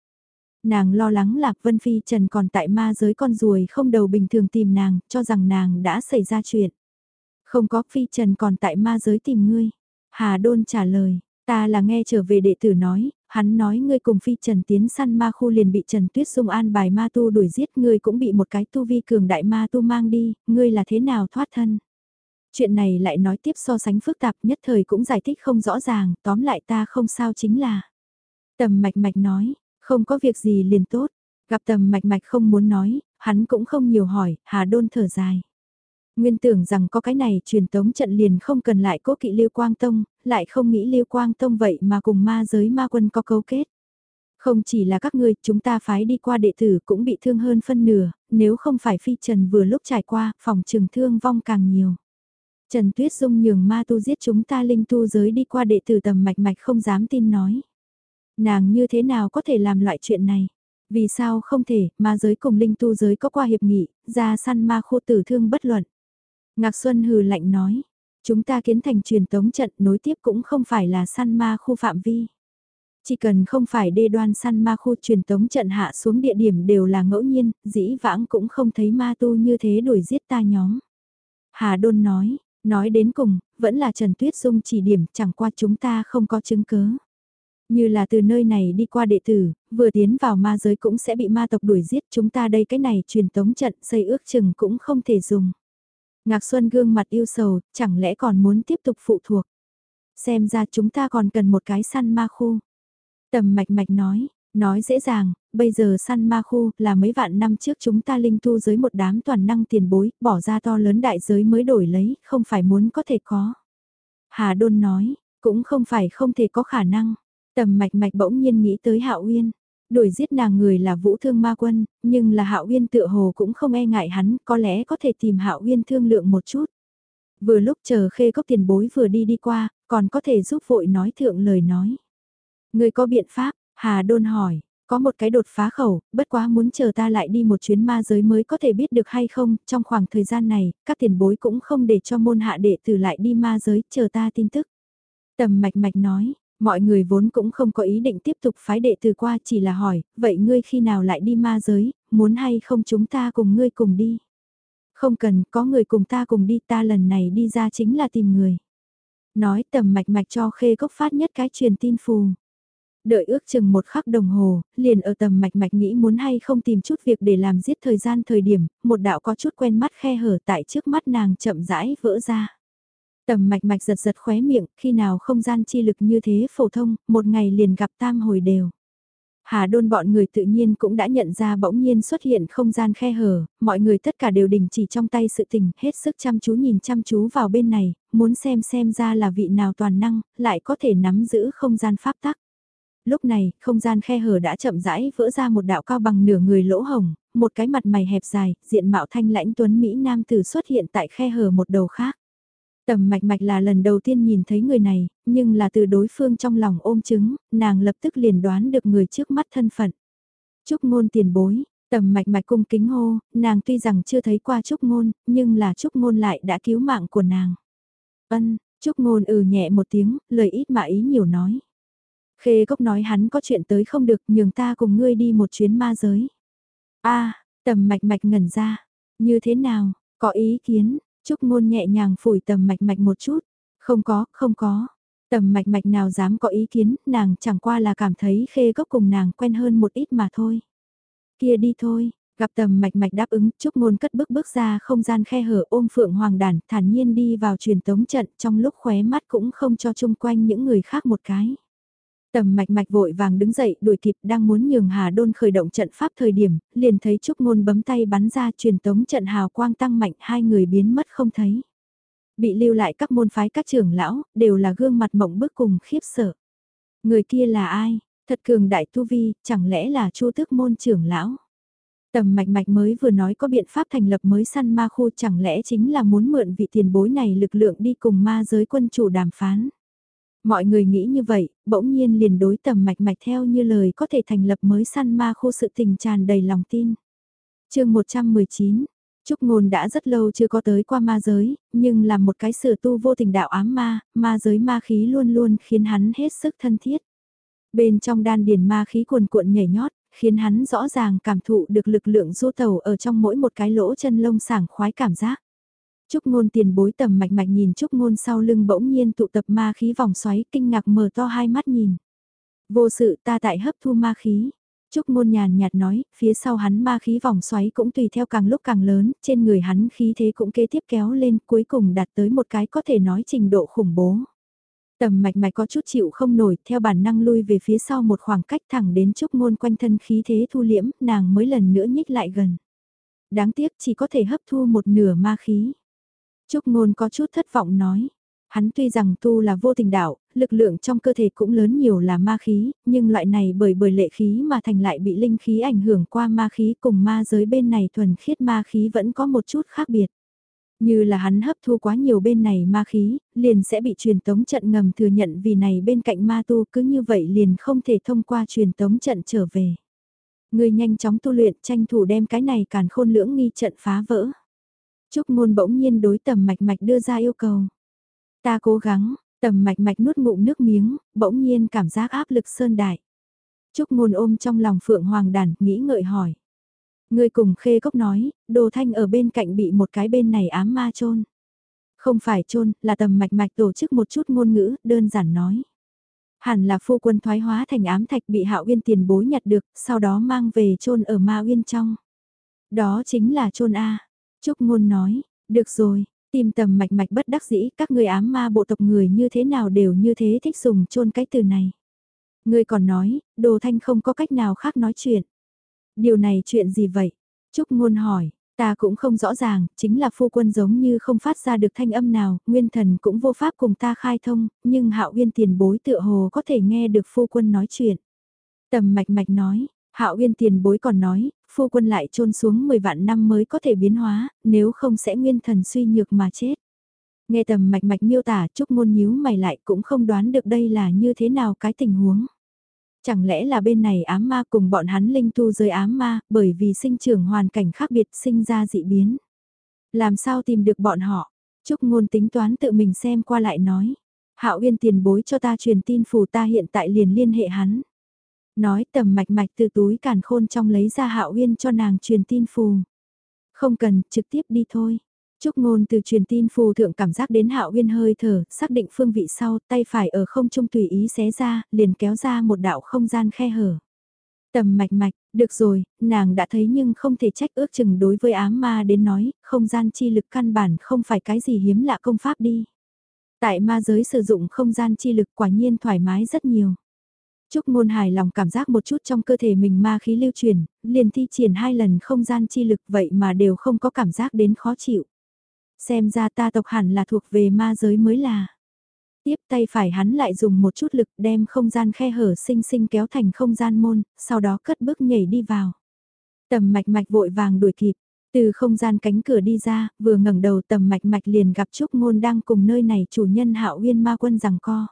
Nàng lo lắng lạc Vân Phi Trần còn tại ma giới con ruồi không đầu bình thường tìm nàng, cho rằng nàng đã xảy ra chuyện. Không có Phi Trần còn tại ma giới tìm ngươi. Hà Đôn trả lời, ta là nghe trở về đệ tử nói, hắn nói ngươi cùng phi trần tiến săn ma khu liền bị Trần Tuyết Dung an bài ma tu đuổi giết ngươi cũng bị một cái tu vi cường đại ma tu mang đi, ngươi là thế nào thoát thân. Chuyện này lại nói tiếp so sánh phức tạp nhất thời cũng giải thích không rõ ràng, tóm lại ta không sao chính là. Tầm mạch mạch nói, không có việc gì liền tốt, gặp tầm mạch mạch không muốn nói, hắn cũng không nhiều hỏi, hà đôn thở dài. Nguyên tưởng rằng có cái này truyền tống trận liền không cần lại cố kỵ Lưu Quang Tông, lại không nghĩ Lưu Quang Tông vậy mà cùng ma giới ma quân có cấu kết. Không chỉ là các ngươi, chúng ta phái đi qua đệ tử cũng bị thương hơn phân nửa, nếu không phải phi trần vừa lúc trải qua, phòng trường thương vong càng nhiều. Trần Tuyết Dung nhường ma tu giết chúng ta linh tu giới đi qua đệ tử tầm mạch mạch không dám tin nói. Nàng như thế nào có thể làm loại chuyện này? Vì sao không thể, ma giới cùng linh tu giới có qua hiệp nghị, ra săn ma khu tử thương bất luận. Ngạc Xuân hừ lạnh nói, chúng ta kiến thành truyền tống trận nối tiếp cũng không phải là săn ma khu phạm vi. Chỉ cần không phải đê đoan săn ma khu truyền tống trận hạ xuống địa điểm đều là ngẫu nhiên, dĩ vãng cũng không thấy ma tu như thế đuổi giết ta nhóm. Hà Đôn nói, nói đến cùng, vẫn là Trần Tuyết Dung chỉ điểm chẳng qua chúng ta không có chứng cớ. Như là từ nơi này đi qua đệ tử, vừa tiến vào ma giới cũng sẽ bị ma tộc đuổi giết chúng ta đây cái này truyền tống trận xây ước chừng cũng không thể dùng. Ngạc Xuân gương mặt yêu sầu, chẳng lẽ còn muốn tiếp tục phụ thuộc. Xem ra chúng ta còn cần một cái săn ma khu. Tầm mạch mạch nói, nói dễ dàng, bây giờ săn ma khu là mấy vạn năm trước chúng ta linh tu dưới một đám toàn năng tiền bối, bỏ ra to lớn đại giới mới đổi lấy, không phải muốn có thể có. Hà Đôn nói, cũng không phải không thể có khả năng. Tầm mạch mạch bỗng nhiên nghĩ tới Hạo Uyên. Đuổi giết nàng người là Vũ Thương Ma Quân, nhưng là Hạo Uyên tựa hồ cũng không e ngại hắn, có lẽ có thể tìm Hạo Uyên thương lượng một chút. Vừa lúc chờ khê cốc tiền bối vừa đi đi qua, còn có thể giúp vội nói thượng lời nói. Người có biện pháp, Hà Đôn hỏi, Có một cái đột phá khẩu, bất quá muốn chờ ta lại đi một chuyến ma giới mới có thể biết được hay không, trong khoảng thời gian này, các tiền bối cũng không để cho môn hạ đệ tử lại đi ma giới, chờ ta tin tức. Tầm mạch mạch nói, mọi người vốn cũng không có ý định tiếp tục phái đệ từ qua chỉ là hỏi, vậy ngươi khi nào lại đi ma giới, muốn hay không chúng ta cùng ngươi cùng đi. Không cần, có người cùng ta cùng đi ta lần này đi ra chính là tìm người. Nói tầm mạch mạch cho khê cốc phát nhất cái truyền tin phù. Đợi ước chừng một khắc đồng hồ, liền ở tầm mạch mạch nghĩ muốn hay không tìm chút việc để làm giết thời gian thời điểm, một đạo có chút quen mắt khe hở tại trước mắt nàng chậm rãi vỡ ra. Tầm mạch mạch giật giật khóe miệng, khi nào không gian chi lực như thế phổ thông, một ngày liền gặp tam hồi đều. Hà đôn bọn người tự nhiên cũng đã nhận ra bỗng nhiên xuất hiện không gian khe hở, mọi người tất cả đều đình chỉ trong tay sự tình, hết sức chăm chú nhìn chăm chú vào bên này, muốn xem xem ra là vị nào toàn năng, lại có thể nắm giữ không gian pháp tắc. Lúc này, không gian khe hở đã chậm rãi vỡ ra một đạo cao bằng nửa người lỗ hồng, một cái mặt mày hẹp dài, diện mạo thanh lãnh tuấn Mỹ Nam tử xuất hiện tại khe hở một đầu khác. Tầm mạch mạch là lần đầu tiên nhìn thấy người này, nhưng là từ đối phương trong lòng ôm chứng, nàng lập tức liền đoán được người trước mắt thân phận. Trúc ngôn tiền bối, tầm mạch mạch cung kính hô, nàng tuy rằng chưa thấy qua Trúc ngôn, nhưng là Trúc ngôn lại đã cứu mạng của nàng. Ân, Trúc ngôn ừ nhẹ một tiếng, lời ít mà ý nhiều nói. Khê cốc nói hắn có chuyện tới không được nhường ta cùng ngươi đi một chuyến ma giới. a tầm mạch mạch ngẩn ra, như thế nào, có ý kiến, Trúc ngôn nhẹ nhàng phủi tầm mạch mạch một chút. Không có, không có. Tầm mạch mạch nào dám có ý kiến, nàng chẳng qua là cảm thấy khê gốc cùng nàng quen hơn một ít mà thôi. Kia đi thôi, gặp tầm mạch mạch đáp ứng, Trúc ngôn cất bước bước ra không gian khe hở ôm phượng hoàng đàn, thản nhiên đi vào truyền tống trận trong lúc khóe mắt cũng không cho chung quanh những người khác một cái. Tầm mạch mạch vội vàng đứng dậy đuổi kịp đang muốn nhường Hà Đôn khởi động trận pháp thời điểm, liền thấy Trúc Ngôn bấm tay bắn ra truyền tống trận hào quang tăng mạnh hai người biến mất không thấy. Bị lưu lại các môn phái các trưởng lão, đều là gương mặt mộng bức cùng khiếp sợ. Người kia là ai? Thật cường đại tu vi, chẳng lẽ là chu tước môn trưởng lão? Tầm mạch mạch mới vừa nói có biện pháp thành lập mới săn ma khu chẳng lẽ chính là muốn mượn vị tiền bối này lực lượng đi cùng ma giới quân chủ đàm phán. Mọi người nghĩ như vậy, bỗng nhiên liền đối tầm mạch mạch theo như lời có thể thành lập mới săn ma khu sự tình tràn đầy lòng tin. chương 119 Trúc Ngôn đã rất lâu chưa có tới qua ma giới, nhưng là một cái sửa tu vô tình đạo ám ma, ma giới ma khí luôn luôn khiến hắn hết sức thân thiết. Bên trong đan điền ma khí cuồn cuộn nhảy nhót, khiến hắn rõ ràng cảm thụ được lực lượng du tàu ở trong mỗi một cái lỗ chân lông sảng khoái cảm giác. Trúc ngôn tiền bối tầm mạch mạch nhìn Trúc ngôn sau lưng bỗng nhiên tụ tập ma khí vòng xoáy kinh ngạc mở to hai mắt nhìn. Vô sự ta tại hấp thu ma khí. Trúc ngôn nhàn nhạt nói, phía sau hắn ma khí vòng xoáy cũng tùy theo càng lúc càng lớn, trên người hắn khí thế cũng kế tiếp kéo lên, cuối cùng đạt tới một cái có thể nói trình độ khủng bố. Tầm mạch mạch có chút chịu không nổi, theo bản năng lui về phía sau một khoảng cách thẳng đến Trúc ngôn quanh thân khí thế thu liễm, nàng mới lần nữa nhích lại gần. Đáng tiếc chỉ có thể hấp thu một nửa ma khí. Trúc Ngôn có chút thất vọng nói. Hắn tuy rằng tu là vô tình đạo, lực lượng trong cơ thể cũng lớn nhiều là ma khí, nhưng loại này bởi bởi lệ khí mà thành lại bị linh khí ảnh hưởng qua ma khí cùng ma giới bên này thuần khiết ma khí vẫn có một chút khác biệt. Như là hắn hấp thu quá nhiều bên này ma khí, liền sẽ bị truyền tống trận ngầm thừa nhận vì này bên cạnh ma tu cứ như vậy liền không thể thông qua truyền tống trận trở về. Người nhanh chóng tu luyện tranh thủ đem cái này càn khôn lưỡng nghi trận phá vỡ. Trúc ngôn bỗng nhiên đối tầm mạch mạch đưa ra yêu cầu. Ta cố gắng, tầm mạch mạch nuốt ngụm nước miếng, bỗng nhiên cảm giác áp lực sơn đại. Trúc ngôn ôm trong lòng phượng hoàng đàn, nghĩ ngợi hỏi. Người cùng khê cốc nói, đồ thanh ở bên cạnh bị một cái bên này ám ma chôn Không phải chôn là tầm mạch mạch tổ chức một chút ngôn ngữ, đơn giản nói. Hẳn là phu quân thoái hóa thành ám thạch bị hạo uyên tiền bối nhặt được, sau đó mang về chôn ở ma uyên trong. Đó chính là chôn A. Trúc Ngôn nói, được rồi, tìm tầm mạch mạch bất đắc dĩ, các người ám ma bộ tộc người như thế nào đều như thế thích dùng chôn cái từ này. Người còn nói, đồ thanh không có cách nào khác nói chuyện. Điều này chuyện gì vậy? Trúc Ngôn hỏi, ta cũng không rõ ràng, chính là phu quân giống như không phát ra được thanh âm nào, nguyên thần cũng vô pháp cùng ta khai thông, nhưng hạo uyên tiền bối tựa hồ có thể nghe được phu quân nói chuyện. Tầm mạch mạch nói, hạo uyên tiền bối còn nói, phu quân lại trôn xuống 10 vạn năm mới có thể biến hóa, nếu không sẽ nguyên thần suy nhược mà chết. Nghe tầm mạch mạch miêu tả Trúc Ngôn nhíu mày lại cũng không đoán được đây là như thế nào cái tình huống. Chẳng lẽ là bên này ám ma cùng bọn hắn linh tu giới ám ma, bởi vì sinh trưởng hoàn cảnh khác biệt sinh ra dị biến. Làm sao tìm được bọn họ? Trúc ngôn tính toán tự mình xem qua lại nói. Hạo Uyên tiền bối cho ta truyền tin phù ta hiện tại liền liên hệ hắn. Nói tầm mạch mạch từ túi càn khôn trong lấy ra Hạo Uyên cho nàng truyền tin phù. Không cần, trực tiếp đi thôi. Trúc ngôn từ truyền tin phù thượng cảm giác đến Hạo Uyên hơi thở, xác định phương vị sau, tay phải ở không trung tùy ý xé ra, liền kéo ra một đạo không gian khe hở. Tầm mạch mạch, được rồi, nàng đã thấy nhưng không thể trách ước chừng đối với ám ma đến nói, không gian chi lực căn bản không phải cái gì hiếm lạ công pháp đi. Tại ma giới sử dụng không gian chi lực quả nhiên thoải mái rất nhiều. Trúc ngôn hài lòng cảm giác một chút trong cơ thể mình ma khí lưu truyền, liền thi triển hai lần không gian chi lực vậy mà đều không có cảm giác đến khó chịu. Xem ra ta tộc hẳn là thuộc về ma giới mới là. Tiếp tay phải hắn lại dùng một chút lực đem không gian khe hở sinh sinh kéo thành không gian môn, sau đó cất bước nhảy đi vào. Tầm mạch mạch vội vàng đuổi kịp, từ không gian cánh cửa đi ra, vừa ngẩng đầu tầm mạch mạch liền gặp Trúc Ngôn đang cùng nơi này chủ nhân hạo uyên ma quân rằng co.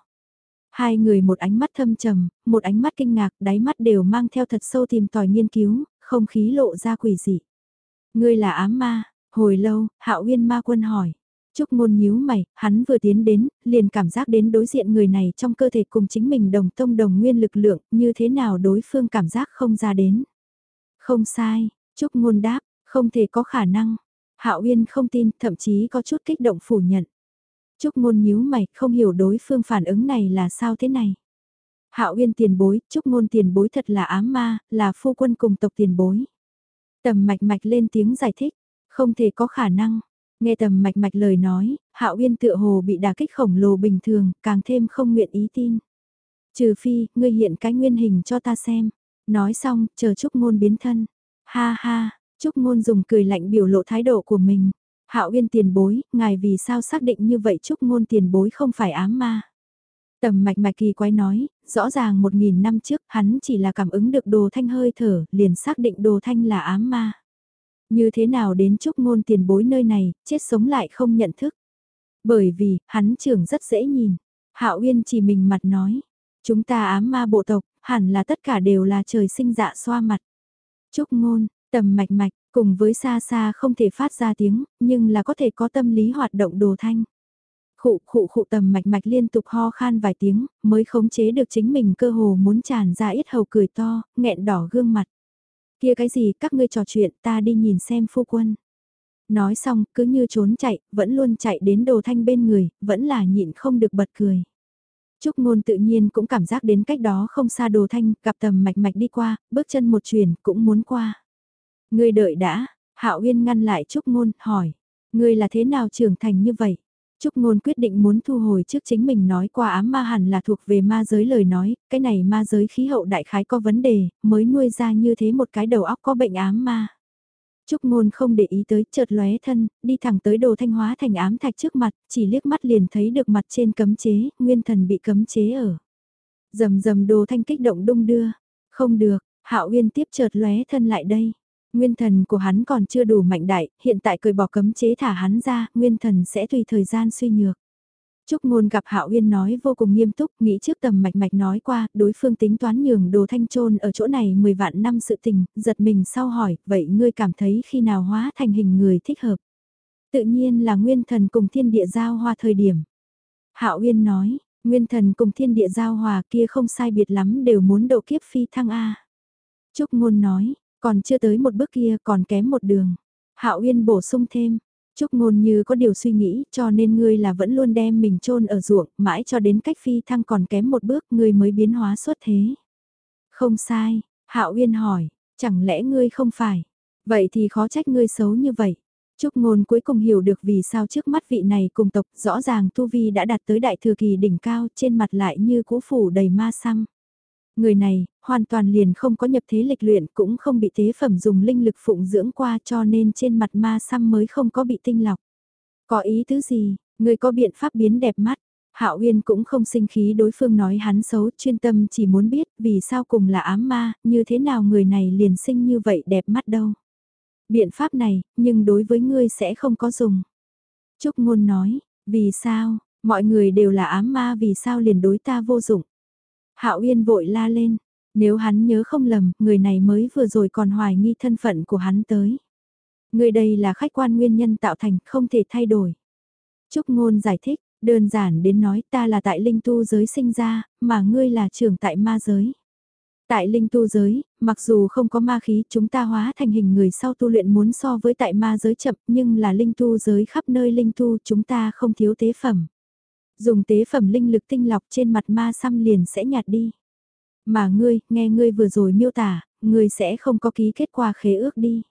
Hai người một ánh mắt thâm trầm, một ánh mắt kinh ngạc, đáy mắt đều mang theo thật sâu tìm tòi nghiên cứu, không khí lộ ra quỷ dị. Ngươi là ám ma, hồi lâu, hạo uyên ma quân hỏi. Trúc ngôn nhíu mày, hắn vừa tiến đến, liền cảm giác đến đối diện người này trong cơ thể cùng chính mình đồng tông đồng nguyên lực lượng, như thế nào đối phương cảm giác không ra đến. Không sai, Trúc ngôn đáp, không thể có khả năng. Hạo Uyên không tin, thậm chí có chút kích động phủ nhận. Trúc ngôn nhíu mày, không hiểu đối phương phản ứng này là sao thế này. Hạo Uyên tiền bối, Trúc ngôn tiền bối thật là ám ma, là phu quân cùng tộc tiền bối. Tầm mạch mạch lên tiếng giải thích, không thể có khả năng. Nghe tầm mạch mạch lời nói, Hạo Uyên tựa hồ bị đả kích khổng lồ bình thường, càng thêm không nguyện ý tin. Trừ phi, ngươi hiện cái nguyên hình cho ta xem. Nói xong, chờ Trúc ngôn biến thân. Ha ha, Trúc ngôn dùng cười lạnh biểu lộ thái độ của mình. Hạo Uyên tiền bối, ngài vì sao xác định như vậy Trúc ngôn tiền bối không phải ám ma. Tầm mạch mạch kỳ quái nói, rõ ràng một nghìn năm trước hắn chỉ là cảm ứng được đồ thanh hơi thở, liền xác định đồ thanh là ám ma. Như thế nào đến Trúc ngôn tiền bối nơi này, chết sống lại không nhận thức. Bởi vì, hắn trưởng rất dễ nhìn. Hạo Uyên chỉ mình mặt nói, chúng ta ám ma bộ tộc, hẳn là tất cả đều là trời sinh dạ xoa mặt. Trúc ngôn, tầm mạch mạch, cùng với xa xa không thể phát ra tiếng, nhưng là có thể có tâm lý hoạt động đồ thanh. Khụ khụ khụ tầm mạch mạch liên tục ho khan vài tiếng, mới khống chế được chính mình cơ hồ muốn tràn ra ít hầu cười to, nghẹn đỏ gương mặt. Kia cái gì, các ngươi trò chuyện, ta đi nhìn xem phu quân. Nói xong, cứ như trốn chạy, vẫn luôn chạy đến đồ thanh bên người, vẫn là nhịn không được bật cười. Trúc ngôn tự nhiên cũng cảm giác đến cách đó không xa đồ thanh, gặp tầm mạch mạch đi qua, bước chân một chuyển, cũng muốn qua. Ngươi đợi đã, Hạo Uyên ngăn lại Trúc ngôn, hỏi. Ngươi là thế nào trưởng thành như vậy? Trúc Ngôn quyết định muốn thu hồi trước chính mình nói qua ám ma hẳn là thuộc về ma giới lời nói, cái này ma giới khí hậu đại khái có vấn đề, mới nuôi ra như thế một cái đầu óc có bệnh ám ma. Trúc Ngôn không để ý tới, chợt lóe thân, đi thẳng tới đồ thanh hóa thành ám thạch trước mặt, chỉ liếc mắt liền thấy được mặt trên cấm chế, nguyên thần bị cấm chế ở. Dầm dầm đồ thanh kích động đung đưa, không được, Hạo Uyên tiếp chợt lóe thân lại đây. Nguyên thần của hắn còn chưa đủ mạnh đại, hiện tại cười bỏ cấm chế thả hắn ra, nguyên thần sẽ tùy thời gian suy nhược. Trúc Ngôn gặp Hạo Uyên nói vô cùng nghiêm túc, nghĩ trước tầm mạch mạch nói qua, đối phương tính toán nhường đồ thanh trôn ở chỗ này 10 vạn năm sự tình, giật mình sau hỏi, vậy ngươi cảm thấy khi nào hóa thành hình người thích hợp? Tự nhiên là nguyên thần cùng thiên địa giao hoa thời điểm. Hạo Uyên nói, nguyên thần cùng thiên địa giao hòa kia không sai biệt lắm đều muốn độ kiếp phi thăng A. Trúc Ngôn nói, còn chưa tới một bước kia còn kém một đường. Hạo Uyên bổ sung thêm, Trúc ngôn như có điều suy nghĩ cho nên ngươi là vẫn luôn đem mình chôn ở ruộng mãi cho đến cách phi thăng còn kém một bước ngươi mới biến hóa xuất thế. Không sai, Hạo Uyên hỏi, chẳng lẽ ngươi không phải? Vậy thì khó trách ngươi xấu như vậy. Trúc ngôn cuối cùng hiểu được vì sao trước mắt vị này cùng tộc rõ ràng Tu Vi đã đạt tới đại thừa kỳ đỉnh cao trên mặt lại như cũ phủ đầy ma xăm. Người này, hoàn toàn liền không có nhập thế lịch luyện cũng không bị tế phẩm dùng linh lực phụng dưỡng qua cho nên trên mặt ma xăm mới không có bị tinh lọc. Có ý tứ gì, người có biện pháp biến đẹp mắt. Hạo Uyên cũng không sinh khí đối phương nói hắn xấu, chuyên tâm chỉ muốn biết vì sao cùng là ám ma, như thế nào người này liền sinh như vậy đẹp mắt đâu. Biện pháp này, nhưng đối với ngươi sẽ không có dùng. Trúc Ngôn nói, vì sao, mọi người đều là ám ma vì sao liền đối ta vô dụng. Hạo Uyên vội la lên, Nếu hắn nhớ không lầm, người này mới vừa rồi còn hoài nghi thân phận của hắn tới. Người đây là khách quan nguyên nhân tạo thành, không thể thay đổi. Trúc Ngôn giải thích, đơn giản đến nói ta là tại linh tu giới sinh ra, mà ngươi là trưởng tại ma giới. Tại linh tu giới, mặc dù không có ma khí chúng ta hóa thành hình người sau tu luyện muốn so với tại ma giới chậm nhưng là linh tu giới khắp nơi linh tu chúng ta không thiếu tế phẩm. Dùng tế phẩm linh lực tinh lọc trên mặt ma xăm liền sẽ nhạt đi. Mà ngươi, nghe ngươi vừa rồi miêu tả, ngươi sẽ không có ký kết quả khế ước đi.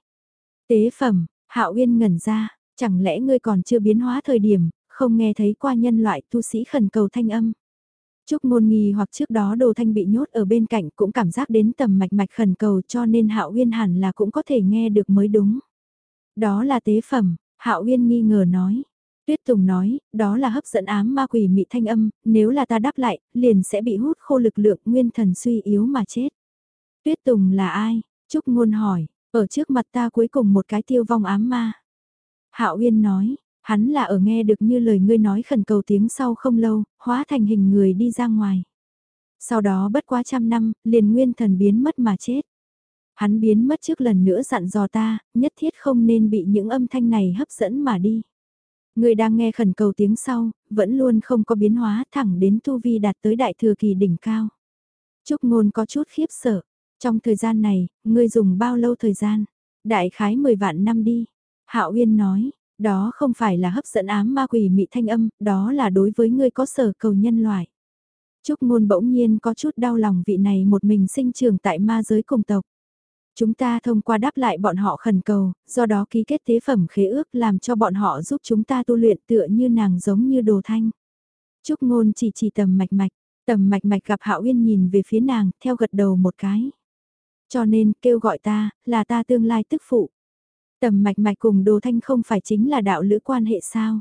Tế phẩm, Hạo Uyên ngẩn ra, chẳng lẽ ngươi còn chưa biến hóa thời điểm, không nghe thấy qua nhân loại tu sĩ khẩn cầu thanh âm. Trúc ngôn nghi hoặc trước đó đồ thanh bị nhốt ở bên cạnh cũng cảm giác đến tầm mạch mạch khẩn cầu cho nên Hạo Uyên hẳn là cũng có thể nghe được mới đúng. Đó là tế phẩm, Hạo Uyên nghi ngờ nói. Tuyết Tùng nói, đó là hấp dẫn ám ma quỷ mị thanh âm, nếu là ta đáp lại, liền sẽ bị hút khô lực lượng nguyên thần suy yếu mà chết. Tuyết Tùng là ai? Trúc Ngôn hỏi, ở trước mặt ta cuối cùng một cái tiêu vong ám ma. Hạo Uyên nói, hắn là ở nghe được như lời ngươi nói khẩn cầu tiếng sau không lâu, hóa thành hình người đi ra ngoài. Sau đó bất quá trăm năm, liền nguyên thần biến mất mà chết. Hắn biến mất trước lần nữa dặn dò ta, nhất thiết không nên bị những âm thanh này hấp dẫn mà đi. Người đang nghe khẩn cầu tiếng sau, vẫn luôn không có biến hóa thẳng đến tu vi đạt tới đại thừa kỳ đỉnh cao. Trúc ngôn có chút khiếp sợ. Trong thời gian này, ngươi dùng bao lâu thời gian? Đại khái 10 vạn năm đi. Hạo Uyên nói, đó không phải là hấp dẫn ám ma quỷ mị thanh âm, đó là đối với ngươi có sở cầu nhân loại. Trúc ngôn bỗng nhiên có chút đau lòng vị này một mình sinh trưởng tại ma giới cùng tộc. Chúng ta thông qua đáp lại bọn họ khẩn cầu, do đó ký kết tế phẩm khế ước làm cho bọn họ giúp chúng ta tu luyện tựa như nàng giống như đồ thanh. Trúc ngôn chỉ chỉ tầm mạch mạch, tầm mạch mạch gặp Hạo Uyên nhìn về phía nàng, theo gật đầu một cái. Cho nên, kêu gọi ta, là ta tương lai tức phụ. Tầm mạch mạch cùng đồ thanh không phải chính là đạo lữ quan hệ sao?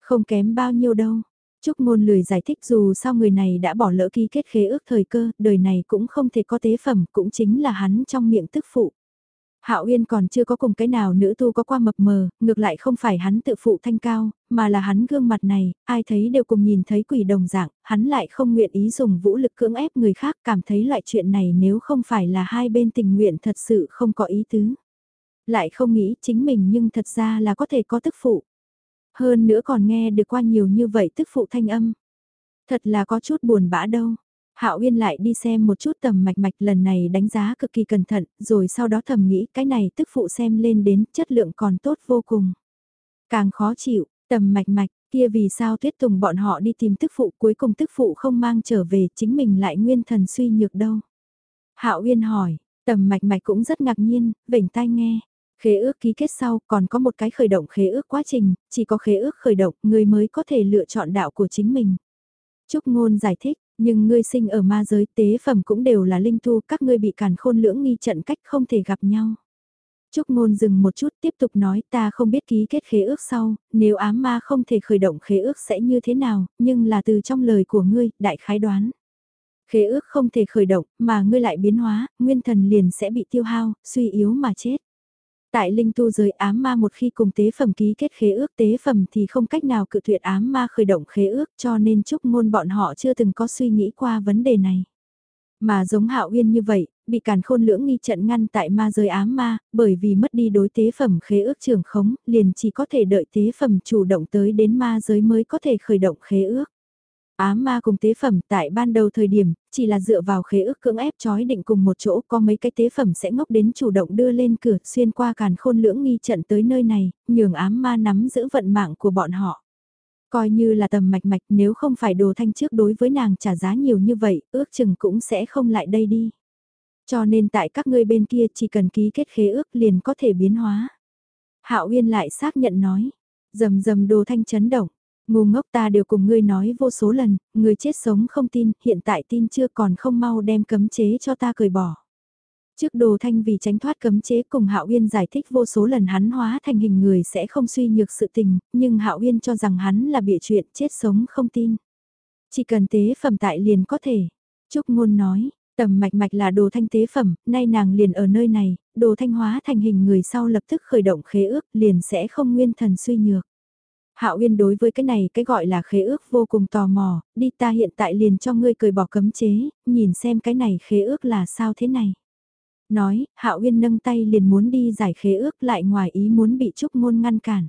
Không kém bao nhiêu đâu. Trúc ngôn lười giải thích dù sao người này đã bỏ lỡ ký kết khế ước thời cơ, đời này cũng không thể có tế phẩm, cũng chính là hắn trong miệng tức phụ. Hạo Uyên còn chưa có cùng cái nào nữ tu có qua mập mờ, ngược lại không phải hắn tự phụ thanh cao, mà là hắn gương mặt này, ai thấy đều cùng nhìn thấy quỷ đồng dạng, hắn lại không nguyện ý dùng vũ lực cưỡng ép người khác, cảm thấy loại chuyện này nếu không phải là hai bên tình nguyện thật sự không có ý tứ. Lại không nghĩ chính mình nhưng thật ra là có thể có tức phụ. Hơn nữa còn nghe được qua nhiều như vậy tức phụ thanh âm. Thật là có chút buồn bã đâu. Hạo Uyên lại đi xem một chút tầm mạch mạch lần này đánh giá cực kỳ cẩn thận, rồi sau đó thầm nghĩ cái này tức phụ xem lên đến chất lượng còn tốt vô cùng. Càng khó chịu, tầm mạch mạch, kia vì sao tuyết tùng bọn họ đi tìm tức phụ cuối cùng tức phụ không mang trở về chính mình lại nguyên thần suy nhược đâu. Hạo Uyên hỏi, tầm mạch mạch cũng rất ngạc nhiên, vểnh tai nghe. Khế ước ký kết sau còn có một cái khởi động khế ước quá trình, chỉ có khế ước khởi động người mới có thể lựa chọn đạo của chính mình. Trúc Ngôn giải thích, nhưng ngươi sinh ở ma giới tế phẩm cũng đều là linh thu, các ngươi bị cản khôn lưỡng nghi trận cách không thể gặp nhau. Trúc Ngôn dừng một chút tiếp tục nói ta không biết ký kết khế ước sau, nếu ám ma không thể khởi động khế ước sẽ như thế nào, nhưng là từ trong lời của ngươi, đại khái đoán. Khế ước không thể khởi động, mà ngươi lại biến hóa, nguyên thần liền sẽ bị tiêu hao, suy yếu mà chết. Tại linh tu giới ám ma một khi cùng tế phẩm ký kết khế ước tế phẩm thì không cách nào cự tuyệt ám ma khởi động khế ước cho nên chúc ngôn bọn họ chưa từng có suy nghĩ qua vấn đề này. Mà giống hạo uyên như vậy, bị càn khôn lưỡng nghi trận ngăn tại ma giới ám ma, bởi vì mất đi đối tế phẩm khế ước trưởng khống, liền chỉ có thể đợi tế phẩm chủ động tới đến ma giới mới có thể khởi động khế ước. Ám ma cùng tế phẩm tại ban đầu thời điểm, chỉ là dựa vào khế ước cưỡng ép trói định cùng một chỗ có mấy cái tế phẩm sẽ ngốc đến chủ động đưa lên cửa xuyên qua càn khôn lưỡng nghi trận tới nơi này, nhường ám ma nắm giữ vận mạng của bọn họ. Coi như là tầm mạch mạch nếu không phải đồ thanh trước đối với nàng trả giá nhiều như vậy, ước chừng cũng sẽ không lại đây đi. Cho nên tại các ngươi bên kia chỉ cần ký kết khế ước liền có thể biến hóa. Hạo Uyên lại xác nhận nói, dầm dầm đồ thanh chấn động, Ngu ngốc ta đều cùng ngươi nói vô số lần, ngươi chết sống không tin, hiện tại tin chưa còn không mau đem cấm chế cho ta cởi bỏ. Trước đồ thanh vì tránh thoát cấm chế cùng Hạo Uyên giải thích vô số lần hắn hóa thành hình người sẽ không suy nhược sự tình, nhưng Hạo Uyên cho rằng hắn là bịa chuyện chết sống không tin. Chỉ cần tế phẩm tại liền có thể. Trúc Ngôn nói, tầm mạch mạch là đồ thanh tế phẩm, nay nàng liền ở nơi này, đồ thanh hóa thành hình người sau lập tức khởi động khế ước liền sẽ không nguyên thần suy nhược. Hạo Uyên đối với cái này cái gọi là khế ước vô cùng tò mò, đi ta hiện tại liền cho ngươi cười bỏ cấm chế, nhìn xem cái này khế ước là sao thế này. Nói, Hạo Uyên nâng tay liền muốn đi giải khế ước lại ngoài ý muốn bị Trúc Ngôn ngăn cản.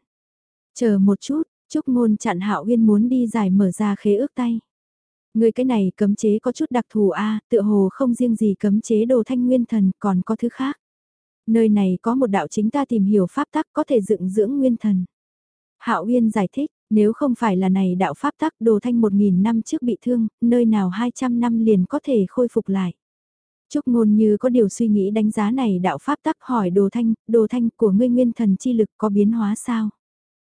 Chờ một chút, Trúc Ngôn chặn Hạo Uyên muốn đi giải mở ra khế ước tay. Người cái này cấm chế có chút đặc thù a, tựa hồ không riêng gì cấm chế đồ thanh nguyên thần, còn có thứ khác. Nơi này có một đạo chính ta tìm hiểu pháp tắc có thể dựng dưỡng nguyên thần. Hạo Uyên giải thích, nếu không phải là này đạo pháp tắc đồ thanh một nghìn năm trước bị thương, nơi nào 200 năm liền có thể khôi phục lại. Trúc ngôn như có điều suy nghĩ đánh giá này đạo pháp tắc hỏi đồ thanh, đồ thanh của ngươi nguyên thần chi lực có biến hóa sao?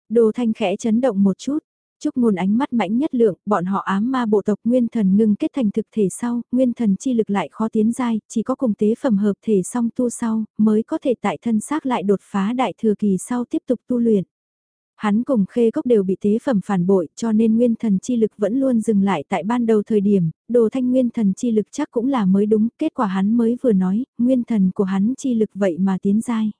Đồ thanh khẽ chấn động một chút, Trúc ngôn ánh mắt mãnh nhất lượng, bọn họ ám ma bộ tộc nguyên thần ngưng kết thành thực thể sau, nguyên thần chi lực lại khó tiến giai, chỉ có cùng tế phẩm hợp thể song tu sau, mới có thể tại thân xác lại đột phá đại thừa kỳ sau tiếp tục tu luyện. Hắn cùng khê cốc đều bị tế phẩm phản bội cho nên nguyên thần chi lực vẫn luôn dừng lại tại ban đầu thời điểm, đồ thanh nguyên thần chi lực chắc cũng là mới đúng, kết quả hắn mới vừa nói, nguyên thần của hắn chi lực vậy mà tiến giai.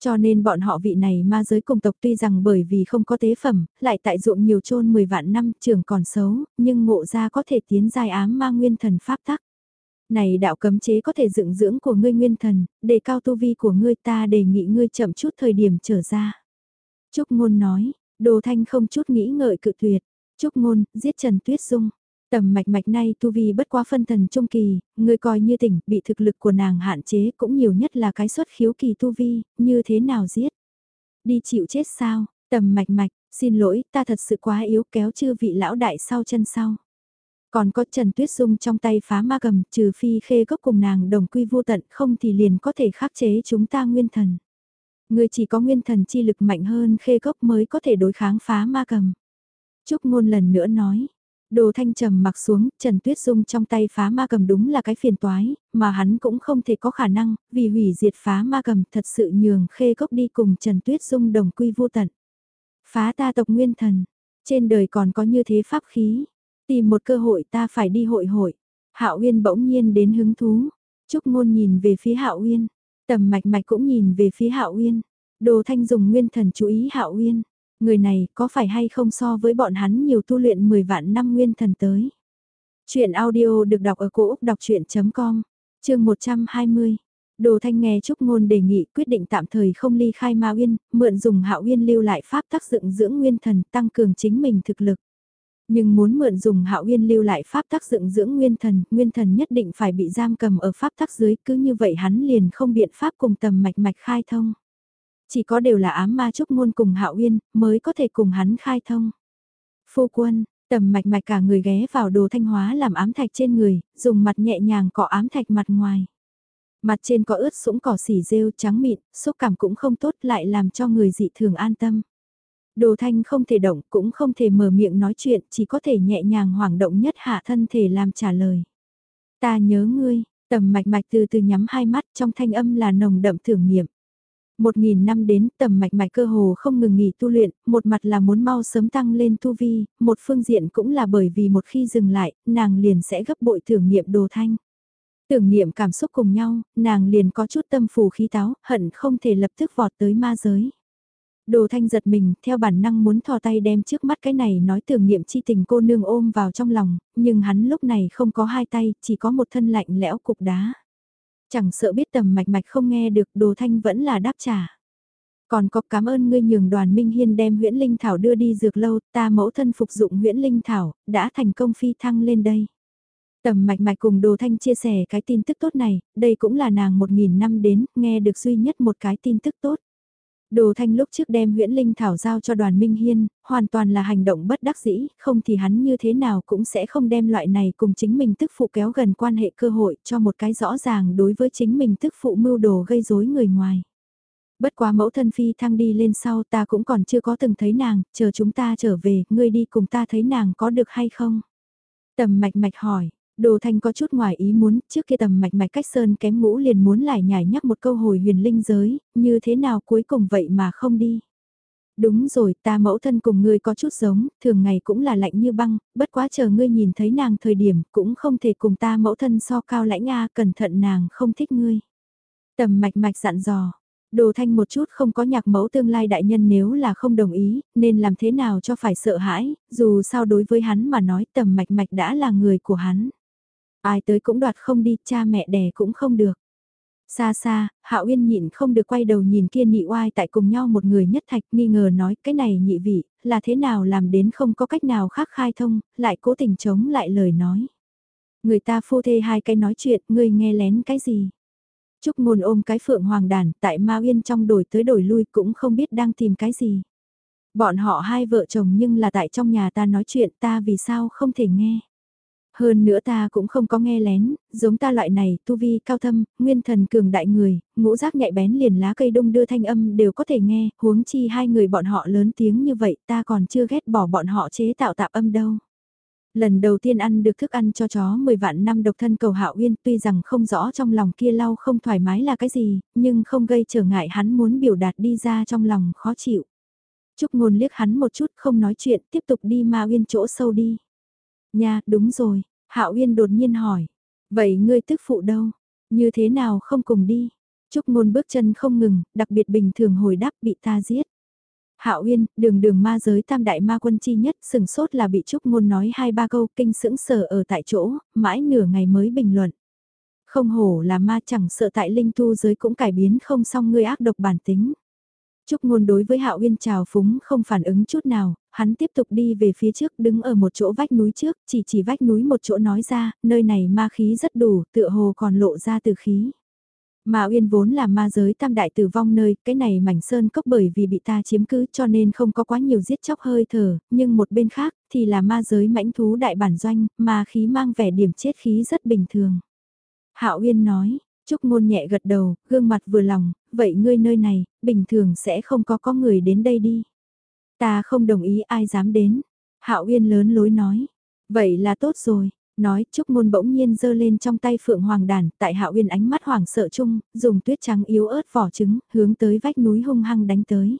Cho nên bọn họ vị này ma giới cùng tộc tuy rằng bởi vì không có tế phẩm, lại tại dụng nhiều chôn 10 vạn năm trường còn xấu, nhưng ngộ ra có thể tiến giai ám ma nguyên thần pháp tắc. Này đạo cấm chế có thể dựng dưỡng của ngươi nguyên thần, đề cao tu vi của ngươi ta đề nghị ngươi chậm chút thời điểm trở ra. Trúc Ngôn nói, Đồ Thanh không chút nghĩ ngợi cự tuyệt. Trúc Ngôn, giết Trần Tuyết Dung. Tầm mạch mạch nay tu vi bất quá phân thần trung kỳ, người coi như tỉnh, bị thực lực của nàng hạn chế cũng nhiều nhất là cái xuất khiếu kỳ tu vi, như thế nào giết. Đi chịu chết sao, tầm mạch mạch, xin lỗi, ta thật sự quá yếu kéo chư vị lão đại sau chân sau. Còn có Trần Tuyết Dung trong tay phá ma cầm, trừ phi khê gốc cùng nàng đồng quy vô tận không thì liền có thể khắc chế chúng ta nguyên thần. Người chỉ có nguyên thần chi lực mạnh hơn khê gốc mới có thể đối kháng phá ma cầm. Trúc ngôn lần nữa nói. Đồ thanh trầm mặc xuống, Trần Tuyết Dung trong tay phá ma cầm đúng là cái phiền toái, mà hắn cũng không thể có khả năng, vì hủy diệt phá ma cầm thật sự nhường khê gốc đi cùng Trần Tuyết Dung đồng quy vô tận. Phá ta tộc nguyên thần, trên đời còn có như thế pháp khí, tìm một cơ hội ta phải đi hội hội. Hạo Uyên bỗng nhiên đến hứng thú, Trúc Ngôn nhìn về phía Hạo Uyên, Tầm mạch mạch cũng nhìn về phía Hạo Uyên. Đồ Thanh dùng nguyên thần chú ý Hạo Uyên. Người này có phải hay không so với bọn hắn nhiều tu luyện 10 vạn năm nguyên thần tới. Chuyện audio được đọc ở cổ Úc đọc chuyện.com, chương 120. Đồ Thanh nghe Trúc Ngôn đề nghị quyết định tạm thời không ly khai Ma Uyên, mượn dùng Hạo Uyên lưu lại pháp tác dựng dưỡng nguyên thần tăng cường chính mình thực lực. Nhưng muốn mượn dùng hạo uyên lưu lại pháp tác dựng dưỡng nguyên thần, nguyên thần nhất định phải bị giam cầm ở pháp tác dưới, cứ như vậy hắn liền không biện pháp cùng tầm mạch mạch khai thông. Chỉ có đều là ám ma trúc môn cùng hạo uyên, mới có thể cùng hắn khai thông. Phu quân, tầm mạch mạch cả người ghé vào đồ thanh hóa làm ám thạch trên người, dùng mặt nhẹ nhàng cọ ám thạch mặt ngoài. Mặt trên có ướt sũng cỏ xỉ rêu trắng mịn, xúc cảm cũng không tốt lại làm cho người dị thường an tâm. Đồ thanh không thể động cũng không thể mở miệng nói chuyện, chỉ có thể nhẹ nhàng hoảng động nhất hạ thân thể làm trả lời. Ta nhớ ngươi, tầm mạch mạch từ từ nhắm hai mắt trong thanh âm là nồng đậm thưởng nghiệm. Một nghìn năm đến tầm mạch mạch cơ hồ không ngừng nghỉ tu luyện, một mặt là muốn mau sớm tăng lên tu vi, một phương diện cũng là bởi vì một khi dừng lại, nàng liền sẽ gấp bội thưởng nghiệm đồ thanh. Tưởng niệm cảm xúc cùng nhau, nàng liền có chút tâm phù khí táo, hận không thể lập tức vọt tới ma giới. Đồ thanh giật mình, theo bản năng muốn thò tay đem trước mắt cái này nói tưởng niệm chi tình cô nương ôm vào trong lòng, nhưng hắn lúc này không có hai tay, chỉ có một thân lạnh lẽo cục đá. Chẳng sợ biết tầm mạch mạch không nghe được đồ thanh vẫn là đáp trả. Còn có cảm ơn ngươi nhường đoàn Minh Hiên đem huyễn Linh Thảo đưa đi dược lâu, ta mẫu thân phục dụng huyễn Linh Thảo, đã thành công phi thăng lên đây. Tầm mạch mạch cùng đồ thanh chia sẻ cái tin tức tốt này, đây cũng là nàng một nghìn năm đến, nghe được duy nhất một cái tin tức tốt. Đồ Thanh lúc trước đem huyễn linh thảo giao cho đoàn Minh Hiên, hoàn toàn là hành động bất đắc dĩ, không thì hắn như thế nào cũng sẽ không đem loại này cùng chính mình tức phụ kéo gần quan hệ cơ hội cho một cái rõ ràng đối với chính mình tức phụ mưu đồ gây rối người ngoài. Bất quá mẫu thân phi thăng đi lên sau ta cũng còn chưa có từng thấy nàng, chờ chúng ta trở về, ngươi đi cùng ta thấy nàng có được hay không? Tầm mạch mạch hỏi, Đồ Thanh có chút ngoài ý muốn, trước kia tầm mạch mạch cách sơn kém ngũ liền muốn lại nhảy nhắc một câu hồi huyền linh giới, như thế nào cuối cùng vậy mà không đi. Đúng rồi, ta mẫu thân cùng ngươi có chút giống, thường ngày cũng là lạnh như băng, bất quá chờ ngươi nhìn thấy nàng thời điểm cũng không thể cùng ta mẫu thân so cao lãnh a cẩn thận nàng không thích ngươi. Tầm mạch mạch dặn dò, Đồ thanh một chút không có nhạc mẫu tương lai đại nhân nếu là không đồng ý, nên làm thế nào cho phải sợ hãi, dù sao đối với hắn mà nói tầm mạch mạch đã là người của hắn. Ai tới cũng đoạt không đi, cha mẹ đẻ cũng không được. Xa xa, hạ Uyên nhịn không được quay đầu nhìn kia nhị oai tại cùng nhau một người nhất thạch nghi ngờ nói cái này nhị vị, là thế nào làm đến không có cách nào khác khai thông, lại cố tình chống lại lời nói. Người ta phu thê hai cái nói chuyện, ngươi nghe lén cái gì? Trúc ngôn ôm cái phượng hoàng đàn, tại Ma Uyên trong đổi tới đổi lui cũng không biết đang tìm cái gì. Bọn họ hai vợ chồng nhưng là tại trong nhà ta nói chuyện ta vì sao không thể nghe. Hơn nữa ta cũng không có nghe lén, giống ta loại này, tu vi cao thâm, nguyên thần cường đại người, ngũ giác nhạy bén liền lá cây đung đưa thanh âm đều có thể nghe, huống chi hai người bọn họ lớn tiếng như vậy ta còn chưa ghét bỏ bọn họ chế tạo tạp âm đâu. Lần đầu tiên ăn được thức ăn cho chó 10 vạn năm độc thân cầu hạo uyên tuy rằng không rõ trong lòng kia lau không thoải mái là cái gì, nhưng không gây trở ngại hắn muốn biểu đạt đi ra trong lòng khó chịu. Trúc ngôn liếc hắn một chút không nói chuyện tiếp tục đi ma uyên chỗ sâu đi. Nha, đúng rồi, Hạo Uyên đột nhiên hỏi, vậy ngươi tức phụ đâu? Như thế nào không cùng đi? Trúc ngôn bước chân không ngừng, đặc biệt bình thường hồi đáp bị ta giết. Hạo Uyên, đường đường ma giới tam đại ma quân chi nhất, sừng sốt là bị Trúc ngôn nói hai ba câu kinh sững sờ ở tại chỗ, mãi nửa ngày mới bình luận. Không hổ là ma chẳng sợ tại linh tu giới cũng cải biến không xong ngươi ác độc bản tính. Trúc ngôn đối với Hạo Uyên chào phúng không phản ứng chút nào, hắn tiếp tục đi về phía trước đứng ở một chỗ vách núi trước, chỉ chỉ vách núi một chỗ nói ra, nơi này ma khí rất đủ, tựa hồ còn lộ ra từ khí. Ma Uyên vốn là ma giới tam đại tử vong nơi, cái này mảnh sơn cốc bởi vì bị ta chiếm cứ cho nên không có quá nhiều giết chóc hơi thở, nhưng một bên khác thì là ma giới mãnh thú đại bản doanh, ma khí mang vẻ điểm chết khí rất bình thường. Hạo Uyên nói, Trúc Ngôn nhẹ gật đầu, gương mặt vừa lòng, vậy ngươi nơi này, bình thường sẽ không có có người đến đây đi. Ta không đồng ý ai dám đến. Hạo Uyên lớn lối nói. Vậy là tốt rồi. Nói Trúc Ngôn bỗng nhiên giơ lên trong tay Phượng Hoàng đàn, tại Hạo Uyên ánh mắt hoảng sợ chung, dùng tuyết trắng yếu ớt vỏ trứng, hướng tới vách núi hung hăng đánh tới.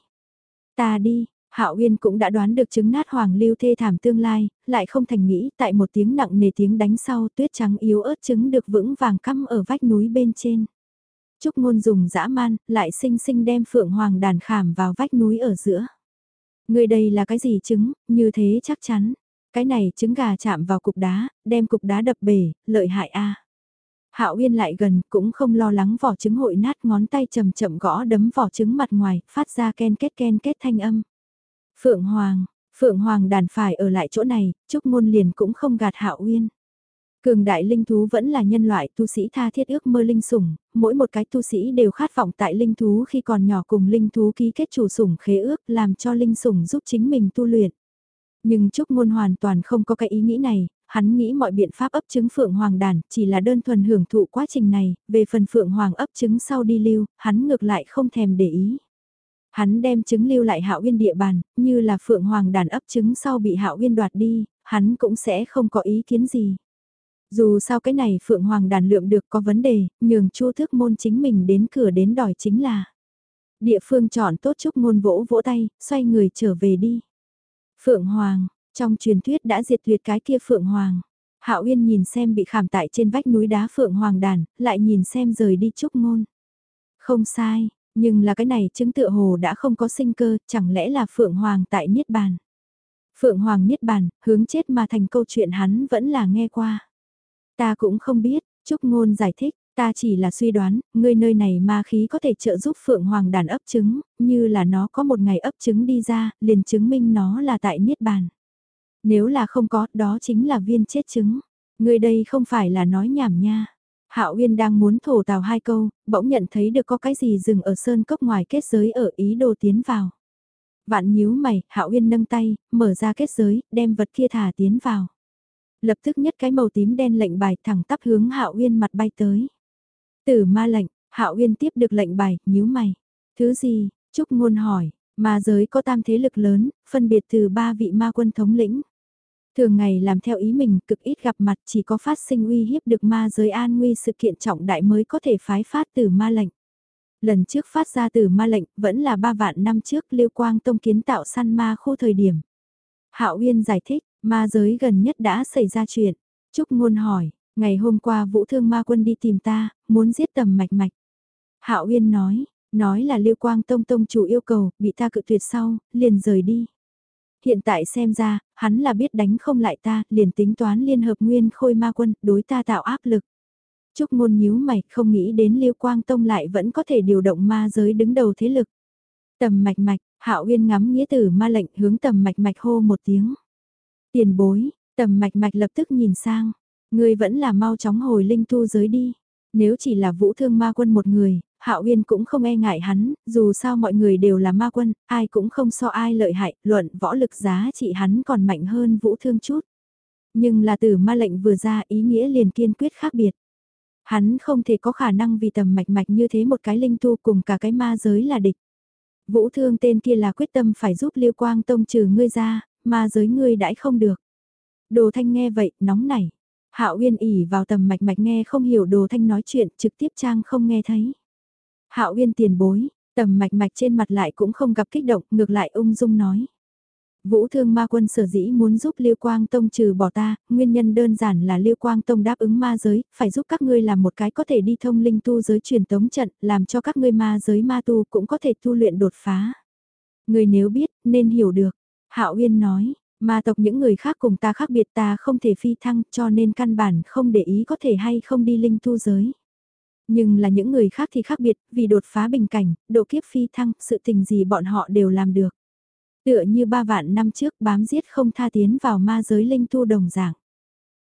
Ta đi, Hạo Uyên cũng đã đoán được chứng nát hoàng lưu thê thảm tương lai, lại không thành nghĩ tại một tiếng nặng nề tiếng đánh sau tuyết trắng yếu ớt trứng được vững vàng cắm ở vách núi bên trên. Trúc Ngôn dùng dã man, lại sinh sinh đem Phượng Hoàng đàn khảm vào vách núi ở giữa. Người đây là cái gì trứng, như thế chắc chắn. Cái này trứng gà chạm vào cục đá, đem cục đá đập bể, lợi hại a. Hạo Uyên lại gần, cũng không lo lắng vỏ trứng hội nát ngón tay chậm chậm gõ đấm vỏ trứng mặt ngoài, phát ra ken kết ken kết thanh âm. Phượng Hoàng, Phượng Hoàng đàn phải ở lại chỗ này, Trúc Ngôn liền cũng không gạt Hạo Uyên. Cường đại linh thú vẫn là nhân loại tu sĩ tha thiết ước mơ linh sủng, mỗi một cái tu sĩ đều khát vọng tại linh thú khi còn nhỏ cùng linh thú ký kết chủ sủng khế ước làm cho linh sủng giúp chính mình tu luyện. Nhưng Trúc Ngôn hoàn toàn không có cái ý nghĩ này, hắn nghĩ mọi biện pháp ấp trứng Phượng Hoàng đàn chỉ là đơn thuần hưởng thụ quá trình này, về phần Phượng Hoàng ấp trứng sau đi lưu, hắn ngược lại không thèm để ý. Hắn đem trứng lưu lại Hạo Uyên địa bàn, như là Phượng Hoàng đàn ấp trứng sau bị Hạo Uyên đoạt đi, hắn cũng sẽ không có ý kiến gì. Dù sao cái này Phượng Hoàng đàn lượm được có vấn đề, nhường Chu Thước Môn chính mình đến cửa đến đòi chính là. Địa phương chọn tốt chúc ngôn vỗ vỗ tay, xoay người trở về đi. Phượng Hoàng, trong truyền thuyết đã diệt tuyệt cái kia Phượng Hoàng. Hạo Uyên nhìn xem bị khảm tại trên vách núi đá Phượng Hoàng đàn, lại nhìn xem rời đi chúc ngôn. Không sai, nhưng là cái này chứng tựa hồ đã không có sinh cơ, chẳng lẽ là Phượng Hoàng tại Niết Bàn. Phượng Hoàng Niết Bàn, hướng chết mà thành câu chuyện hắn vẫn là nghe qua. Ta cũng không biết, Trúc Ngôn giải thích, ta chỉ là suy đoán, ngươi nơi này ma khí có thể trợ giúp Phượng Hoàng đàn ấp trứng, như là nó có một ngày ấp trứng đi ra, liền chứng minh nó là tại Niết Bàn. Nếu là không có, đó chính là viên chết trứng. Ngươi đây không phải là nói nhảm nha. Hạo Uyên đang muốn thổ tào hai câu, bỗng nhận thấy được có cái gì dừng ở sơn cốc ngoài kết giới ở ý đồ tiến vào. Vạn nhíu mày, Hạo Uyên nâng tay, mở ra kết giới, đem vật kia thả tiến vào. Lập tức nhất cái màu tím đen lệnh bài thẳng tắp hướng Hạo Uyên mặt bay tới. Tử ma lệnh, Hạo Uyên tiếp được lệnh bài, nhíu mày. Thứ gì? Trúc Ngôn hỏi, ma giới có tam thế lực lớn, phân biệt từ ba vị ma quân thống lĩnh. Thường ngày làm theo ý mình cực ít gặp mặt chỉ có phát sinh uy hiếp được ma giới an nguy sự kiện trọng đại mới có thể phái phát từ ma lệnh. Lần trước phát ra từ ma lệnh vẫn là ba vạn năm trước Liêu Quang Tông kiến tạo săn ma khu thời điểm. Hạo Uyên giải thích, ma giới gần nhất đã xảy ra chuyện. Trúc Ngôn hỏi, ngày hôm qua Vũ Thương Ma Quân đi tìm ta, muốn giết tầm mạch mạch. Hạo Uyên nói, Nói là liêu Quang Tông Tông chủ yêu cầu, bị ta cự tuyệt sau, liền rời đi. Hiện tại xem ra, hắn là biết đánh không lại ta, liền tính toán liên hợp nguyên khôi ma quân, đối ta tạo áp lực. Trúc ngôn nhíu mày, không nghĩ đến Lưu Quang Tông lại vẫn có thể điều động ma giới đứng đầu thế lực. Tầm mạch mạch, Hạo Uyên ngắm nghĩa tử ma lệnh hướng tầm mạch mạch hô một tiếng. Tiền bối, tầm mạch mạch lập tức nhìn sang, người vẫn là mau chóng hồi linh tu giới đi. Nếu chỉ là vũ thương ma quân một người, Hạo Uyên cũng không e ngại hắn, dù sao mọi người đều là ma quân, ai cũng không so ai lợi hại, luận võ lực giá trị hắn còn mạnh hơn vũ thương chút. Nhưng là từ ma lệnh vừa ra ý nghĩa liền kiên quyết khác biệt. Hắn không thể có khả năng vì tầm mạch mạch như thế một cái linh tu cùng cả cái ma giới là địch. Vũ thương tên kia là quyết tâm phải giúp Liêu Quang Tông trừ ngươi ra, ma giới ngươi đãi không được. Đồ thanh nghe vậy, nóng nảy. Hạo Uyên ỉ vào tầm mạch mạch nghe không hiểu đồ thanh nói chuyện, trực tiếp trang không nghe thấy. Hạo Uyên tiền bối, tầm mạch mạch trên mặt lại cũng không gặp kích động, ngược lại ung dung nói. Vũ thương ma quân sở dĩ muốn giúp Liêu Quang Tông trừ bỏ ta, nguyên nhân đơn giản là Liêu Quang Tông đáp ứng ma giới, phải giúp các ngươi làm một cái có thể đi thông linh tu giới truyền tống trận, làm cho các ngươi ma giới ma tu cũng có thể tu luyện đột phá. Người nếu biết, nên hiểu được. Hạo Uyên nói, ma tộc những người khác cùng ta khác biệt ta không thể phi thăng cho nên căn bản không để ý có thể hay không đi linh tu giới. Nhưng là những người khác thì khác biệt, vì đột phá bình cảnh, độ kiếp phi thăng, sự tình gì bọn họ đều làm được. Tựa như ba vạn năm trước bám giết không tha tiến vào ma giới linh tu đồng dạng.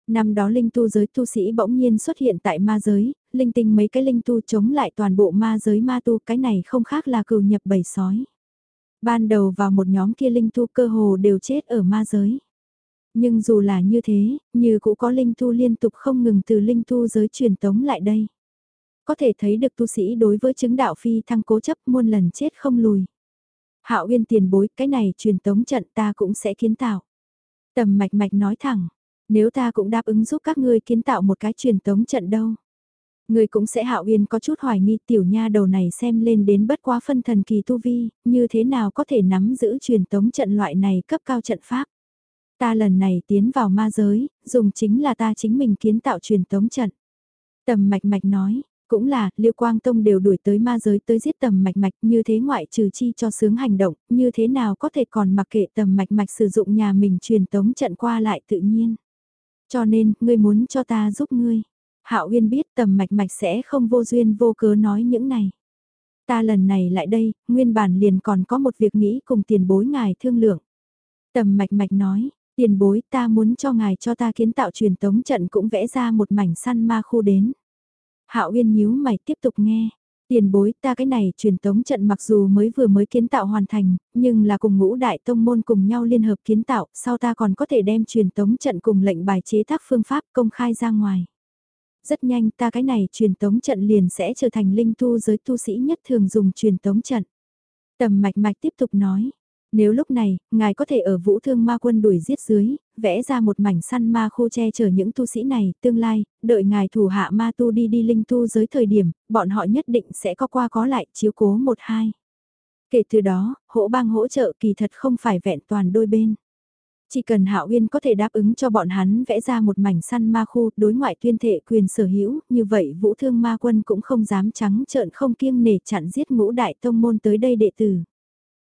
Năm đó linh tu giới tu sĩ bỗng nhiên xuất hiện tại ma giới, linh tinh mấy cái linh tu chống lại toàn bộ ma giới ma tu cái này không khác là cừu nhập bầy sói. Ban đầu vào một nhóm kia linh tu cơ hồ đều chết ở ma giới. Nhưng dù là như thế, như cũng có linh tu liên tục không ngừng từ linh tu giới truyền tống lại đây. Có thể thấy được tu sĩ đối với chứng đạo phi thăng cố chấp muôn lần chết không lùi. Hạo Uyên tiền bối, cái này truyền tống trận ta cũng sẽ kiến tạo. Tầm mạch mạch nói thẳng, nếu ta cũng đáp ứng giúp các ngươi kiến tạo một cái truyền tống trận đâu. Người cũng sẽ Hạo Uyên có chút hoài nghi tiểu nha đầu này xem lên đến bất quá phân thần kỳ tu vi, như thế nào có thể nắm giữ truyền tống trận loại này cấp cao trận pháp. Ta lần này tiến vào ma giới, dùng chính là ta chính mình kiến tạo truyền tống trận. Tầm mạch mạch nói, cũng là, Liêu Quang Tông đều đuổi tới ma giới tới giết tầm mạch mạch như thế ngoại trừ chi cho sướng hành động, như thế nào có thể còn mặc kệ tầm mạch mạch sử dụng nhà mình truyền tống trận qua lại tự nhiên. Cho nên, ngươi muốn cho ta giúp ngươi. Hạo Uyên biết tầm mạch mạch sẽ không vô duyên vô cớ nói những này. Ta lần này lại đây, nguyên bản liền còn có một việc nghĩ cùng tiền bối ngài thương lượng. Tầm mạch mạch nói, tiền bối ta muốn cho ngài cho ta kiến tạo truyền tống trận cũng vẽ ra một mảnh săn ma khu đến. Hạo Uyên nhíu mày tiếp tục nghe. Tiền bối ta cái này truyền tống trận mặc dù mới vừa mới kiến tạo hoàn thành, nhưng là cùng ngũ đại tông môn cùng nhau liên hợp kiến tạo, sau ta còn có thể đem truyền tống trận cùng lệnh bài chế tác phương pháp công khai ra ngoài. Rất nhanh ta cái này truyền tống trận liền sẽ trở thành linh tu giới tu sĩ nhất thường dùng truyền tống trận. Tầm mạch mạch tiếp tục nói, nếu lúc này, ngài có thể ở vũ thương ma quân đuổi giết dưới, vẽ ra một mảnh săn ma khu che chở những tu sĩ này, tương lai, đợi ngài thủ hạ ma tu đi đi linh tu giới thời điểm, bọn họ nhất định sẽ có qua có lại chiếu cố một hai. Kể từ đó, hỗ bang hỗ trợ kỳ thật không phải vẹn toàn đôi bên. Chỉ cần Hạo Uyên có thể đáp ứng cho bọn hắn vẽ ra một mảnh săn ma khu đối ngoại tuyên thệ quyền sở hữu, như vậy vũ thương ma quân cũng không dám trắng trợn không kiêng nể chặn giết ngũ đại tông môn tới đây đệ tử.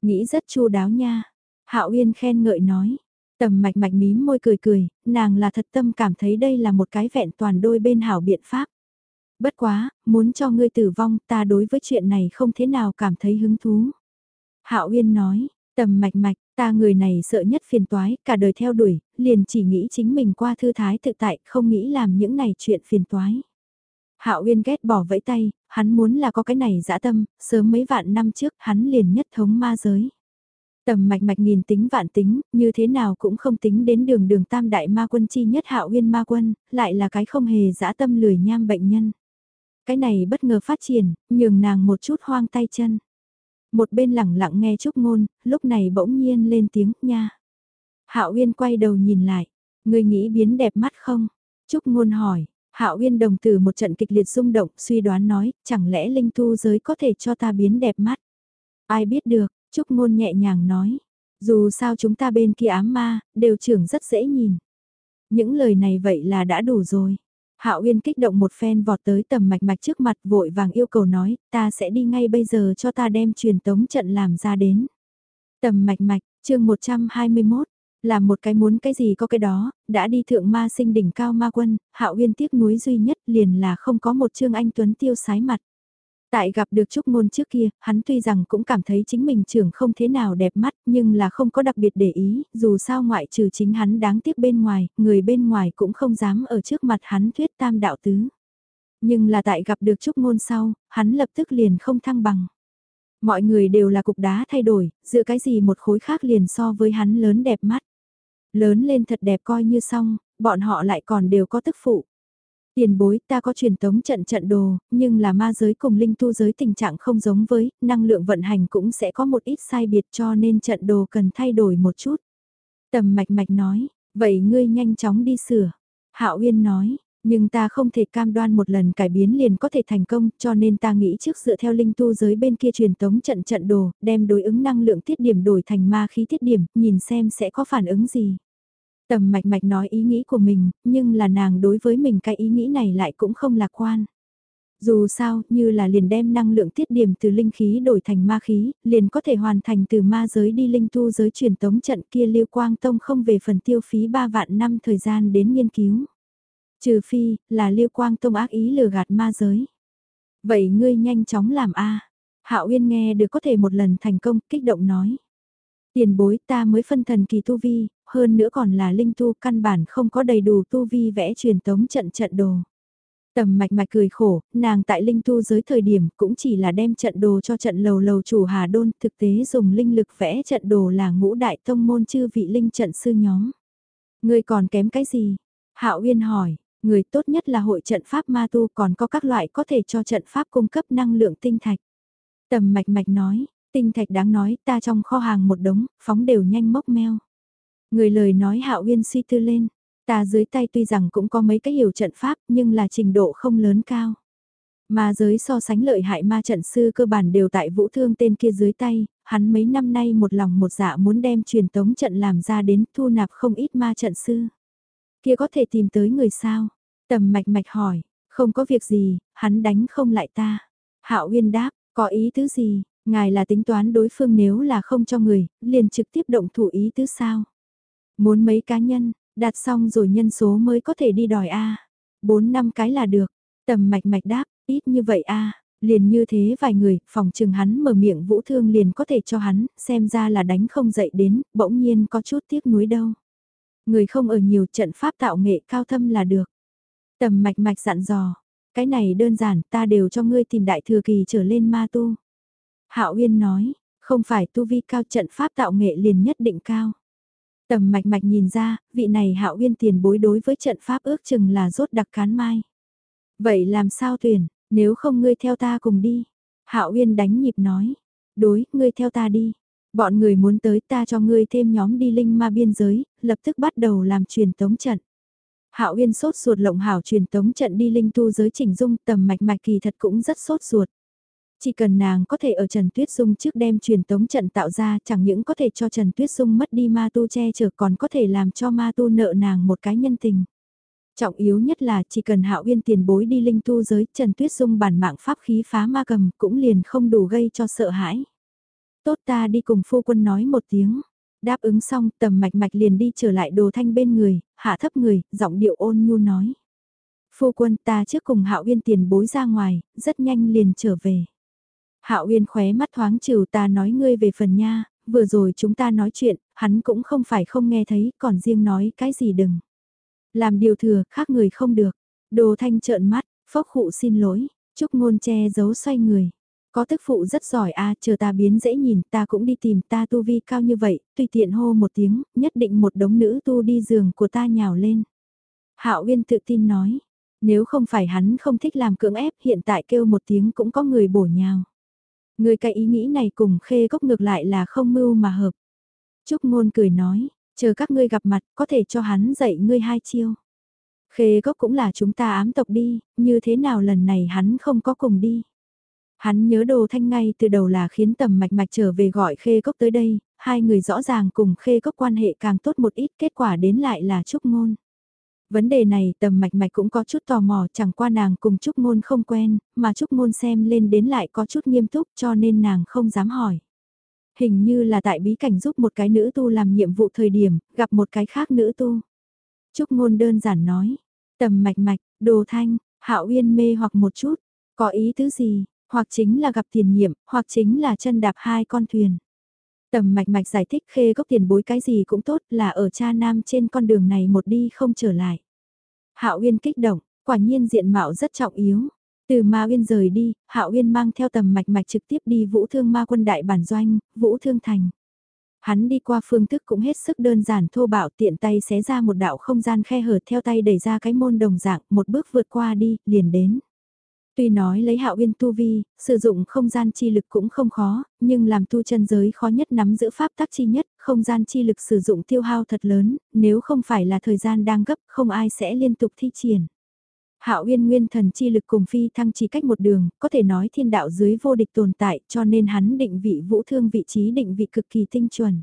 Nghĩ rất chu đáo nha. Hạo Uyên khen ngợi nói. Tầm mạch mạch mím môi cười cười, nàng là thật tâm cảm thấy đây là một cái vẹn toàn đôi bên hảo biện pháp. Bất quá, muốn cho ngươi tử vong ta đối với chuyện này không thế nào cảm thấy hứng thú. Hạo Uyên nói, tầm mạch mạch, ta người này sợ nhất phiền toái, cả đời theo đuổi, liền chỉ nghĩ chính mình qua thư thái tự tại, không nghĩ làm những này chuyện phiền toái. Hạo Uyên ghét bỏ vẫy tay, hắn muốn là có cái này dã tâm, sớm mấy vạn năm trước hắn liền nhất thống ma giới. Tầm mạch mạch nghìn tính vạn tính, như thế nào cũng không tính đến đường đường tam đại ma quân chi nhất Hạo Uyên ma quân, lại là cái không hề dã tâm lười nham bệnh nhân. Cái này bất ngờ phát triển, nhường nàng một chút hoang tay chân. Một bên lẳng lặng nghe Trúc Ngôn, lúc này bỗng nhiên lên tiếng, nha. Hạo Uyên quay đầu nhìn lại, người nghĩ biến đẹp mắt không? Trúc Ngôn hỏi, Hạo Uyên đồng từ một trận kịch liệt rung động, suy đoán nói, chẳng lẽ linh tu giới có thể cho ta biến đẹp mắt? Ai biết được, Trúc Ngôn nhẹ nhàng nói, dù sao chúng ta bên kia ám ma, đều trưởng rất dễ nhìn. Những lời này vậy là đã đủ rồi. Hạo Uyên kích động một phen vọt tới tầm mạch mạch trước mặt vội vàng yêu cầu nói, ta sẽ đi ngay bây giờ cho ta đem truyền tống trận làm ra đến. Tầm mạch mạch, chương 121, là một cái muốn cái gì có cái đó, đã đi thượng ma sinh đỉnh cao ma quân, Hạo Uyên tiếc núi duy nhất liền là không có một trương anh tuấn tiêu sái mặt. Tại gặp được Trúc Ngôn trước kia, hắn tuy rằng cũng cảm thấy chính mình trưởng không thế nào đẹp mắt nhưng là không có đặc biệt để ý, dù sao ngoại trừ chính hắn đáng tiếc bên ngoài, người bên ngoài cũng không dám ở trước mặt hắn thuyết tam đạo tứ. Nhưng là tại gặp được Trúc Ngôn sau, hắn lập tức liền không thăng bằng. Mọi người đều là cục đá thay đổi, giữa cái gì một khối khác liền so với hắn lớn đẹp mắt. Lớn lên thật đẹp coi như xong, bọn họ lại còn đều có tức phụ. Tiền bối ta có truyền tống trận trận đồ, nhưng là ma giới cùng linh tu giới tình trạng không giống với, năng lượng vận hành cũng sẽ có một ít sai biệt cho nên trận đồ cần thay đổi một chút. Tầm mạch mạch nói, vậy ngươi nhanh chóng đi sửa. Hạo Uyên nói, nhưng ta không thể cam đoan một lần cải biến liền có thể thành công cho nên ta nghĩ trước dựa theo linh tu giới bên kia truyền tống trận trận đồ, đem đối ứng năng lượng tiết điểm đổi thành ma khí tiết điểm, nhìn xem sẽ có phản ứng gì. Tầm mạch mạch nói ý nghĩ của mình, nhưng là nàng đối với mình cái ý nghĩ này lại cũng không lạc quan. Dù sao, như là liền đem năng lượng tiết điểm từ linh khí đổi thành ma khí, liền có thể hoàn thành từ ma giới đi linh tu giới truyền tống trận kia Lưu Quang Tông không về phần tiêu phí 3 vạn năm thời gian đến nghiên cứu. Trừ phi, là Lưu Quang Tông ác ý lừa gạt ma giới. Vậy ngươi nhanh chóng làm a Hạo Uyên nghe được có thể một lần thành công, kích động nói. Tiền bối ta mới phân thần kỳ tu vi, hơn nữa còn là linh tu căn bản không có đầy đủ tu vi vẽ truyền tống trận trận đồ. Tầm mạch mạch cười khổ, nàng tại linh tu giới thời điểm cũng chỉ là đem trận đồ cho trận lầu lầu chủ Hà Đôn, thực tế dùng linh lực vẽ trận đồ là ngũ đại tông môn chư vị linh trận sư nhóm. Người còn kém cái gì? Hạo Uyên hỏi, người tốt nhất là hội trận pháp ma tu còn có các loại có thể cho trận pháp cung cấp năng lượng tinh thạch. Tầm mạch mạch nói, tinh thạch đáng nói ta trong kho hàng một đống, phóng đều nhanh mốc meo. Người lời nói Hạo Uyên suy tư lên, ta dưới tay tuy rằng cũng có mấy cái hiểu trận pháp nhưng là trình độ không lớn cao. Mà giới so sánh lợi hại ma trận sư cơ bản đều tại vũ thương tên kia dưới tay, hắn mấy năm nay một lòng một dạ muốn đem truyền tống trận làm ra đến thu nạp không ít ma trận sư. Kia có thể tìm tới người sao? Tầm mạch mạch hỏi, không có việc gì, hắn đánh không lại ta. Hạo Uyên đáp, có ý tứ gì, ngài là tính toán đối phương nếu là không cho người, liền trực tiếp động thủ ý tứ sao? Muốn mấy cá nhân, đặt xong rồi nhân số mới có thể đi đòi A. Bốn năm cái là được, tầm mạch mạch đáp, ít như vậy A. Liền như thế vài người, phòng trừng hắn mở miệng vũ thương liền có thể cho hắn, xem ra là đánh không dậy đến, bỗng nhiên có chút tiếc nuối đâu. Người không ở nhiều trận pháp tạo nghệ cao thâm là được. Tầm mạch mạch dặn dò, cái này đơn giản ta đều cho ngươi tìm đại thừa kỳ trở lên ma tu. Hạo Uyên nói, không phải tu vi cao trận pháp tạo nghệ liền nhất định cao. Tầm mạch mạch nhìn ra, vị này hạo uyên tiền bối đối với trận pháp ước chừng là rốt đặc cán mai. Vậy làm sao tuyển, nếu không ngươi theo ta cùng đi. Hạo uyên đánh nhịp nói, đối, ngươi theo ta đi. Bọn người muốn tới ta cho ngươi thêm nhóm đi linh ma biên giới, lập tức bắt đầu làm truyền tống trận. Hạo Uyên sốt ruột lộng hảo truyền tống trận đi linh tu giới chỉnh dung tầm mạch mạch kỳ thật cũng rất sốt ruột. Chỉ cần nàng có thể ở Trần Tuyết Dung trước đem truyền tống trận tạo ra chẳng những có thể cho Trần Tuyết Dung mất đi ma tu che chở còn có thể làm cho ma tu nợ nàng một cái nhân tình. Trọng yếu nhất là chỉ cần hạo uyên tiền bối đi linh tu giới Trần Tuyết Dung bản mạng pháp khí phá ma cầm cũng liền không đủ gây cho sợ hãi. Tốt ta đi cùng phu quân nói một tiếng. Đáp ứng xong tầm mạch mạch liền đi trở lại đồ thanh bên người, hạ thấp người, giọng điệu ôn nhu nói. Phu quân ta trước cùng hạo uyên tiền bối ra ngoài, rất nhanh liền trở về. Hạo Uyên khóe mắt thoáng trừ ta nói ngươi về phần nha, vừa rồi chúng ta nói chuyện, hắn cũng không phải không nghe thấy, còn riêng nói cái gì đừng. Làm điều thừa, khác người không được. Đồ thanh trợn mắt, phốc khụ xin lỗi, chúc ngôn che giấu xoay người. Có tức phụ rất giỏi a chờ ta biến dễ nhìn, ta cũng đi tìm ta tu vi cao như vậy, tùy tiện hô một tiếng, nhất định một đống nữ tu đi giường của ta nhào lên. Hạo Uyên tự tin nói, nếu không phải hắn không thích làm cưỡng ép hiện tại kêu một tiếng cũng có người bổ nhào. Người cái ý nghĩ này cùng khê cốc ngược lại là không mưu mà hợp. Trúc ngôn cười nói, chờ các ngươi gặp mặt có thể cho hắn dạy ngươi hai chiêu. Khê cốc cũng là chúng ta ám tộc đi, như thế nào lần này hắn không có cùng đi. Hắn nhớ đồ thanh ngay từ đầu là khiến tầm mạch mạch trở về gọi khê cốc tới đây, hai người rõ ràng cùng khê cốc quan hệ càng tốt một ít kết quả đến lại là trúc ngôn. Vấn đề này tầm mạch mạch cũng có chút tò mò chẳng qua nàng cùng Trúc Ngôn không quen, mà Trúc Ngôn xem lên đến lại có chút nghiêm túc cho nên nàng không dám hỏi. Hình như là tại bí cảnh giúp một cái nữ tu làm nhiệm vụ thời điểm, gặp một cái khác nữ tu. Trúc Ngôn đơn giản nói, tầm mạch mạch, đồ thanh, hạo uyên mê hoặc một chút, có ý tứ gì, hoặc chính là gặp tiền nhiệm, hoặc chính là chân đạp hai con thuyền. Tầm mạch mạch giải thích khê gốc tiền bối cái gì cũng tốt là ở cha nam trên con đường này một đi không trở lại. Hạo Uyên kích động, quả nhiên diện mạo rất trọng yếu. Từ Ma Uyên rời đi, Hạo Uyên mang theo tầm mạch mạch trực tiếp đi Vũ Thương Ma quân đại bản doanh, Vũ Thương thành. Hắn đi qua phương thức cũng hết sức đơn giản thô bạo tiện tay xé ra một đạo không gian khe hở theo tay đẩy ra cái môn đồng dạng, một bước vượt qua đi, liền đến. Tuy nói lấy hạo uyên tu vi, sử dụng không gian chi lực cũng không khó, nhưng làm tu chân giới khó nhất nắm giữ pháp tắc chi nhất, không gian chi lực sử dụng tiêu hao thật lớn, nếu không phải là thời gian đang gấp, không ai sẽ liên tục thi triển. Hạo Uyên Nguyên thần chi lực cùng phi thăng chỉ cách một đường, có thể nói thiên đạo dưới vô địch tồn tại, cho nên hắn định vị vũ thương vị trí định vị cực kỳ tinh chuẩn.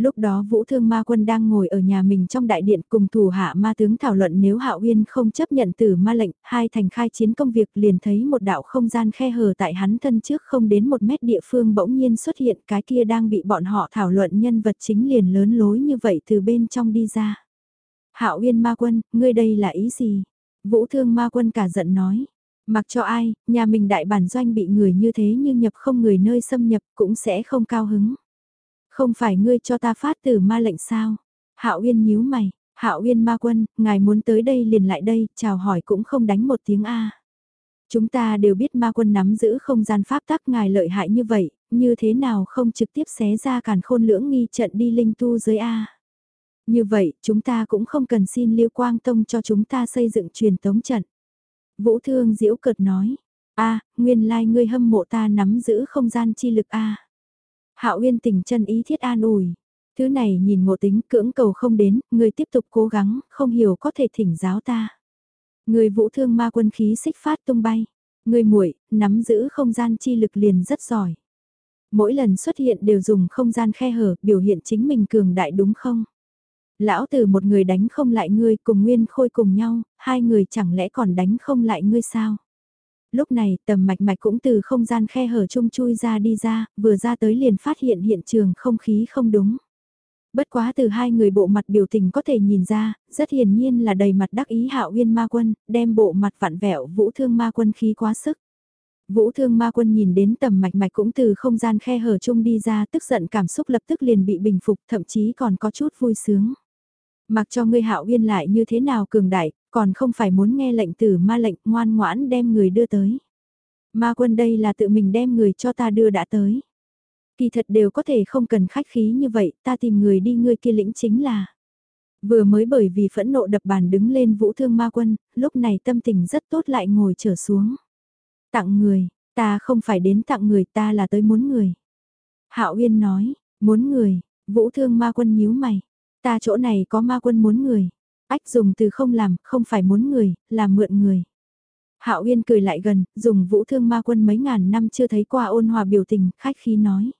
Lúc đó Vũ Thương Ma Quân đang ngồi ở nhà mình trong đại điện cùng thủ hạ ma tướng thảo luận nếu Hạo Uyên không chấp nhận tử ma lệnh, hai thành khai chiến công việc liền thấy một đạo không gian khe hở tại hắn thân trước không đến một mét địa phương bỗng nhiên xuất hiện cái kia đang bị bọn họ thảo luận nhân vật chính liền lớn lối như vậy từ bên trong đi ra. Hạo Uyên Ma Quân, ngươi đây là ý gì? Vũ Thương Ma Quân cả giận nói. Mặc cho ai, nhà mình đại bản doanh bị người như thế như nhập không người nơi xâm nhập cũng sẽ không cao hứng. Không phải ngươi cho ta phát từ ma lệnh sao? Hạo Uyên nhíu mày, Hạo Uyên ma quân, ngài muốn tới đây liền lại đây, chào hỏi cũng không đánh một tiếng A. Chúng ta đều biết ma quân nắm giữ không gian pháp tắc ngài lợi hại như vậy, như thế nào không trực tiếp xé ra càn khôn lưỡng nghi trận đi linh tu dưới A. Như vậy, chúng ta cũng không cần xin Liêu Quang Tông cho chúng ta xây dựng truyền tống trận. Vũ Thương diễu cợt nói, a nguyên lai like ngươi hâm mộ ta nắm giữ không gian chi lực a Hạo Uyên tình chân ý thiết an ủi. Thứ này nhìn ngộ tính cưỡng cầu không đến, người tiếp tục cố gắng, không hiểu có thể thỉnh giáo ta. Người vũ thương ma quân khí xích phát tung bay. Người muội nắm giữ không gian chi lực liền rất giỏi. Mỗi lần xuất hiện đều dùng không gian khe hở, biểu hiện chính mình cường đại đúng không? Lão từ một người đánh không lại ngươi cùng nguyên khôi cùng nhau, hai người chẳng lẽ còn đánh không lại ngươi sao? Lúc này tầm mạch mạch cũng từ không gian khe hở chung chui ra đi ra, vừa ra tới liền phát hiện hiện trường không khí không đúng. Bất quá từ hai người bộ mặt biểu tình có thể nhìn ra, rất hiển nhiên là đầy mặt đắc ý hạo uyên ma quân, đem bộ mặt vặn vẹo vũ thương ma quân khí quá sức. Vũ thương ma quân nhìn đến tầm mạch mạch cũng từ không gian khe hở chung đi ra tức giận cảm xúc lập tức liền bị bình phục thậm chí còn có chút vui sướng. Mặc cho ngươi hạo uyên lại như thế nào cường đại, còn không phải muốn nghe lệnh tử ma lệnh ngoan ngoãn đem người đưa tới. Ma quân đây là tự mình đem người cho ta đưa đã tới. Kỳ thật đều có thể không cần khách khí như vậy, ta tìm người đi ngươi kia lĩnh chính là. Vừa mới bởi vì phẫn nộ đập bàn đứng lên vũ thương ma quân, lúc này tâm tình rất tốt lại ngồi trở xuống. Tặng người, ta không phải đến tặng người ta là tới muốn người. Hạo Uyên nói, muốn người, vũ thương ma quân nhíu mày. Ta chỗ này có ma quân muốn người. Ách dùng từ không làm, không phải muốn người, là mượn người. Hạo Uyên cười lại gần, dùng vũ thương ma quân mấy ngàn năm chưa thấy qua ôn hòa biểu tình, khách khí nói.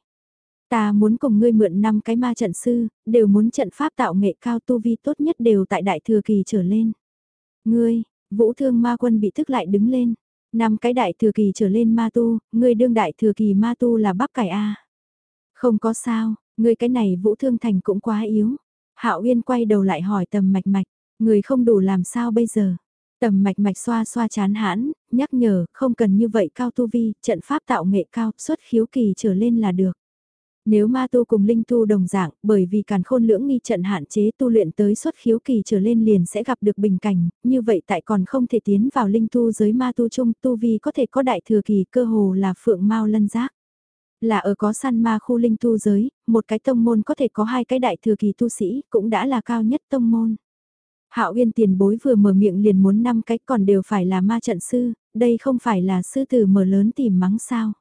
Ta muốn cùng ngươi mượn năm cái ma trận sư, đều muốn trận pháp tạo nghệ cao tu vi tốt nhất đều tại đại thừa kỳ trở lên. Ngươi, vũ thương ma quân bị thức lại đứng lên. Năm cái đại thừa kỳ trở lên ma tu, ngươi đương đại thừa kỳ ma tu là bắp cải A. Không có sao, ngươi cái này vũ thương thành cũng quá yếu. Hạo Uyên quay đầu lại hỏi tầm mạch mạch. Người không đủ làm sao bây giờ? Tầm mạch mạch xoa xoa chán hãn, nhắc nhở, không cần như vậy cao tu vi, trận pháp tạo nghệ cao, xuất khiếu kỳ trở lên là được. Nếu ma tu cùng linh tu đồng dạng, bởi vì càn khôn lưỡng nghi trận hạn chế tu luyện tới xuất khiếu kỳ trở lên liền sẽ gặp được bình cảnh, như vậy tại còn không thể tiến vào linh tu giới ma tu chung, tu vi có thể có đại thừa kỳ cơ hồ là phượng mau lân giác. Là ở có săn ma khu linh tu giới, một cái tông môn có thể có hai cái đại thừa kỳ tu sĩ, cũng đã là cao nhất tông môn. Hạo Uyên tiền bối vừa mở miệng liền muốn năm cái còn đều phải là ma trận sư, đây không phải là sư tử mở lớn tìm mắng sao.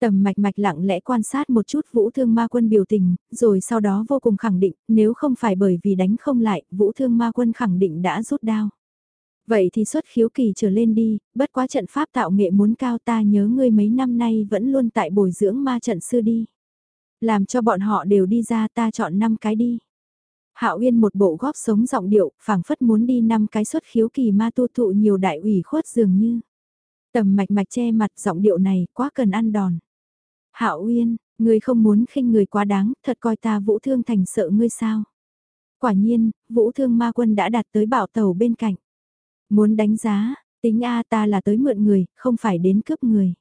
Tầm mạch mạch lặng lẽ quan sát một chút vũ thương ma quân biểu tình, rồi sau đó vô cùng khẳng định, nếu không phải bởi vì đánh không lại, vũ thương ma quân khẳng định đã rút đao. Vậy thì xuất khiếu kỳ trở lên đi, bất quá trận pháp tạo nghệ muốn cao ta nhớ ngươi mấy năm nay vẫn luôn tại bồi dưỡng ma trận sư đi. Làm cho bọn họ đều đi ra ta chọn năm cái đi. Hạo Uyên một bộ góp sống giọng điệu, phảng phất muốn đi năm cái xuất khiếu kỳ ma tu thụ nhiều đại ủy khuất dường như. Tầm mạch mạch che mặt giọng điệu này quá cần ăn đòn. Hạo Uyên, ngươi không muốn khinh người quá đáng, thật coi ta Vũ Thương Thành sợ ngươi sao? Quả nhiên, Vũ Thương Ma Quân đã đạt tới bảo tàu bên cạnh. Muốn đánh giá, tính a ta là tới mượn người, không phải đến cướp người.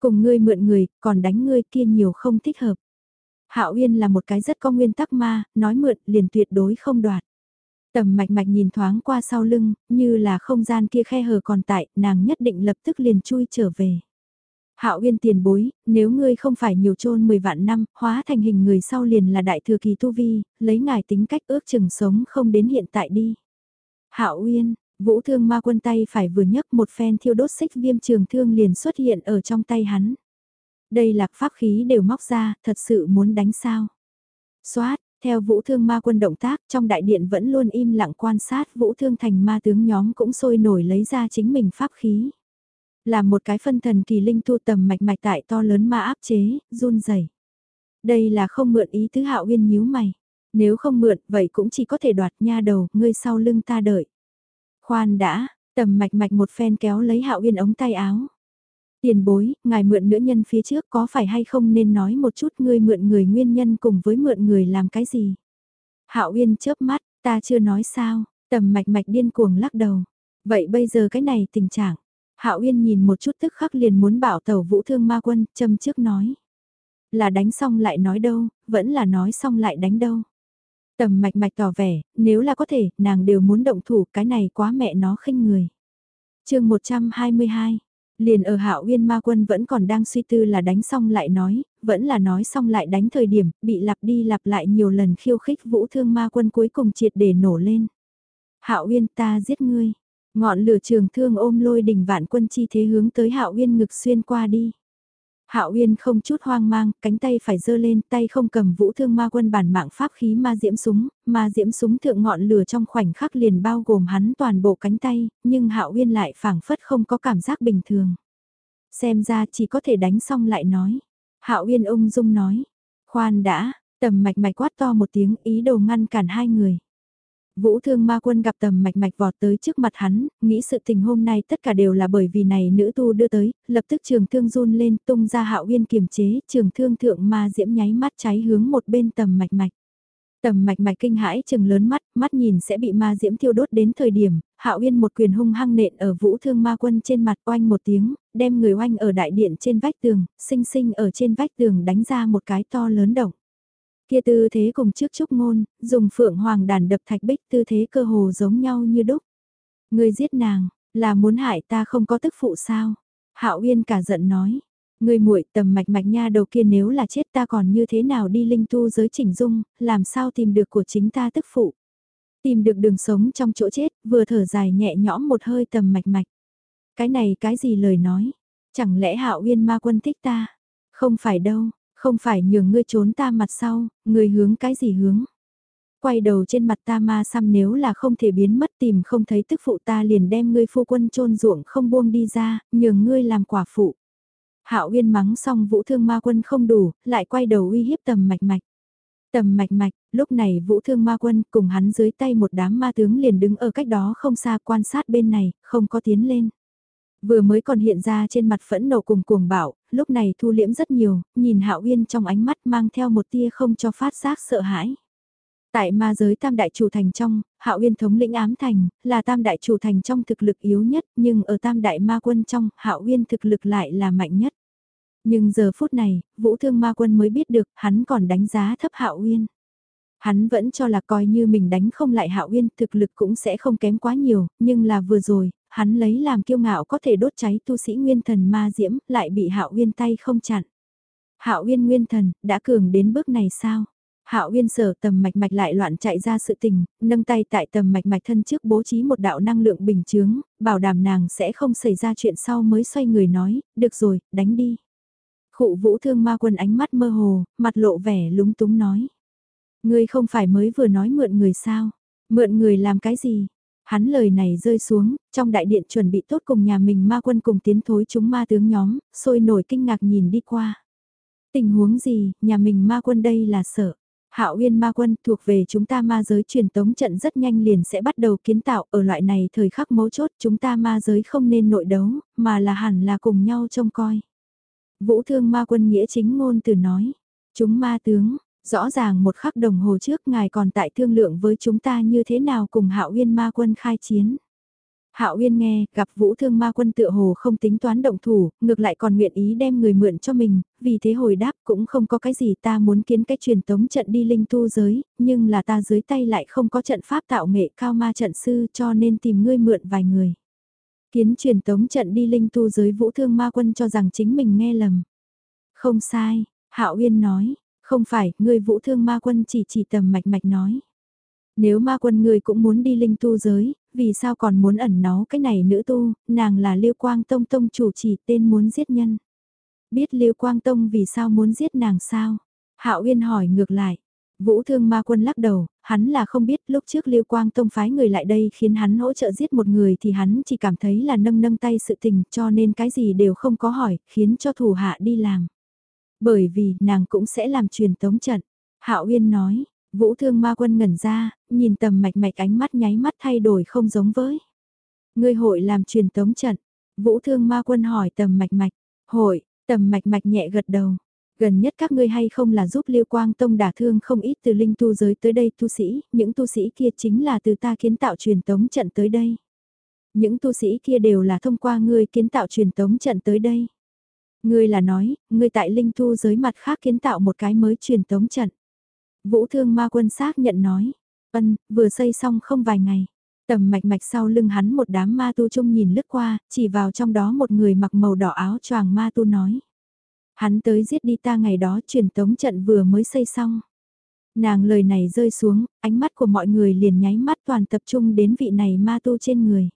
Cùng ngươi mượn người, còn đánh ngươi kia nhiều không thích hợp. Hạo Uyên là một cái rất có nguyên tắc ma, nói mượn liền tuyệt đối không đoạt. Tầm mạch mạch nhìn thoáng qua sau lưng, như là không gian kia khe hở còn tại, nàng nhất định lập tức liền chui trở về. Hạo Uyên tiền bối, nếu ngươi không phải nhiều chôn 10 vạn năm, hóa thành hình người sau liền là đại thừa kỳ tu vi, lấy ngài tính cách ước chừng sống không đến hiện tại đi. Hạo Uyên, Vũ Thương Ma Quân tay phải vừa nhấc một phen thiêu đốt xích viêm trường thương liền xuất hiện ở trong tay hắn. Đây lạc pháp khí đều móc ra, thật sự muốn đánh sao. Xoát, theo vũ thương ma quân động tác trong đại điện vẫn luôn im lặng quan sát vũ thương thành ma tướng nhóm cũng sôi nổi lấy ra chính mình pháp khí. Là một cái phân thần kỳ linh thu tầm mạch mạch tại to lớn ma áp chế, run rẩy. Đây là không mượn ý tứ hạo uyên nhíu mày. Nếu không mượn vậy cũng chỉ có thể đoạt nha đầu, ngươi sau lưng ta đợi. Khoan đã, tầm mạch mạch một phen kéo lấy hạo uyên ống tay áo. Tiền bối, ngài mượn nữ nhân phía trước có phải hay không nên nói một chút ngươi mượn người nguyên nhân cùng với mượn người làm cái gì? Hạo Uyên chớp mắt, ta chưa nói sao, tầm mạch mạch điên cuồng lắc đầu. Vậy bây giờ cái này tình trạng, Hạo Uyên nhìn một chút tức khắc liền muốn bảo tàu vũ thương ma quân, châm trước nói. Là đánh xong lại nói đâu, vẫn là nói xong lại đánh đâu. Tầm mạch mạch tỏ vẻ, nếu là có thể, nàng đều muốn động thủ, cái này quá mẹ nó khinh người. chương 122, Liền ở Hạo Uyên Ma Quân vẫn còn đang suy tư là đánh xong lại nói, vẫn là nói xong lại đánh thời điểm, bị lặp đi lặp lại nhiều lần khiêu khích Vũ Thương Ma Quân cuối cùng triệt để nổ lên. Hạo Uyên ta giết ngươi. Ngọn lửa trường thương ôm lôi đỉnh vạn quân chi thế hướng tới Hạo Uyên ngực xuyên qua đi. Hạo Uyên không chút hoang mang, cánh tay phải giơ lên, tay không cầm vũ thương ma quân bản mạng pháp khí ma diễm súng, ma diễm súng thượng ngọn lửa trong khoảnh khắc liền bao gồm hắn toàn bộ cánh tay, nhưng Hạo Uyên lại phảng phất không có cảm giác bình thường. Xem ra chỉ có thể đánh xong lại nói. Hạo Uyên ung dung nói, khoan đã, tầm mạch mạch quát to một tiếng ý đồ ngăn cản hai người. Vũ thương ma quân gặp tầm mạch mạch vọt tới trước mặt hắn, nghĩ sự tình hôm nay tất cả đều là bởi vì này nữ tu đưa tới, lập tức trường thương run lên tung ra hạo uyên kiềm chế, trường thương thượng ma diễm nháy mắt cháy hướng một bên tầm mạch mạch. Tầm mạch mạch kinh hãi chừng lớn mắt, mắt nhìn sẽ bị ma diễm thiêu đốt đến thời điểm, hạo uyên một quyền hung hăng nện ở vũ thương ma quân trên mặt oanh một tiếng, đem người oanh ở đại điện trên vách tường, sinh sinh ở trên vách tường đánh ra một cái to lớn động. Kia tư thế cùng trước trúc ngôn, dùng phượng hoàng đàn đập thạch bích tư thế cơ hồ giống nhau như đúc. Người giết nàng, là muốn hại ta không có tức phụ sao? Hạo Uyên cả giận nói. Người muội tầm mạch mạch nha đầu kia nếu là chết ta còn như thế nào đi linh tu giới chỉnh dung, làm sao tìm được của chính ta tức phụ. Tìm được đường sống trong chỗ chết, vừa thở dài nhẹ nhõm một hơi tầm mạch mạch. Cái này cái gì lời nói? Chẳng lẽ Hạo Uyên ma quân thích ta? Không phải đâu, không phải nhường ngươi trốn ta mặt sau, ngươi hướng cái gì hướng? Quay đầu trên mặt ta ma xăm nếu là không thể biến mất tìm không thấy tức phụ ta liền đem ngươi phu quân trôn ruộng không buông đi ra, nhường ngươi làm quả phụ. Hạo Uyên mắng xong Vũ Thương Ma Quân không đủ, lại quay đầu uy hiếp Tầm Mạch Mạch. Tầm Mạch Mạch, lúc này Vũ Thương Ma Quân cùng hắn dưới tay một đám ma tướng liền đứng ở cách đó không xa quan sát bên này, không có tiến lên. Vừa mới còn hiện ra trên mặt phẫn nộ cùng cuồng bạo, lúc này thu liễm rất nhiều, nhìn Hạo Uyên trong ánh mắt mang theo một tia không cho phát giác sợ hãi. Tại ma giới tam đại chủ thành trong, Hạo Uyên thống lĩnh ám thành, là tam đại chủ thành trong thực lực yếu nhất, nhưng ở tam đại ma quân trong, Hạo Uyên thực lực lại là mạnh nhất. Nhưng giờ phút này, Vũ Thương Ma Quân mới biết được, hắn còn đánh giá thấp Hạo Uyên. Hắn vẫn cho là coi như mình đánh không lại Hạo Uyên, thực lực cũng sẽ không kém quá nhiều, nhưng là vừa rồi, hắn lấy làm kiêu ngạo có thể đốt cháy tu sĩ nguyên thần ma diễm, lại bị Hạo Uyên tay không chặn. Hạo Uyên nguyên thần, đã cường đến bước này sao? Hạo Uyên sở tầm mạch mạch lại loạn chạy ra sự tình, nâng tay tại tầm mạch mạch thân trước bố trí một đạo năng lượng bình chướng, bảo đảm nàng sẽ không xảy ra chuyện sau mới xoay người nói, được rồi, đánh đi. Khụ vũ thương ma quân ánh mắt mơ hồ, mặt lộ vẻ lúng túng nói. Ngươi không phải mới vừa nói mượn người sao? Mượn người làm cái gì? Hắn lời này rơi xuống, trong đại điện chuẩn bị tốt cùng nhà mình ma quân cùng tiến thối chúng ma tướng nhóm, sôi nổi kinh ngạc nhìn đi qua. Tình huống gì, nhà mình ma quân đây là sợ. Hạo Uyên ma quân thuộc về chúng ta ma giới truyền tống trận rất nhanh liền sẽ bắt đầu kiến tạo ở loại này thời khắc mấu chốt chúng ta ma giới không nên nội đấu, mà là hẳn là cùng nhau trông coi. Vũ thương ma quân nghĩa chính ngôn từ nói, chúng ma tướng, rõ ràng một khắc đồng hồ trước ngài còn tại thương lượng với chúng ta như thế nào cùng Hạo Uyên ma quân khai chiến. Hạo Uyên nghe, gặp Vũ Thương Ma Quân tựa hồ không tính toán động thủ, ngược lại còn nguyện ý đem người mượn cho mình, vì thế hồi đáp cũng không có cái gì ta muốn kiến cái truyền tống trận đi linh tu giới, nhưng là ta dưới tay lại không có trận pháp tạo nghệ cao ma trận sư cho nên tìm ngươi mượn vài người. Kiến truyền tống trận đi linh tu giới Vũ Thương Ma Quân cho rằng chính mình nghe lầm. Không sai, Hạo Uyên nói, không phải, ngươi Vũ Thương Ma Quân chỉ chỉ tầm mạch mạch nói. Nếu ma quân người cũng muốn đi linh tu giới, vì sao còn muốn ẩn náu cái này nữ tu, nàng là Liêu Quang Tông Tông chủ chỉ tên muốn giết nhân. Biết Liêu Quang Tông vì sao muốn giết nàng sao? Hạo Uyên hỏi ngược lại. Vũ Thương Ma Quân lắc đầu, hắn là không biết lúc trước Liêu Quang Tông phái người lại đây khiến hắn hỗ trợ giết một người thì hắn chỉ cảm thấy là nâng nâng tay sự tình cho nên cái gì đều không có hỏi, khiến cho thủ hạ đi làm. Bởi vì nàng cũng sẽ làm truyền tống trận. Hạo Uyên nói, Vũ thương ma quân ngẩn ra, nhìn tầm mạch mạch ánh mắt nháy mắt thay đổi không giống với. Ngươi hội làm truyền tống trận. Vũ thương ma quân hỏi tầm mạch mạch. Hội, tầm mạch mạch nhẹ gật đầu. Gần nhất các ngươi hay không là giúp Liêu Quang Tông đả thương không ít từ linh tu giới tới đây tu sĩ, những tu sĩ kia chính là từ ta kiến tạo truyền tống trận tới đây. Những tu sĩ kia đều là thông qua ngươi kiến tạo truyền tống trận tới đây. Ngươi là nói, ngươi tại linh thu giới mặt khác kiến tạo một cái mới truyền tống trận. Vũ thương ma quân xác nhận nói, ân, vừa xây xong không vài ngày. Tầm mạch mạch sau lưng hắn một đám ma tu trông nhìn lướt qua, chỉ vào trong đó một người mặc màu đỏ áo choàng ma tu nói. Hắn tới giết đi ta ngày đó truyền tống trận vừa mới xây xong. Nàng lời này rơi xuống, ánh mắt của mọi người liền nháy mắt toàn tập trung đến vị này ma tu trên người.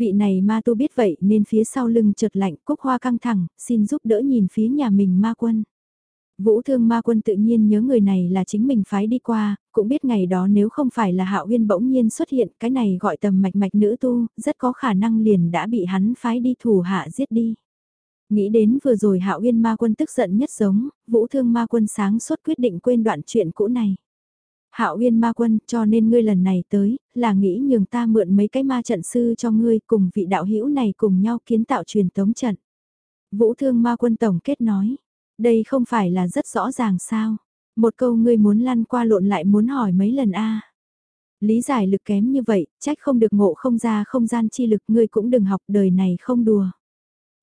Vị này ma tu biết vậy nên phía sau lưng chợt lạnh cúc hoa căng thẳng, xin giúp đỡ nhìn phía nhà mình ma quân. Vũ thương ma quân tự nhiên nhớ người này là chính mình phái đi qua, cũng biết ngày đó nếu không phải là hạo uyên bỗng nhiên xuất hiện cái này gọi tầm mạch mạch nữ tu, rất có khả năng liền đã bị hắn phái đi thủ hạ giết đi. Nghĩ đến vừa rồi hạo uyên ma quân tức giận nhất giống, vũ thương ma quân sáng suốt quyết định quên đoạn chuyện cũ này. Hạo Uyên ma quân, cho nên ngươi lần này tới, là nghĩ nhường ta mượn mấy cái ma trận sư cho ngươi cùng vị đạo hữu này cùng nhau kiến tạo truyền tống trận. Vũ Thương ma quân tổng kết nói, đây không phải là rất rõ ràng sao? Một câu ngươi muốn lăn qua lộn lại muốn hỏi mấy lần a. Lý giải lực kém như vậy, trách không được ngộ không ra không gian chi lực ngươi cũng đừng học đời này không đùa.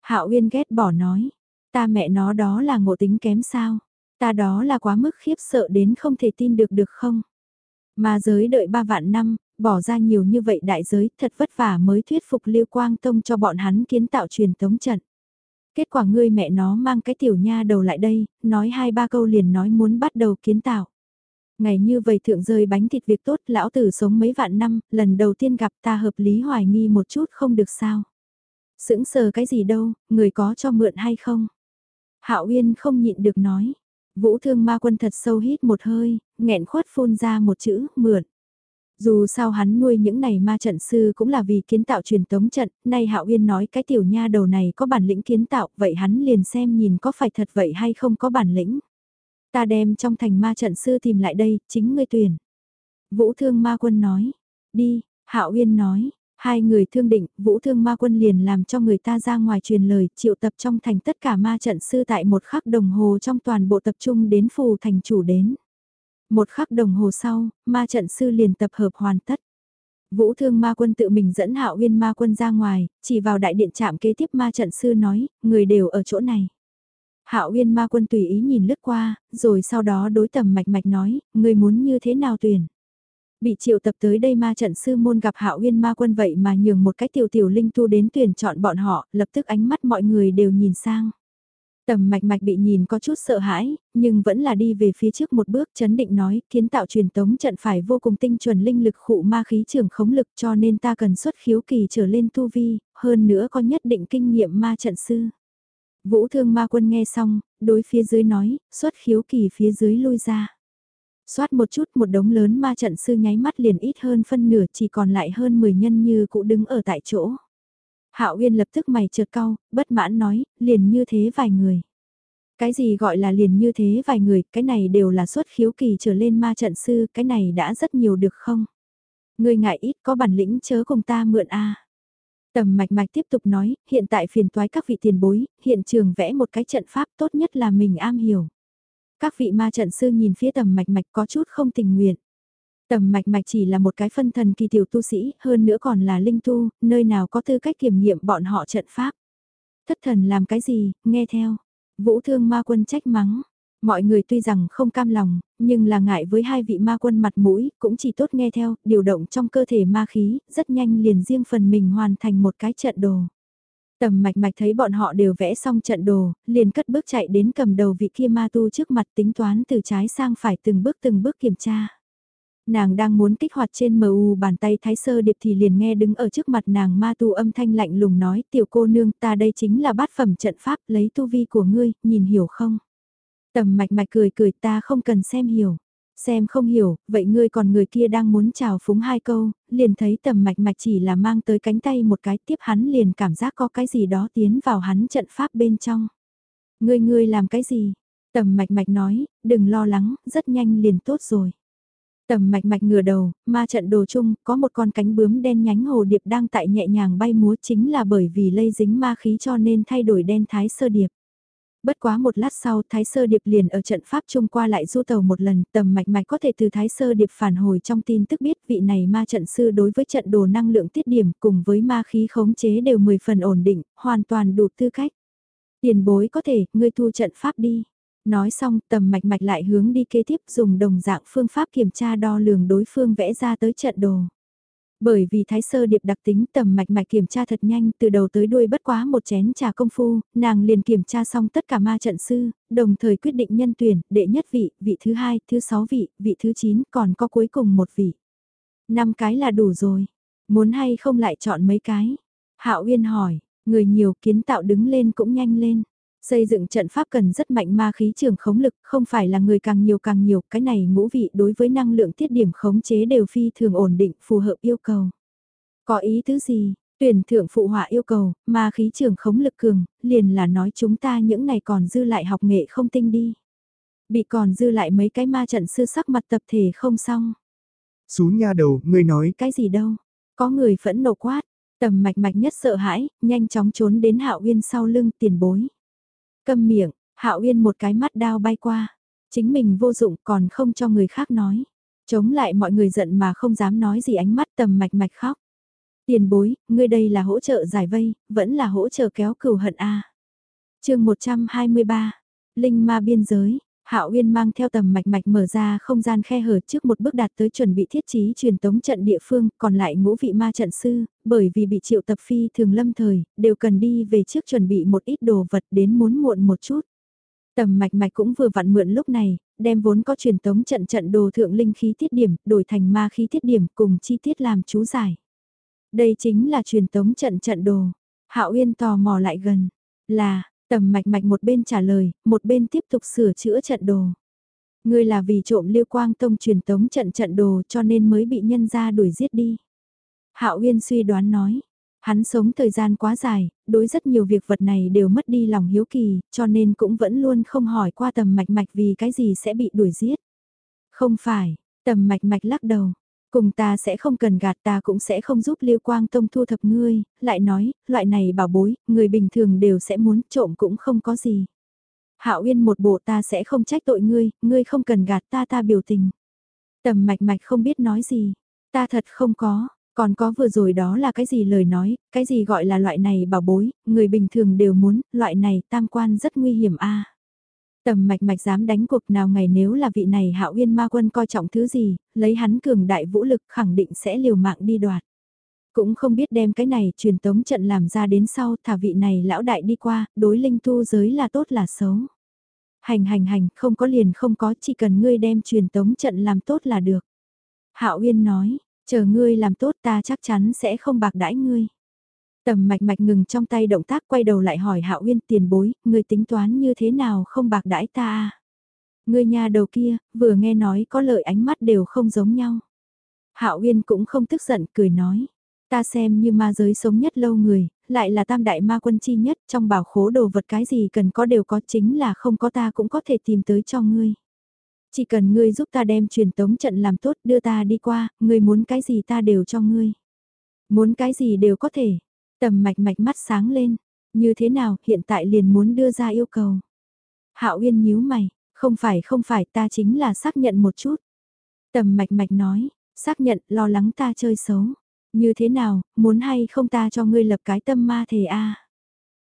Hạo Uyên ghét bỏ nói, ta mẹ nó đó là ngộ tính kém sao? Ta đó là quá mức khiếp sợ đến không thể tin được được không? Mà giới đợi ba vạn năm, bỏ ra nhiều như vậy đại giới thật vất vả mới thuyết phục lưu Quang Tông cho bọn hắn kiến tạo truyền tống trận. Kết quả ngươi mẹ nó mang cái tiểu nha đầu lại đây, nói hai ba câu liền nói muốn bắt đầu kiến tạo. Ngày như vậy thượng rơi bánh thịt việc tốt, lão tử sống mấy vạn năm, lần đầu tiên gặp ta hợp lý hoài nghi một chút không được sao. Sững sờ cái gì đâu, người có cho mượn hay không? Hạo Uyên không nhịn được nói. Vũ thương ma quân thật sâu hít một hơi, nghẹn khuất phun ra một chữ, mượn. Dù sao hắn nuôi những này ma trận sư cũng là vì kiến tạo truyền tống trận, nay Hạo Uyên nói cái tiểu nha đầu này có bản lĩnh kiến tạo, vậy hắn liền xem nhìn có phải thật vậy hay không có bản lĩnh. Ta đem trong thành ma trận sư tìm lại đây, chính ngươi tuyển. Vũ Thương Ma Quân nói, đi, Hạo Uyên nói, hai người thương định, Vũ Thương Ma Quân liền làm cho người ta ra ngoài truyền lời, triệu tập trong thành tất cả ma trận sư tại một khắc đồng hồ trong toàn bộ tập trung đến phù thành chủ đến. Một khắc đồng hồ sau, ma trận sư liền tập hợp hoàn tất. Vũ thương ma quân tự mình dẫn hạo uyên ma quân ra ngoài, chỉ vào đại điện trạm kế tiếp ma trận sư nói, người đều ở chỗ này. Hạo uyên ma quân tùy ý nhìn lướt qua, rồi sau đó đối tầm mạch mạch nói, người muốn như thế nào tuyển. Bị triệu tập tới đây ma trận sư môn gặp hạo uyên ma quân vậy mà nhường một cái tiểu tiểu linh tu đến tuyển chọn bọn họ, lập tức ánh mắt mọi người đều nhìn sang. Tầm mạch mạch bị nhìn có chút sợ hãi, nhưng vẫn là đi về phía trước một bước chấn định nói, kiến tạo truyền tống trận phải vô cùng tinh chuẩn linh lực khụ ma khí trường khống lực cho nên ta cần xuất khiếu kỳ trở lên tu vi, hơn nữa có nhất định kinh nghiệm ma trận sư. Vũ thương ma quân nghe xong, đối phía dưới nói, xuất khiếu kỳ phía dưới lui ra. Xoát một chút một đống lớn ma trận sư nháy mắt liền ít hơn phân nửa chỉ còn lại hơn 10 nhân như cụ đứng ở tại chỗ. Hạo Uyên lập tức mày trượt cau, bất mãn nói, liền như thế vài người. Cái gì gọi là liền như thế vài người, cái này đều là xuất khiếu kỳ trở lên ma trận sư, cái này đã rất nhiều được không? Ngươi ngại ít có bản lĩnh chớ cùng ta mượn a. Tầm mạch mạch tiếp tục nói, hiện tại phiền toái các vị tiền bối, hiện trường vẽ một cái trận pháp tốt nhất là mình am hiểu. Các vị ma trận sư nhìn phía tầm mạch mạch có chút không tình nguyện. Tầm mạch mạch chỉ là một cái phân thần kỳ tiểu tu sĩ, hơn nữa còn là linh tu, nơi nào có tư cách kiểm nghiệm bọn họ trận pháp. Thất thần làm cái gì, nghe theo. Vũ thương ma quân trách mắng. Mọi người tuy rằng không cam lòng, nhưng là ngại với hai vị ma quân mặt mũi, cũng chỉ tốt nghe theo, điều động trong cơ thể ma khí, rất nhanh liền riêng phần mình hoàn thành một cái trận đồ. Tầm mạch mạch thấy bọn họ đều vẽ xong trận đồ, liền cất bước chạy đến cầm đầu vị kia ma tu trước mặt tính toán từ trái sang phải từng bước từng bước kiểm tra. Nàng đang muốn kích hoạt trên mu bàn tay thái sơ điệp thì liền nghe đứng ở trước mặt nàng ma tu âm thanh lạnh lùng nói tiểu cô nương ta đây chính là bát phẩm trận pháp lấy tu vi của ngươi, nhìn hiểu không? Tầm mạch mạch cười cười ta không cần xem hiểu. Xem không hiểu, vậy ngươi còn người kia đang muốn chào phúng hai câu, liền thấy tầm mạch mạch chỉ là mang tới cánh tay một cái tiếp hắn liền cảm giác có cái gì đó tiến vào hắn trận pháp bên trong. Ngươi ngươi làm cái gì? Tầm mạch mạch nói, đừng lo lắng, rất nhanh liền tốt rồi. Tầm mạch mạch ngửa đầu, ma trận đồ chung, có một con cánh bướm đen nhánh hồ điệp đang tại nhẹ nhàng bay múa chính là bởi vì lây dính ma khí cho nên thay đổi đen thái sơ điệp. Bất quá một lát sau Thái Sơ Điệp liền ở trận Pháp Trung qua lại du tàu một lần tầm mạch mạch có thể từ Thái Sơ Điệp phản hồi trong tin tức biết vị này ma trận sư đối với trận đồ năng lượng tiết điểm cùng với ma khí khống chế đều 10 phần ổn định, hoàn toàn đủ tư cách. Tiền bối có thể, ngươi thu trận Pháp đi. Nói xong tầm mạch mạch lại hướng đi kế tiếp dùng đồng dạng phương pháp kiểm tra đo lường đối phương vẽ ra tới trận đồ. Bởi vì thái sơ điệp đặc tính tầm mạch mạch kiểm tra thật nhanh từ đầu tới đuôi bất quá một chén trà công phu, nàng liền kiểm tra xong tất cả ma trận sư, đồng thời quyết định nhân tuyển, đệ nhất vị, vị thứ hai, thứ sáu vị, vị thứ chín còn có cuối cùng một vị. Năm cái là đủ rồi, muốn hay không lại chọn mấy cái? Hạo Uyên hỏi, người nhiều kiến tạo đứng lên cũng nhanh lên. Xây dựng trận pháp cần rất mạnh ma khí trường khống lực, không phải là người càng nhiều càng nhiều, cái này ngũ vị đối với năng lượng tiết điểm khống chế đều phi thường ổn định, phù hợp yêu cầu. Có ý tứ gì? Tuyển thượng phụ họa yêu cầu, ma khí trường khống lực cường, liền là nói chúng ta những này còn dư lại học nghệ không tinh đi. Bị còn dư lại mấy cái ma trận sư sắc mặt tập thể không xong. Xuống nha đầu, ngươi nói. Cái gì đâu? Có người phẫn nộ quát, tầm mạch mạch nhất sợ hãi, nhanh chóng trốn đến hạo uyên sau lưng tiền bối. Câm miệng, Hạo Uyên một cái mắt đao bay qua. Chính mình vô dụng còn không cho người khác nói. Chống lại mọi người giận mà không dám nói gì ánh mắt tầm mạch mạch khóc. Tiền bối, ngươi đây là hỗ trợ giải vây, vẫn là hỗ trợ kéo cừu hận A. Chương 123, Linh ma biên giới, Hạo Uyên mang theo tầm mạch mạch mở ra không gian khe hở trước một bước đạt tới chuẩn bị thiết trí truyền tống trận địa phương, còn lại ngũ vị ma trận sư, bởi vì bị triệu tập phi thường lâm thời, đều cần đi về trước chuẩn bị một ít đồ vật đến muốn muộn một chút. Tầm mạch mạch cũng vừa vặn mượn lúc này, đem vốn có truyền tống trận trận đồ thượng linh khí tiết điểm, đổi thành ma khí tiết điểm cùng chi tiết làm chú giải. Đây chính là truyền tống trận trận đồ. Hạo Uyên tò mò lại gần, là, Tầm mạch mạch một bên trả lời, một bên tiếp tục sửa chữa trận đồ. Ngươi là vì trộm liêu quang tông truyền tống trận trận đồ cho nên mới bị nhân ra đuổi giết đi. Hạo Uyên suy đoán nói, hắn sống thời gian quá dài, đối rất nhiều việc vật này đều mất đi lòng hiếu kỳ, cho nên cũng vẫn luôn không hỏi qua tầm mạch mạch vì cái gì sẽ bị đuổi giết. Không phải, tầm mạch mạch lắc đầu, Cùng ta sẽ không cần gạt ta cũng sẽ không giúp Liêu Quang Tông thu thập ngươi, lại nói, loại này bảo bối, người bình thường đều sẽ muốn trộm cũng không có gì. Hạo Uyên một bộ ta sẽ không trách tội ngươi, ngươi không cần gạt ta ta biểu tình. Tầm mạch mạch không biết nói gì, ta thật không có, còn có vừa rồi đó là cái gì lời nói, cái gì gọi là loại này bảo bối, người bình thường đều muốn, loại này tam quan rất nguy hiểm a. Tầm mạch mạch dám đánh cuộc nào ngày nếu là vị này hạo uyên ma quân coi trọng thứ gì, lấy hắn cường đại vũ lực khẳng định sẽ liều mạng đi đoạt. Cũng không biết đem cái này truyền tống trận làm ra đến sau thả vị này lão đại đi qua, đối linh tu giới là tốt là xấu. Hành hành hành, không có liền không có, chỉ cần ngươi đem truyền tống trận làm tốt là được. Hạo Uyên nói, chờ ngươi làm tốt ta chắc chắn sẽ không bạc đãi ngươi. Tầm mạch mạch ngừng trong tay động tác quay đầu lại hỏi Hạo Uyên tiền bối, người tính toán như thế nào không bạc đãi ta à? Người nhà đầu kia, vừa nghe nói có lợi ánh mắt đều không giống nhau. Hạo Uyên cũng không tức giận cười nói, ta xem như ma giới sống nhất lâu người, lại là tam đại ma quân chi nhất, trong bảo khố đồ vật cái gì cần có đều có chính là không có ta cũng có thể tìm tới cho ngươi. Chỉ cần ngươi giúp ta đem truyền tống trận làm tốt đưa ta đi qua, ngươi muốn cái gì ta đều cho ngươi. Muốn cái gì đều có thể. Tầm mạch mạch mắt sáng lên. Như thế nào hiện tại liền muốn đưa ra yêu cầu. Hạo Uyên nhíu mày, không phải không phải ta chính là xác nhận một chút. Tầm mạch mạch nói, xác nhận lo lắng ta chơi xấu. Như thế nào, muốn hay không ta cho ngươi lập cái tâm ma thề a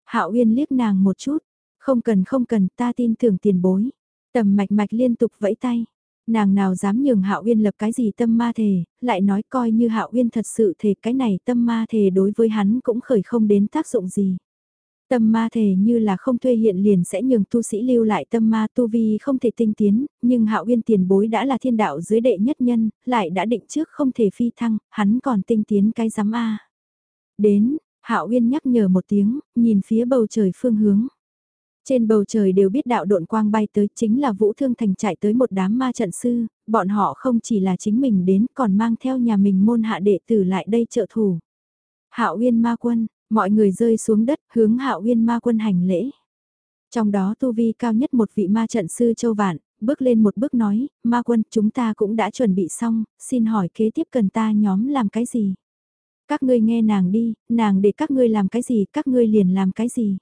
Hạo Uyên liếc nàng một chút, không cần không cần ta tin tưởng tiền bối. Tầm mạch mạch liên tục vẫy tay. Nàng nào dám nhường Hạo Uyên lập cái gì tâm ma thề, lại nói coi như Hạo Uyên thật sự thề cái này tâm ma thề đối với hắn cũng khởi không đến tác dụng gì. Tâm ma thể như là không thuê hiện liền sẽ nhường tu sĩ lưu lại tâm ma tu vi không thể tinh tiến, nhưng hạo uyên tiền bối đã là thiên đạo dưới đệ nhất nhân, lại đã định trước không thể phi thăng, hắn còn tinh tiến cái giám A. Đến, hạo uyên nhắc nhở một tiếng, nhìn phía bầu trời phương hướng. Trên bầu trời đều biết đạo độn quang bay tới chính là Vũ Thương Thành chạy tới một đám ma trận sư, bọn họ không chỉ là chính mình đến còn mang theo nhà mình môn hạ đệ tử lại đây trợ thủ. Hạo Uyên ma quân, mọi người rơi xuống đất hướng Hạo Uyên ma quân hành lễ. Trong đó tu vi cao nhất một vị ma trận sư Châu Vạn, bước lên một bước nói, ma quân chúng ta cũng đã chuẩn bị xong, xin hỏi kế tiếp cần ta nhóm làm cái gì? Các ngươi nghe nàng đi, nàng để các ngươi làm cái gì, các ngươi liền làm cái gì?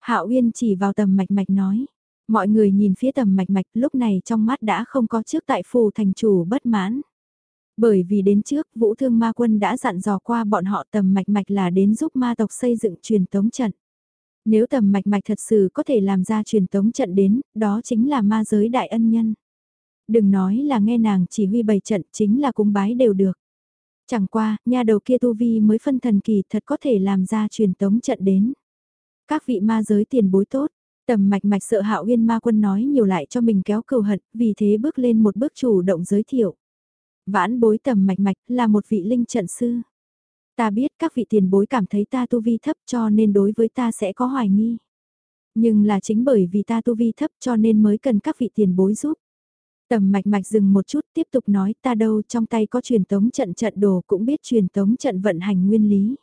Hạo Uyên chỉ vào tầm mạch mạch nói. Mọi người nhìn phía tầm mạch mạch lúc này trong mắt đã không có trước tại phù thành chủ bất mãn. Bởi vì đến trước Vũ Thương Ma Quân đã dặn dò qua bọn họ tầm mạch mạch là đến giúp ma tộc xây dựng truyền tống trận. Nếu tầm mạch mạch thật sự có thể làm ra truyền tống trận đến, đó chính là ma giới đại ân nhân. Đừng nói là nghe nàng chỉ huy bày trận chính là cúng bái đều được. Chẳng qua, nhà đầu kia tu vi mới phân thần kỳ thật có thể làm ra truyền tống trận đến. Các vị ma giới tiền bối tốt, tầm mạch mạch sợ hạo uyên ma quân nói nhiều lại cho mình kéo cầu hận, vì thế bước lên một bước chủ động giới thiệu. Vãn bối tầm mạch mạch là một vị linh trận sư. Ta biết các vị tiền bối cảm thấy ta tu vi thấp cho nên đối với ta sẽ có hoài nghi. Nhưng là chính bởi vì ta tu vi thấp cho nên mới cần các vị tiền bối giúp. Tầm mạch mạch dừng một chút tiếp tục nói ta đâu trong tay có truyền tống trận trận đồ cũng biết truyền tống trận vận hành nguyên lý.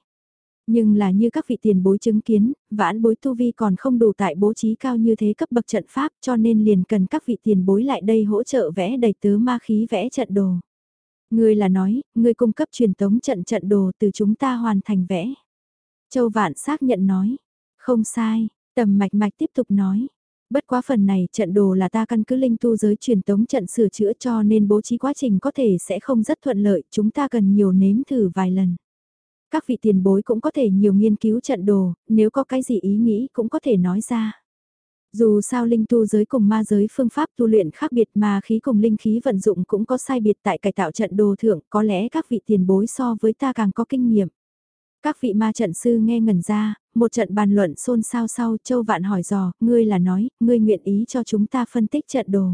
Nhưng là như các vị tiền bối chứng kiến, vãn bối tu vi còn không đủ tại bố trí cao như thế cấp bậc trận pháp cho nên liền cần các vị tiền bối lại đây hỗ trợ vẽ đầy tớ ma khí vẽ trận đồ. Ngươi là nói, ngươi cung cấp truyền tống trận trận đồ từ chúng ta hoàn thành vẽ. Châu Vạn xác nhận nói, không sai, tầm mạch mạch tiếp tục nói. Bất quá phần này trận đồ là ta căn cứ linh tu giới truyền tống trận sửa chữa cho nên bố trí quá trình có thể sẽ không rất thuận lợi, chúng ta cần nhiều nếm thử vài lần. Các vị tiền bối cũng có thể nhiều nghiên cứu trận đồ, nếu có cái gì ý nghĩ cũng có thể nói ra. Dù sao linh tu giới cùng ma giới phương pháp tu luyện khác biệt mà khí cùng linh khí vận dụng cũng có sai biệt tại cải tạo trận đồ thượng, có lẽ các vị tiền bối so với ta càng có kinh nghiệm. Các vị ma trận sư nghe ngẩn ra, một trận bàn luận xôn xao sau Châu Vạn hỏi dò, ngươi là nói, ngươi nguyện ý cho chúng ta phân tích trận đồ.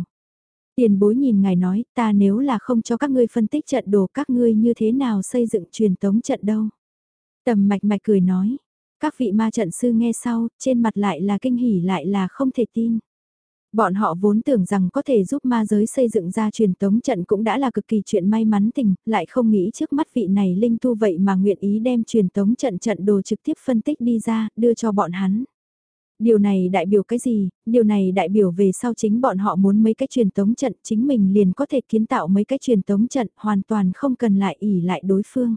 Tiền bối nhìn ngài nói, ta nếu là không cho các ngươi phân tích trận đồ các ngươi như thế nào xây dựng truyền tống trận đâu. Tầm mạch mạch cười nói, các vị ma trận sư nghe sau, trên mặt lại là kinh hỉ lại là không thể tin. Bọn họ vốn tưởng rằng có thể giúp ma giới xây dựng ra truyền tống trận cũng đã là cực kỳ chuyện may mắn tình, lại không nghĩ trước mắt vị này linh tu vậy mà nguyện ý đem truyền tống trận trận đồ trực tiếp phân tích đi ra, đưa cho bọn hắn. Điều này đại biểu cái gì? Điều này đại biểu về sau chính bọn họ muốn mấy cái truyền tống trận chính mình liền có thể kiến tạo mấy cái truyền tống trận hoàn toàn không cần lại ỉ lại đối phương.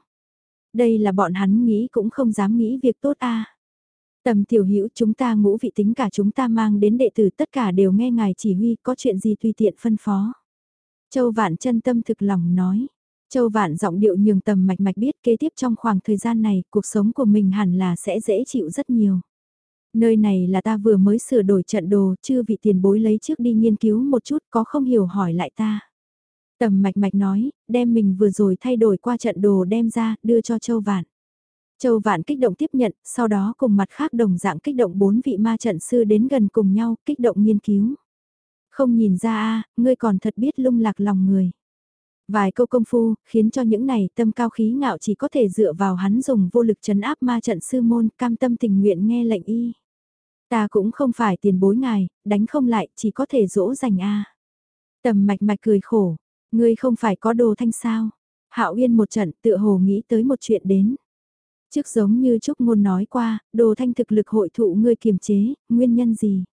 Đây là bọn hắn nghĩ cũng không dám nghĩ việc tốt a. Tầm tiểu hữu chúng ta ngũ vị tính cả chúng ta mang đến đệ tử tất cả đều nghe ngài chỉ huy có chuyện gì tùy tiện phân phó. Châu Vạn chân tâm thực lòng nói. Châu Vạn giọng điệu nhường tầm mạch mạch biết kế tiếp trong khoảng thời gian này cuộc sống của mình hẳn là sẽ dễ chịu rất nhiều. Nơi này là ta vừa mới sửa đổi trận đồ, chưa vị tiền bối lấy trước đi nghiên cứu một chút có không hiểu hỏi lại ta. Tầm mạch mạch nói, đem mình vừa rồi thay đổi qua trận đồ đem ra, đưa cho Châu Vạn. Châu Vạn kích động tiếp nhận, sau đó cùng mặt khác đồng dạng kích động bốn vị ma trận sư đến gần cùng nhau, kích động nghiên cứu. Không nhìn ra a, ngươi còn thật biết lung lạc lòng người. Vài câu công phu, khiến cho những này tâm cao khí ngạo chỉ có thể dựa vào hắn dùng vô lực chấn áp ma trận sư môn, cam tâm tình nguyện nghe lệnh y. Ta cũng không phải tiền bối ngài, đánh không lại, chỉ có thể dỗ dành a. Tầm mạch mạch cười khổ, Ngươi không phải có đồ thanh sao? Hạo Uyên một trận tựa hồ nghĩ tới một chuyện đến. Trước giống như Trúc Ngôn nói qua, đồ thanh thực lực hội thụ ngươi kiềm chế, nguyên nhân gì?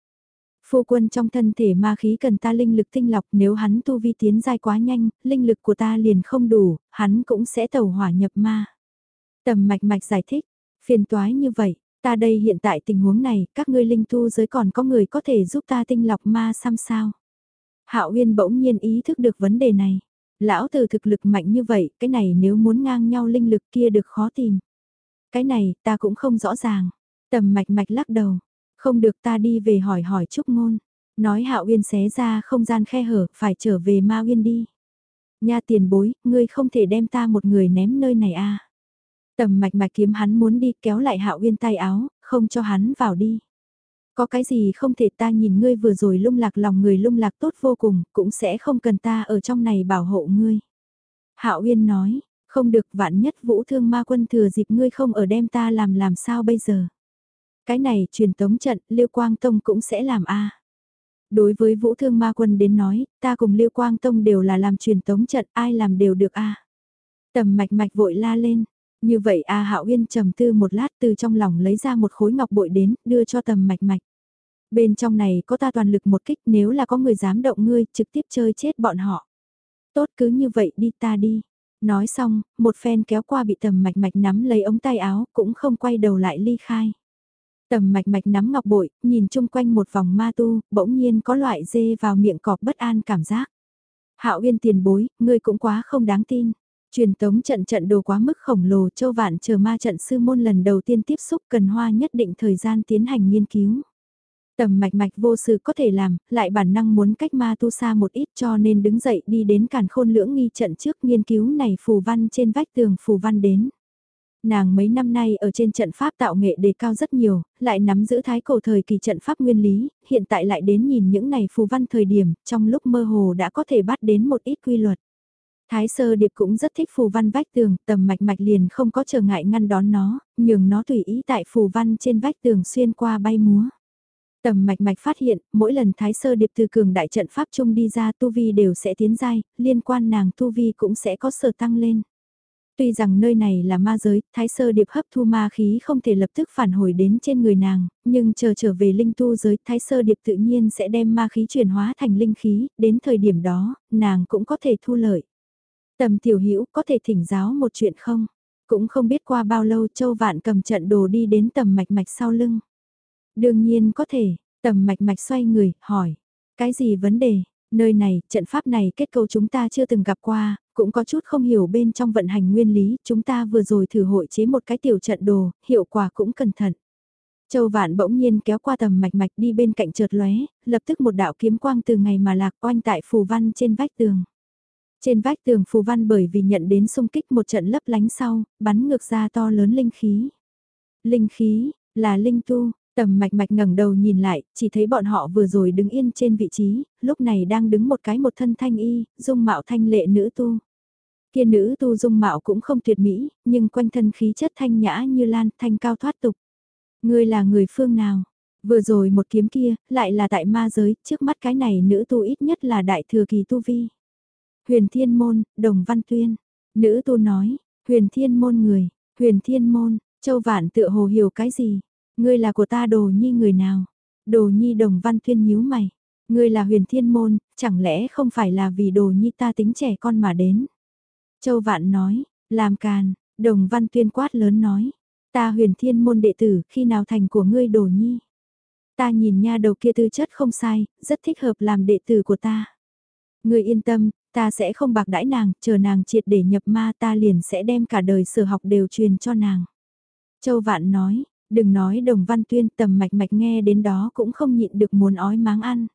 Phu quân trong thân thể ma khí cần ta linh lực tinh lọc nếu hắn tu vi tiến dai quá nhanh, linh lực của ta liền không đủ, hắn cũng sẽ tẩu hỏa nhập ma. Tầm mạch mạch giải thích, phiền toái như vậy, ta đây hiện tại tình huống này, các ngươi linh tu giới còn có người có thể giúp ta tinh lọc ma xăm sao. Hạo Uyên bỗng nhiên ý thức được vấn đề này. Lão từ thực lực mạnh như vậy, cái này nếu muốn ngang nhau linh lực kia được khó tìm. Cái này, ta cũng không rõ ràng. Tầm mạch mạch lắc đầu. Không được ta đi về hỏi hỏi Trúc Ngôn. Nói Hạo Uyên xé ra không gian khe hở, phải trở về Ma Uyên đi. Nha tiền bối, ngươi không thể đem ta một người ném nơi này a. À. Tầm mạch mạch kiếm hắn muốn đi kéo lại Hạo Uyên tay áo, không cho hắn vào đi. Có cái gì không thể ta nhìn ngươi vừa rồi lung lạc lòng người lung lạc tốt vô cùng, cũng sẽ không cần ta ở trong này bảo hộ ngươi. Hạo Uyên nói, không được vạn nhất vũ thương ma quân thừa dịp ngươi không ở đem ta làm làm sao bây giờ. Cái này truyền tống trận, Liêu Quang Tông cũng sẽ làm a. Đối với vũ thương ma quân đến nói, ta cùng Liêu Quang Tông đều là làm truyền tống trận, ai làm đều được a. Tầm mạch mạch vội la lên, như vậy A Hạo Uyên trầm tư một lát từ trong lòng lấy ra một khối ngọc bội đến, đưa cho tầm mạch mạch. Bên trong này có ta toàn lực một kích nếu là có người dám động ngươi, trực tiếp chơi chết bọn họ. Tốt cứ như vậy đi ta đi. Nói xong, một phen kéo qua bị tầm mạch mạch nắm lấy ống tay áo, cũng không quay đầu lại ly khai. Tầm mạch mạch nắm ngọc bội, nhìn chung quanh một vòng ma tu, bỗng nhiên có loại dê vào miệng cọp bất an cảm giác. Hạo Uyên tiền bối, ngươi cũng quá không đáng tin. Truyền tống trận trận đồ quá mức khổng lồ châu vạn chờ ma trận sư môn lần đầu tiên tiếp xúc cần hoa nhất định thời gian tiến hành nghiên cứu. Tầm mạch mạch vô sự có thể làm, lại bản năng muốn cách ma tu xa một ít cho nên đứng dậy đi đến càn khôn lưỡng nghi trận trước nghiên cứu này phù văn trên vách tường phù văn đến. Nàng mấy năm nay ở trên trận pháp tạo nghệ đề cao rất nhiều, lại nắm giữ thái cổ thời kỳ trận pháp nguyên lý, hiện tại lại đến nhìn những này phù văn thời điểm, trong lúc mơ hồ đã có thể bắt đến một ít quy luật. Thái sơ điệp cũng rất thích phù văn vách tường, tầm mạch mạch liền không có trở ngại ngăn đón nó, nhường nó tùy ý tại phù văn trên vách tường xuyên qua bay múa. Tầm mạch mạch phát hiện, mỗi lần thái sơ điệp từ cường đại trận pháp chung đi ra tu vi đều sẽ tiến dai, liên quan nàng tu vi cũng sẽ có sở tăng lên. Tuy rằng nơi này là ma giới, thái sơ điệp hấp thu ma khí không thể lập tức phản hồi đến trên người nàng, nhưng chờ trở về linh tu giới, thái sơ điệp tự nhiên sẽ đem ma khí chuyển hóa thành linh khí, đến thời điểm đó, nàng cũng có thể thu lợi. Tầm tiểu hữu có thể thỉnh giáo một chuyện không? Cũng không biết qua bao lâu châu vạn cầm trận đồ đi đến tầm mạch mạch sau lưng. Đương nhiên có thể, tầm mạch mạch xoay người, hỏi. Cái gì vấn đề? Nơi này, trận pháp này kết cấu chúng ta chưa từng gặp qua, cũng có chút không hiểu bên trong vận hành nguyên lý, chúng ta vừa rồi thử hội chế một cái tiểu trận đồ, hiệu quả cũng cẩn thận. Châu Vạn bỗng nhiên kéo qua tầm mạch mạch đi bên cạnh chợt lóe, lập tức một đạo kiếm quang từ ngày mà lạc oanh tại phù văn trên vách tường. Trên vách tường phù văn bởi vì nhận đến xung kích một trận lấp lánh sau, bắn ngược ra to lớn linh khí. Linh khí, là linh tu, tầm mạch mạch ngẩng đầu nhìn lại, chỉ thấy bọn họ vừa rồi đứng yên trên vị trí, lúc này đang đứng một cái một thân thanh y, dung mạo thanh lệ nữ tu. Kia nữ tu dung mạo cũng không tuyệt mỹ, nhưng quanh thân khí chất thanh nhã như lan thanh cao thoát tục. Ngươi là người phương nào? Vừa rồi một kiếm kia, lại là tại ma giới, trước mắt cái này nữ tu ít nhất là đại thừa kỳ tu vi. Huyền Thiên Môn, Đồng Văn Tuyên. Nữ tu nói, Huyền Thiên Môn người, Huyền Thiên Môn, Châu Vạn tựa hồ hiểu cái gì? Ngươi là của ta đồ nhi người nào? Đồ nhi Đồng Văn Tuyên nhíu mày. Ngươi là Huyền Thiên Môn, chẳng lẽ không phải là vì đồ nhi ta tính trẻ con mà đến? Châu Vạn nói, làm càn, Đồng Văn Tuyên quát lớn nói. Ta huyền thiên môn đệ tử, khi nào thành của ngươi đồ nhi? Ta nhìn nha đầu kia tư chất không sai, rất thích hợp làm đệ tử của ta. Ngươi yên tâm, Ta sẽ không bạc đãi nàng, chờ nàng triệt để nhập ma ta liền sẽ đem cả đời sở học đều truyền cho nàng. Châu Vạn nói, đừng nói đồng văn tuyên tầm mạch mạch nghe đến đó cũng không nhịn được muốn ói máng ăn.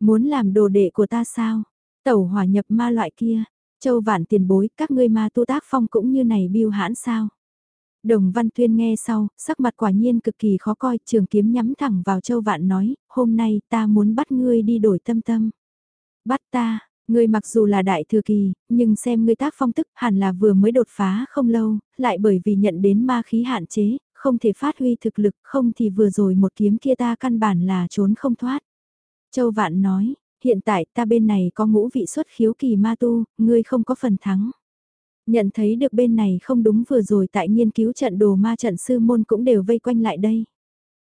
Muốn làm đồ đệ của ta sao? Tẩu hỏa nhập ma loại kia, Châu Vạn tiền bối các ngươi ma tu tác phong cũng như này biêu hãn sao? Đồng Văn Tuyên nghe sau, sắc mặt quả nhiên cực kỳ khó coi, trường kiếm nhắm thẳng vào Châu Vạn nói, hôm nay ta muốn bắt ngươi đi đổi tâm tâm. Bắt ta, Ngươi mặc dù là đại thừa kỳ, nhưng xem ngươi tác phong tức hẳn là vừa mới đột phá không lâu, lại bởi vì nhận đến ma khí hạn chế, không thể phát huy thực lực, không thì vừa rồi một kiếm kia ta căn bản là trốn không thoát. Châu Vạn nói, hiện tại ta bên này có ngũ vị xuất khiếu kỳ ma tu, ngươi không có phần thắng. Nhận thấy được bên này không đúng vừa rồi tại nghiên cứu trận đồ ma trận sư môn cũng đều vây quanh lại đây.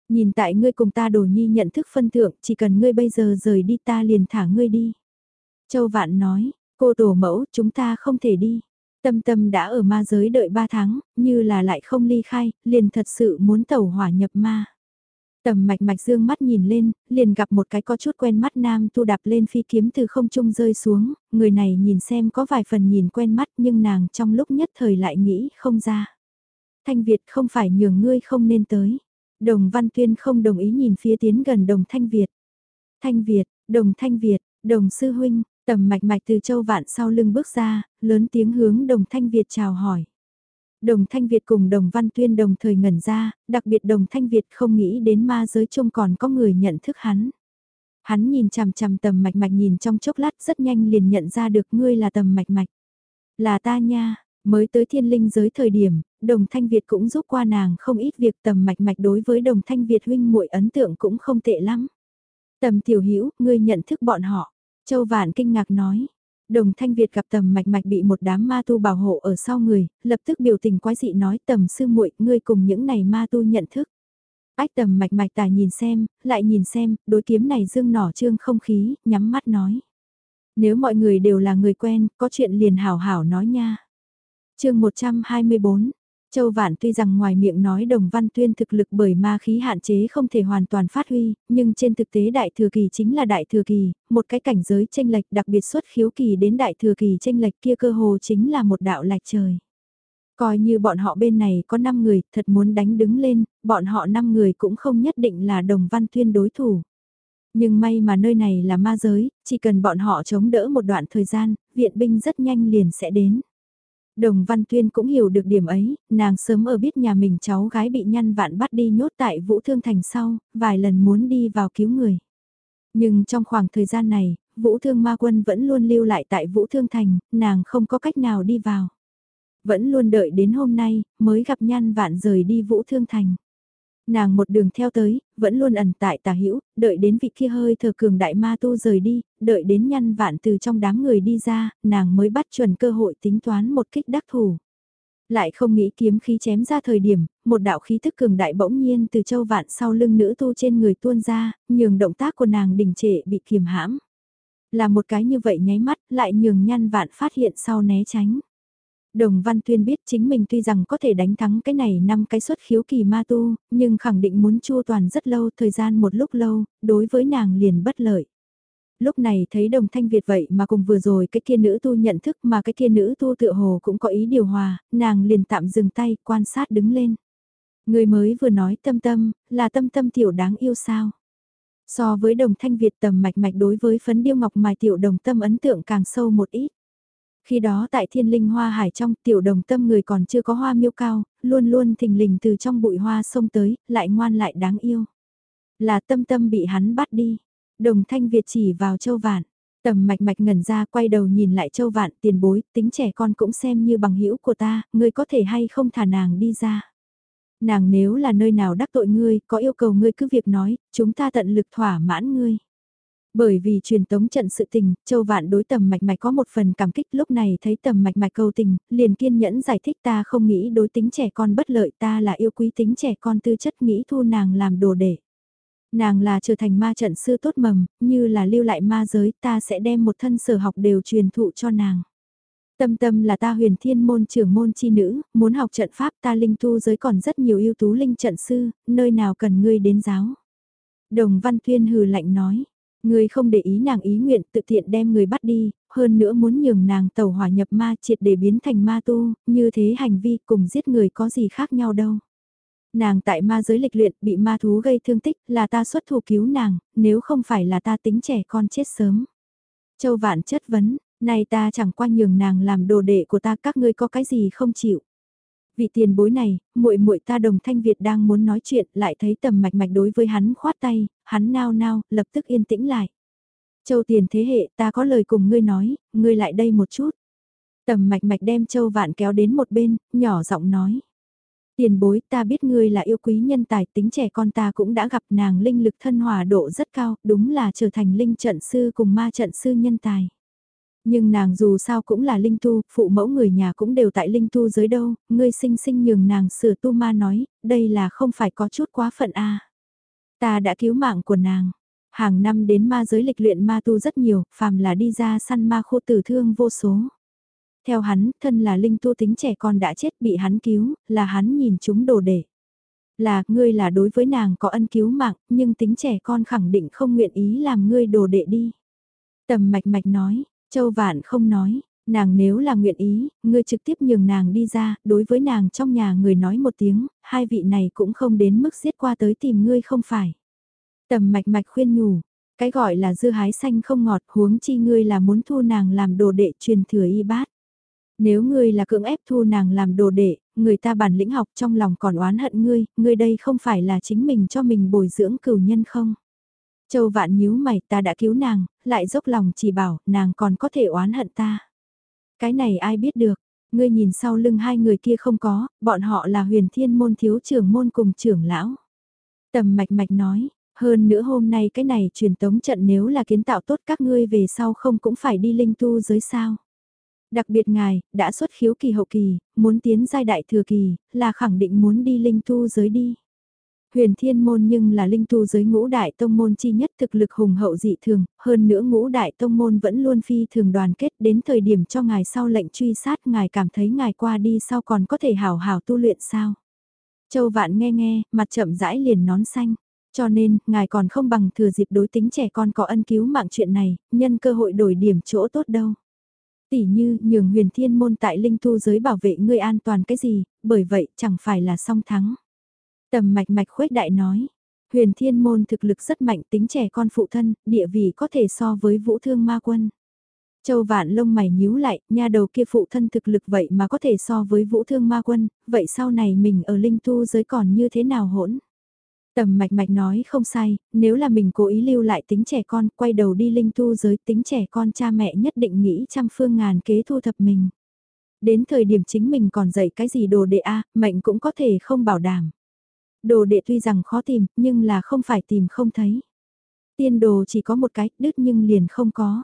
Nhìn tại ngươi cùng ta đồ nhi nhận thức phân thượng, chỉ cần ngươi bây giờ rời đi ta liền thả ngươi đi. Châu Vạn nói, cô tổ mẫu, chúng ta không thể đi. Tâm tâm đã ở ma giới đợi ba tháng, như là lại không ly khai, liền thật sự muốn tẩu hỏa nhập ma. Tầm mạch mạch dương mắt nhìn lên, liền gặp một cái có chút quen mắt nam tu đạp lên phi kiếm từ không trung rơi xuống, người này nhìn xem có vài phần nhìn quen mắt nhưng nàng trong lúc nhất thời lại nghĩ không ra. Thanh Việt không phải nhường ngươi không nên tới. Đồng Văn Tuyên không đồng ý nhìn phía tiến gần đồng Thanh Việt. Thanh Việt, đồng Thanh Việt, đồng sư huynh, tầm mạch mạch từ châu vạn sau lưng bước ra, lớn tiếng hướng đồng Thanh Việt chào hỏi. Đồng Thanh Việt cùng Đồng Văn Tuyên đồng thời ngẩn ra, đặc biệt Đồng Thanh Việt không nghĩ đến ma giới chung còn có người nhận thức hắn. Hắn nhìn chằm chằm tầm mạch mạch nhìn trong chốc lát rất nhanh liền nhận ra được ngươi là tầm mạch mạch. Là ta nha, mới tới thiên linh giới thời điểm, Đồng Thanh Việt cũng giúp qua nàng không ít việc tầm mạch mạch đối với Đồng Thanh Việt huynh muội ấn tượng cũng không tệ lắm. Tầm tiểu hữu ngươi nhận thức bọn họ. Châu Vạn kinh ngạc nói, Đồng Thanh Việt gặp Tầm Mạch Mạch bị một đám ma tu bảo hộ ở sau người, lập tức biểu tình quái dị nói Tầm sư muội, ngươi cùng những này ma tu nhận thức. Ách Tầm Mạch Mạch tài nhìn xem, lại nhìn xem, đối kiếm này dương nỏ trương không khí, nhắm mắt nói. Nếu mọi người đều là người quen, có chuyện liền hảo hảo nói nha. chương 124, Châu Vạn tuy rằng ngoài miệng nói đồng văn tuyên thực lực bởi ma khí hạn chế không thể hoàn toàn phát huy, nhưng trên thực tế đại thừa kỳ chính là đại thừa kỳ, một cái cảnh giới tranh lệch đặc biệt xuất khiếu kỳ đến đại thừa kỳ tranh lệch kia cơ hồ chính là một đạo lạch trời. Coi như bọn họ bên này có 5 người, thật muốn đánh đứng lên, bọn họ 5 người cũng không nhất định là đồng văn tuyên đối thủ. Nhưng may mà nơi này là ma giới, chỉ cần bọn họ chống đỡ một đoạn thời gian, viện binh rất nhanh liền sẽ đến. Đồng Văn Tuyên cũng hiểu được điểm ấy, nàng sớm ở biết nhà mình cháu gái bị nhăn vạn bắt đi nhốt tại Vũ Thương Thành sau, vài lần muốn đi vào cứu người. Nhưng trong khoảng thời gian này, Vũ Thương Ma Quân vẫn luôn lưu lại tại Vũ Thương Thành, nàng không có cách nào đi vào. Vẫn luôn đợi đến hôm nay, mới gặp nhăn vạn rời đi Vũ Thương Thành. Nàng một đường theo tới, vẫn luôn ẩn tại tà hữu đợi đến vị kia hơi thở cường đại ma tu rời đi, đợi đến nhăn vạn từ trong đám người đi ra, nàng mới bắt chuẩn cơ hội tính toán một kích đắc thủ. Lại không nghĩ kiếm khí chém ra thời điểm, một đạo khí thức cường đại bỗng nhiên từ châu vạn sau lưng nữ tu trên người tuôn ra, nhường động tác của nàng đình trệ bị kiềm hãm. Là một cái như vậy nháy mắt, lại nhường nhăn vạn phát hiện sau né tránh. Đồng Văn Tuyên biết chính mình tuy rằng có thể đánh thắng cái này năm cái xuất khiếu kỳ ma tu, nhưng khẳng định muốn chua toàn rất lâu, thời gian một lúc lâu, đối với nàng liền bất lợi. Lúc này thấy đồng thanh Việt vậy mà cùng vừa rồi cái kia nữ tu nhận thức mà cái kia nữ tu tựa hồ cũng có ý điều hòa, nàng liền tạm dừng tay, quan sát đứng lên. Người mới vừa nói tâm tâm, là tâm tâm tiểu đáng yêu sao. So với đồng thanh Việt tầm mạch mạch đối với phấn điêu ngọc mài tiểu đồng tâm ấn tượng càng sâu một ít. Khi đó tại thiên linh hoa hải trong tiểu đồng tâm người còn chưa có hoa miêu cao, luôn luôn thình lình từ trong bụi hoa sông tới, lại ngoan lại đáng yêu. Là tâm tâm bị hắn bắt đi. Đồng thanh Việt chỉ vào châu vạn. Tầm mạch mạch ngẩn ra quay đầu nhìn lại châu vạn tiền bối, tính trẻ con cũng xem như bằng hữu của ta, ngươi có thể hay không thả nàng đi ra. Nàng nếu là nơi nào đắc tội ngươi, có yêu cầu ngươi cứ việc nói, chúng ta tận lực thỏa mãn ngươi. Bởi vì truyền tống trận sự tình, Châu Vạn đối tầm mạch mạch có một phần cảm kích lúc này thấy tầm mạch mạch cầu tình, liền kiên nhẫn giải thích ta không nghĩ đối tính trẻ con bất lợi ta là yêu quý tính trẻ con tư chất nghĩ thu nàng làm đồ để. Nàng là trở thành ma trận sư tốt mầm, như là lưu lại ma giới ta sẽ đem một thân sở học đều truyền thụ cho nàng. Tâm tâm là ta huyền thiên môn trưởng môn chi nữ, muốn học trận pháp ta linh tu giới còn rất nhiều ưu tú linh trận sư, nơi nào cần ngươi đến giáo. Đồng Văn Tuyên hừ lạnh nói, Người không để ý nàng ý nguyện tự thiện đem người bắt đi, hơn nữa muốn nhường nàng tàu hỏa nhập ma triệt để biến thành ma tu, như thế hành vi cùng giết người có gì khác nhau đâu. Nàng tại ma giới lịch luyện bị ma thú gây thương tích là ta xuất thủ cứu nàng, nếu không phải là ta tính trẻ con chết sớm. Châu Vạn chất vấn, này ta chẳng qua nhường nàng làm đồ đệ của ta các ngươi có cái gì không chịu. Vị tiền bối này, muội muội ta đồng thanh Việt đang muốn nói chuyện lại thấy tầm mạch mạch đối với hắn khoát tay, hắn nao nao, lập tức yên tĩnh lại. Châu tiền thế hệ ta có lời cùng ngươi nói, ngươi lại đây một chút. Tầm mạch mạch đem châu vạn kéo đến một bên, nhỏ giọng nói. Tiền bối ta biết ngươi là yêu quý nhân tài tính trẻ con ta cũng đã gặp nàng linh lực thân hòa độ rất cao, đúng là trở thành linh trận sư cùng ma trận sư nhân tài. Nhưng nàng dù sao cũng là linh tu, phụ mẫu người nhà cũng đều tại linh tu giới đâu, ngươi sinh sinh nhường nàng sửa tu ma nói, đây là không phải có chút quá phận a Ta đã cứu mạng của nàng. Hàng năm đến ma giới lịch luyện ma tu rất nhiều, phàm là đi ra săn ma khô tử thương vô số. Theo hắn, thân là linh tu tính trẻ con đã chết bị hắn cứu, là hắn nhìn chúng đồ để. Là, ngươi là đối với nàng có ân cứu mạng, nhưng tính trẻ con khẳng định không nguyện ý làm ngươi đồ đệ đi. Tầm mạch mạch nói, châu vạn không nói, nàng nếu là nguyện ý, ngươi trực tiếp nhường nàng đi ra, đối với nàng trong nhà người nói một tiếng, hai vị này cũng không đến mức giết qua tới tìm ngươi không phải. Tầm mạch mạch khuyên nhủ, cái gọi là dư hái xanh không ngọt huống chi ngươi là muốn thu nàng làm đồ đệ truyền thừa y bát. Nếu ngươi là cưỡng ép thu nàng làm đồ đệ, người ta bản lĩnh học trong lòng còn oán hận ngươi, ngươi đây không phải là chính mình cho mình bồi dưỡng cửu nhân không? Châu vạn nhíu mày ta đã cứu nàng, lại dốc lòng chỉ bảo nàng còn có thể oán hận ta. Cái này ai biết được, ngươi nhìn sau lưng hai người kia không có, bọn họ là huyền thiên môn thiếu trưởng môn cùng trưởng lão. Tầm mạch mạch nói, hơn nữa hôm nay cái này truyền tống trận nếu là kiến tạo tốt các ngươi về sau không cũng phải đi linh tu giới sao. Đặc biệt ngài, đã xuất khiếu kỳ hậu kỳ, muốn tiến giai đại thừa kỳ, là khẳng định muốn đi linh tu giới đi. Huyền thiên môn nhưng là linh tu giới ngũ đại tông môn chi nhất thực lực hùng hậu dị thường, hơn nữa ngũ đại tông môn vẫn luôn phi thường đoàn kết đến thời điểm cho ngài sau lệnh truy sát ngài cảm thấy ngài qua đi sau còn có thể hào hào tu luyện sao. Châu vạn nghe nghe, mặt chậm rãi liền nón xanh. Cho nên, ngài còn không bằng thừa dịp đối tính trẻ con có ân cứu mạng chuyện này, nhân cơ hội đổi điểm chỗ tốt đâu. Tỷ như, nhường huyền thiên môn tại linh tu giới bảo vệ ngươi an toàn cái gì, bởi vậy chẳng phải là song thắng. Tầm mạch mạch khuếch đại nói, huyền thiên môn thực lực rất mạnh tính trẻ con phụ thân, địa vị có thể so với vũ thương ma quân. Châu vạn lông mày nhíu lại, nha đầu kia phụ thân thực lực vậy mà có thể so với vũ thương ma quân, vậy sau này mình ở linh tu giới còn như thế nào hỗn? Tầm mạch mạch nói không sai, nếu là mình cố ý lưu lại tính trẻ con, quay đầu đi linh tu giới tính trẻ con cha mẹ nhất định nghĩ trăm phương ngàn kế thu thập mình. Đến thời điểm chính mình còn dạy cái gì đồ đệ a mệnh cũng có thể không bảo đảm. Đồ đệ tuy rằng khó tìm, nhưng là không phải tìm không thấy. Tiên đồ chỉ có một cái, đứt nhưng liền không có.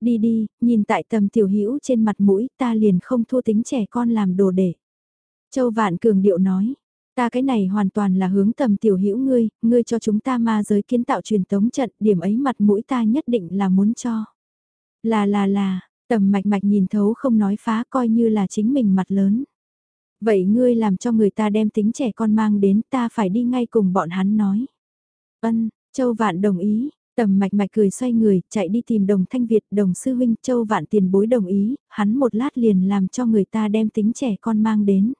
Đi đi, nhìn tại tầm tiểu hữu trên mặt mũi ta liền không thua tính trẻ con làm đồ đệ. Châu Vạn Cường điệu nói, Ta cái này hoàn toàn là hướng tầm tiểu hữu ngươi, ngươi cho chúng ta ma giới kiến tạo truyền tống trận, điểm ấy mặt mũi ta nhất định là muốn cho. Là là là, tầm mạch mạch nhìn thấu không nói phá coi như là chính mình mặt lớn. Vậy ngươi làm cho người ta đem tính trẻ con mang đến ta phải đi ngay cùng bọn hắn nói. Ân, Châu Vạn đồng ý, tầm mạch mạch cười xoay người, chạy đi tìm đồng thanh Việt, đồng sư huynh Châu Vạn tiền bối đồng ý, hắn một lát liền làm cho người ta đem tính trẻ con mang đến.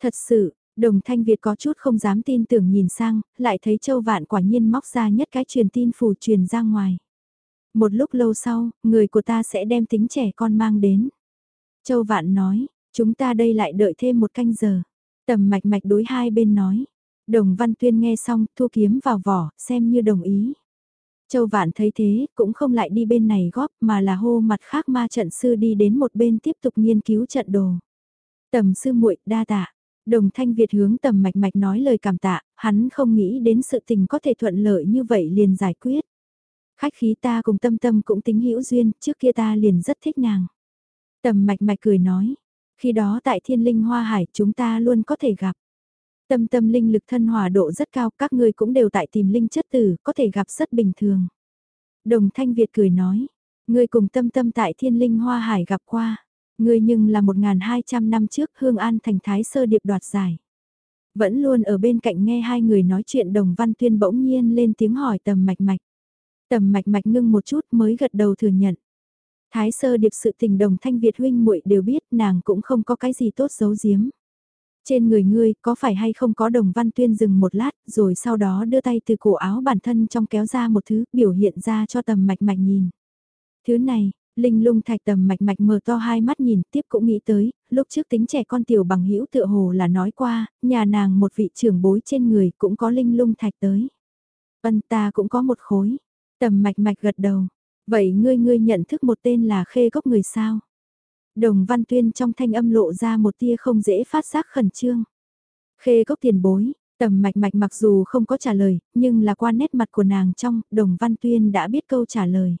Thật sự, Đồng Thanh Việt có chút không dám tin tưởng nhìn sang, lại thấy Châu Vạn quả nhiên móc ra nhất cái truyền tin phù truyền ra ngoài. Một lúc lâu sau, người của ta sẽ đem tính trẻ con mang đến. Châu Vạn nói, chúng ta đây lại đợi thêm một canh giờ. Tầm mạch mạch đối hai bên nói. Đồng Văn Tuyên nghe xong, thu kiếm vào vỏ, xem như đồng ý. Châu Vạn thấy thế, cũng không lại đi bên này góp mà là hô mặt khác ma trận sư đi đến một bên tiếp tục nghiên cứu trận đồ. Tầm sư muội đa tạ, Đồng Thanh Việt hướng tầm mạch mạch nói lời cảm tạ, hắn không nghĩ đến sự tình có thể thuận lợi như vậy liền giải quyết. Khách khí ta cùng tâm tâm cũng tính hữu duyên, trước kia ta liền rất thích nàng. Tầm mạch mạch cười nói, khi đó tại thiên linh hoa hải chúng ta luôn có thể gặp. Tâm tâm linh lực thân hòa độ rất cao, các ngươi cũng đều tại tìm linh chất tử, có thể gặp rất bình thường. Đồng Thanh Việt cười nói, ngươi cùng tâm tâm tại thiên linh hoa hải gặp qua. Ngươi nhưng là 1.200 năm trước Hương An thành Thái Sơ Điệp đoạt giải. Vẫn luôn ở bên cạnh nghe hai người nói chuyện đồng văn tuyên bỗng nhiên lên tiếng hỏi tầm mạch mạch. Tầm mạch mạch ngưng một chút mới gật đầu thừa nhận. Thái sơ điệp sự tình đồng thanh Việt huynh muội đều biết nàng cũng không có cái gì tốt giấu giếm. Trên người ngươi có phải hay không có đồng văn tuyên dừng một lát rồi sau đó đưa tay từ cổ áo bản thân trong kéo ra một thứ biểu hiện ra cho tầm mạch mạch nhìn. Thứ này, Linh lung thạch tầm mạch mạch mở to hai mắt nhìn tiếp cũng nghĩ tới, lúc trước tính trẻ con tiểu bằng hữu tựa hồ là nói qua, nhà nàng một vị trưởng bối trên người cũng có linh lung thạch tới. vân ta cũng có một khối, tầm mạch mạch gật đầu, vậy ngươi ngươi nhận thức một tên là khê gốc người sao? Đồng văn tuyên trong thanh âm lộ ra một tia không dễ phát giác khẩn trương. Khê gốc tiền bối, tầm mạch mạch mặc dù không có trả lời, nhưng là qua nét mặt của nàng trong, đồng văn tuyên đã biết câu trả lời.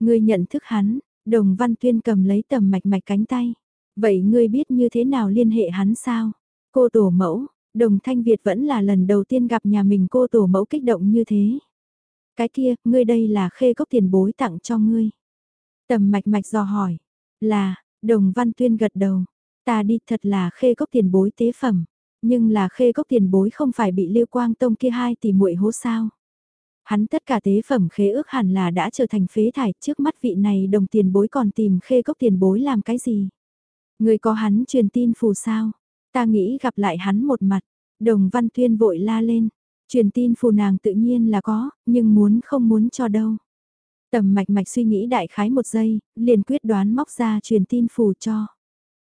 Ngươi nhận thức hắn, Đồng Văn Tuyên cầm lấy tầm mạch mạch cánh tay. Vậy ngươi biết như thế nào liên hệ hắn sao? Cô tổ mẫu, đồng thanh Việt vẫn là lần đầu tiên gặp nhà mình cô tổ mẫu kích động như thế. Cái kia, ngươi đây là khê cốc tiền bối tặng cho ngươi. Tầm mạch mạch dò hỏi. Là, đồng văn tuyên gật đầu. Ta đi thật là khê cốc tiền bối tế phẩm. Nhưng là khê cốc tiền bối không phải bị Lưu quang tông kia hai tỷ muội hố sao. Hắn tất cả tế phẩm khế ước hẳn là đã trở thành phế thải trước mắt vị này đồng tiền bối còn tìm khê cốc tiền bối làm cái gì. Người có hắn truyền tin phù sao. Ta nghĩ gặp lại hắn một mặt. Đồng văn tuyên vội la lên. Truyền tin phù nàng tự nhiên là có, nhưng muốn không muốn cho đâu. Tầm mạch mạch suy nghĩ đại khái một giây, liền quyết đoán móc ra truyền tin phù cho.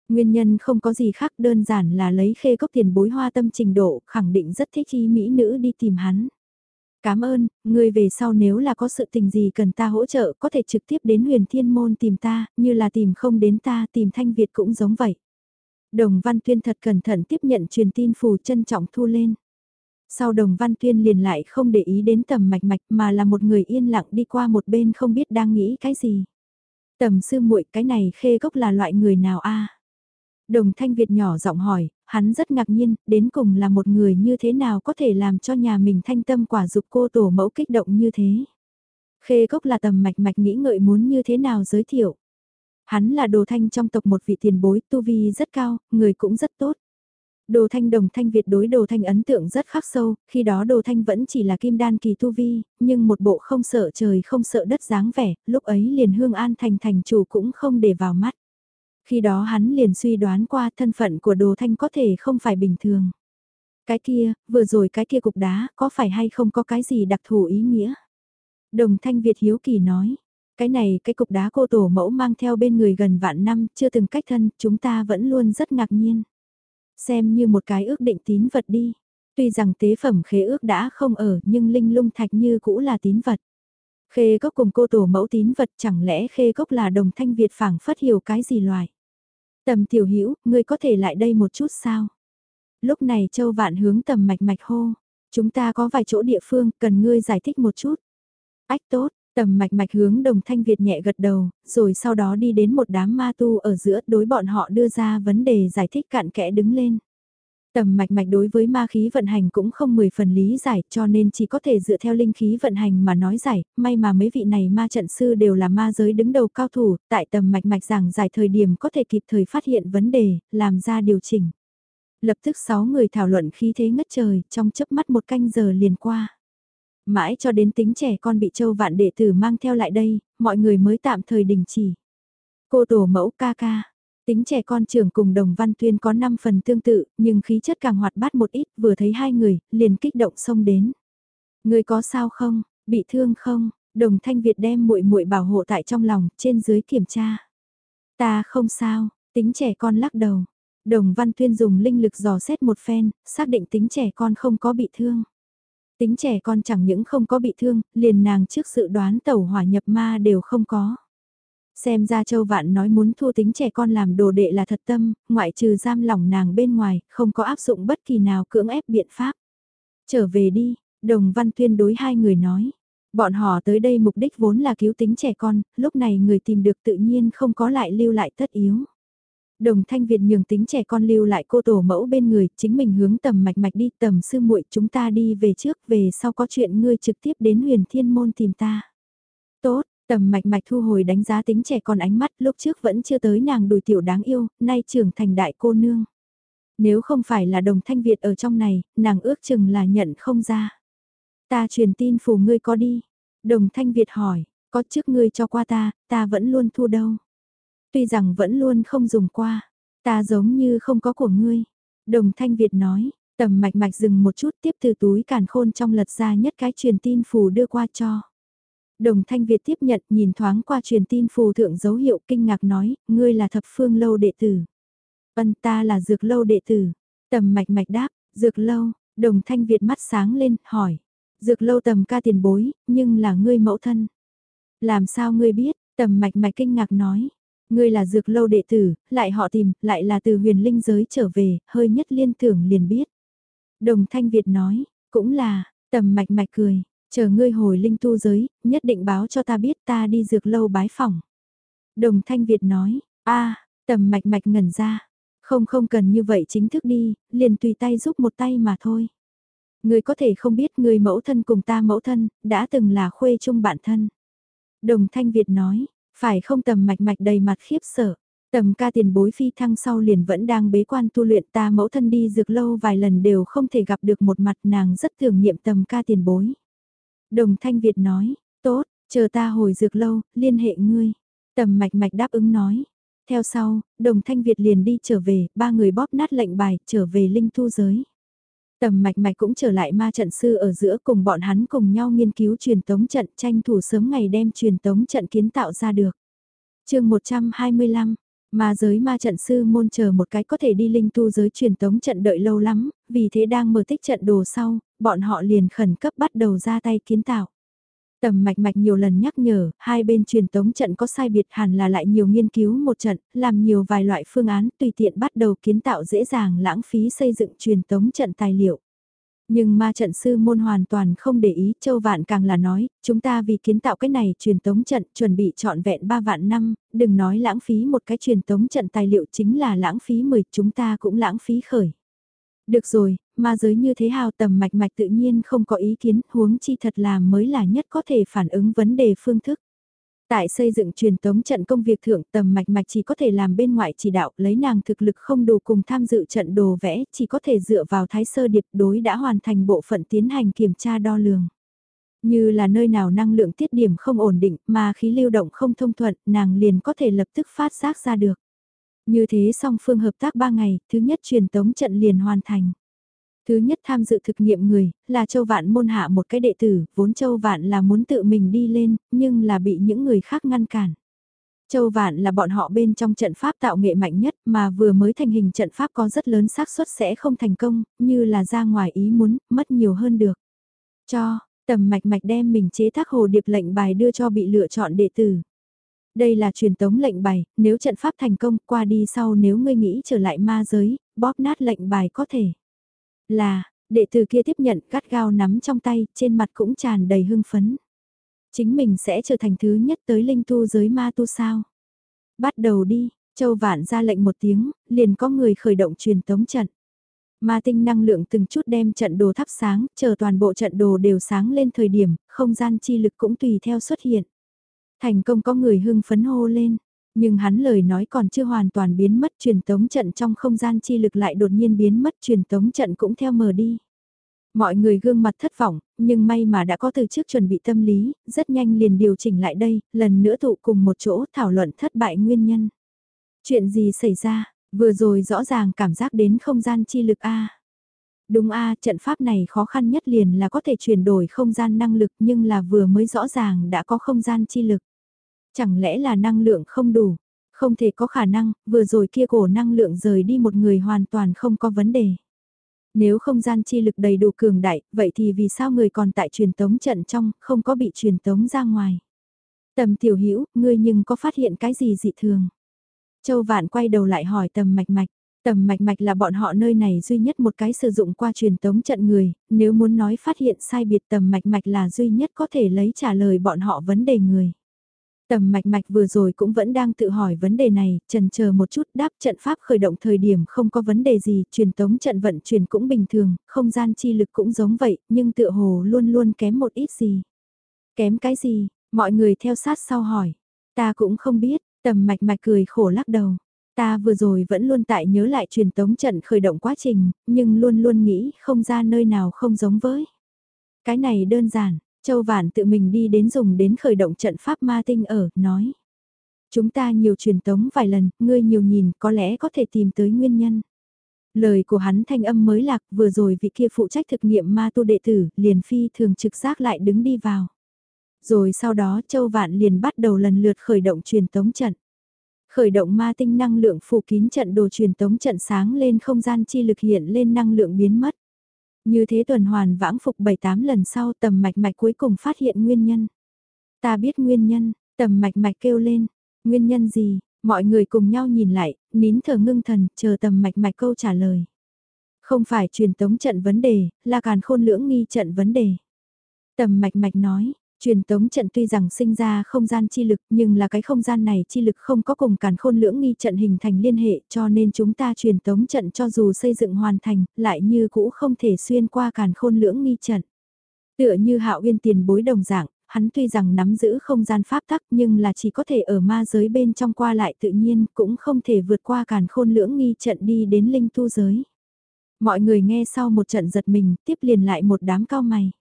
Nguyên nhân không có gì khác đơn giản là lấy khê cốc tiền bối hoa tâm trình độ, khẳng định rất thích ý mỹ nữ đi tìm hắn. Cảm ơn, người về sau nếu là có sự tình gì cần ta hỗ trợ có thể trực tiếp đến huyền thiên môn tìm ta, như là tìm không đến ta tìm thanh Việt cũng giống vậy. Đồng Văn Tuyên thật cẩn thận tiếp nhận truyền tin phù trân trọng thu lên. Sau đồng Văn Tuyên liền lại không để ý đến tầm mạch mạch mà là một người yên lặng đi qua một bên không biết đang nghĩ cái gì. Tầm sư muội cái này khê gốc là loại người nào a Đồng Thanh Việt nhỏ giọng hỏi, hắn rất ngạc nhiên, đến cùng là một người như thế nào có thể làm cho nhà mình thanh tâm quả dục cô tổ mẫu kích động như thế. Khê gốc là tầm mạch mạch nghĩ ngợi muốn như thế nào giới thiệu. Hắn là đồ thanh trong tộc một vị tiền bối tu vi rất cao, người cũng rất tốt. Đồ thanh đồng thanh Việt đối đồ thanh ấn tượng rất khắc sâu, khi đó đồ thanh vẫn chỉ là kim đan kỳ tu vi, nhưng một bộ không sợ trời không sợ đất dáng vẻ, lúc ấy liền hương an thành thành chủ cũng không để vào mắt. Khi đó hắn liền suy đoán qua thân phận của đồ thanh có thể không phải bình thường. Cái kia, vừa rồi cái kia cục đá, có phải hay không có cái gì đặc thù ý nghĩa? Đồng thanh Việt hiếu kỳ nói, cái này cái cục đá cô tổ mẫu mang theo bên người gần vạn năm, chưa từng cách thân, chúng ta vẫn luôn rất ngạc nhiên. Xem như một cái ước định tín vật đi. Tuy rằng tế phẩm khế ước đã không ở nhưng linh lung thạch như cũ là tín vật. Khê cốc cùng cô tổ mẫu tín vật chẳng lẽ khê cốc là đồng thanh Việt phảng phất hiểu cái gì loài. Tầm tiểu hữu ngươi có thể lại đây một chút sao? Lúc này châu vạn hướng tầm mạch mạch hô. Chúng ta có vài chỗ địa phương cần ngươi giải thích một chút. Ách tốt, tầm mạch mạch hướng đồng thanh Việt nhẹ gật đầu, rồi sau đó đi đến một đám ma tu ở giữa đối bọn họ đưa ra vấn đề giải thích cạn kẽ đứng lên. Tầm mạch mạch đối với ma khí vận hành cũng không 10 phần lý giải cho nên chỉ có thể dựa theo linh khí vận hành mà nói giải, may mà mấy vị này ma trận sư đều là ma giới đứng đầu cao thủ, tại tầm mạch mạch giảng giải thời điểm có thể kịp thời phát hiện vấn đề, làm ra điều chỉnh. Lập tức 6 người thảo luận khí thế ngất trời, trong chớp mắt một canh giờ liền qua. Mãi cho đến tính trẻ con bị châu vạn đệ tử mang theo lại đây, mọi người mới tạm thời đình chỉ. Cô tổ mẫu ca ca Tính trẻ con trưởng cùng đồng văn tuyên có 5 phần tương tự, nhưng khí chất càng hoạt bát một ít, vừa thấy hai người, liền kích động xông đến. Người có sao không, bị thương không, đồng thanh Việt đem muội muội bảo hộ tại trong lòng, trên dưới kiểm tra. Ta không sao, tính trẻ con lắc đầu. Đồng văn tuyên dùng linh lực dò xét một phen, xác định tính trẻ con không có bị thương. Tính trẻ con chẳng những không có bị thương, liền nàng trước sự đoán tẩu hỏa nhập ma đều không có. Xem ra Châu Vạn nói muốn thu tính trẻ con làm đồ đệ là thật tâm, ngoại trừ giam lỏng nàng bên ngoài, không có áp dụng bất kỳ nào cưỡng ép biện pháp. Trở về đi, Đồng Văn Tuyên đối hai người nói. Bọn họ tới đây mục đích vốn là cứu tính trẻ con, lúc này người tìm được tự nhiên không có lại lưu lại tất yếu. Đồng Thanh Việt nhường tính trẻ con lưu lại cô tổ mẫu bên người, chính mình hướng tầm mạch mạch đi tầm sư muội chúng ta đi về trước, về sau có chuyện ngươi trực tiếp đến huyền thiên môn tìm ta. Tốt, Tầm mạch mạch thu hồi đánh giá tính trẻ con ánh mắt lúc trước vẫn chưa tới nàng đùi tiểu đáng yêu, nay trưởng thành đại cô nương. Nếu không phải là đồng thanh Việt ở trong này, nàng ước chừng là nhận không ra. Ta truyền tin phù ngươi có đi. Đồng thanh Việt hỏi, có trước ngươi cho qua ta, ta vẫn luôn thu đâu. Tuy rằng vẫn luôn không dùng qua, ta giống như không có của ngươi. Đồng thanh Việt nói, tầm mạch mạch dừng một chút tiếp từ túi càn khôn trong lật ra nhất cái truyền tin phù đưa qua cho. Đồng Thanh Việt tiếp nhận nhìn thoáng qua truyền tin phù thượng dấu hiệu kinh ngạc nói, ngươi là thập phương lâu đệ tử. vân ta là dược lâu đệ tử. Tầm mạch mạch đáp, dược lâu, đồng Thanh Việt mắt sáng lên, hỏi. Dược lâu tầm ca tiền bối, nhưng là ngươi mẫu thân. Làm sao ngươi biết, tầm mạch mạch kinh ngạc nói. Ngươi là dược lâu đệ tử, lại họ tìm, lại là từ huyền linh giới trở về, hơi nhất liên tưởng liền biết. Đồng Thanh Việt nói, cũng là, tầm mạch mạch cười, Chờ ngươi hồi linh tu giới, nhất định báo cho ta biết ta đi dược lâu bái phòng. Đồng Thanh Việt nói, a tầm mạch mạch ngẩn ra. Không không cần như vậy chính thức đi, liền tùy tay giúp một tay mà thôi. ngươi có thể không biết người mẫu thân cùng ta mẫu thân, đã từng là khuê chung bạn thân. Đồng Thanh Việt nói, phải không tầm mạch mạch đầy mặt khiếp sợ. Tầm ca tiền bối phi thăng sau liền vẫn đang bế quan tu luyện ta mẫu thân đi dược lâu vài lần đều không thể gặp được một mặt nàng rất tưởng niệm tầm ca tiền bối. Đồng Thanh Việt nói, tốt, chờ ta hồi dược lâu, liên hệ ngươi. Tầm mạch mạch đáp ứng nói. Theo sau, đồng Thanh Việt liền đi trở về, ba người bóp nát lệnh bài, trở về linh thu giới. Tầm mạch mạch cũng trở lại ma trận sư ở giữa cùng bọn hắn cùng nhau nghiên cứu truyền tống trận tranh thủ sớm ngày đem truyền tống trận kiến tạo ra được. chương 125, Ma giới ma trận sư môn chờ một cái có thể đi linh tu giới truyền tống trận đợi lâu lắm, vì thế đang mở tích trận đồ sau, bọn họ liền khẩn cấp bắt đầu ra tay kiến tạo. Tầm mạch mạch nhiều lần nhắc nhở, hai bên truyền tống trận có sai biệt hẳn là lại nhiều nghiên cứu một trận, làm nhiều vài loại phương án tùy tiện bắt đầu kiến tạo dễ dàng lãng phí xây dựng truyền tống trận tài liệu. Nhưng ma trận sư môn hoàn toàn không để ý, Châu Vạn càng là nói, chúng ta vì kiến tạo cái này truyền tống trận chuẩn bị trọn vẹn 3 vạn năm, đừng nói lãng phí một cái truyền tống trận tài liệu chính là lãng phí 10, chúng ta cũng lãng phí khởi. Được rồi, ma giới như thế hào tầm mạch mạch tự nhiên không có ý kiến, huống chi thật là mới là nhất có thể phản ứng vấn đề phương thức. Tại xây dựng truyền tống trận công việc thượng tầm mạch mạch chỉ có thể làm bên ngoại chỉ đạo lấy nàng thực lực không đủ cùng tham dự trận đồ vẽ chỉ có thể dựa vào thái sơ điệp đối đã hoàn thành bộ phận tiến hành kiểm tra đo lường. Như là nơi nào năng lượng tiết điểm không ổn định mà khí lưu động không thông thuận nàng liền có thể lập tức phát giác ra được. Như thế song phương hợp tác 3 ngày, thứ nhất truyền tống trận liền hoàn thành. Thứ nhất tham dự thực nghiệm người, là Châu Vạn môn hạ một cái đệ tử, vốn Châu Vạn là muốn tự mình đi lên, nhưng là bị những người khác ngăn cản. Châu Vạn là bọn họ bên trong trận pháp tạo nghệ mạnh nhất mà vừa mới thành hình trận pháp có rất lớn xác suất sẽ không thành công, như là ra ngoài ý muốn, mất nhiều hơn được. Cho, tầm mạch mạch đem mình chế tác hồ điệp lệnh bài đưa cho bị lựa chọn đệ tử. Đây là truyền tống lệnh bài, nếu trận pháp thành công qua đi sau nếu ngươi nghĩ trở lại ma giới, bóp nát lệnh bài có thể. Là, đệ tử kia tiếp nhận gắt gao nắm trong tay, trên mặt cũng tràn đầy hưng phấn. Chính mình sẽ trở thành thứ nhất tới linh tu giới ma tu sao. Bắt đầu đi, Châu Vạn ra lệnh một tiếng, liền có người khởi động truyền tống trận. Ma tinh năng lượng từng chút đem trận đồ thắp sáng, chờ toàn bộ trận đồ đều sáng lên thời điểm, không gian chi lực cũng tùy theo xuất hiện. Thành công có người hưng phấn hô lên, nhưng hắn lời nói còn chưa hoàn toàn biến mất truyền tống trận trong không gian chi lực lại đột nhiên biến mất truyền tống trận cũng theo mờ đi. Mọi người gương mặt thất vọng, nhưng may mà đã có từ trước chuẩn bị tâm lý, rất nhanh liền điều chỉnh lại đây, lần nữa tụ cùng một chỗ thảo luận thất bại nguyên nhân. Chuyện gì xảy ra, vừa rồi rõ ràng cảm giác đến không gian chi lực A. Đúng A, trận pháp này khó khăn nhất liền là có thể chuyển đổi không gian năng lực nhưng là vừa mới rõ ràng đã có không gian chi lực. Chẳng lẽ là năng lượng không đủ? Không thể có khả năng, vừa rồi kia cổ năng lượng rời đi một người hoàn toàn không có vấn đề. Nếu không gian chi lực đầy đủ cường đại, vậy thì vì sao người còn tại truyền tống trận trong, không có bị truyền tống ra ngoài? Tầm tiểu hữu ngươi nhưng có phát hiện cái gì dị thường? Châu Vạn quay đầu lại hỏi tầm mạch mạch. Tầm mạch mạch là bọn họ nơi này duy nhất một cái sử dụng qua truyền tống trận người, nếu muốn nói phát hiện sai biệt tầm mạch mạch là duy nhất có thể lấy trả lời bọn họ vấn đề người. Tầm mạch mạch vừa rồi cũng vẫn đang tự hỏi vấn đề này, trần chờ một chút đáp trận pháp khởi động thời điểm không có vấn đề gì, truyền tống trận vận chuyển cũng bình thường, không gian chi lực cũng giống vậy, nhưng tựa hồ luôn luôn kém một ít gì. Kém cái gì, mọi người theo sát sau hỏi. Ta cũng không biết, tầm mạch mạch cười khổ lắc đầu. Ta vừa rồi vẫn luôn tại nhớ lại truyền tống trận khởi động quá trình, nhưng luôn luôn nghĩ không ra nơi nào không giống với. Cái này đơn giản, Châu Vạn tự mình đi đến dùng đến khởi động trận pháp ma tinh ở, nói. Chúng ta nhiều truyền tống vài lần, ngươi nhiều nhìn có lẽ có thể tìm tới nguyên nhân. Lời của hắn thanh âm mới lạc vừa rồi vị kia phụ trách thực nghiệm ma tu đệ tử liền phi thường trực giác lại đứng đi vào. Rồi sau đó Châu Vạn liền bắt đầu lần lượt khởi động truyền tống trận. Khởi động ma tinh năng lượng phủ kín trận đồ truyền tống trận sáng lên không gian chi lực hiện lên năng lượng biến mất. Như thế tuần hoàn vãng phục 7-8 lần sau tầm mạch mạch cuối cùng phát hiện nguyên nhân. Ta biết nguyên nhân, tầm mạch mạch kêu lên, nguyên nhân gì, mọi người cùng nhau nhìn lại, nín thở ngưng thần, chờ tầm mạch mạch câu trả lời. Không phải truyền tống trận vấn đề, là càn khôn lưỡng nghi trận vấn đề. Tầm mạch mạch nói, Truyền tống trận tuy rằng sinh ra không gian chi lực nhưng là cái không gian này chi lực không có cùng càn khôn lưỡng nghi trận hình thành liên hệ cho nên chúng ta truyền tống trận cho dù xây dựng hoàn thành lại như cũ không thể xuyên qua càn khôn lưỡng nghi trận. Tựa như hạo uyên tiền bối đồng dạng, hắn tuy rằng nắm giữ không gian pháp tắc nhưng là chỉ có thể ở ma giới bên trong qua lại tự nhiên cũng không thể vượt qua càn khôn lưỡng nghi trận đi đến linh tu giới. Mọi người nghe sau một trận giật mình tiếp liền lại một đám cao mày.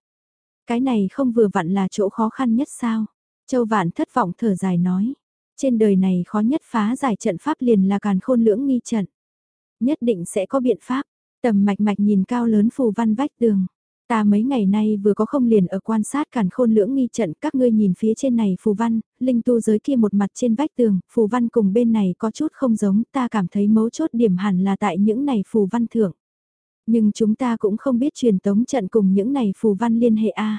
Cái này không vừa vặn là chỗ khó khăn nhất sao? Châu Vạn thất vọng thở dài nói. Trên đời này khó nhất phá giải trận pháp liền là càn khôn lưỡng nghi trận. Nhất định sẽ có biện pháp. Tầm mạch mạch nhìn cao lớn phù văn vách tường. Ta mấy ngày nay vừa có không liền ở quan sát càn khôn lưỡng nghi trận các ngươi nhìn phía trên này phù văn, linh tu giới kia một mặt trên vách tường, phù văn cùng bên này có chút không giống, ta cảm thấy mấu chốt điểm hẳn là tại những này phù văn thượng. Nhưng chúng ta cũng không biết truyền tống trận cùng những này phù văn liên hệ A.